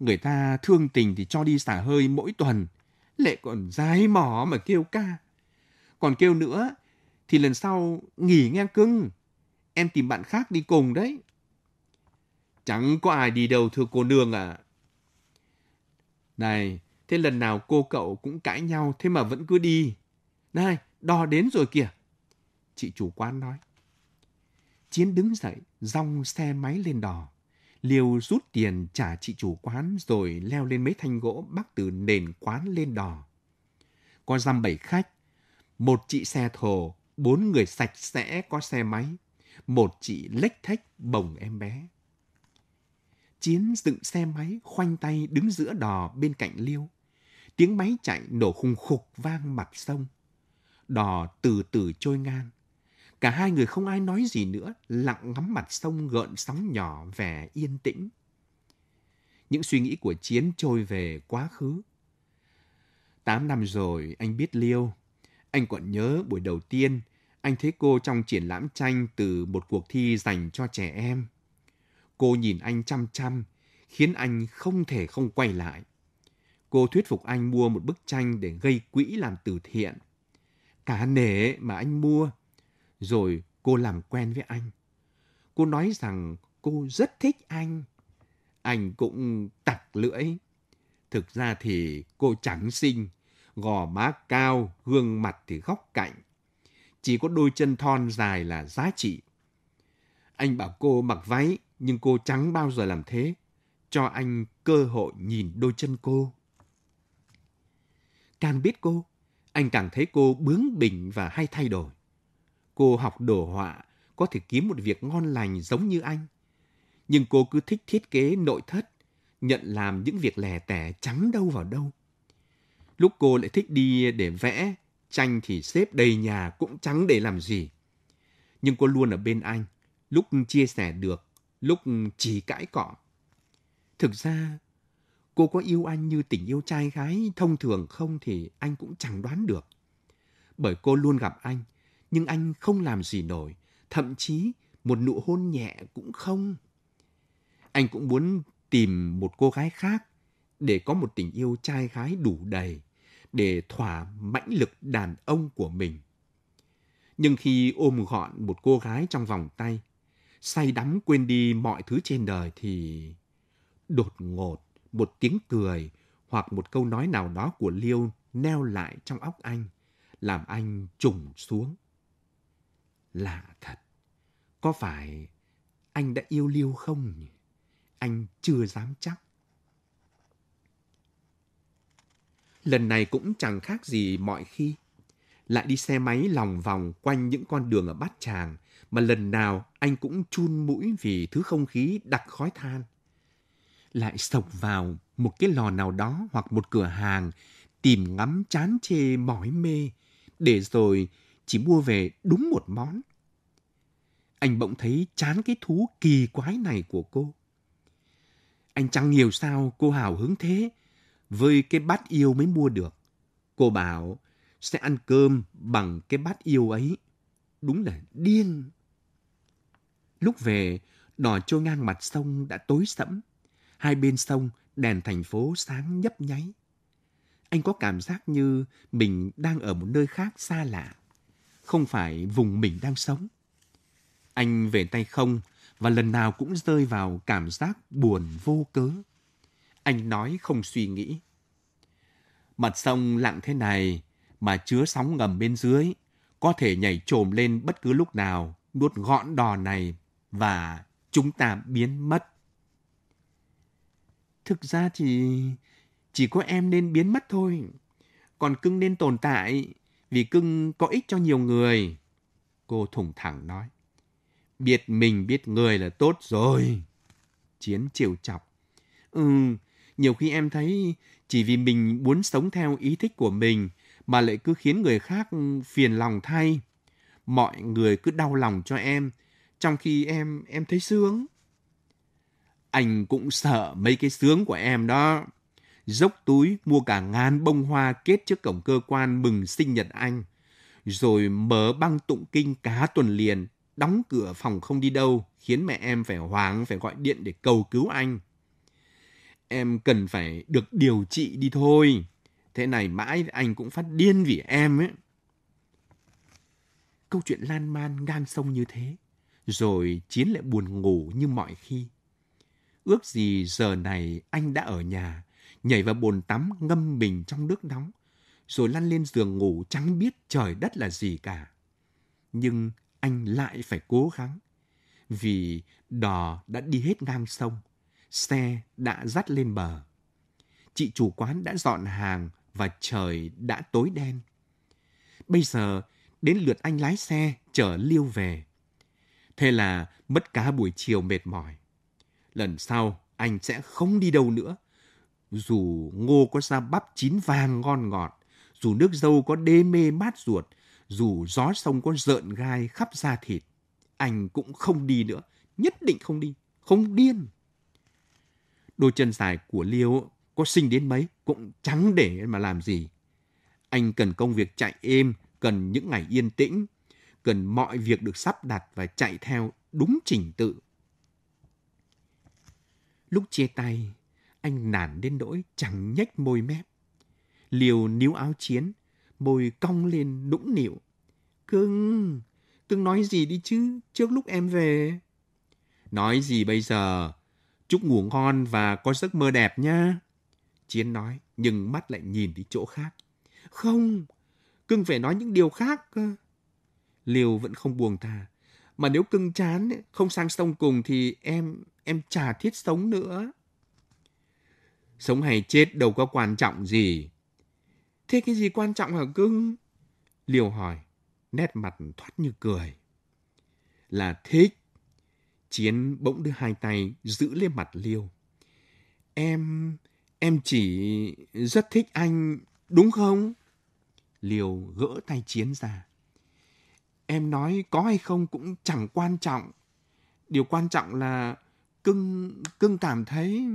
Người ta thương tình thì cho đi xả hơi mỗi tuần. Lệ còn dái mỏ mà kêu ca. Còn kêu nữa thì lần sau nghỉ nghe cưng. Em tìm bạn khác đi cùng đấy. Chẳng có ai đi đâu thưa cô nương à. Này, thế lần nào cô cậu cũng cãi nhau thế mà vẫn cứ đi. Này, đò đến rồi kìa. Chị chủ quán nói. Chiến đứng dậy, rong xe máy lên đò. Liêu rút tiền trả chị chủ quán rồi leo lên mấy thanh gỗ bắc từ nền quán lên đò. Có dăm bảy khách, một chị xe thồ, bốn người sạch sẽ có xe máy, một chị lếch thách bồng em bé. Chiến dựng xe máy, khoanh tay đứng giữa đò bên cạnh Liêu. Tiếng máy chạy nổ khùng khục vang mặt sông. Đò từ từ trôi ngang. Cả hai người không ai nói gì nữa, lặng ngắm mặt sông gợn sóng nhỏ vẻ yên tĩnh. Những suy nghĩ của Chiến trôi về quá khứ. Tám năm rồi, anh biết Liêu. Anh còn nhớ buổi đầu tiên, anh thấy cô trong triển lãm tranh từ một cuộc thi dành cho trẻ em. Cô nhìn anh chăm chăm, khiến anh không thể không quay lại. Cô thuyết phục anh mua một bức tranh để gây quỹ làm từ thiện. Cả nể mà anh mua. Rồi cô làm quen với anh. Cô nói rằng cô rất thích anh. Anh cũng tặc lưỡi. Thực ra thì cô chẳng xinh, gò má cao, gương mặt thì góc cạnh. Chỉ có đôi chân thon dài là giá trị. Anh bảo cô mặc váy, nhưng cô chẳng bao giờ làm thế. Cho anh cơ hội nhìn đôi chân cô. Càng biết cô, anh càng thấy cô bướng bỉnh và hay thay đổi. Cô học đồ họa, có thể kiếm một việc ngon lành giống như anh. Nhưng cô cứ thích thiết kế nội thất, nhận làm những việc lẻ tẻ trắng đâu vào đâu. Lúc cô lại thích đi để vẽ, tranh thì xếp đầy nhà cũng chẳng để làm gì. Nhưng cô luôn ở bên anh, lúc chia sẻ được, lúc chỉ cãi cọ. Thực ra, cô có yêu anh như tình yêu trai gái thông thường không thì anh cũng chẳng đoán được. Bởi cô luôn gặp anh, nhưng anh không làm gì nổi, thậm chí một nụ hôn nhẹ cũng không. Anh cũng muốn tìm một cô gái khác để có một tình yêu trai gái đủ đầy, để thỏa mãnh lực đàn ông của mình. Nhưng khi ôm gọn một cô gái trong vòng tay, say đắm quên đi mọi thứ trên đời thì đột ngột một tiếng cười hoặc một câu nói nào đó của Liêu neo lại trong óc anh, làm anh trùng xuống. Lạ thật, có phải anh đã yêu Liêu không nhỉ? Anh chưa dám chắc. Lần này cũng chẳng khác gì mọi khi. Lại đi xe máy lòng vòng quanh những con đường ở Bát Tràng, mà lần nào anh cũng chun mũi vì thứ không khí đặc khói than. Lại sộc vào một cái lò nào đó hoặc một cửa hàng, tìm ngắm chán chê mỏi mê, để rồi chỉ mua về đúng một món. Anh bỗng thấy chán cái thú kỳ quái này của cô. Anh chẳng hiểu sao cô hào hứng thế, với cái bát yêu mới mua được. Cô bảo sẽ ăn cơm bằng cái bát yêu ấy. Đúng là điên. Lúc về, đò trôi ngang mặt sông đã tối sẫm. Hai bên sông, đèn thành phố sáng nhấp nháy. Anh có cảm giác như mình đang ở một nơi khác xa lạ, không phải vùng mình đang sống. Anh về tay không và lần nào cũng rơi vào cảm giác buồn vô cớ. Anh nói không suy nghĩ. Mặt sông lặng thế này mà chứa sóng ngầm bên dưới, có thể nhảy trồm lên bất cứ lúc nào, nuốt gọn đò này và chúng ta biến mất. Thực ra thì chỉ có em nên biến mất thôi. Còn cưng nên tồn tại vì cưng có ích cho nhiều người. Cô thủng thẳng nói. Biết mình biết người là tốt rồi. Chiến chiều chọc. Ừ, nhiều khi em thấy chỉ vì mình muốn sống theo ý thích của mình mà lại cứ khiến người khác phiền lòng thay. Mọi người cứ đau lòng cho em, trong khi em em thấy sướng. Anh cũng sợ mấy cái sướng của em đó. Dốc túi mua cả ngàn bông hoa kết trước cổng cơ quan mừng sinh nhật anh. rồi mở băng tụng kinh cả tuần liền, đóng cửa phòng không đi đâu, khiến mẹ em phải hoảng, phải gọi điện để cầu cứu anh. Em cần phải được điều trị đi thôi. Thế này mãi anh cũng phát điên vì em ấy. Câu chuyện lan man ngang sông như thế, rồi Chiến lại buồn ngủ như mọi khi. Ước gì giờ này anh đã ở nhà, nhảy vào bồn tắm ngâm mình trong nước nóng, rồi lăn lên giường ngủ chẳng biết trời đất là gì cả. Nhưng anh lại phải cố gắng, vì đò đã đi hết ngang sông, xe đã dắt lên bờ. Chị chủ quán đã dọn hàng và trời đã tối đen. Bây giờ đến lượt anh lái xe chở Liêu về. Thế là mất cả buổi chiều mệt mỏi. Lần sau anh sẽ không đi đâu nữa. Dù ngô có ra bắp chín vàng ngon ngọt, dù nước dâu có đê mê mát ruột, dù gió sông có rợn gai khắp da thịt, anh cũng không đi nữa, nhất định không đi, không điên. Đôi chân dài của Liêu có sinh đến mấy cũng chẳng để mà làm gì. Anh cần công việc chạy êm, cần những ngày yên tĩnh, cần mọi việc được sắp đặt và chạy theo đúng trình tự. Lúc chia tay, anh nản đến nỗi chẳng nhếch môi mép. Liều níu áo chiến, môi cong lên nũng nịu. Cưng, cưng nói gì đi chứ, trước lúc em về. Nói gì bây giờ? Chúc ngủ ngon và có giấc mơ đẹp nha. Chiến nói, nhưng mắt lại nhìn đi chỗ khác. Không, cưng phải nói những điều khác cơ. Liều vẫn không buồn thà. Mà nếu cưng chán, không sang sông cùng thì em, em chả thiết sống nữa. Sống hay chết đâu có quan trọng gì. Thế cái gì quan trọng hả cưng? Liều hỏi, nét mặt thoát như cười. Là thích. Chiến bỗng đưa hai tay giữ lên mặt Liêu. Em, em chỉ rất thích anh, đúng không? Liều gỡ tay Chiến ra. Em nói có hay không cũng chẳng quan trọng. Điều quan trọng là cưng, cưng cảm thấy...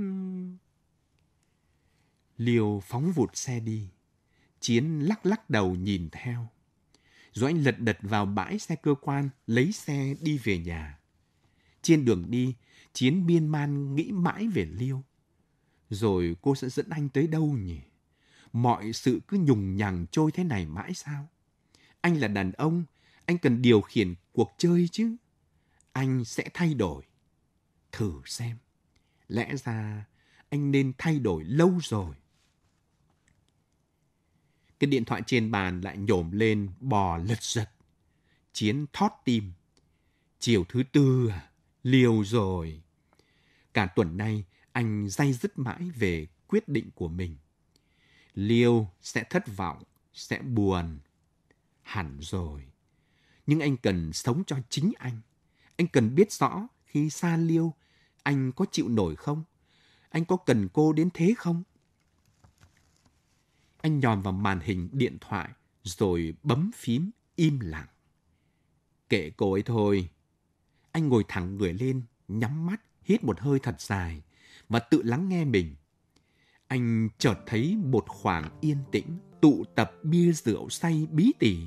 Liều phóng vụt xe đi. Chiến lắc lắc đầu nhìn theo. Rồi anh lật đật vào bãi xe cơ quan, lấy xe đi về nhà. Trên đường đi, Chiến biên man nghĩ mãi về Liêu. Rồi cô sẽ dẫn anh tới đâu nhỉ? Mọi sự cứ nhùng nhằng trôi thế này mãi sao? Anh là đàn ông, anh cần điều khiển cuộc chơi chứ. Anh sẽ thay đổi. Thử xem. Lẽ ra anh nên thay đổi lâu rồi. Cái điện thoại trên bàn lại nhổm lên bò lật giật. Chiến thót tim. Chiều thứ tư à, liều rồi. Cả tuần nay, anh day dứt mãi về quyết định của mình. Liêu sẽ thất vọng, sẽ buồn. Hẳn rồi. Nhưng anh cần sống cho chính anh. Anh cần biết rõ khi xa Liêu, anh có chịu nổi không? Anh có cần cô đến thế không? Anh nhòm vào màn hình điện thoại rồi bấm phím im lặng. Kệ cô ấy thôi. Anh ngồi thẳng người lên, nhắm mắt, hít một hơi thật dài và tự lắng nghe mình. Anh chợt thấy một khoảng yên tĩnh, tụ tập bia rượu say bí tỉ,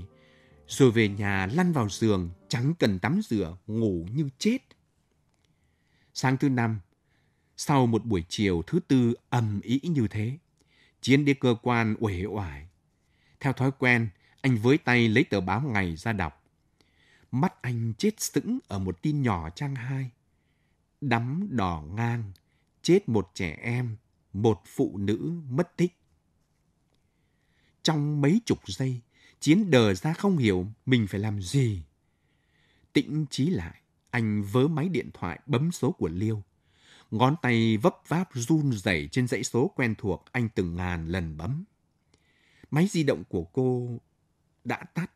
rồi về nhà lăn vào giường, chẳng cần tắm rửa, ngủ như chết. Sáng thứ năm, sau một buổi chiều thứ tư ầm ĩ như thế, Chiến đi cơ quan uể oải. Theo thói quen, anh với tay lấy tờ báo ngày ra đọc. Mắt anh chết sững ở một tin nhỏ trang hai. Đắm đỏ ngang, chết một trẻ em, một phụ nữ mất tích. Trong mấy chục giây, Chiến đờ ra không hiểu mình phải làm gì. Tĩnh trí lại, anh vớ máy điện thoại bấm số của Liêu. Ngón tay vấp váp run rẩy trên dãy số quen thuộc anh từng ngàn lần bấm. Máy di động của cô đã tắt.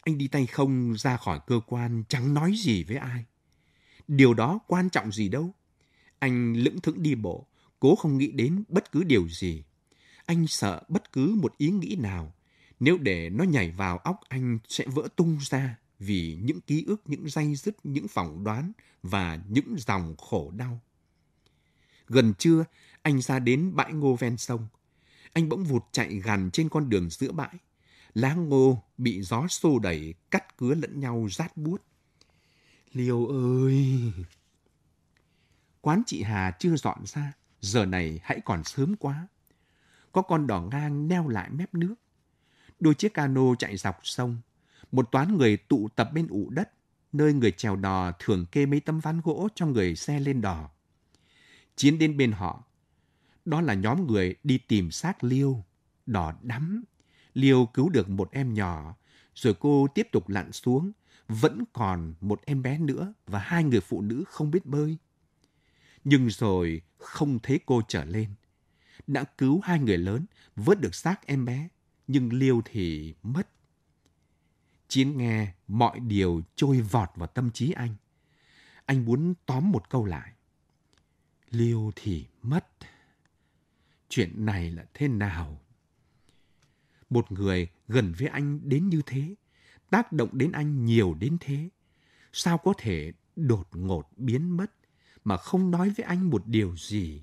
Anh đi tay không ra khỏi cơ quan chẳng nói gì với ai. Điều đó quan trọng gì đâu. Anh lững thững đi bộ, cố không nghĩ đến bất cứ điều gì. Anh sợ bất cứ một ý nghĩ nào, nếu để nó nhảy vào óc anh sẽ vỡ tung ra vì những ký ức, những dây dứt, những phỏng đoán và những dòng khổ đau. Gần trưa, anh ra đến bãi ngô ven sông. Anh bỗng vụt chạy gần trên con đường giữa bãi. Lá ngô bị gió xô đẩy, cắt cứa lẫn nhau rát buốt. Liêu ơi! Quán chị Hà chưa dọn ra, giờ này hãy còn sớm quá. Có con đỏ ngang neo lại mép nước. Đôi chiếc cano chạy dọc sông. Một toán người tụ tập bên ụ đất, nơi người chèo đò thường kê mấy tấm ván gỗ cho người xe lên đò. Chiến đến bên họ. Đó là nhóm người đi tìm xác Liêu. Đò đắm. Liêu cứu được một em nhỏ, rồi cô tiếp tục lặn xuống. Vẫn còn một em bé nữa và hai người phụ nữ không biết bơi. Nhưng rồi không thấy cô trở lên. Đã cứu hai người lớn, vớt được xác em bé, nhưng Liêu thì mất. Chiến nghe mọi điều trôi vọt vào tâm trí anh. Anh muốn tóm một câu lại. Liêu thì mất. Chuyện này là thế nào? Một người gần với anh đến như thế, tác động đến anh nhiều đến thế. Sao có thể đột ngột biến mất mà không nói với anh một điều gì?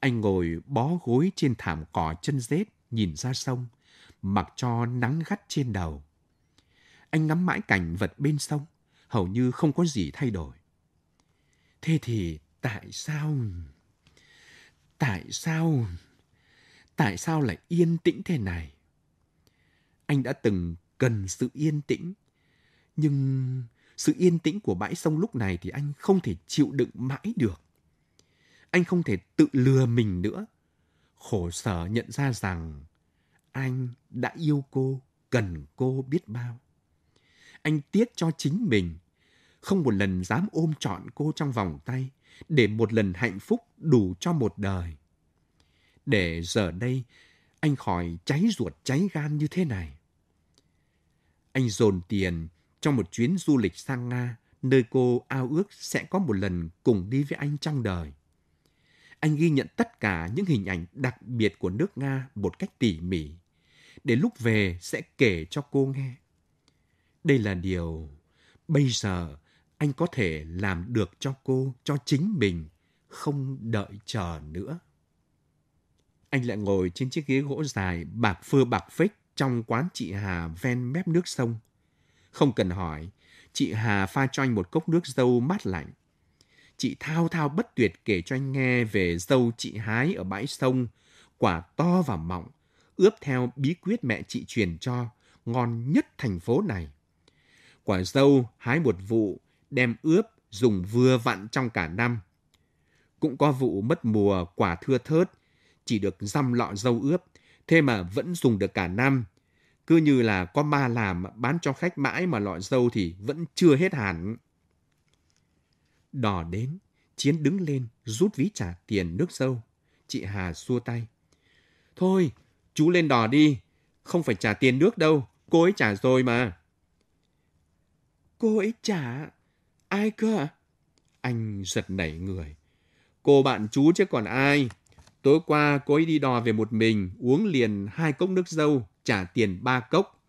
Anh ngồi bó gối trên thảm cỏ chân rết, nhìn ra sông, mặc cho nắng gắt trên đầu. Anh ngắm mãi cảnh vật bên sông, hầu như không có gì thay đổi. Thế thì tại sao? Tại sao? Tại sao lại yên tĩnh thế này? Anh đã từng cần sự yên tĩnh, nhưng sự yên tĩnh của bãi sông lúc này thì anh không thể chịu đựng mãi được. Anh không thể tự lừa mình nữa. Khổ sở nhận ra rằng anh đã yêu cô, cần cô biết bao. Anh tiếc cho chính mình, không một lần dám ôm trọn cô trong vòng tay, để một lần hạnh phúc đủ cho một đời. Để giờ đây anh khỏi cháy ruột cháy gan như thế này. Anh dồn tiền trong một chuyến du lịch sang Nga, nơi cô ao ước sẽ có một lần cùng đi với anh trong đời. Anh ghi nhận tất cả những hình ảnh đặc biệt của nước Nga một cách tỉ mỉ, để lúc về sẽ kể cho cô nghe. Đây là điều bây giờ anh có thể làm được cho cô, cho chính mình, không đợi chờ nữa. Anh lại ngồi trên chiếc ghế gỗ dài, bạc phơ bạc phích trong quán chị Hà ven mép nước sông. Không cần hỏi, chị Hà pha cho anh một cốc nước dâu mát lạnh. Chị thao thao bất tuyệt kể cho anh nghe về dâu chị hái ở bãi sông, quả to và mọng, ướp theo bí quyết mẹ chị truyền cho, ngon nhất thành phố này. Quả dâu hái một vụ, đem ướp, dùng vừa vặn trong cả năm. Cũng có vụ mất mùa quả thưa thớt, chỉ được dăm lọ dâu ướp, thế mà vẫn dùng được cả năm. Cứ như là có ma làm bán cho khách mãi mà lọ dâu thì vẫn chưa hết hẳn. Đò đến, Chiến đứng lên, rút ví trả tiền nước dâu. Chị Hà xua tay. Thôi, chú lên đò đi, không phải trả tiền nước đâu, cô ấy trả rồi mà. Cô ấy trả? Ai cơ ạ? Anh giật nảy người. Cô bạn chú chứ còn ai? Tối qua cô ấy đi đò về một mình, uống liền hai cốc nước dâu, trả tiền ba cốc.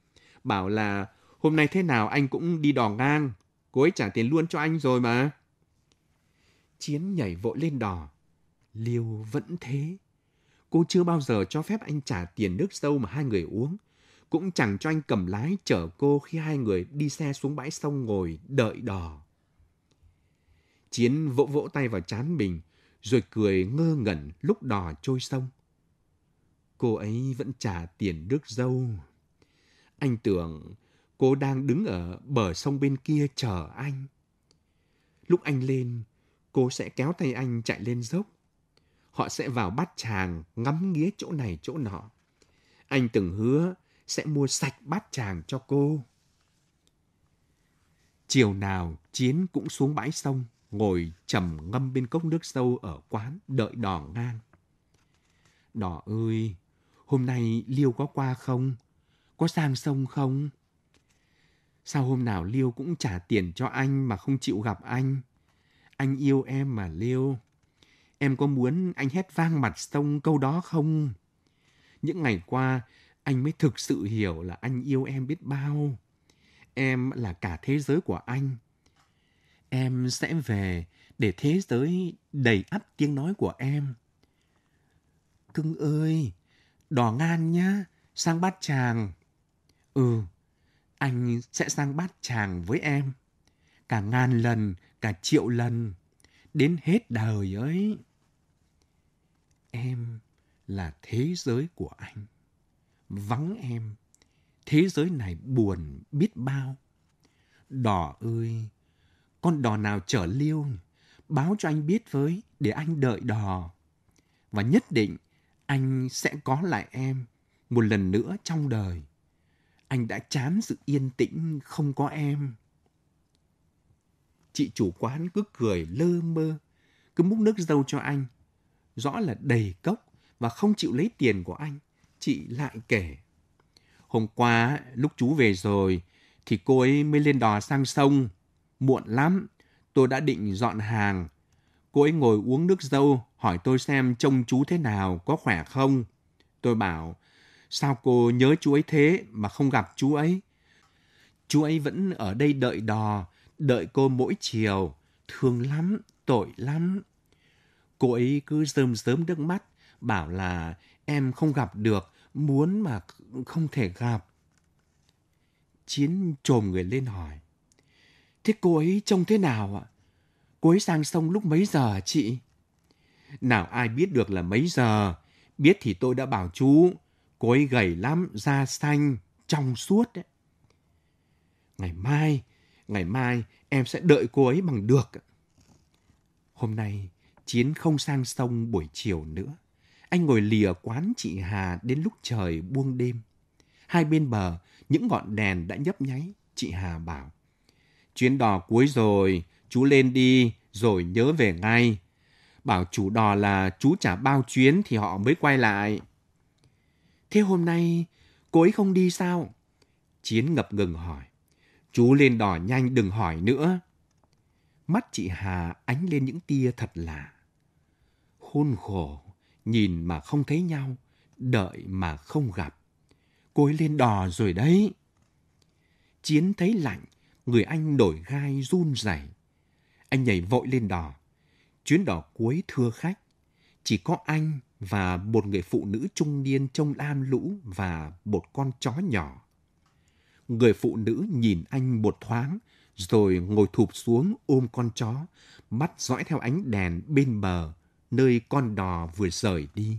Bảo là hôm nay thế nào anh cũng đi đò ngang. Cô ấy trả tiền luôn cho anh rồi mà. Chiến nhảy vội lên đò. Liêu vẫn thế. Cô chưa bao giờ cho phép anh trả tiền nước sâu mà hai người uống. Cũng chẳng cho anh cầm lái chở cô khi hai người đi xe xuống bãi sông ngồi đợi đò. Chiến vỗ vỗ tay vào chán mình, rồi cười ngơ ngẩn lúc đò trôi sông. Cô ấy vẫn trả tiền nước dâu. Anh tưởng cô đang đứng ở bờ sông bên kia chờ anh. Lúc anh lên, cô sẽ kéo tay anh chạy lên dốc. Họ sẽ vào bát tràng ngắm nghía chỗ này chỗ nọ. Anh từng hứa sẽ mua sạch bát tràng cho cô. Chiều nào Chiến cũng xuống bãi sông, ngồi trầm ngâm bên cốc nước sâu ở quán đợi đỏ ngang. Đỏ ơi, hôm nay Liêu có qua không? Có sang sông không? Sao hôm nào Liêu cũng trả tiền cho anh mà không chịu gặp anh? Anh yêu em mà Liêu. Em có muốn anh hét vang mặt sông câu đó không? Những ngày qua, anh mới thực sự hiểu là anh yêu em biết bao. Em là cả thế giới của anh. Em sẽ về để thế giới đầy ắp tiếng nói của em. Cưng ơi, đỏ ngan nhá, sang bát tràng. Ừ, anh sẽ sang bát tràng với em. Cả ngàn lần, cả triệu lần, đến hết đời ấy. Em là thế giới của anh. Vắng em, thế giới này buồn biết bao. Đỏ ơi, con đò nào chở liêu, báo cho anh biết với, để anh đợi đò. Và nhất định anh sẽ có lại em một lần nữa trong đời. Anh đã chán sự yên tĩnh không có em. Chị chủ quán cứ cười lơ mơ, cứ múc nước dâu cho anh. Rõ là đầy cốc và không chịu lấy tiền của anh. Chị lại kể. Hôm qua, lúc chú về rồi, thì cô ấy mới lên đò sang sông. Muộn lắm, tôi đã định dọn hàng. Cô ấy ngồi uống nước dâu, hỏi tôi xem trông chú thế nào, có khỏe không. Tôi bảo, sao cô nhớ chú ấy thế mà không gặp chú ấy? Chú ấy vẫn ở đây đợi đò, đợi cô mỗi chiều. Thương lắm, tội lắm. Cô ấy cứ rơm rớm nước mắt, bảo là em không gặp được, muốn mà không thể gặp. Chiến trồm người lên hỏi. Thế cô ấy trông thế nào ạ? Cô ấy sang sông lúc mấy giờ chị? Nào ai biết được là mấy giờ? Biết thì tôi đã bảo chú, cô ấy gầy lắm, da xanh, trong suốt đấy. Ngày mai, ngày mai em sẽ đợi cô ấy bằng được. Hôm nay, Chiến không sang sông buổi chiều nữa. Anh ngồi lìa quán chị Hà đến lúc trời buông đêm. Hai bên bờ, những ngọn đèn đã nhấp nháy. Chị Hà bảo, chuyến đò cuối rồi, chú lên đi, rồi nhớ về ngay. Bảo chủ đò là chú trả bao chuyến thì họ mới quay lại. Thế hôm nay cô ấy không đi sao? Chiến ngập ngừng hỏi. Chú lên đò nhanh đừng hỏi nữa. Mắt chị Hà ánh lên những tia thật lạ. Khôn khổ, nhìn mà không thấy nhau, đợi mà không gặp. Cô ấy lên đò rồi đấy. Chiến thấy lạnh, người anh đổi gai run rẩy. Anh nhảy vội lên đò. Chuyến đò cuối thưa khách. Chỉ có anh và một người phụ nữ trung niên trông lam lũ và một con chó nhỏ. Người phụ nữ nhìn anh một thoáng, rồi ngồi thụp xuống ôm con chó, mắt dõi theo ánh đèn bên bờ, nơi con đò vừa rời đi.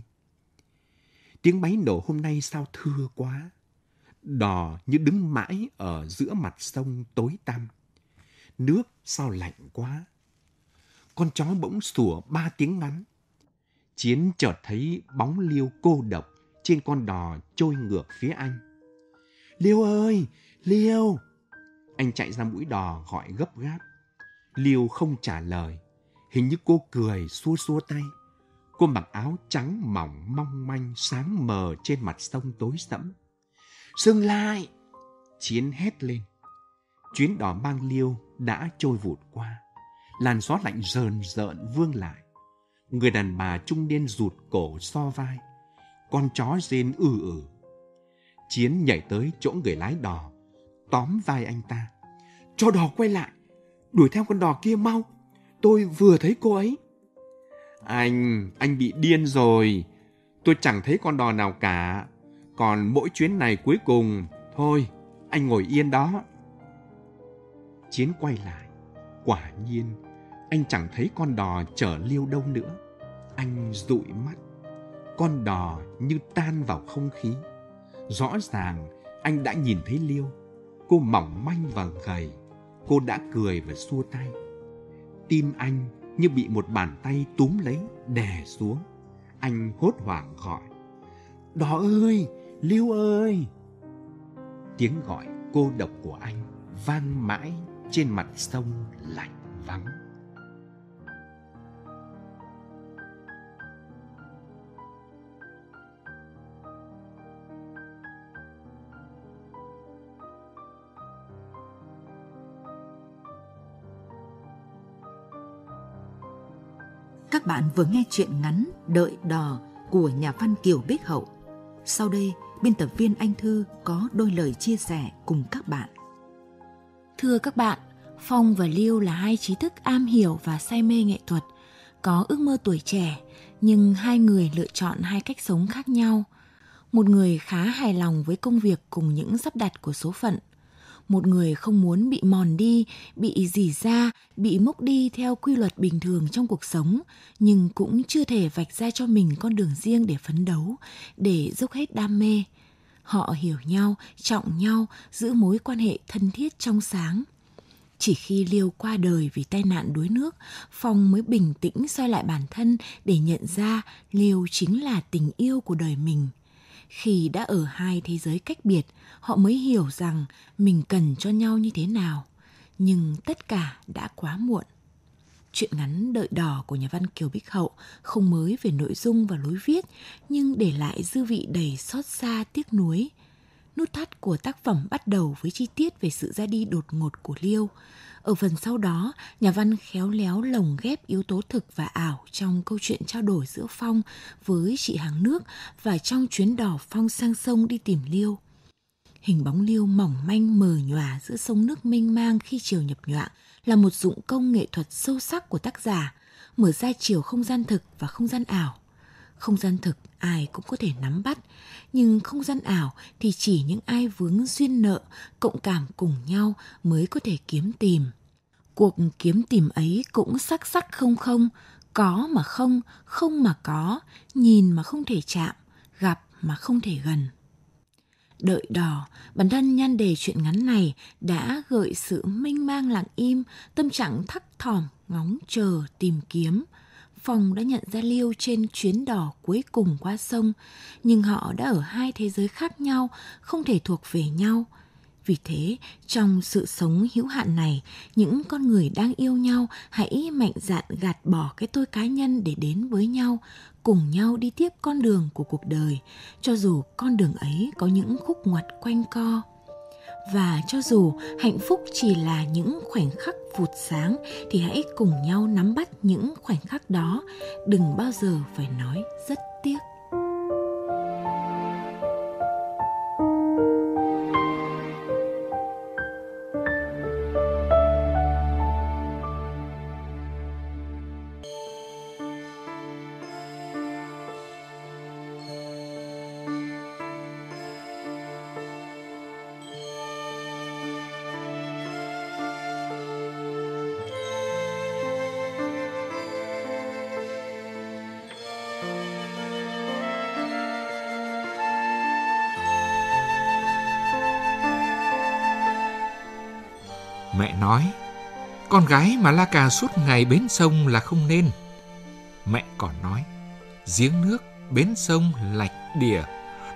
Tiếng máy nổ hôm nay sao thưa quá. Đò như đứng mãi ở giữa mặt sông tối tăm. Nước sao lạnh quá. Con chó bỗng sủa ba tiếng ngắn. Chiến chợt thấy bóng liêu cô độc trên con đò trôi ngược phía anh. Liêu ơi! Liêu! Anh chạy ra mũi đò gọi gấp gáp. Liêu không trả lời. Hình như cô cười xua xua tay. Cô mặc áo trắng mỏng mong manh sáng mờ trên mặt sông tối sẫm. Dừng lại! Chiến hét lên. Chuyến đò mang liêu đã trôi vụt qua. Làn gió lạnh rờn rợn vương lại. Người đàn bà trung niên rụt cổ so vai. Con chó rên ừ ử. Chiến nhảy tới chỗ người lái đò, tóm vai anh ta. Cho đò quay lại, đuổi theo con đò kia mau. Tôi vừa thấy cô ấy. Anh, anh bị điên rồi. Tôi chẳng thấy con đò nào cả. Còn mỗi chuyến này cuối cùng, thôi, anh ngồi yên đó. Chiến quay lại. Quả nhiên, anh chẳng thấy con đò chở liêu đâu nữa. Anh dụi mắt. Con đò như tan vào không khí. Rõ ràng, anh đã nhìn thấy liêu. Cô mỏng manh và gầy. Cô đã cười và xua tay. Tim anh như bị một bàn tay túm lấy, đè xuống. Anh hốt hoảng gọi. Đỏ ơi! Lưu ơi! Tiếng gọi cô độc của anh vang mãi trên mặt sông lạnh vắng. Các bạn vừa nghe chuyện ngắn Đợi đò của nhà văn Kiều Bích Hậu. Sau đây, biên tập viên Anh Thư có đôi lời chia sẻ cùng các bạn. Thưa các bạn, Phong và Liêu là hai trí thức am hiểu và say mê nghệ thuật, có ước mơ tuổi trẻ, nhưng hai người lựa chọn hai cách sống khác nhau. Một người khá hài lòng với công việc cùng những sắp đặt của số phận. Một người không muốn bị mòn đi, bị dỉ ra, bị mốc đi theo quy luật bình thường trong cuộc sống, nhưng cũng chưa thể vạch ra cho mình con đường riêng để phấn đấu, để dốc hết đam mê. Họ hiểu nhau, trọng nhau, giữ mối quan hệ thân thiết trong sáng. Chỉ khi Liêu qua đời vì tai nạn đuối nước, Phong mới bình tĩnh soi lại bản thân để nhận ra Liêu chính là tình yêu của đời mình. Khi đã ở hai thế giới cách biệt, họ mới hiểu rằng mình cần cho nhau như thế nào. Nhưng tất cả đã quá muộn. Chuyện ngắn Đợi đỏ của nhà văn Kiều Bích Hậu không mới về nội dung và lối viết, nhưng để lại dư vị đầy xót xa tiếc nuối. Nút thắt của tác phẩm bắt đầu với chi tiết về sự ra đi đột ngột của Liêu. Ở phần sau đó, nhà văn khéo léo lồng ghép yếu tố thực và ảo trong câu chuyện trao đổi giữa Phong với chị hàng nước và trong chuyến đò Phong sang sông đi tìm Liêu. Hình bóng Liêu mỏng manh mờ nhòa giữa sông nước mênh mang khi chiều nhập nhoạng là một dụng công nghệ thuật sâu sắc của tác giả, mở ra chiều không gian thực và không gian ảo. Không gian thực ai cũng có thể nắm bắt, nhưng không gian ảo thì chỉ những ai vướng duyên nợ, cộng cảm cùng nhau mới có thể kiếm tìm. Cuộc kiếm tìm ấy cũng sắc sắc không không, có mà không, không mà có, nhìn mà không thể chạm, gặp mà không thể gần. Đợi đỏ, bản thân nhan đề chuyện ngắn này đã gợi sự minh mang lặng im, tâm trạng thắc thỏm, ngóng chờ, tìm kiếm. phòng đã nhận ra Liêu trên chuyến đò cuối cùng qua sông, nhưng họ đã ở hai thế giới khác nhau, không thể thuộc về nhau. Vì thế, trong sự sống hữu hạn này, những con người đang yêu nhau hãy mạnh dạn gạt bỏ cái tôi cá nhân để đến với nhau, cùng nhau đi tiếp con đường của cuộc đời, cho dù con đường ấy có những khúc ngoặt quanh co. Và cho dù hạnh phúc chỉ là những khoảnh khắc vụt sáng thì hãy cùng nhau nắm bắt những khoảnh khắc đó, đừng bao giờ phải nói rất tiếc. Con gái mà la cà suốt ngày bến sông là không nên. Mẹ còn nói, giếng nước, bến sông, lạch, đìa,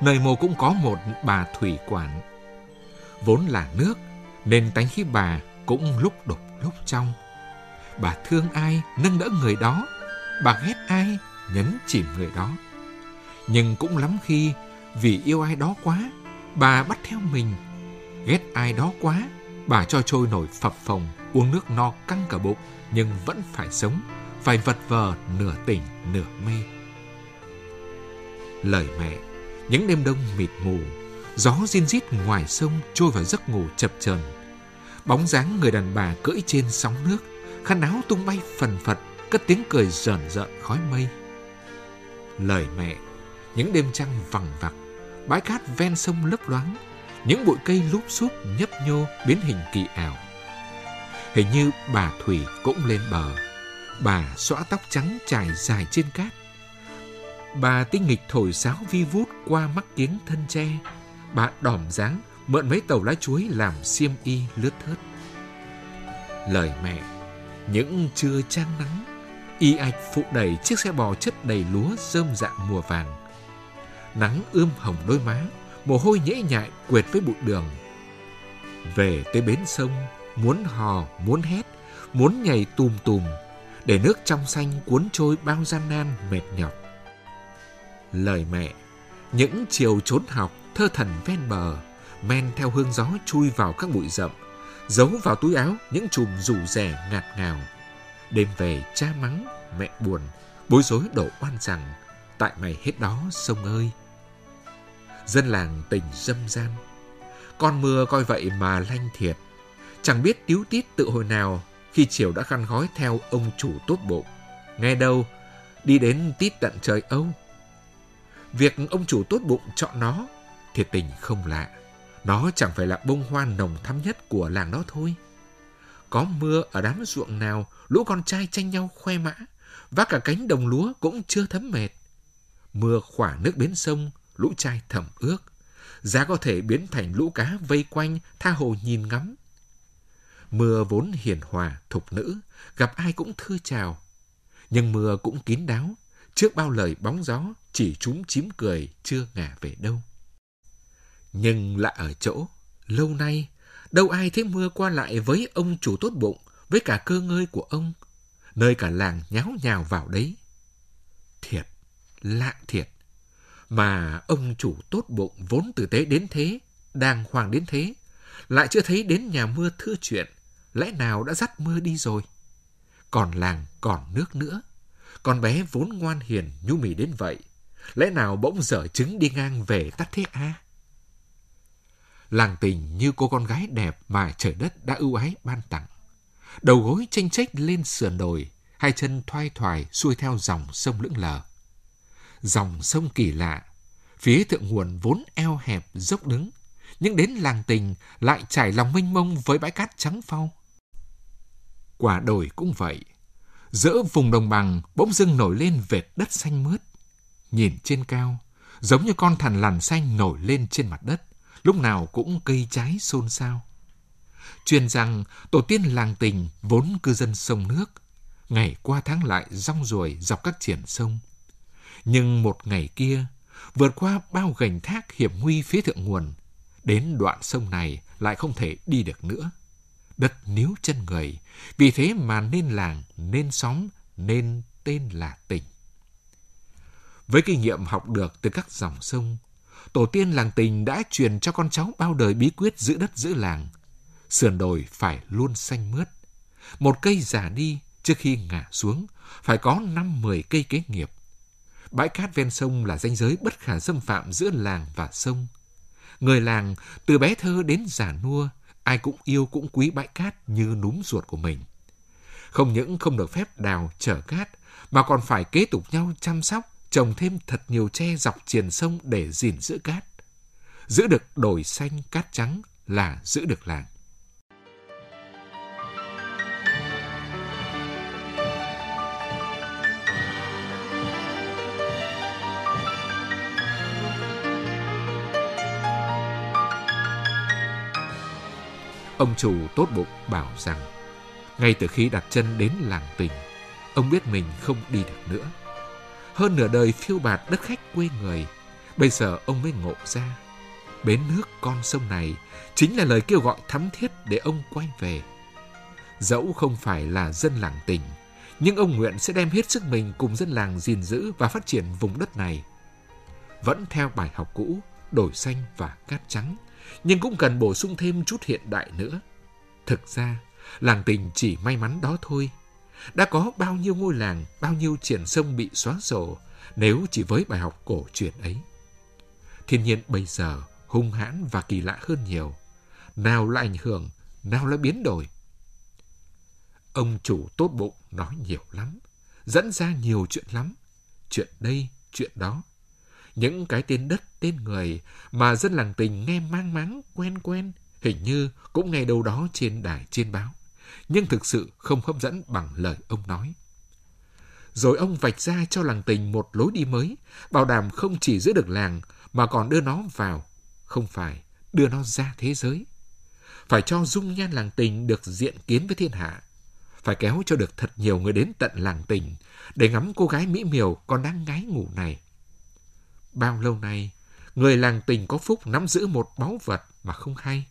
nơi mồ cũng có một bà thủy quản. Vốn là nước, nên tánh khí bà cũng lúc đục lúc trong. Bà thương ai, nâng đỡ người đó, bà ghét ai, nhấn chìm người đó. Nhưng cũng lắm khi, vì yêu ai đó quá, bà bắt theo mình. Ghét ai đó quá, Bà cho trôi nổi phập phồng, uống nước no căng cả bụng, nhưng vẫn phải sống, phải vật vờ nửa tỉnh nửa mê. Lời mẹ, những đêm đông mịt mù, gió rin rít ngoài sông trôi vào giấc ngủ chập chờn. Bóng dáng người đàn bà cưỡi trên sóng nước, khăn áo tung bay phần phật, cất tiếng cười rờn rợn khói mây. Lời mẹ, những đêm trăng vằng vặc, bãi cát ven sông lấp loáng, những bụi cây lúp xúp nhấp nhô biến hình kỳ ảo. Hình như bà Thủy cũng lên bờ. Bà xõa tóc trắng trải dài trên cát. Bà tinh nghịch thổi sáo vi vút qua mắt kiếng thân tre. Bà đỏm dáng mượn mấy tàu lá chuối làm xiêm y lướt thớt. Lời mẹ, những trưa chan nắng, y ạch phụ đẩy chiếc xe bò chất đầy lúa rơm dạng mùa vàng. Nắng ươm hồng đôi má, mồ hôi nhễ nhại quệt với bụi đường. Về tới bến sông, muốn hò, muốn hét, muốn nhảy tùm tùm, để nước trong xanh cuốn trôi bao gian nan mệt nhọc. Lời mẹ, những chiều trốn học, thơ thần ven bờ, men theo hương gió chui vào các bụi rậm, giấu vào túi áo những chùm rủ rẻ ngạt ngào. Đêm về cha mắng, mẹ buồn, bối rối đổ oan rằng, tại mày hết đó sông ơi dân làng tình dâm gian. Con mưa coi vậy mà lanh thiệt, chẳng biết tiếu tít tự hồi nào khi chiều đã khăn gói theo ông chủ tốt bụng. Nghe đâu, đi đến tít tận trời Âu. Việc ông chủ tốt bụng chọn nó, thiệt tình không lạ. Nó chẳng phải là bông hoa nồng thắm nhất của làng đó thôi. Có mưa ở đám ruộng nào, lũ con trai tranh nhau khoe mã, và cả cánh đồng lúa cũng chưa thấm mệt. Mưa khỏa nước bến sông, lũ trai thầm ước. Giá có thể biến thành lũ cá vây quanh, tha hồ nhìn ngắm. Mưa vốn hiền hòa, thục nữ, gặp ai cũng thư chào. Nhưng mưa cũng kín đáo, trước bao lời bóng gió, chỉ chúng chím cười, chưa ngả về đâu. Nhưng lạ ở chỗ, lâu nay, đâu ai thấy mưa qua lại với ông chủ tốt bụng, với cả cơ ngơi của ông, nơi cả làng nháo nhào vào đấy. Thiệt, lạ thiệt. Mà ông chủ tốt bụng vốn tử tế đến thế, đàng hoàng đến thế, lại chưa thấy đến nhà mưa thưa chuyện, lẽ nào đã dắt mưa đi rồi? Còn làng còn nước nữa, con bé vốn ngoan hiền nhu mì đến vậy, lẽ nào bỗng dở trứng đi ngang về tắt thế a? À? Làng tình như cô con gái đẹp mà trời đất đã ưu ái ban tặng. Đầu gối chênh chách lên sườn đồi, hai chân thoai thoải xuôi theo dòng sông lững lờ. Dòng sông kỳ lạ, phía thượng nguồn vốn eo hẹp dốc đứng, nhưng đến làng tình lại trải lòng mênh mông với bãi cát trắng phau. Quả đồi cũng vậy, giữa vùng đồng bằng bỗng dưng nổi lên vệt đất xanh mướt. Nhìn trên cao, giống như con thằn lằn xanh nổi lên trên mặt đất lúc nào cũng cây trái xôn xao. Truyền rằng tổ tiên làng tình vốn cư dân sông nước, ngày qua tháng lại rong ruổi dọc các triển sông. Nhưng một ngày kia, vượt qua bao gành thác hiểm nguy phía thượng nguồn, đến đoạn sông này lại không thể đi được nữa. Đất níu chân người, vì thế mà nên làng, nên xóm, nên tên là tỉnh. Với kinh nghiệm học được từ các dòng sông, tổ tiên làng tình đã truyền cho con cháu bao đời bí quyết giữ đất giữ làng. Sườn đồi phải luôn xanh mướt. Một cây già đi trước khi ngả xuống, phải có năm mười cây kế nghiệp. Bãi cát ven sông là ranh giới bất khả xâm phạm giữa làng và sông. Người làng, từ bé thơ đến già nua, ai cũng yêu cũng quý bãi cát như núm ruột của mình. Không những không được phép đào chở cát, mà còn phải kế tục nhau chăm sóc, trồng thêm thật nhiều tre dọc triền sông để gìn giữ cát. Giữ được đồi xanh cát trắng là giữ được làng. Ông chủ tốt bụng bảo rằng, ngay từ khi đặt chân đến làng tình, ông biết mình không đi được nữa hơn nửa đời phiêu bạt đất khách quê người, bây giờ ông mới ngộ ra. Bến nước con sông này chính là lời kêu gọi thắm thiết để ông quay về. Dẫu không phải là dân làng tình, nhưng ông nguyện sẽ đem hết sức mình cùng dân làng gìn giữ và phát triển vùng đất này. Vẫn theo bài học cũ, đổi xanh và cát trắng, nhưng cũng cần bổ sung thêm chút hiện đại nữa. Thực ra, làng tình chỉ may mắn đó thôi – đã có bao nhiêu ngôi làng, bao nhiêu triển sông bị xóa sổ nếu chỉ với bài học cổ truyền ấy. Thiên nhiên bây giờ hung hãn và kỳ lạ hơn nhiều. Nào là ảnh hưởng, nào là biến đổi. Ông chủ tốt bụng nói nhiều lắm, dẫn ra nhiều chuyện lắm. Chuyện đây, chuyện đó. Những cái tên đất, tên người mà dân làng tình nghe mang máng, quen quen, hình như cũng nghe đâu đó trên đài trên báo nhưng thực sự không hấp dẫn bằng lời ông nói. Rồi ông vạch ra cho làng tình một lối đi mới, bảo đảm không chỉ giữ được làng mà còn đưa nó vào, không phải đưa nó ra thế giới. Phải cho dung nhan làng tình được diện kiến với thiên hạ. Phải kéo cho được thật nhiều người đến tận làng tình để ngắm cô gái mỹ miều còn đang ngái ngủ này. Bao lâu nay, người làng tình có phúc nắm giữ một báu vật mà không hay.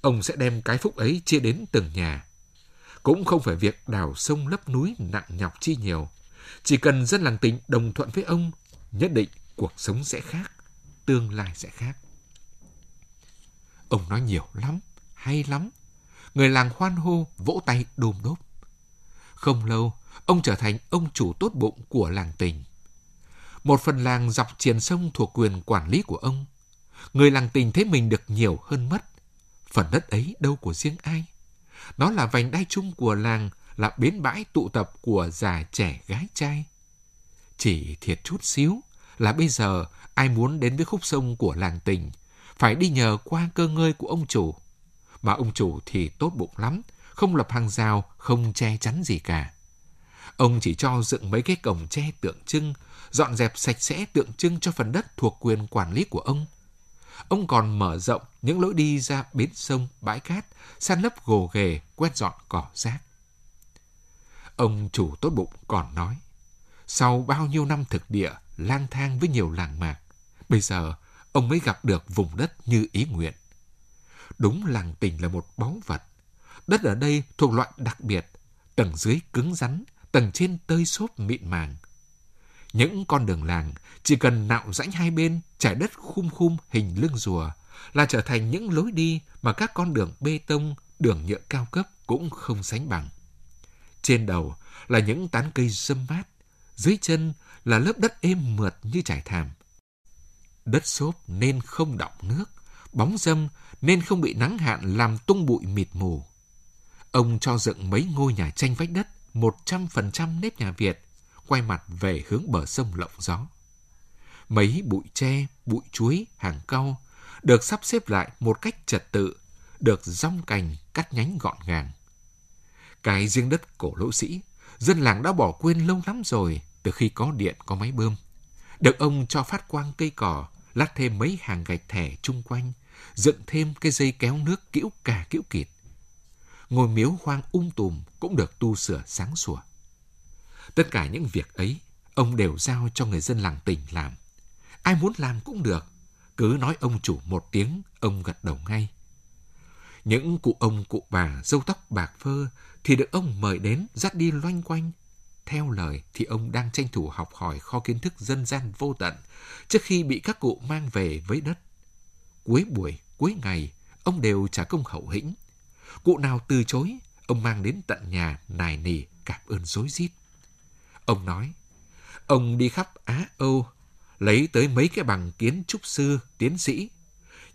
Ông sẽ đem cái phúc ấy chia đến từng nhà, cũng không phải việc đào sông lấp núi nặng nhọc chi nhiều. Chỉ cần dân làng tình đồng thuận với ông, nhất định cuộc sống sẽ khác, tương lai sẽ khác. Ông nói nhiều lắm, hay lắm. Người làng hoan hô, vỗ tay đôm đốp. Không lâu, ông trở thành ông chủ tốt bụng của làng tình. Một phần làng dọc triền sông thuộc quyền quản lý của ông. Người làng tình thấy mình được nhiều hơn mất. Phần đất ấy đâu của riêng ai? Nó là vành đai chung của làng, là bến bãi tụ tập của già trẻ gái trai. Chỉ thiệt chút xíu là bây giờ ai muốn đến với khúc sông của làng tình, phải đi nhờ qua cơ ngơi của ông chủ. Mà ông chủ thì tốt bụng lắm, không lập hàng rào, không che chắn gì cả. Ông chỉ cho dựng mấy cái cổng tre tượng trưng, dọn dẹp sạch sẽ tượng trưng cho phần đất thuộc quyền quản lý của ông. Ông còn mở rộng những lối đi ra bến sông, bãi cát, san lấp gồ ghề, quét dọn cỏ rác. Ông chủ tốt bụng còn nói, sau bao nhiêu năm thực địa, lang thang với nhiều làng mạc, bây giờ ông mới gặp được vùng đất như ý nguyện. Đúng làng tình là một báu vật. Đất ở đây thuộc loại đặc biệt, tầng dưới cứng rắn, tầng trên tơi xốp mịn màng. Những con đường làng chỉ cần nạo rãnh hai bên, trải đất khum khum hình lưng rùa là trở thành những lối đi mà các con đường bê tông, đường nhựa cao cấp cũng không sánh bằng. Trên đầu là những tán cây râm mát, dưới chân là lớp đất êm mượt như trải thảm. Đất xốp nên không đọng nước, bóng dâm nên không bị nắng hạn làm tung bụi mịt mù. Ông cho dựng mấy ngôi nhà tranh vách đất, 100% nếp nhà Việt, quay mặt về hướng bờ sông lộng gió. Mấy bụi tre, bụi chuối, hàng cau được sắp xếp lại một cách trật tự, được rong cành cắt nhánh gọn gàng. Cái riêng đất cổ lỗ sĩ, dân làng đã bỏ quên lâu lắm rồi từ khi có điện có máy bơm. Được ông cho phát quang cây cỏ, lát thêm mấy hàng gạch thẻ chung quanh, dựng thêm cái dây kéo nước kĩu cả kĩu kịt. Ngôi miếu hoang um tùm cũng được tu sửa sáng sủa. Tất cả những việc ấy, ông đều giao cho người dân làng tỉnh làm. Ai muốn làm cũng được, cứ nói ông chủ một tiếng, ông gật đầu ngay. Những cụ ông cụ bà râu tóc bạc phơ thì được ông mời đến dắt đi loanh quanh. Theo lời thì ông đang tranh thủ học hỏi kho kiến thức dân gian vô tận trước khi bị các cụ mang về với đất. Cuối buổi, cuối ngày, ông đều trả công hậu hĩnh. Cụ nào từ chối, ông mang đến tận nhà nài nỉ cảm ơn dối rít. Ông nói, ông đi khắp Á Âu, lấy tới mấy cái bằng kiến trúc sư, tiến sĩ.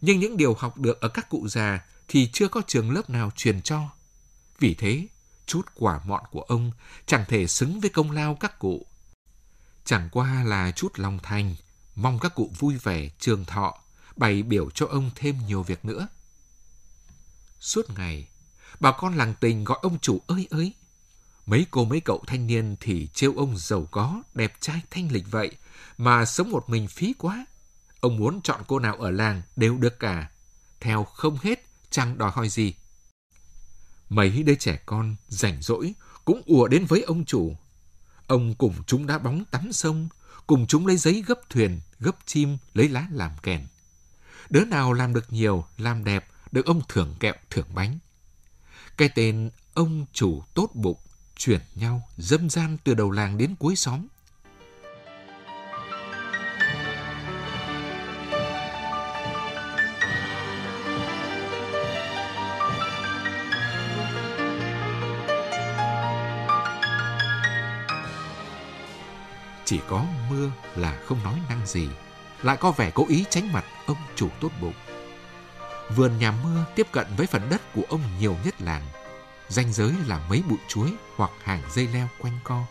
Nhưng những điều học được ở các cụ già thì chưa có trường lớp nào truyền cho. Vì thế, chút quả mọn của ông chẳng thể xứng với công lao các cụ. Chẳng qua là chút lòng thành, mong các cụ vui vẻ, trường thọ, bày biểu cho ông thêm nhiều việc nữa. Suốt ngày, bà con làng tình gọi ông chủ ơi ơi. Mấy cô mấy cậu thanh niên thì trêu ông giàu có, đẹp trai thanh lịch vậy, mà sống một mình phí quá. Ông muốn chọn cô nào ở làng đều được cả. Theo không hết, chẳng đòi hỏi gì. Mấy đứa trẻ con rảnh rỗi cũng ùa đến với ông chủ. Ông cùng chúng đá bóng tắm sông, cùng chúng lấy giấy gấp thuyền, gấp chim, lấy lá làm kèn. Đứa nào làm được nhiều, làm đẹp, được ông thưởng kẹo, thưởng bánh. Cái tên ông chủ tốt bụng chuyển nhau dâm gian từ đầu làng đến cuối xóm. Chỉ có mưa là không nói năng gì, lại có vẻ cố ý tránh mặt ông chủ tốt bụng. Vườn nhà mưa tiếp cận với phần đất của ông nhiều nhất làng, ranh giới là mấy bụi chuối hoặc hàng dây leo quanh co.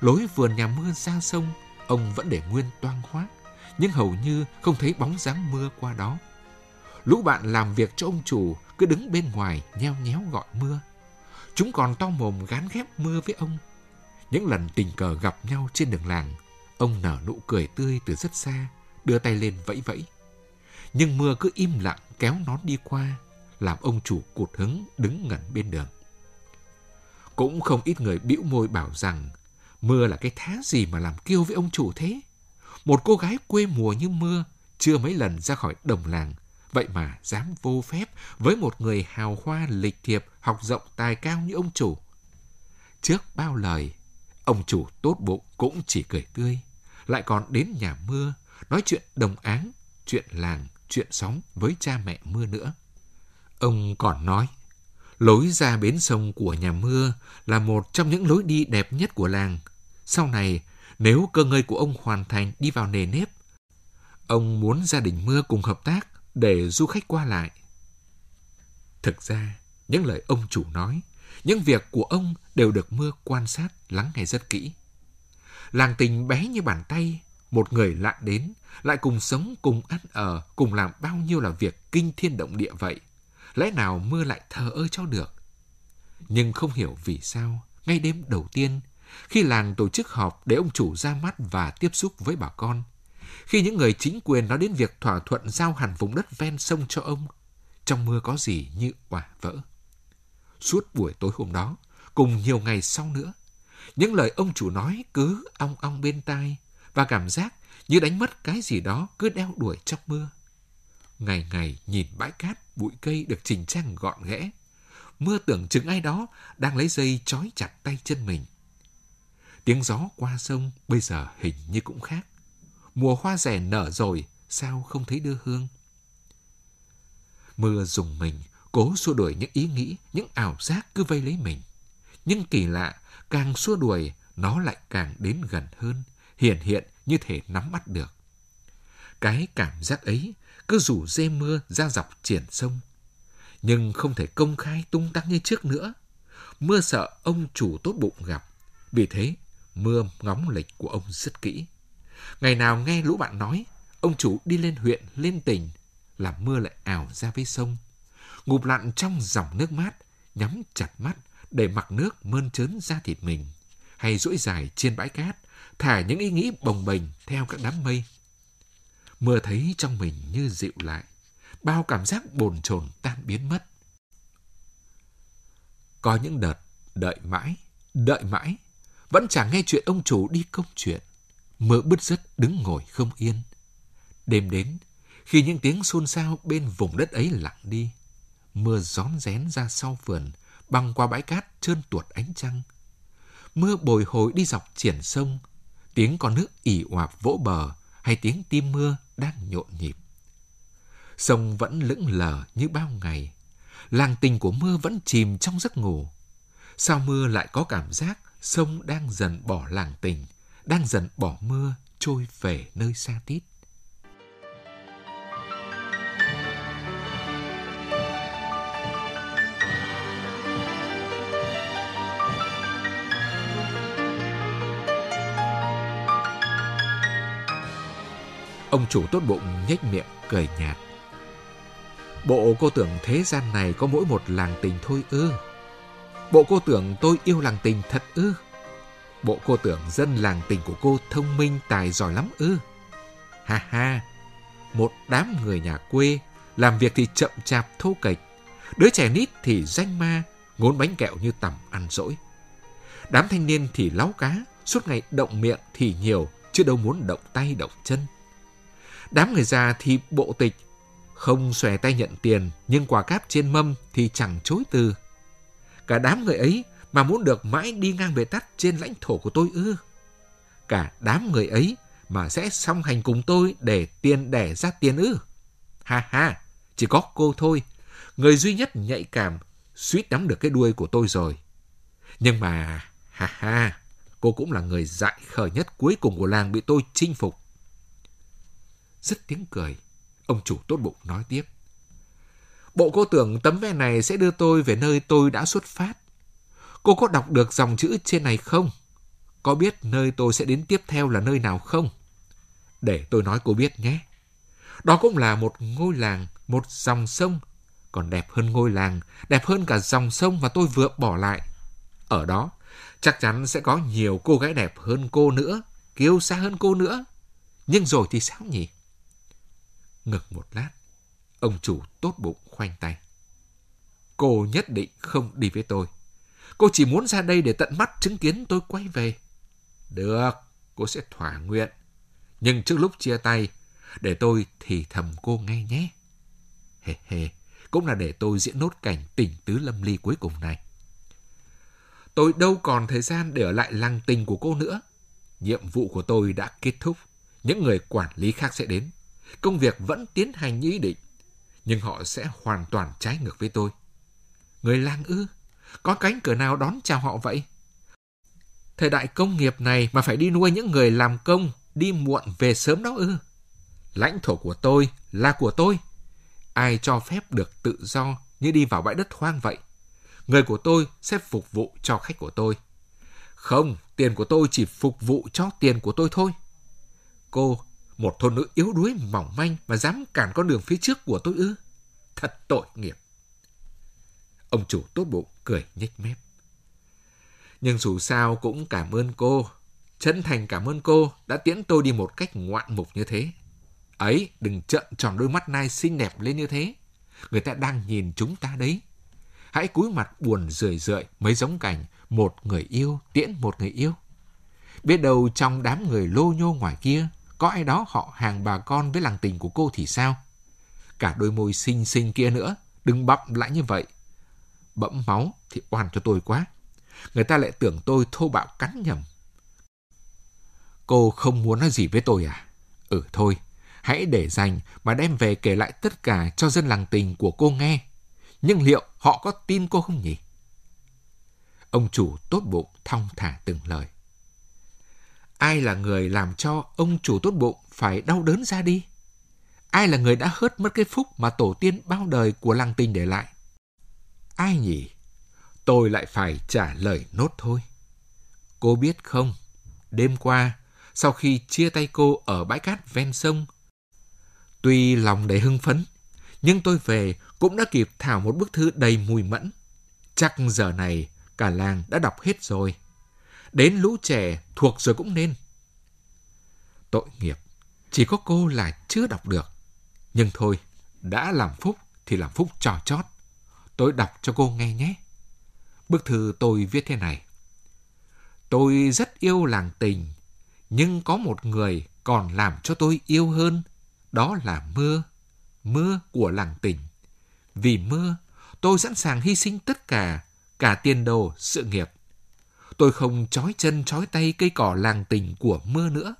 Lối vườn nhà mưa ra sông, ông vẫn để nguyên toang hoác, nhưng hầu như không thấy bóng dáng mưa qua đó. Lũ bạn làm việc cho ông chủ cứ đứng bên ngoài nheo nhéo gọi mưa. Chúng còn to mồm gán ghép mưa với ông những lần tình cờ gặp nhau trên đường làng, ông nở nụ cười tươi từ rất xa, đưa tay lên vẫy vẫy. Nhưng mưa cứ im lặng kéo nón đi qua, làm ông chủ cụt hứng đứng ngẩn bên đường. Cũng không ít người bĩu môi bảo rằng mưa là cái thá gì mà làm kêu với ông chủ thế. Một cô gái quê mùa như mưa chưa mấy lần ra khỏi đồng làng, vậy mà dám vô phép với một người hào hoa lịch thiệp học rộng tài cao như ông chủ. Trước bao lời, Ông chủ tốt bụng cũng chỉ cười tươi, lại còn đến nhà mưa, nói chuyện đồng áng, chuyện làng, chuyện sóng với cha mẹ mưa nữa. Ông còn nói, lối ra bến sông của nhà mưa là một trong những lối đi đẹp nhất của làng. Sau này, nếu cơ ngơi của ông hoàn thành đi vào nề nếp, ông muốn gia đình mưa cùng hợp tác để du khách qua lại. Thực ra, những lời ông chủ nói những việc của ông đều được mưa quan sát, lắng nghe rất kỹ. Làng tình bé như bàn tay, Một người lạ đến, lại cùng sống, cùng ăn ở, cùng làm bao nhiêu là việc kinh thiên động địa vậy. Lẽ nào mưa lại thờ ơ cho được? Nhưng không hiểu vì sao, ngay đêm đầu tiên, khi làng tổ chức họp để ông chủ ra mắt và tiếp xúc với bà con, khi những người chính quyền nói đến việc thỏa thuận giao hẳn vùng đất ven sông cho ông, trong mưa có gì như quả vỡ. Suốt buổi tối hôm đó, cùng nhiều ngày sau nữa, những lời ông chủ nói cứ ong ong bên tai và cảm giác như đánh mất cái gì đó cứ đeo đuổi trong mưa. Ngày ngày nhìn bãi cát, bụi cây được chỉnh trang gọn ghẽ, mưa tưởng chừng ai đó đang lấy dây trói chặt tay chân mình. Tiếng gió qua sông bây giờ hình như cũng khác. Mùa hoa rẻ nở rồi, sao không thấy đưa hương? Mưa dùng mình, cố xua đuổi những ý nghĩ, những ảo giác cứ vây lấy mình. Nhưng kỳ lạ, càng xua đuổi, nó lại càng đến gần hơn, hiện hiện như thể nắm bắt được. Cái cảm giác ấy cứ rủ dê mưa ra dọc triển sông. Nhưng không thể công khai tung tăng như trước nữa. Mưa sợ ông chủ tốt bụng gặp. Vì thế, mưa ngóng lịch của ông rất kỹ. Ngày nào nghe lũ bạn nói, ông chủ đi lên huyện, lên tỉnh, là mưa lại ảo ra với sông. Ngụp lặn trong dòng nước mát, nhắm chặt mắt để mặc nước mơn trớn ra thịt mình. Hay duỗi dài trên bãi cát, thả những ý nghĩ bồng bềnh theo các đám mây. Mưa thấy trong mình như dịu lại, bao cảm giác bồn chồn tan biến mất. Có những đợt đợi mãi, đợi mãi, vẫn chẳng nghe chuyện ông chủ đi công chuyện. Mưa bứt rứt đứng ngồi không yên. Đêm đến, khi những tiếng xôn xao bên vùng đất ấy lặng đi, mưa rón rén ra sau vườn, băng qua bãi cát trơn tuột ánh trăng. Mưa bồi hồi đi dọc triển sông, tiếng con nước ỉ oạp vỗ bờ hay tiếng tim mưa đang nhộn nhịp. Sông vẫn lững lờ như bao ngày, làng tình của mưa vẫn chìm trong giấc ngủ. Sao mưa lại có cảm giác sông đang dần bỏ làng tình, đang dần bỏ mưa trôi về nơi xa tít. Ông chủ tốt bụng nhếch miệng cười nhạt. Bộ cô tưởng thế gian này có mỗi một làng tình thôi ư? Bộ cô tưởng tôi yêu làng tình thật ư? Bộ cô tưởng dân làng tình của cô thông minh tài giỏi lắm ư? Ha ha, một đám người nhà quê, làm việc thì chậm chạp thô kệch, đứa trẻ nít thì danh ma, ngốn bánh kẹo như tầm ăn dỗi. Đám thanh niên thì láu cá, suốt ngày động miệng thì nhiều, chứ đâu muốn động tay động chân. Đám người già thì bộ tịch, không xòe tay nhận tiền, nhưng quà cáp trên mâm thì chẳng chối từ. Cả đám người ấy mà muốn được mãi đi ngang bề tắt trên lãnh thổ của tôi ư. Cả đám người ấy mà sẽ song hành cùng tôi để tiền đẻ ra tiền ư. Ha ha, chỉ có cô thôi, người duy nhất nhạy cảm, suýt nắm được cái đuôi của tôi rồi. Nhưng mà, ha ha, cô cũng là người dại khờ nhất cuối cùng của làng bị tôi chinh phục. Rất tiếng cười, ông chủ tốt bụng nói tiếp. Bộ cô tưởng tấm vé này sẽ đưa tôi về nơi tôi đã xuất phát. Cô có đọc được dòng chữ trên này không? Có biết nơi tôi sẽ đến tiếp theo là nơi nào không? Để tôi nói cô biết nhé. Đó cũng là một ngôi làng, một dòng sông. Còn đẹp hơn ngôi làng, đẹp hơn cả dòng sông mà tôi vừa bỏ lại. Ở đó, chắc chắn sẽ có nhiều cô gái đẹp hơn cô nữa, kiêu xa hơn cô nữa. Nhưng rồi thì sao nhỉ? Ngực một lát, ông chủ tốt bụng khoanh tay. Cô nhất định không đi với tôi. Cô chỉ muốn ra đây để tận mắt chứng kiến tôi quay về. Được, cô sẽ thỏa nguyện. Nhưng trước lúc chia tay, để tôi thì thầm cô nghe nhé. Hề hề, cũng là để tôi diễn nốt cảnh tình tứ lâm ly cuối cùng này. Tôi đâu còn thời gian để ở lại lăng tình của cô nữa. Nhiệm vụ của tôi đã kết thúc. Những người quản lý khác sẽ đến. Công việc vẫn tiến hành như ý định. Nhưng họ sẽ hoàn toàn trái ngược với tôi. Người lang ư? Có cánh cửa nào đón chào họ vậy? Thời đại công nghiệp này mà phải đi nuôi những người làm công, đi muộn về sớm đó ư? Lãnh thổ của tôi là của tôi. Ai cho phép được tự do như đi vào bãi đất hoang vậy? Người của tôi sẽ phục vụ cho khách của tôi. Không, tiền của tôi chỉ phục vụ cho tiền của tôi thôi. Cô, một thôn nữ yếu đuối mỏng manh mà dám cản con đường phía trước của tôi ư? Thật tội nghiệp. Ông chủ tốt bụng cười nhếch mép. Nhưng dù sao cũng cảm ơn cô. Chân thành cảm ơn cô đã tiễn tôi đi một cách ngoạn mục như thế. Ấy, đừng trợn tròn đôi mắt nai xinh đẹp lên như thế. Người ta đang nhìn chúng ta đấy. Hãy cúi mặt buồn rười rượi mới giống cảnh một người yêu tiễn một người yêu. Biết đâu trong đám người lô nhô ngoài kia, có ai đó họ hàng bà con với làng tình của cô thì sao? Cả đôi môi xinh xinh kia nữa, đừng bậm lại như vậy. Bẫm máu thì oan cho tôi quá. Người ta lại tưởng tôi thô bạo cắn nhầm. Cô không muốn nói gì với tôi à? Ừ thôi, hãy để dành mà đem về kể lại tất cả cho dân làng tình của cô nghe. Nhưng liệu họ có tin cô không nhỉ? Ông chủ tốt bụng thong thả từng lời. Ai là người làm cho ông chủ tốt bụng phải đau đớn ra đi? Ai là người đã hớt mất cái phúc mà tổ tiên bao đời của làng tình để lại? Ai nhỉ? Tôi lại phải trả lời nốt thôi. Cô biết không, đêm qua, sau khi chia tay cô ở bãi cát ven sông, tuy lòng đầy hưng phấn, nhưng tôi về cũng đã kịp thảo một bức thư đầy mùi mẫn. Chắc giờ này cả làng đã đọc hết rồi. Đến lũ trẻ thuộc rồi cũng nên. Tội nghiệp, chỉ có cô là chưa đọc được. Nhưng thôi, đã làm phúc thì làm phúc trò chót. Tôi đọc cho cô nghe nhé. Bức thư tôi viết thế này. Tôi rất yêu làng tình, nhưng có một người còn làm cho tôi yêu hơn, đó là mưa, mưa của làng tình. Vì mưa, tôi sẵn sàng hy sinh tất cả, cả tiền đồ, sự nghiệp. Tôi không trói chân trói tay cây cỏ làng tình của mưa nữa.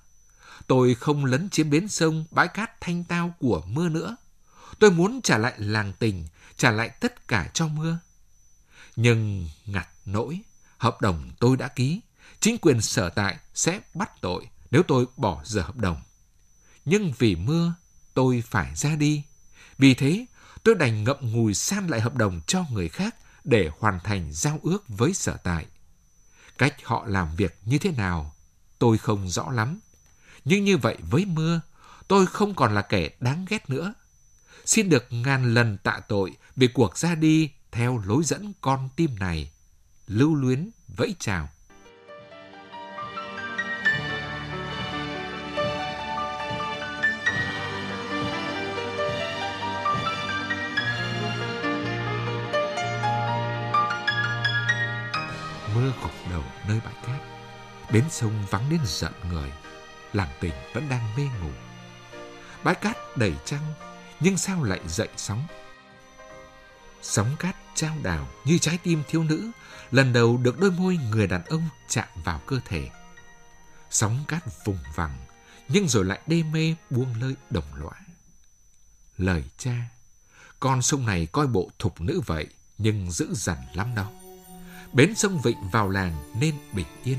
Tôi không lấn chiếm bến sông, bãi cát thanh tao của mưa nữa. Tôi muốn trả lại làng tình, trả lại tất cả cho mưa. Nhưng ngặt nỗi, hợp đồng tôi đã ký, chính quyền sở tại sẽ bắt tội nếu tôi bỏ giờ hợp đồng. Nhưng vì mưa, tôi phải ra đi. Vì thế, tôi đành ngậm ngùi san lại hợp đồng cho người khác để hoàn thành giao ước với sở tại. Cách họ làm việc như thế nào, tôi không rõ lắm. Nhưng như vậy với mưa, tôi không còn là kẻ đáng ghét nữa. Xin được ngàn lần tạ tội vì cuộc ra đi theo lối dẫn con tim này. Lưu luyến vẫy chào. Mưa gục nơi bãi cát. Bến sông vắng đến giận người. Làng tình vẫn đang mê ngủ. Bãi cát đầy trăng, nhưng sao lại dậy sóng? Sóng cát trao đảo như trái tim thiếu nữ, lần đầu được đôi môi người đàn ông chạm vào cơ thể. Sóng cát vùng vằng, nhưng rồi lại đê mê buông lơi đồng lõa. Lời cha, con sông này coi bộ thục nữ vậy, nhưng dữ dằn lắm đâu. Bến sông Vịnh vào làng nên bình yên,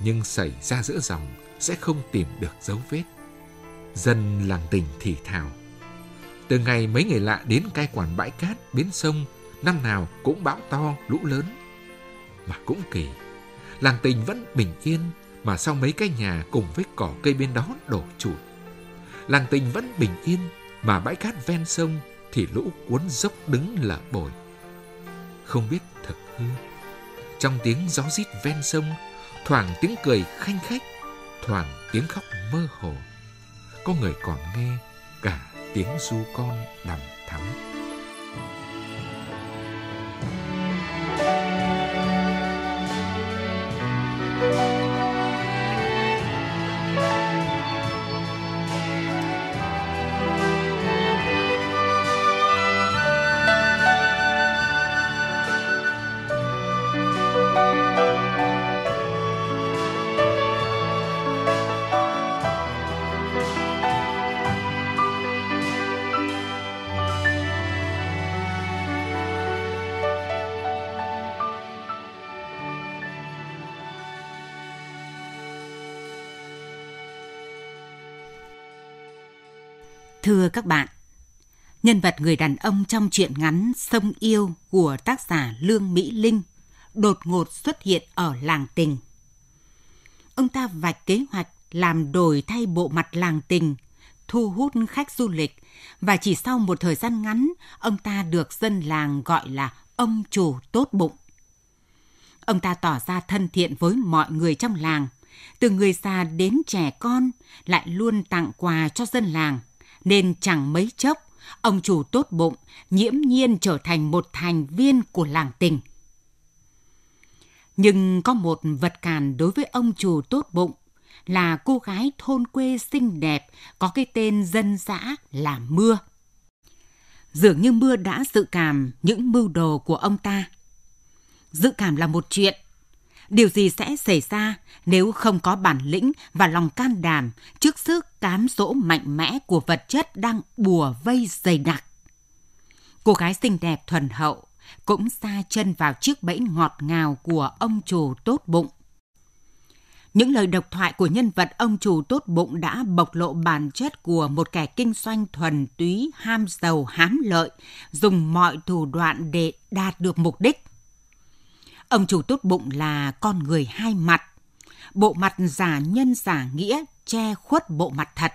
nhưng xảy ra giữa dòng sẽ không tìm được dấu vết. Dân làng tình thì thào. Từ ngày mấy người lạ đến cai quản bãi cát, bến sông, năm nào cũng bão to, lũ lớn. Mà cũng kỳ, làng tình vẫn bình yên, mà sau mấy cái nhà cùng với cỏ cây bên đó đổ chuột Làng tình vẫn bình yên, mà bãi cát ven sông thì lũ cuốn dốc đứng lở bồi. Không biết thật hư. Trong tiếng gió rít ven sông, thoảng tiếng cười khanh khách, thoảng tiếng khóc mơ hồ. Có người còn nghe cả tiếng du con đầm thắm. Các bạn, nhân vật người đàn ông trong truyện ngắn Sông Yêu của tác giả Lương Mỹ Linh đột ngột xuất hiện ở làng tình. Ông ta vạch kế hoạch làm đổi thay bộ mặt làng tình, thu hút khách du lịch và chỉ sau một thời gian ngắn, ông ta được dân làng gọi là ông chủ tốt bụng. Ông ta tỏ ra thân thiện với mọi người trong làng, từ người già đến trẻ con, lại luôn tặng quà cho dân làng, nên chẳng mấy chốc, ông chủ tốt bụng nhiễm nhiên trở thành một thành viên của làng tình. Nhưng có một vật cản đối với ông chủ tốt bụng là cô gái thôn quê xinh đẹp có cái tên dân dã là Mưa. Dường như Mưa đã dự cảm những mưu đồ của ông ta. Dự cảm là một chuyện. Điều gì sẽ xảy ra nếu không có bản lĩnh và lòng can đảm trước sức cám dỗ mạnh mẽ của vật chất đang bùa vây dày đặc? Cô gái xinh đẹp thuần hậu cũng xa chân vào chiếc bẫy ngọt ngào của ông chủ tốt bụng. Những lời độc thoại của nhân vật ông chủ tốt bụng đã bộc lộ bản chất của một kẻ kinh doanh thuần túy, ham giàu, hám lợi, dùng mọi thủ đoạn để đạt được mục đích. Ông chủ tốt bụng là con người hai mặt. Bộ mặt giả nhân giả nghĩa che khuất bộ mặt thật.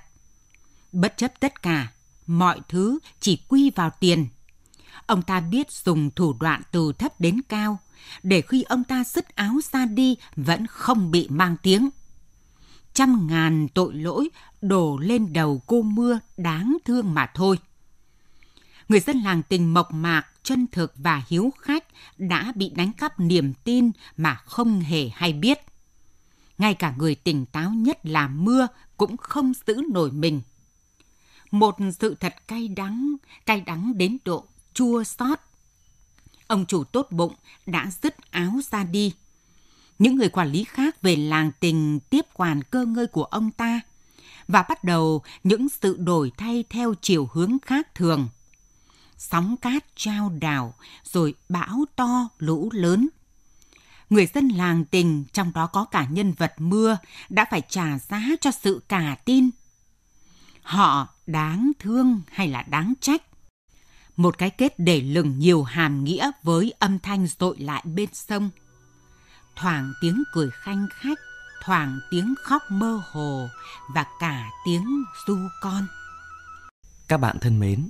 Bất chấp tất cả, mọi thứ chỉ quy vào tiền. Ông ta biết dùng thủ đoạn từ thấp đến cao, để khi ông ta dứt áo ra đi vẫn không bị mang tiếng. Trăm ngàn tội lỗi đổ lên đầu cô mưa đáng thương mà thôi. Người dân làng tình mộc mạc, chân thực và hiếu khách đã bị đánh cắp niềm tin mà không hề hay biết. Ngay cả người tỉnh táo nhất là mưa cũng không giữ nổi mình. Một sự thật cay đắng, cay đắng đến độ chua xót ông chủ tốt bụng đã dứt áo ra đi. Những người quản lý khác về làng tình tiếp quản cơ ngơi của ông ta và bắt đầu những sự đổi thay theo chiều hướng khác thường. Sóng cát trao đảo, rồi bão to lũ lớn. Người dân làng tình, trong đó có cả nhân vật mưa, đã phải trả giá cho sự cả tin. Họ đáng thương hay là đáng trách? một cái kết để lừng nhiều hàm nghĩa với âm thanh dội lại bên sông. Thoảng tiếng cười khanh khách, thoảng tiếng khóc mơ hồ và cả tiếng du con. Các bạn thân mến,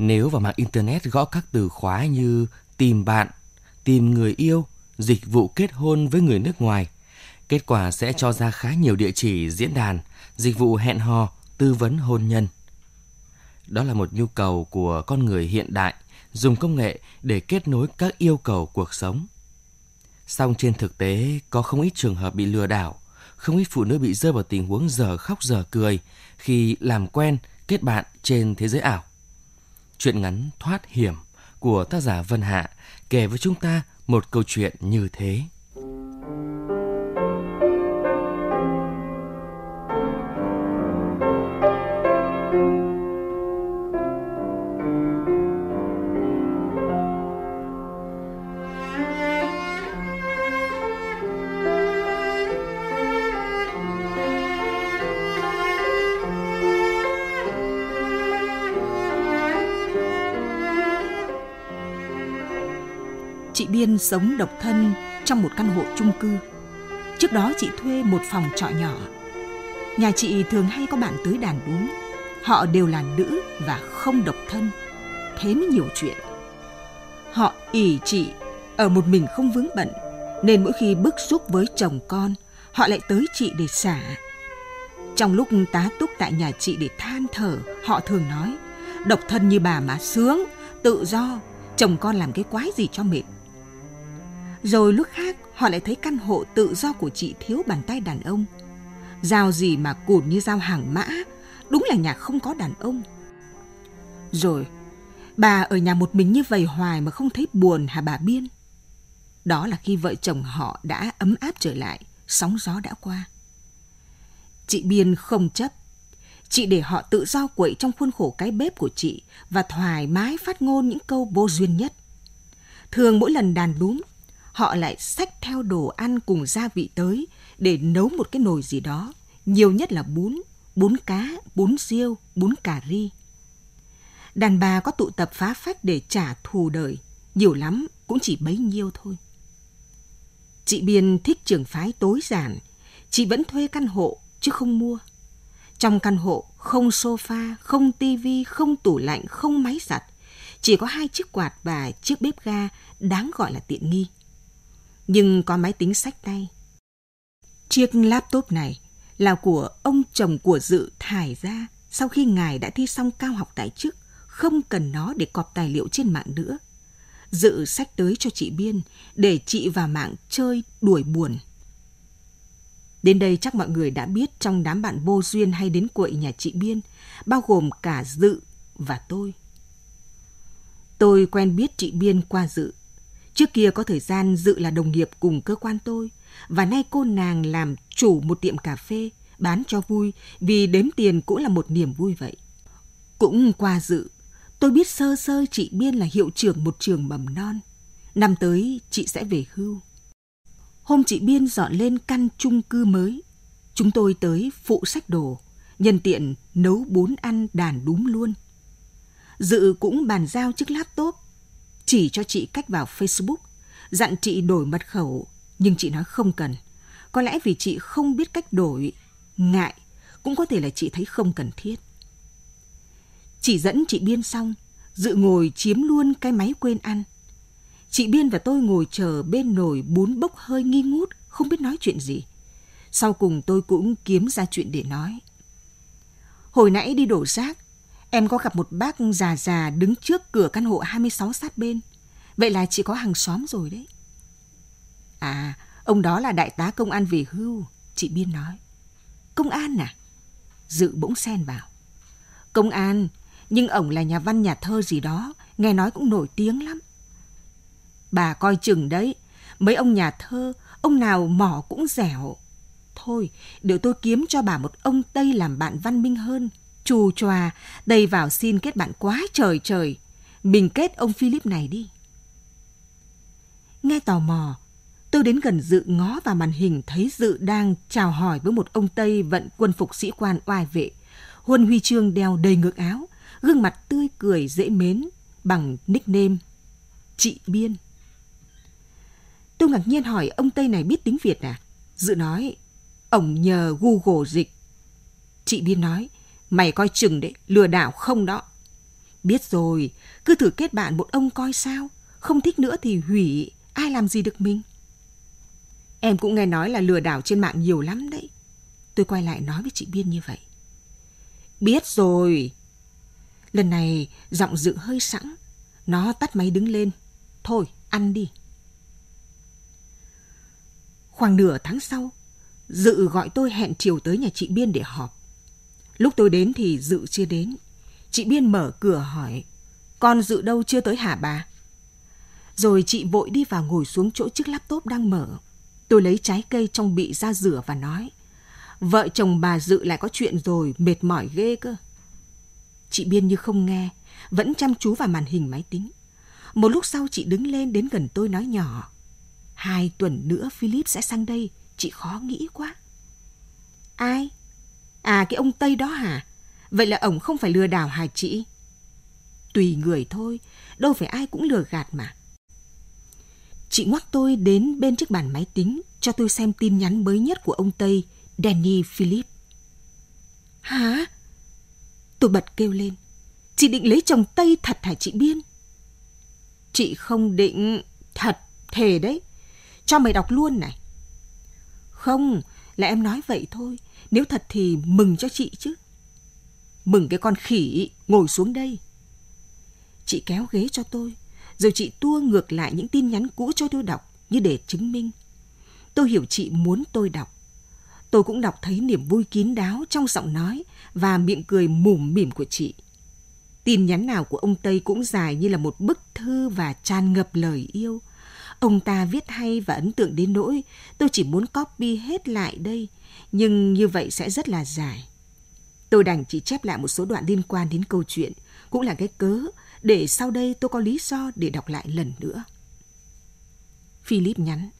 nếu vào mạng Internet gõ các từ khóa như tìm bạn, tìm người yêu, dịch vụ kết hôn với người nước ngoài, kết quả sẽ cho ra khá nhiều địa chỉ diễn đàn, dịch vụ hẹn hò, tư vấn hôn nhân – đó là một nhu cầu của con người hiện đại dùng công nghệ để kết nối các yêu cầu cuộc sống. Song trên thực tế có không ít trường hợp bị lừa đảo, không ít phụ nữ bị rơi vào tình huống giờ khóc giờ cười khi làm quen, kết bạn trên thế giới ảo. Chuyện ngắn Thoát Hiểm của tác giả Vân Hạ kể với chúng ta một câu chuyện như thế. Sống độc thân trong một căn hộ chung cư. Trước đó chị thuê một phòng trọ nhỏ. Nhà chị thường hay có bạn tới đàn đúng. Họ đều là nữ và không độc thân. Thế mới nhiều chuyện. Họ ỉ chị ở một mình không vướng bận nên mỗi khi bức xúc với chồng con họ lại tới chị để xả. Trong lúc tá túc tại nhà chị để than thở, họ thường nói, độc thân như bà mà sướng, tự do, chồng con làm cái quái gì cho mệt. Rồi lúc khác họ lại thấy căn hộ tự do của chị thiếu bàn tay đàn ông. dao gì mà cùn như dao hàng mã, đúng là nhà không có đàn ông. Rồi, bà ở nhà một mình như vậy hoài mà không thấy buồn hả bà Biên? Đó là khi vợ chồng họ đã ấm áp trở lại, sóng gió đã qua. Chị Biên không chấp. Chị để họ tự do quậy trong khuôn khổ cái bếp của chị và thoải mái phát ngôn những câu vô duyên nhất. Thường mỗi lần đàn đúng, họ lại xách theo đồ ăn cùng gia vị tới để nấu một cái nồi gì đó, nhiều nhất là bún, bún cá, bún riêu, bún cà ri. Đàn bà có tụ tập phá phách để trả thù đời, nhiều lắm cũng chỉ bấy nhiêu thôi. Chị Biên thích trường phái tối giản, chị vẫn thuê căn hộ chứ không mua. Trong căn hộ không sofa, không tivi, không tủ lạnh, không máy giặt. Chỉ có hai chiếc quạt và chiếc bếp ga đáng gọi là tiện nghi. Nhưng có máy tính sách tay. Chiếc laptop này là của ông chồng của Dự thải ra sau khi ngài đã thi xong cao học tại chức, không cần nó để cọp tài liệu trên mạng nữa. Dự sách tới cho chị Biên để chị vào mạng chơi đuổi buồn. Đến đây chắc mọi người đã biết trong đám bạn vô duyên hay đến quậy nhà chị Biên, bao gồm cả Dự và tôi. Tôi quen biết chị Biên qua Dự. Trước kia có thời gian Dự là đồng nghiệp cùng cơ quan tôi, và nay cô nàng làm chủ một tiệm cà phê, bán cho vui vì đếm tiền cũng là một niềm vui vậy. Cũng qua Dự, tôi biết sơ sơ chị Biên là hiệu trưởng một trường mầm non. Năm tới chị sẽ về hưu. Hôm chị Biên dọn lên căn chung cư mới, chúng tôi tới phụ sách đồ, nhân tiện nấu bún ăn đàn đúng luôn. Dự cũng bàn giao chiếc laptop, chỉ cho chị cách vào Facebook, dặn chị đổi mật khẩu, nhưng chị nói không cần. Có lẽ vì chị không biết cách đổi, ngại, cũng có thể là chị thấy không cần thiết. Chỉ dẫn chị Biên xong, Dự ngồi chiếm luôn cái máy quên ăn. Chị Biên và tôi ngồi chờ bên nồi bún bốc hơi nghi ngút, không biết nói chuyện gì. Sau cùng tôi cũng kiếm ra chuyện để nói. Hồi nãy đi đổ rác, em có gặp một bác già già đứng trước cửa căn hộ 26 sát bên. Vậy là chị có hàng xóm rồi đấy. À, ông đó là đại tá công an về hưu, chị Biên nói. Công an à? Dự bỗng xen vào. Công an, nhưng ổng là nhà văn nhà thơ gì đó, nghe nói cũng nổi tiếng lắm. Bà coi chừng đấy, mấy ông nhà thơ, ông nào mỏ cũng dẻo. Thôi, để tôi kiếm cho bà một ông Tây làm bạn văn minh hơn. Chù chòa, đây vào xin kết bạn quá trời trời. Mình kết ông Philip này đi. Nghe tò mò, tôi đến gần Dự ngó vào màn hình thấy Dự đang chào hỏi với một ông Tây vận quân phục sĩ quan oai vệ. Huân huy chương đeo đầy ngực áo, gương mặt tươi cười dễ mến bằng nickname Chị Biên. Tôi ngạc nhiên hỏi ông Tây này biết tiếng Việt à? Dự nói, ổng nhờ Google dịch. Chị Biên nói, mày coi chừng đấy, lừa đảo không đó. Biết rồi, cứ thử kết bạn một ông coi sao. Không thích nữa thì hủy, ai làm gì được mình. Em cũng nghe nói là lừa đảo trên mạng nhiều lắm đấy. Tôi quay lại nói với chị Biên như vậy. Biết rồi. Lần này giọng dự hơi sẵn. Nó tắt máy đứng lên. Thôi, ăn đi. Khoảng nửa tháng sau, Dự gọi tôi hẹn chiều tới nhà chị Biên để họp. Lúc tôi đến thì Dự chưa đến. Chị Biên mở cửa hỏi, con Dự đâu chưa tới hả bà? Rồi chị vội đi vào ngồi xuống chỗ chiếc laptop đang mở. Tôi lấy trái cây trong bị ra rửa và nói, vợ chồng bà Dự lại có chuyện rồi, mệt mỏi ghê cơ. Chị Biên như không nghe, vẫn chăm chú vào màn hình máy tính. Một lúc sau chị đứng lên đến gần tôi nói nhỏ. Hai tuần nữa Philip sẽ sang đây, chị khó nghĩ quá. Ai? À cái ông Tây đó hả? Vậy là ổng không phải lừa đảo hả chị? Tùy người thôi, đâu phải ai cũng lừa gạt mà. Chị ngoắc tôi đến bên chiếc bàn máy tính cho tôi xem tin nhắn mới nhất của ông Tây, Danny Philip. Hả? Tôi bật kêu lên. Chị định lấy chồng Tây thật hả chị Biên? Chị không định... Thật, thề đấy. Cho mày đọc luôn này. Không, là em nói vậy thôi. Nếu thật thì mừng cho chị chứ. Mừng cái con khỉ, ngồi xuống đây. Chị kéo ghế cho tôi, rồi chị tua ngược lại những tin nhắn cũ cho tôi đọc như để chứng minh. Tôi hiểu chị muốn tôi đọc. Tôi cũng đọc thấy niềm vui kín đáo trong giọng nói và miệng cười mủm mỉm của chị. Tin nhắn nào của ông Tây cũng dài như là một bức thư và tràn ngập lời yêu. Ông ta viết hay và ấn tượng đến nỗi tôi chỉ muốn copy hết lại đây, nhưng như vậy sẽ rất là dài. Tôi đành chỉ chép lại một số đoạn liên quan đến câu chuyện, cũng là cái cớ để sau đây tôi có lý do để đọc lại lần nữa. Philip nhắn.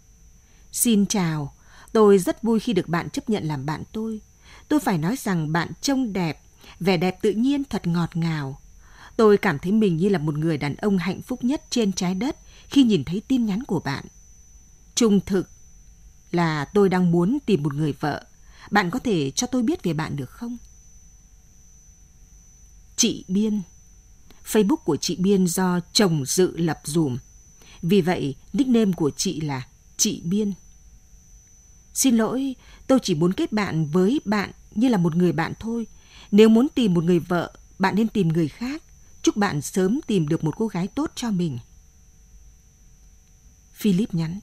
Xin chào, tôi rất vui khi được bạn chấp nhận làm bạn tôi. Tôi phải nói rằng bạn trông đẹp, vẻ đẹp tự nhiên thật ngọt ngào. Tôi cảm thấy mình như là một người đàn ông hạnh phúc nhất trên trái đất khi nhìn thấy tin nhắn của bạn. Trung thực là tôi đang muốn tìm một người vợ. Bạn có thể cho tôi biết về bạn được không? Chị Biên Facebook của chị Biên do chồng dự lập dùm. Vì vậy, nickname của chị là chị Biên. Xin lỗi, tôi chỉ muốn kết bạn với bạn như là một người bạn thôi. Nếu muốn tìm một người vợ, bạn nên tìm người khác. Chúc bạn sớm tìm được một cô gái tốt cho mình. Philip nhắn.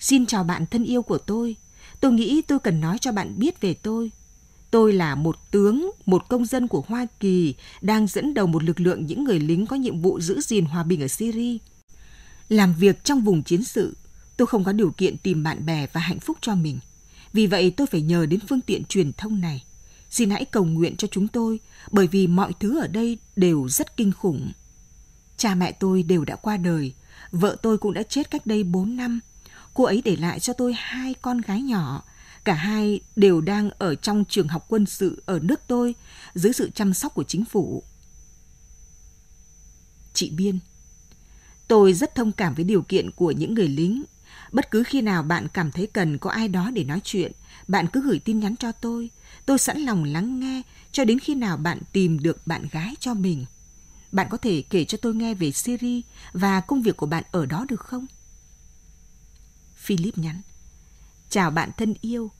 Xin chào bạn thân yêu của tôi. Tôi nghĩ tôi cần nói cho bạn biết về tôi. Tôi là một tướng, một công dân của Hoa Kỳ đang dẫn đầu một lực lượng những người lính có nhiệm vụ giữ gìn hòa bình ở Syria. Làm việc trong vùng chiến sự, tôi không có điều kiện tìm bạn bè và hạnh phúc cho mình. Vì vậy tôi phải nhờ đến phương tiện truyền thông này. Xin hãy cầu nguyện cho chúng tôi, bởi vì mọi thứ ở đây đều rất kinh khủng. Cha mẹ tôi đều đã qua đời, vợ tôi cũng đã chết cách đây 4 năm. Cô ấy để lại cho tôi hai con gái nhỏ, Cả hai đều đang ở trong trường học quân sự ở nước tôi dưới sự chăm sóc của chính phủ. Chị Biên Tôi rất thông cảm với điều kiện của những người lính. Bất cứ khi nào bạn cảm thấy cần có ai đó để nói chuyện, bạn cứ gửi tin nhắn cho tôi. Tôi sẵn lòng lắng nghe cho đến khi nào bạn tìm được bạn gái cho mình. Bạn có thể kể cho tôi nghe về Syria và công việc của bạn ở đó được không? Philip nhắn. Chào bạn thân yêu,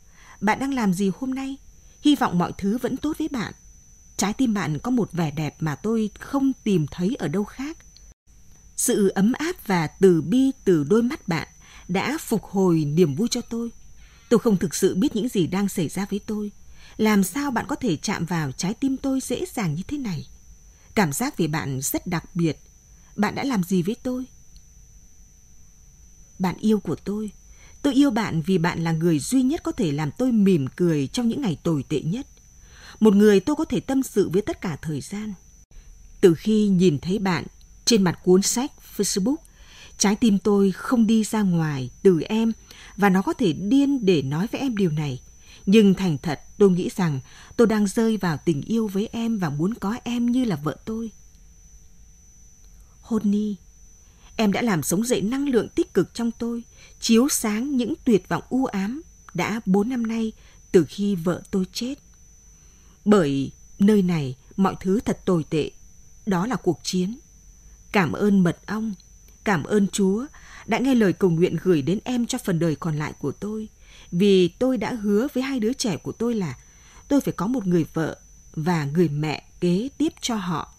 bạn đang làm gì hôm nay? Hy vọng mọi thứ vẫn tốt với bạn. Trái tim bạn có một vẻ đẹp mà tôi không tìm thấy ở đâu khác. Sự ấm áp và từ bi từ đôi mắt bạn đã phục hồi niềm vui cho tôi. Tôi không thực sự biết những gì đang xảy ra với tôi. Làm sao bạn có thể chạm vào trái tim tôi dễ dàng như thế này? Cảm giác về bạn rất đặc biệt. Bạn đã làm gì với tôi? Bạn yêu của tôi, Tôi yêu bạn vì bạn là người duy nhất có thể làm tôi mỉm cười trong những ngày tồi tệ nhất. Một người tôi có thể tâm sự với tất cả thời gian. Từ khi nhìn thấy bạn trên mặt cuốn sách Facebook, trái tim tôi không đi ra ngoài từ em và nó có thể điên để nói với em điều này. Nhưng thành thật, tôi nghĩ rằng tôi đang rơi vào tình yêu với em và muốn có em như là vợ tôi. Honey, em đã làm sống dậy năng lượng tích cực trong tôi chiếu sáng những tuyệt vọng u ám đã bốn năm nay từ khi vợ tôi chết. Bởi nơi này mọi thứ thật tồi tệ, đó là cuộc chiến. Cảm ơn mật ong, cảm ơn Chúa đã nghe lời cầu nguyện gửi đến em cho phần đời còn lại của tôi, vì tôi đã hứa với hai đứa trẻ của tôi là tôi phải có một người vợ và người mẹ kế tiếp cho họ.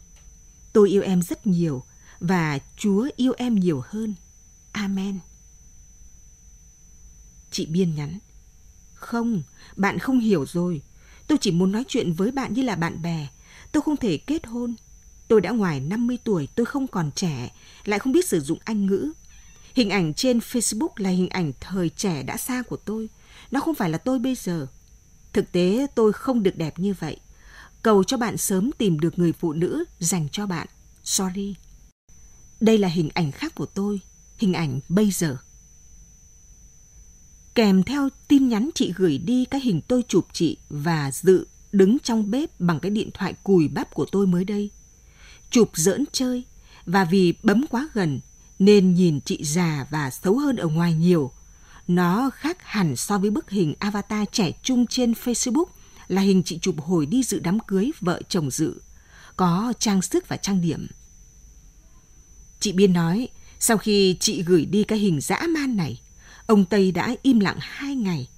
Tôi yêu em rất nhiều và Chúa yêu em nhiều hơn. Amen. Chị Biên nhắn. Không, bạn không hiểu rồi. Tôi chỉ muốn nói chuyện với bạn như là bạn bè. Tôi không thể kết hôn. Tôi đã ngoài 50 tuổi, tôi không còn trẻ, lại không biết sử dụng Anh ngữ. Hình ảnh trên Facebook là hình ảnh thời trẻ đã xa của tôi. Nó không phải là tôi bây giờ. Thực tế tôi không được đẹp như vậy. Cầu cho bạn sớm tìm được người phụ nữ dành cho bạn. Sorry. Đây là hình ảnh khác của tôi, hình ảnh bây giờ. Kèm theo tin nhắn chị gửi đi cái hình tôi chụp chị và dự đứng trong bếp bằng cái điện thoại cùi bắp của tôi mới đây. Chụp giỡn chơi và vì bấm quá gần nên nhìn chị già và xấu hơn ở ngoài nhiều. Nó khác hẳn so với bức hình avatar trẻ trung trên Facebook là hình chị chụp hồi đi dự đám cưới vợ chồng dự. Có trang sức và trang điểm. Chị Biên nói, sau khi chị gửi đi cái hình dã man này, ông Tây đã im lặng hai ngày.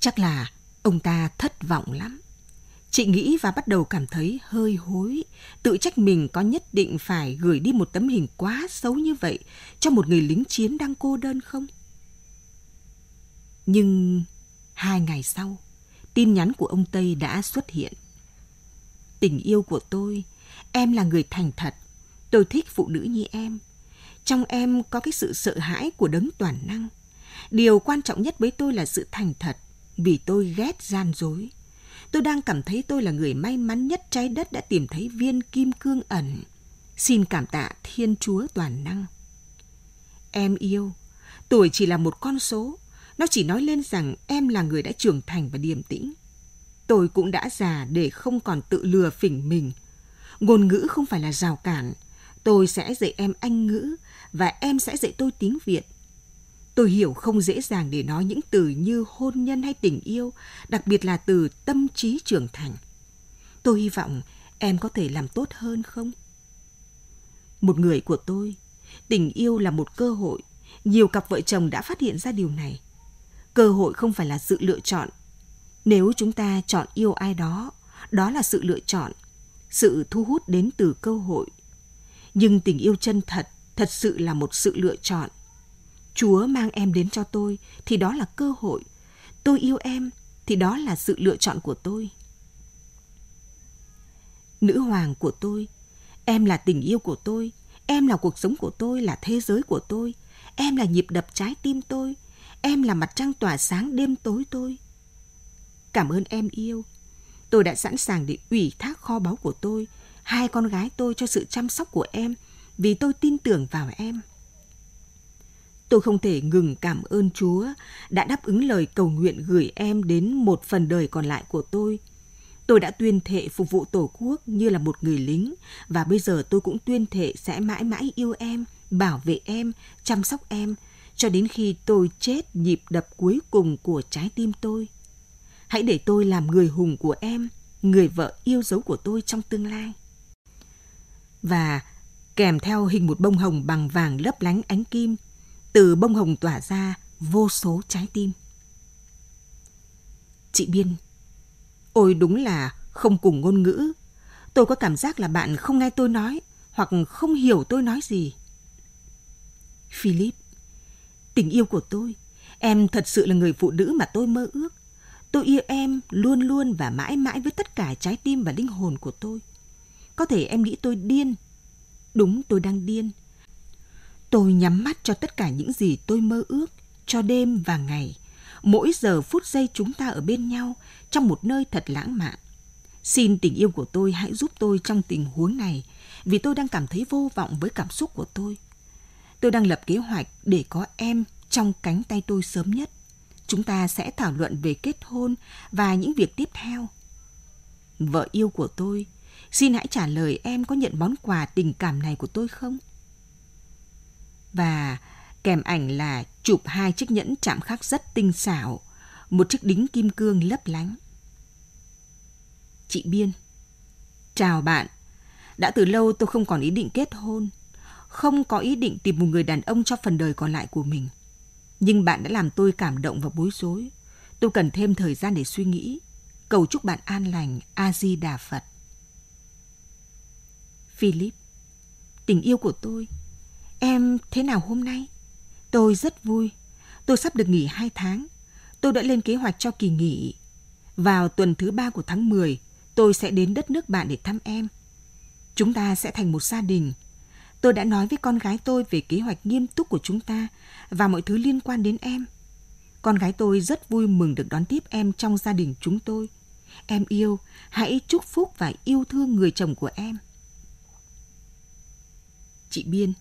Chắc là ông ta thất vọng lắm. Chị nghĩ và bắt đầu cảm thấy hơi hối, tự trách mình có nhất định phải gửi đi một tấm hình quá xấu như vậy cho một người lính chiến đang cô đơn không? Nhưng hai ngày sau, tin nhắn của ông Tây đã xuất hiện. Tình yêu của tôi, em là người thành thật. Tôi thích phụ nữ như em. Trong em có cái sự sợ hãi của đấng toàn năng. Điều quan trọng nhất với tôi là sự thành thật, vì tôi ghét gian dối. Tôi đang cảm thấy tôi là người may mắn nhất trái đất đã tìm thấy viên kim cương ẩn. Xin cảm tạ Thiên Chúa toàn năng. Em yêu, tuổi chỉ là một con số. Nó chỉ nói lên rằng em là người đã trưởng thành và điềm tĩnh. Tôi cũng đã già để không còn tự lừa phỉnh mình. Ngôn ngữ không phải là rào cản. Tôi sẽ dạy em Anh ngữ và em sẽ dạy tôi tiếng Việt. Tôi hiểu không dễ dàng để nói những từ như hôn nhân hay tình yêu, đặc biệt là từ tâm trí trưởng thành. Tôi hy vọng em có thể làm tốt hơn không? Một người của tôi, tình yêu là một cơ hội. Nhiều cặp vợ chồng đã phát hiện ra điều này. Cơ hội không phải là sự lựa chọn. Nếu chúng ta chọn yêu ai đó, đó là sự lựa chọn, sự thu hút đến từ cơ hội. Nhưng tình yêu chân thật, thật sự là một sự lựa chọn. Chúa mang em đến cho tôi thì đó là cơ hội. Tôi yêu em thì đó là sự lựa chọn của tôi. Nữ hoàng của tôi, em là tình yêu của tôi, em là cuộc sống của tôi, là thế giới của tôi, em là nhịp đập trái tim tôi, em là mặt trăng tỏa sáng đêm tối tôi. Cảm ơn em yêu. Tôi đã sẵn sàng để ủy thác kho báu của tôi, hai con gái tôi cho sự chăm sóc của em vì tôi tin tưởng vào em. Tôi không thể ngừng cảm ơn Chúa đã đáp ứng lời cầu nguyện gửi em đến một phần đời còn lại của tôi. Tôi đã tuyên thệ phục vụ Tổ quốc như là một người lính và bây giờ tôi cũng tuyên thệ sẽ mãi mãi yêu em, bảo vệ em, chăm sóc em cho đến khi tôi chết nhịp đập cuối cùng của trái tim tôi. Hãy để tôi làm người hùng của em, người vợ yêu dấu của tôi trong tương lai. Và kèm theo hình một bông hồng bằng vàng lấp lánh ánh kim, từ bông hồng tỏa ra vô số trái tim. Chị Biên, ôi đúng là không cùng ngôn ngữ. Tôi có cảm giác là bạn không nghe tôi nói hoặc không hiểu tôi nói gì. Philip, tình yêu của tôi, em thật sự là người phụ nữ mà tôi mơ ước. Tôi yêu em luôn luôn và mãi mãi với tất cả trái tim và linh hồn của tôi. Có thể em nghĩ tôi điên. Đúng tôi đang điên Tôi nhắm mắt cho tất cả những gì tôi mơ ước, cho đêm và ngày. Mỗi giờ phút giây chúng ta ở bên nhau trong một nơi thật lãng mạn. Xin tình yêu của tôi hãy giúp tôi trong tình huống này vì tôi đang cảm thấy vô vọng với cảm xúc của tôi. Tôi đang lập kế hoạch để có em trong cánh tay tôi sớm nhất. Chúng ta sẽ thảo luận về kết hôn và những việc tiếp theo. Vợ yêu của tôi, xin hãy trả lời em có nhận món quà tình cảm này của tôi không? và kèm ảnh là chụp hai chiếc nhẫn chạm khắc rất tinh xảo, một chiếc đính kim cương lấp lánh. Chị Biên Chào bạn, đã từ lâu tôi không còn ý định kết hôn, không có ý định tìm một người đàn ông cho phần đời còn lại của mình. Nhưng bạn đã làm tôi cảm động và bối rối. Tôi cần thêm thời gian để suy nghĩ. Cầu chúc bạn an lành, A-di-đà Phật. Philip, tình yêu của tôi, Em thế nào hôm nay? Tôi rất vui. Tôi sắp được nghỉ hai tháng. Tôi đã lên kế hoạch cho kỳ nghỉ. Vào tuần thứ ba của tháng 10, tôi sẽ đến đất nước bạn để thăm em. Chúng ta sẽ thành một gia đình. Tôi đã nói với con gái tôi về kế hoạch nghiêm túc của chúng ta và mọi thứ liên quan đến em. Con gái tôi rất vui mừng được đón tiếp em trong gia đình chúng tôi. Em yêu, hãy chúc phúc và yêu thương người chồng của em. Chị Biên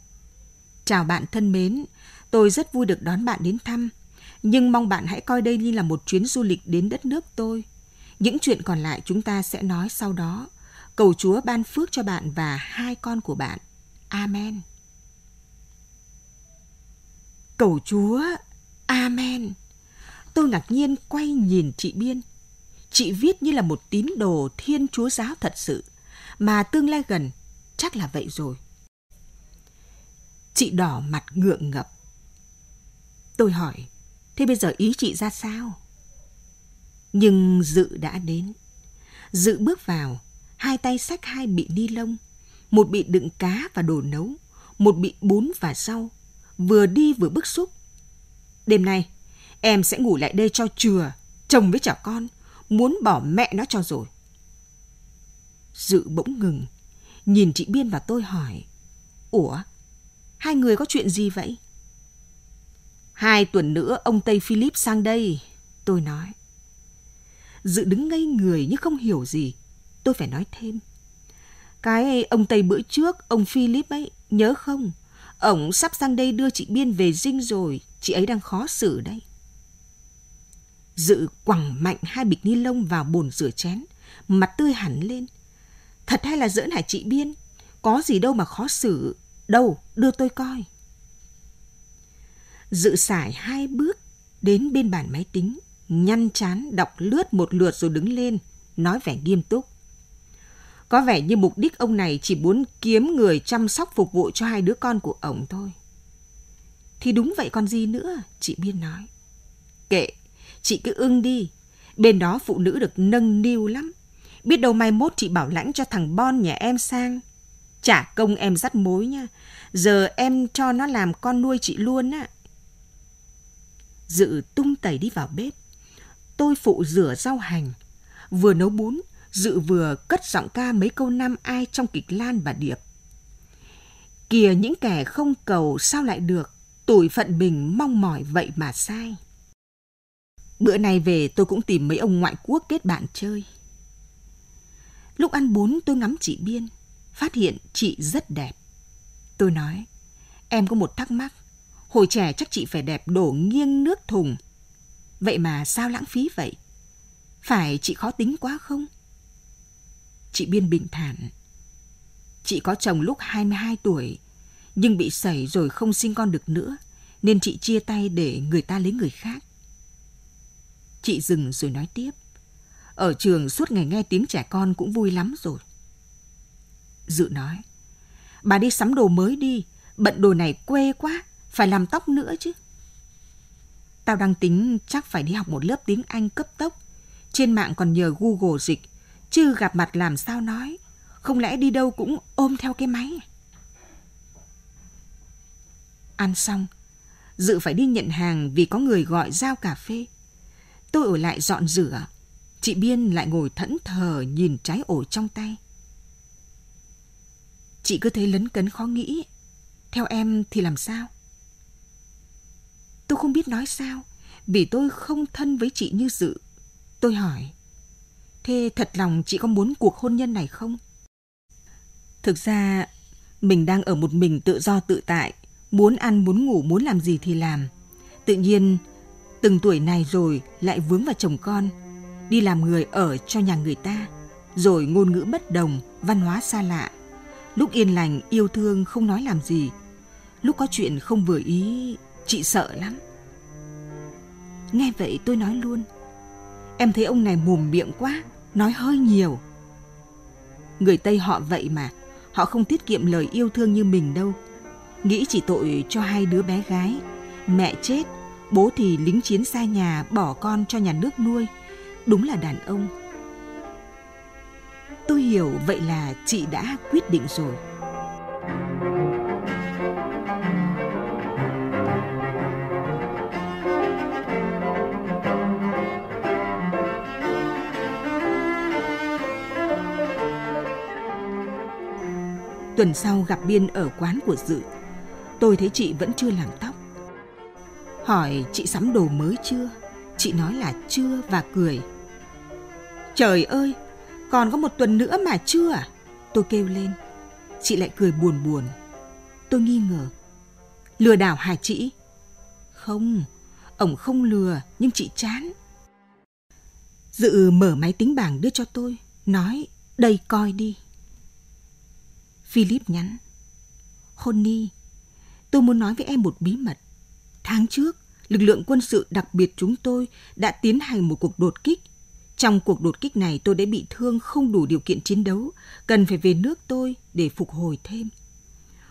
Chào bạn thân mến, tôi rất vui được đón bạn đến thăm, nhưng mong bạn hãy coi đây như là một chuyến du lịch đến đất nước tôi. Những chuyện còn lại chúng ta sẽ nói sau đó. Cầu Chúa ban phước cho bạn và hai con của bạn. Amen. Cầu Chúa, Amen. Tôi ngạc nhiên quay nhìn chị Biên. Chị viết như là một tín đồ thiên chúa giáo thật sự, mà tương lai gần chắc là vậy rồi. Chị đỏ mặt ngượng ngập. Tôi hỏi, thế bây giờ ý chị ra sao? Nhưng Dự đã đến. Dự bước vào, hai tay xách hai bị ni lông, một bị đựng cá và đồ nấu, một bị bún và rau, vừa đi vừa bức xúc. Đêm nay, em sẽ ngủ lại đây cho chừa, chồng với trẻ con, muốn bỏ mẹ nó cho rồi. Dự bỗng ngừng, nhìn chị Biên và tôi hỏi, Ủa, Hai người có chuyện gì vậy? Hai tuần nữa ông Tây Philip sang đây, tôi nói. Dự đứng ngây người nhưng không hiểu gì. Tôi phải nói thêm. Cái ông Tây bữa trước, ông Philip ấy, nhớ không? Ông sắp sang đây đưa chị Biên về dinh rồi, chị ấy đang khó xử đấy Dự quẳng mạnh hai bịch ni lông vào bồn rửa chén, mặt tươi hẳn lên. Thật hay là giỡn hả chị Biên? Có gì đâu mà khó xử, Đâu, đưa tôi coi. Dự sải hai bước đến bên bàn máy tính, nhăn chán đọc lướt một lượt rồi đứng lên, nói vẻ nghiêm túc. Có vẻ như mục đích ông này chỉ muốn kiếm người chăm sóc phục vụ cho hai đứa con của ông thôi. Thì đúng vậy còn gì nữa, chị Biên nói. Kệ, chị cứ ưng đi. Bên đó phụ nữ được nâng niu lắm. Biết đâu mai mốt chị bảo lãnh cho thằng Bon nhà em sang. Trả công em dắt mối nha. Giờ em cho nó làm con nuôi chị luôn á. Dự tung tẩy đi vào bếp. Tôi phụ rửa rau hành. Vừa nấu bún, Dự vừa cất giọng ca mấy câu năm ai trong kịch Lan và Điệp. Kìa những kẻ không cầu sao lại được, tuổi phận mình mong mỏi vậy mà sai. Bữa nay về tôi cũng tìm mấy ông ngoại quốc kết bạn chơi. Lúc ăn bún tôi ngắm chị Biên, phát hiện chị rất đẹp. Tôi nói, em có một thắc mắc, hồi trẻ chắc chị phải đẹp đổ nghiêng nước thùng. Vậy mà sao lãng phí vậy? Phải chị khó tính quá không? Chị Biên bình thản. Chị có chồng lúc 22 tuổi, nhưng bị sẩy rồi không sinh con được nữa, nên chị chia tay để người ta lấy người khác. Chị dừng rồi nói tiếp. Ở trường suốt ngày nghe tiếng trẻ con cũng vui lắm rồi. Dự nói. Bà đi sắm đồ mới đi, bận đồ này quê quá, phải làm tóc nữa chứ. Tao đang tính chắc phải đi học một lớp tiếng Anh cấp tốc. Trên mạng còn nhờ Google dịch chứ gặp mặt làm sao nói, không lẽ đi đâu cũng ôm theo cái máy. Ăn xong, Dự phải đi nhận hàng vì có người gọi giao cà phê. Tôi ở lại dọn rửa, chị Biên lại ngồi thẫn thờ nhìn trái ổi trong tay. Chị cứ thấy lấn cấn khó nghĩ, theo em thì làm sao? Tôi không biết nói sao, vì tôi không thân với chị như Dự. Tôi hỏi, Thế thật lòng chị có muốn cuộc hôn nhân này không? Thực ra, mình đang ở một mình tự do tự tại, muốn ăn, muốn ngủ, muốn làm gì thì làm. Tự nhiên, từng tuổi này rồi lại vướng vào chồng con, đi làm người ở cho nhà người ta, rồi ngôn ngữ bất đồng, văn hóa xa lạ. Lúc yên lành, yêu thương không nói làm gì. Lúc có chuyện không vừa ý, chị sợ lắm. Nghe vậy tôi nói luôn. Em thấy ông này mồm miệng quá, nói hơi nhiều. Người Tây họ vậy mà, họ không tiết kiệm lời yêu thương như mình đâu. Nghĩ chỉ tội cho hai đứa bé gái, mẹ chết, bố thì lính chiến xa nhà bỏ con cho nhà nước nuôi. Đúng là đàn ông. Tôi hiểu vậy là chị đã quyết định rồi. Tuần sau gặp Biên ở quán của Dự. Tôi thấy chị vẫn chưa làm tóc. Hỏi chị sắm đồ mới chưa? Chị nói là chưa và cười. Trời ơi, còn có một tuần nữa mà chưa à? Tôi kêu lên. Chị lại cười buồn buồn. Tôi nghi ngờ. Lừa đảo hả chị? Không, ổng không lừa, nhưng chị chán. Dự mở máy tính bảng đưa cho tôi, nói đây coi đi. Philip nhắn. Honey, tôi muốn nói với em một bí mật. Tháng trước, lực lượng quân sự đặc biệt chúng tôi đã tiến hành một cuộc đột kích. Trong cuộc đột kích này tôi đã bị thương không đủ điều kiện chiến đấu, cần phải về nước tôi để phục hồi thêm.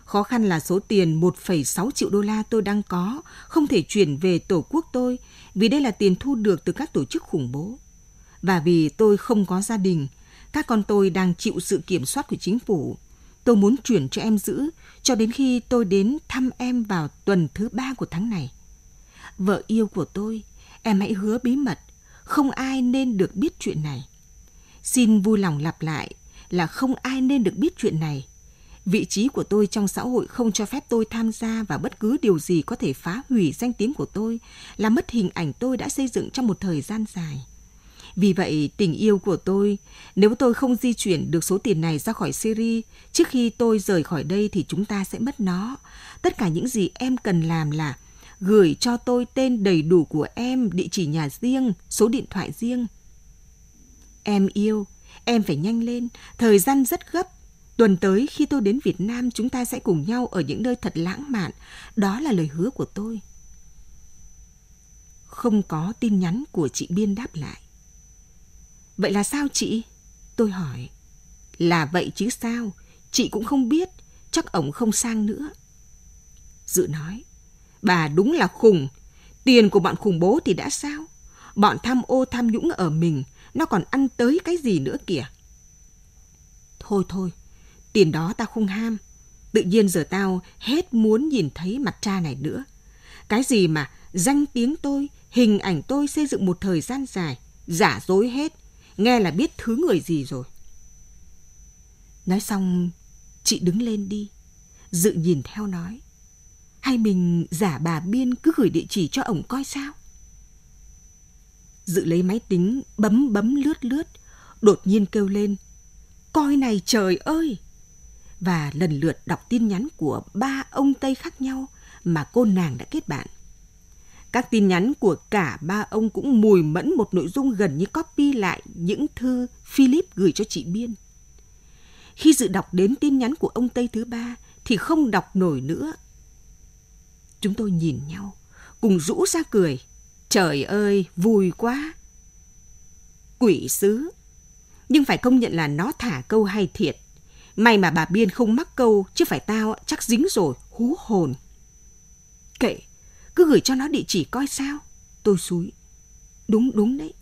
Khó khăn là số tiền 1,6 triệu đô la tôi đang có không thể chuyển về tổ quốc tôi vì đây là tiền thu được từ các tổ chức khủng bố. Và vì tôi không có gia đình, các con tôi đang chịu sự kiểm soát của chính phủ Tôi muốn chuyển cho em giữ cho đến khi tôi đến thăm em vào tuần thứ ba của tháng này. Vợ yêu của tôi, em hãy hứa bí mật, không ai nên được biết chuyện này. Xin vui lòng lặp lại là không ai nên được biết chuyện này. Vị trí của tôi trong xã hội không cho phép tôi tham gia vào bất cứ điều gì có thể phá hủy danh tiếng của tôi, làm mất hình ảnh tôi đã xây dựng trong một thời gian dài. Vì vậy, tình yêu của tôi, nếu tôi không di chuyển được số tiền này ra khỏi Syria, trước khi tôi rời khỏi đây thì chúng ta sẽ mất nó. Tất cả những gì em cần làm là gửi cho tôi tên đầy đủ của em, địa chỉ nhà riêng, số điện thoại riêng. Em yêu, em phải nhanh lên, thời gian rất gấp. Tuần tới khi tôi đến Việt Nam chúng ta sẽ cùng nhau ở những nơi thật lãng mạn. Đó là lời hứa của tôi. không có tin nhắn của chị Biên đáp lại. Vậy là sao chị? Tôi hỏi. Là vậy chứ sao? Chị cũng không biết, chắc ổng không sang nữa. Dự nói, bà đúng là khùng, tiền của bọn khủng bố thì đã sao? Bọn tham ô tham nhũng ở mình, nó còn ăn tới cái gì nữa kìa. Thôi thôi, tiền đó tao không ham. Tự nhiên giờ tao hết muốn nhìn thấy mặt cha này nữa. Cái gì mà danh tiếng tôi, hình ảnh tôi xây dựng một thời gian dài, giả dối hết, nghe là biết thứ người gì rồi. Nói xong, chị đứng lên đi. Dự nhìn theo nói. Hay mình giả bà Biên cứ gửi địa chỉ cho ổng coi sao? Dự lấy máy tính, bấm bấm lướt lướt, đột nhiên kêu lên. Coi này trời ơi! Và lần lượt đọc tin nhắn của ba ông Tây khác nhau mà cô nàng đã kết bạn. Các tin nhắn của cả ba ông cũng mùi mẫn một nội dung gần như copy lại những thư Philip gửi cho chị Biên. Khi dự đọc đến tin nhắn của ông Tây thứ ba thì không đọc nổi nữa. Chúng tôi nhìn nhau, cùng rũ ra cười. Trời ơi, vui quá! Quỷ sứ! Nhưng phải công nhận là nó thả câu hay thiệt. May mà bà Biên không mắc câu, chứ phải tao chắc dính rồi, hú hồn. Kệ, cứ gửi cho nó địa chỉ coi sao. Tôi xúi. Đúng, đúng đấy.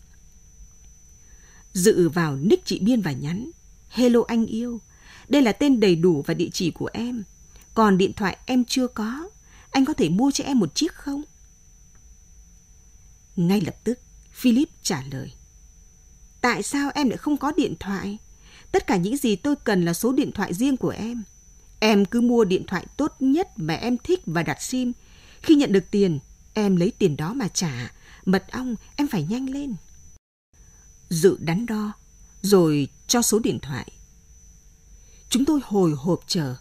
Dự vào nick chị Biên và nhắn. Hello anh yêu, đây là tên đầy đủ và địa chỉ của em. Còn điện thoại em chưa có. Anh có thể mua cho em một chiếc không? Ngay lập tức, Philip trả lời. Tại sao em lại không có điện thoại? Tất cả những gì tôi cần là số điện thoại riêng của em. Em cứ mua điện thoại tốt nhất mà em thích và đặt sim. Khi nhận được tiền, em lấy tiền đó mà trả. Mật ong, em phải nhanh lên. Dự đắn đo, rồi cho số điện thoại. Chúng tôi hồi hộp chờ.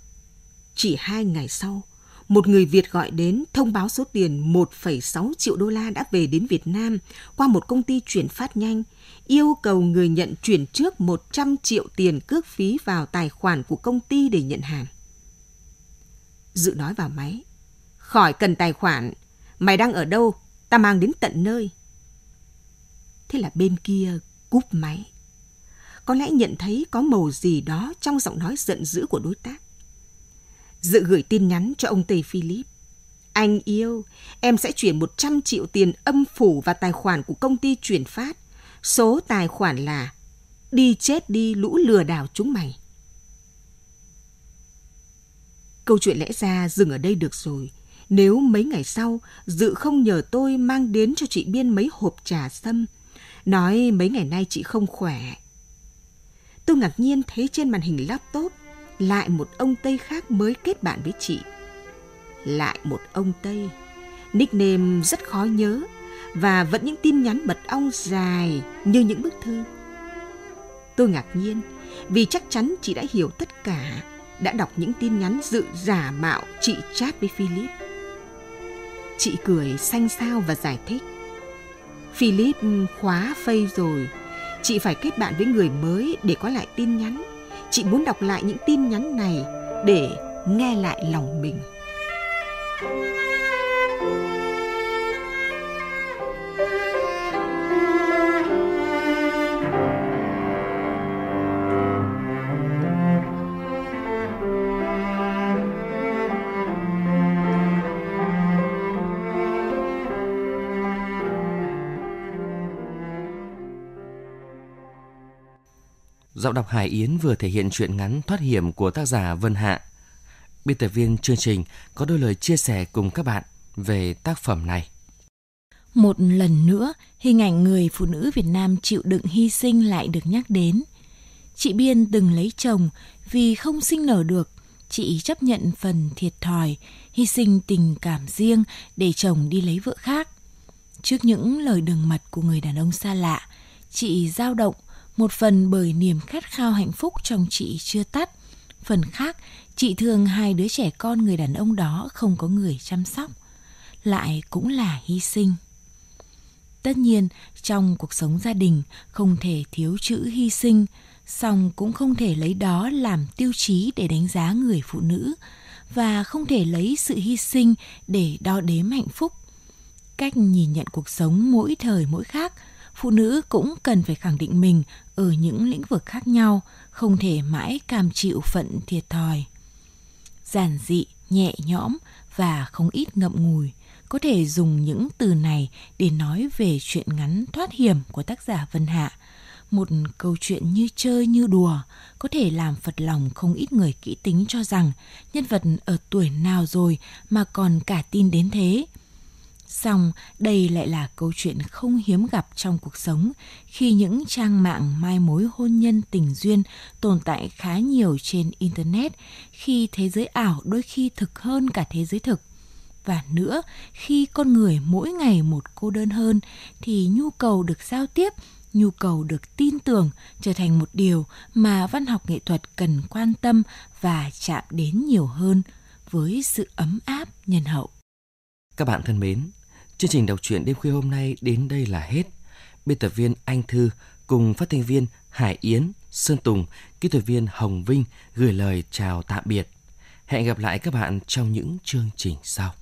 Chỉ hai ngày sau, một người Việt gọi đến thông báo số tiền 1,6 triệu đô la đã về đến Việt Nam qua một công ty chuyển phát nhanh, yêu cầu người nhận chuyển trước 100 triệu tiền cước phí vào tài khoản của công ty để nhận hàng. Dự nói vào máy, khỏi cần tài khoản, mày đang ở đâu, ta mang đến tận nơi. Thế là bên kia cúp máy. Có lẽ nhận thấy có màu gì đó trong giọng nói giận dữ của đối tác. Dự gửi tin nhắn cho ông Tây Philip. Anh yêu, em sẽ chuyển 100 triệu tiền âm phủ vào tài khoản của công ty chuyển phát. Số tài khoản là đi chết đi lũ lừa đảo chúng mày. Câu chuyện lẽ ra dừng ở đây được rồi. Nếu mấy ngày sau, Dự không nhờ tôi mang đến cho chị Biên mấy hộp trà sâm, nói mấy ngày nay chị không khỏe. Tôi ngạc nhiên thấy trên màn hình laptop lại một ông Tây khác mới kết bạn với chị. Lại một ông Tây. Nickname rất khó nhớ và vẫn những tin nhắn mật ong dài như những bức thư. Tôi ngạc nhiên vì chắc chắn chị đã hiểu tất cả, đã đọc những tin nhắn dự giả mạo chị chat với Philip. Chị cười xanh xao và giải thích. Philip khóa phây rồi, chị phải kết bạn với người mới để có lại tin nhắn chị muốn đọc lại những tin nhắn này để nghe lại lòng mình. Giọng đọc Hải Yến vừa thể hiện truyện ngắn Thoát hiểm của tác giả Vân Hạ. Biên tập viên chương trình có đôi lời chia sẻ cùng các bạn về tác phẩm này. Một lần nữa, hình ảnh người phụ nữ Việt Nam chịu đựng hy sinh lại được nhắc đến. Chị Biên từng lấy chồng vì không sinh nở được, chị chấp nhận phần thiệt thòi, hy sinh tình cảm riêng để chồng đi lấy vợ khác. Trước những lời đường mật của người đàn ông xa lạ, chị dao động, một phần bởi niềm khát khao hạnh phúc trong chị chưa tắt, phần khác chị thương hai đứa trẻ con người đàn ông đó không có người chăm sóc, lại cũng là hy sinh. Tất nhiên, trong cuộc sống gia đình không thể thiếu chữ hy sinh, song cũng không thể lấy đó làm tiêu chí để đánh giá người phụ nữ và không thể lấy sự hy sinh để đo đếm hạnh phúc. cách nhìn nhận cuộc sống mỗi thời mỗi khác, phụ nữ cũng cần phải khẳng định mình ở những lĩnh vực khác nhau, không thể mãi cam chịu phận thiệt thòi. Giản dị, nhẹ nhõm và không ít ngậm ngùi, có thể dùng những từ này để nói về chuyện ngắn thoát hiểm của tác giả Vân Hạ. Một câu chuyện như chơi như đùa có thể làm phật lòng không ít người kỹ tính cho rằng nhân vật ở tuổi nào rồi mà còn cả tin đến thế. Xong, đây lại là câu chuyện không hiếm gặp trong cuộc sống khi những trang mạng mai mối hôn nhân tình duyên tồn tại khá nhiều trên Internet, khi thế giới ảo đôi khi thực hơn cả thế giới thực. Và nữa, khi con người mỗi ngày một cô đơn hơn thì nhu cầu được giao tiếp, nhu cầu được tin tưởng trở thành một điều mà văn học nghệ thuật cần quan tâm và chạm đến nhiều hơn với sự ấm áp nhân hậu. Các bạn thân mến, chương trình đọc truyện đêm khuya hôm nay đến đây là hết. Biên tập viên Anh Thư cùng phát thanh viên Hải Yến, Sơn Tùng, kỹ thuật viên Hồng Vinh gửi lời chào tạm biệt. Hẹn gặp lại các bạn trong những chương trình sau.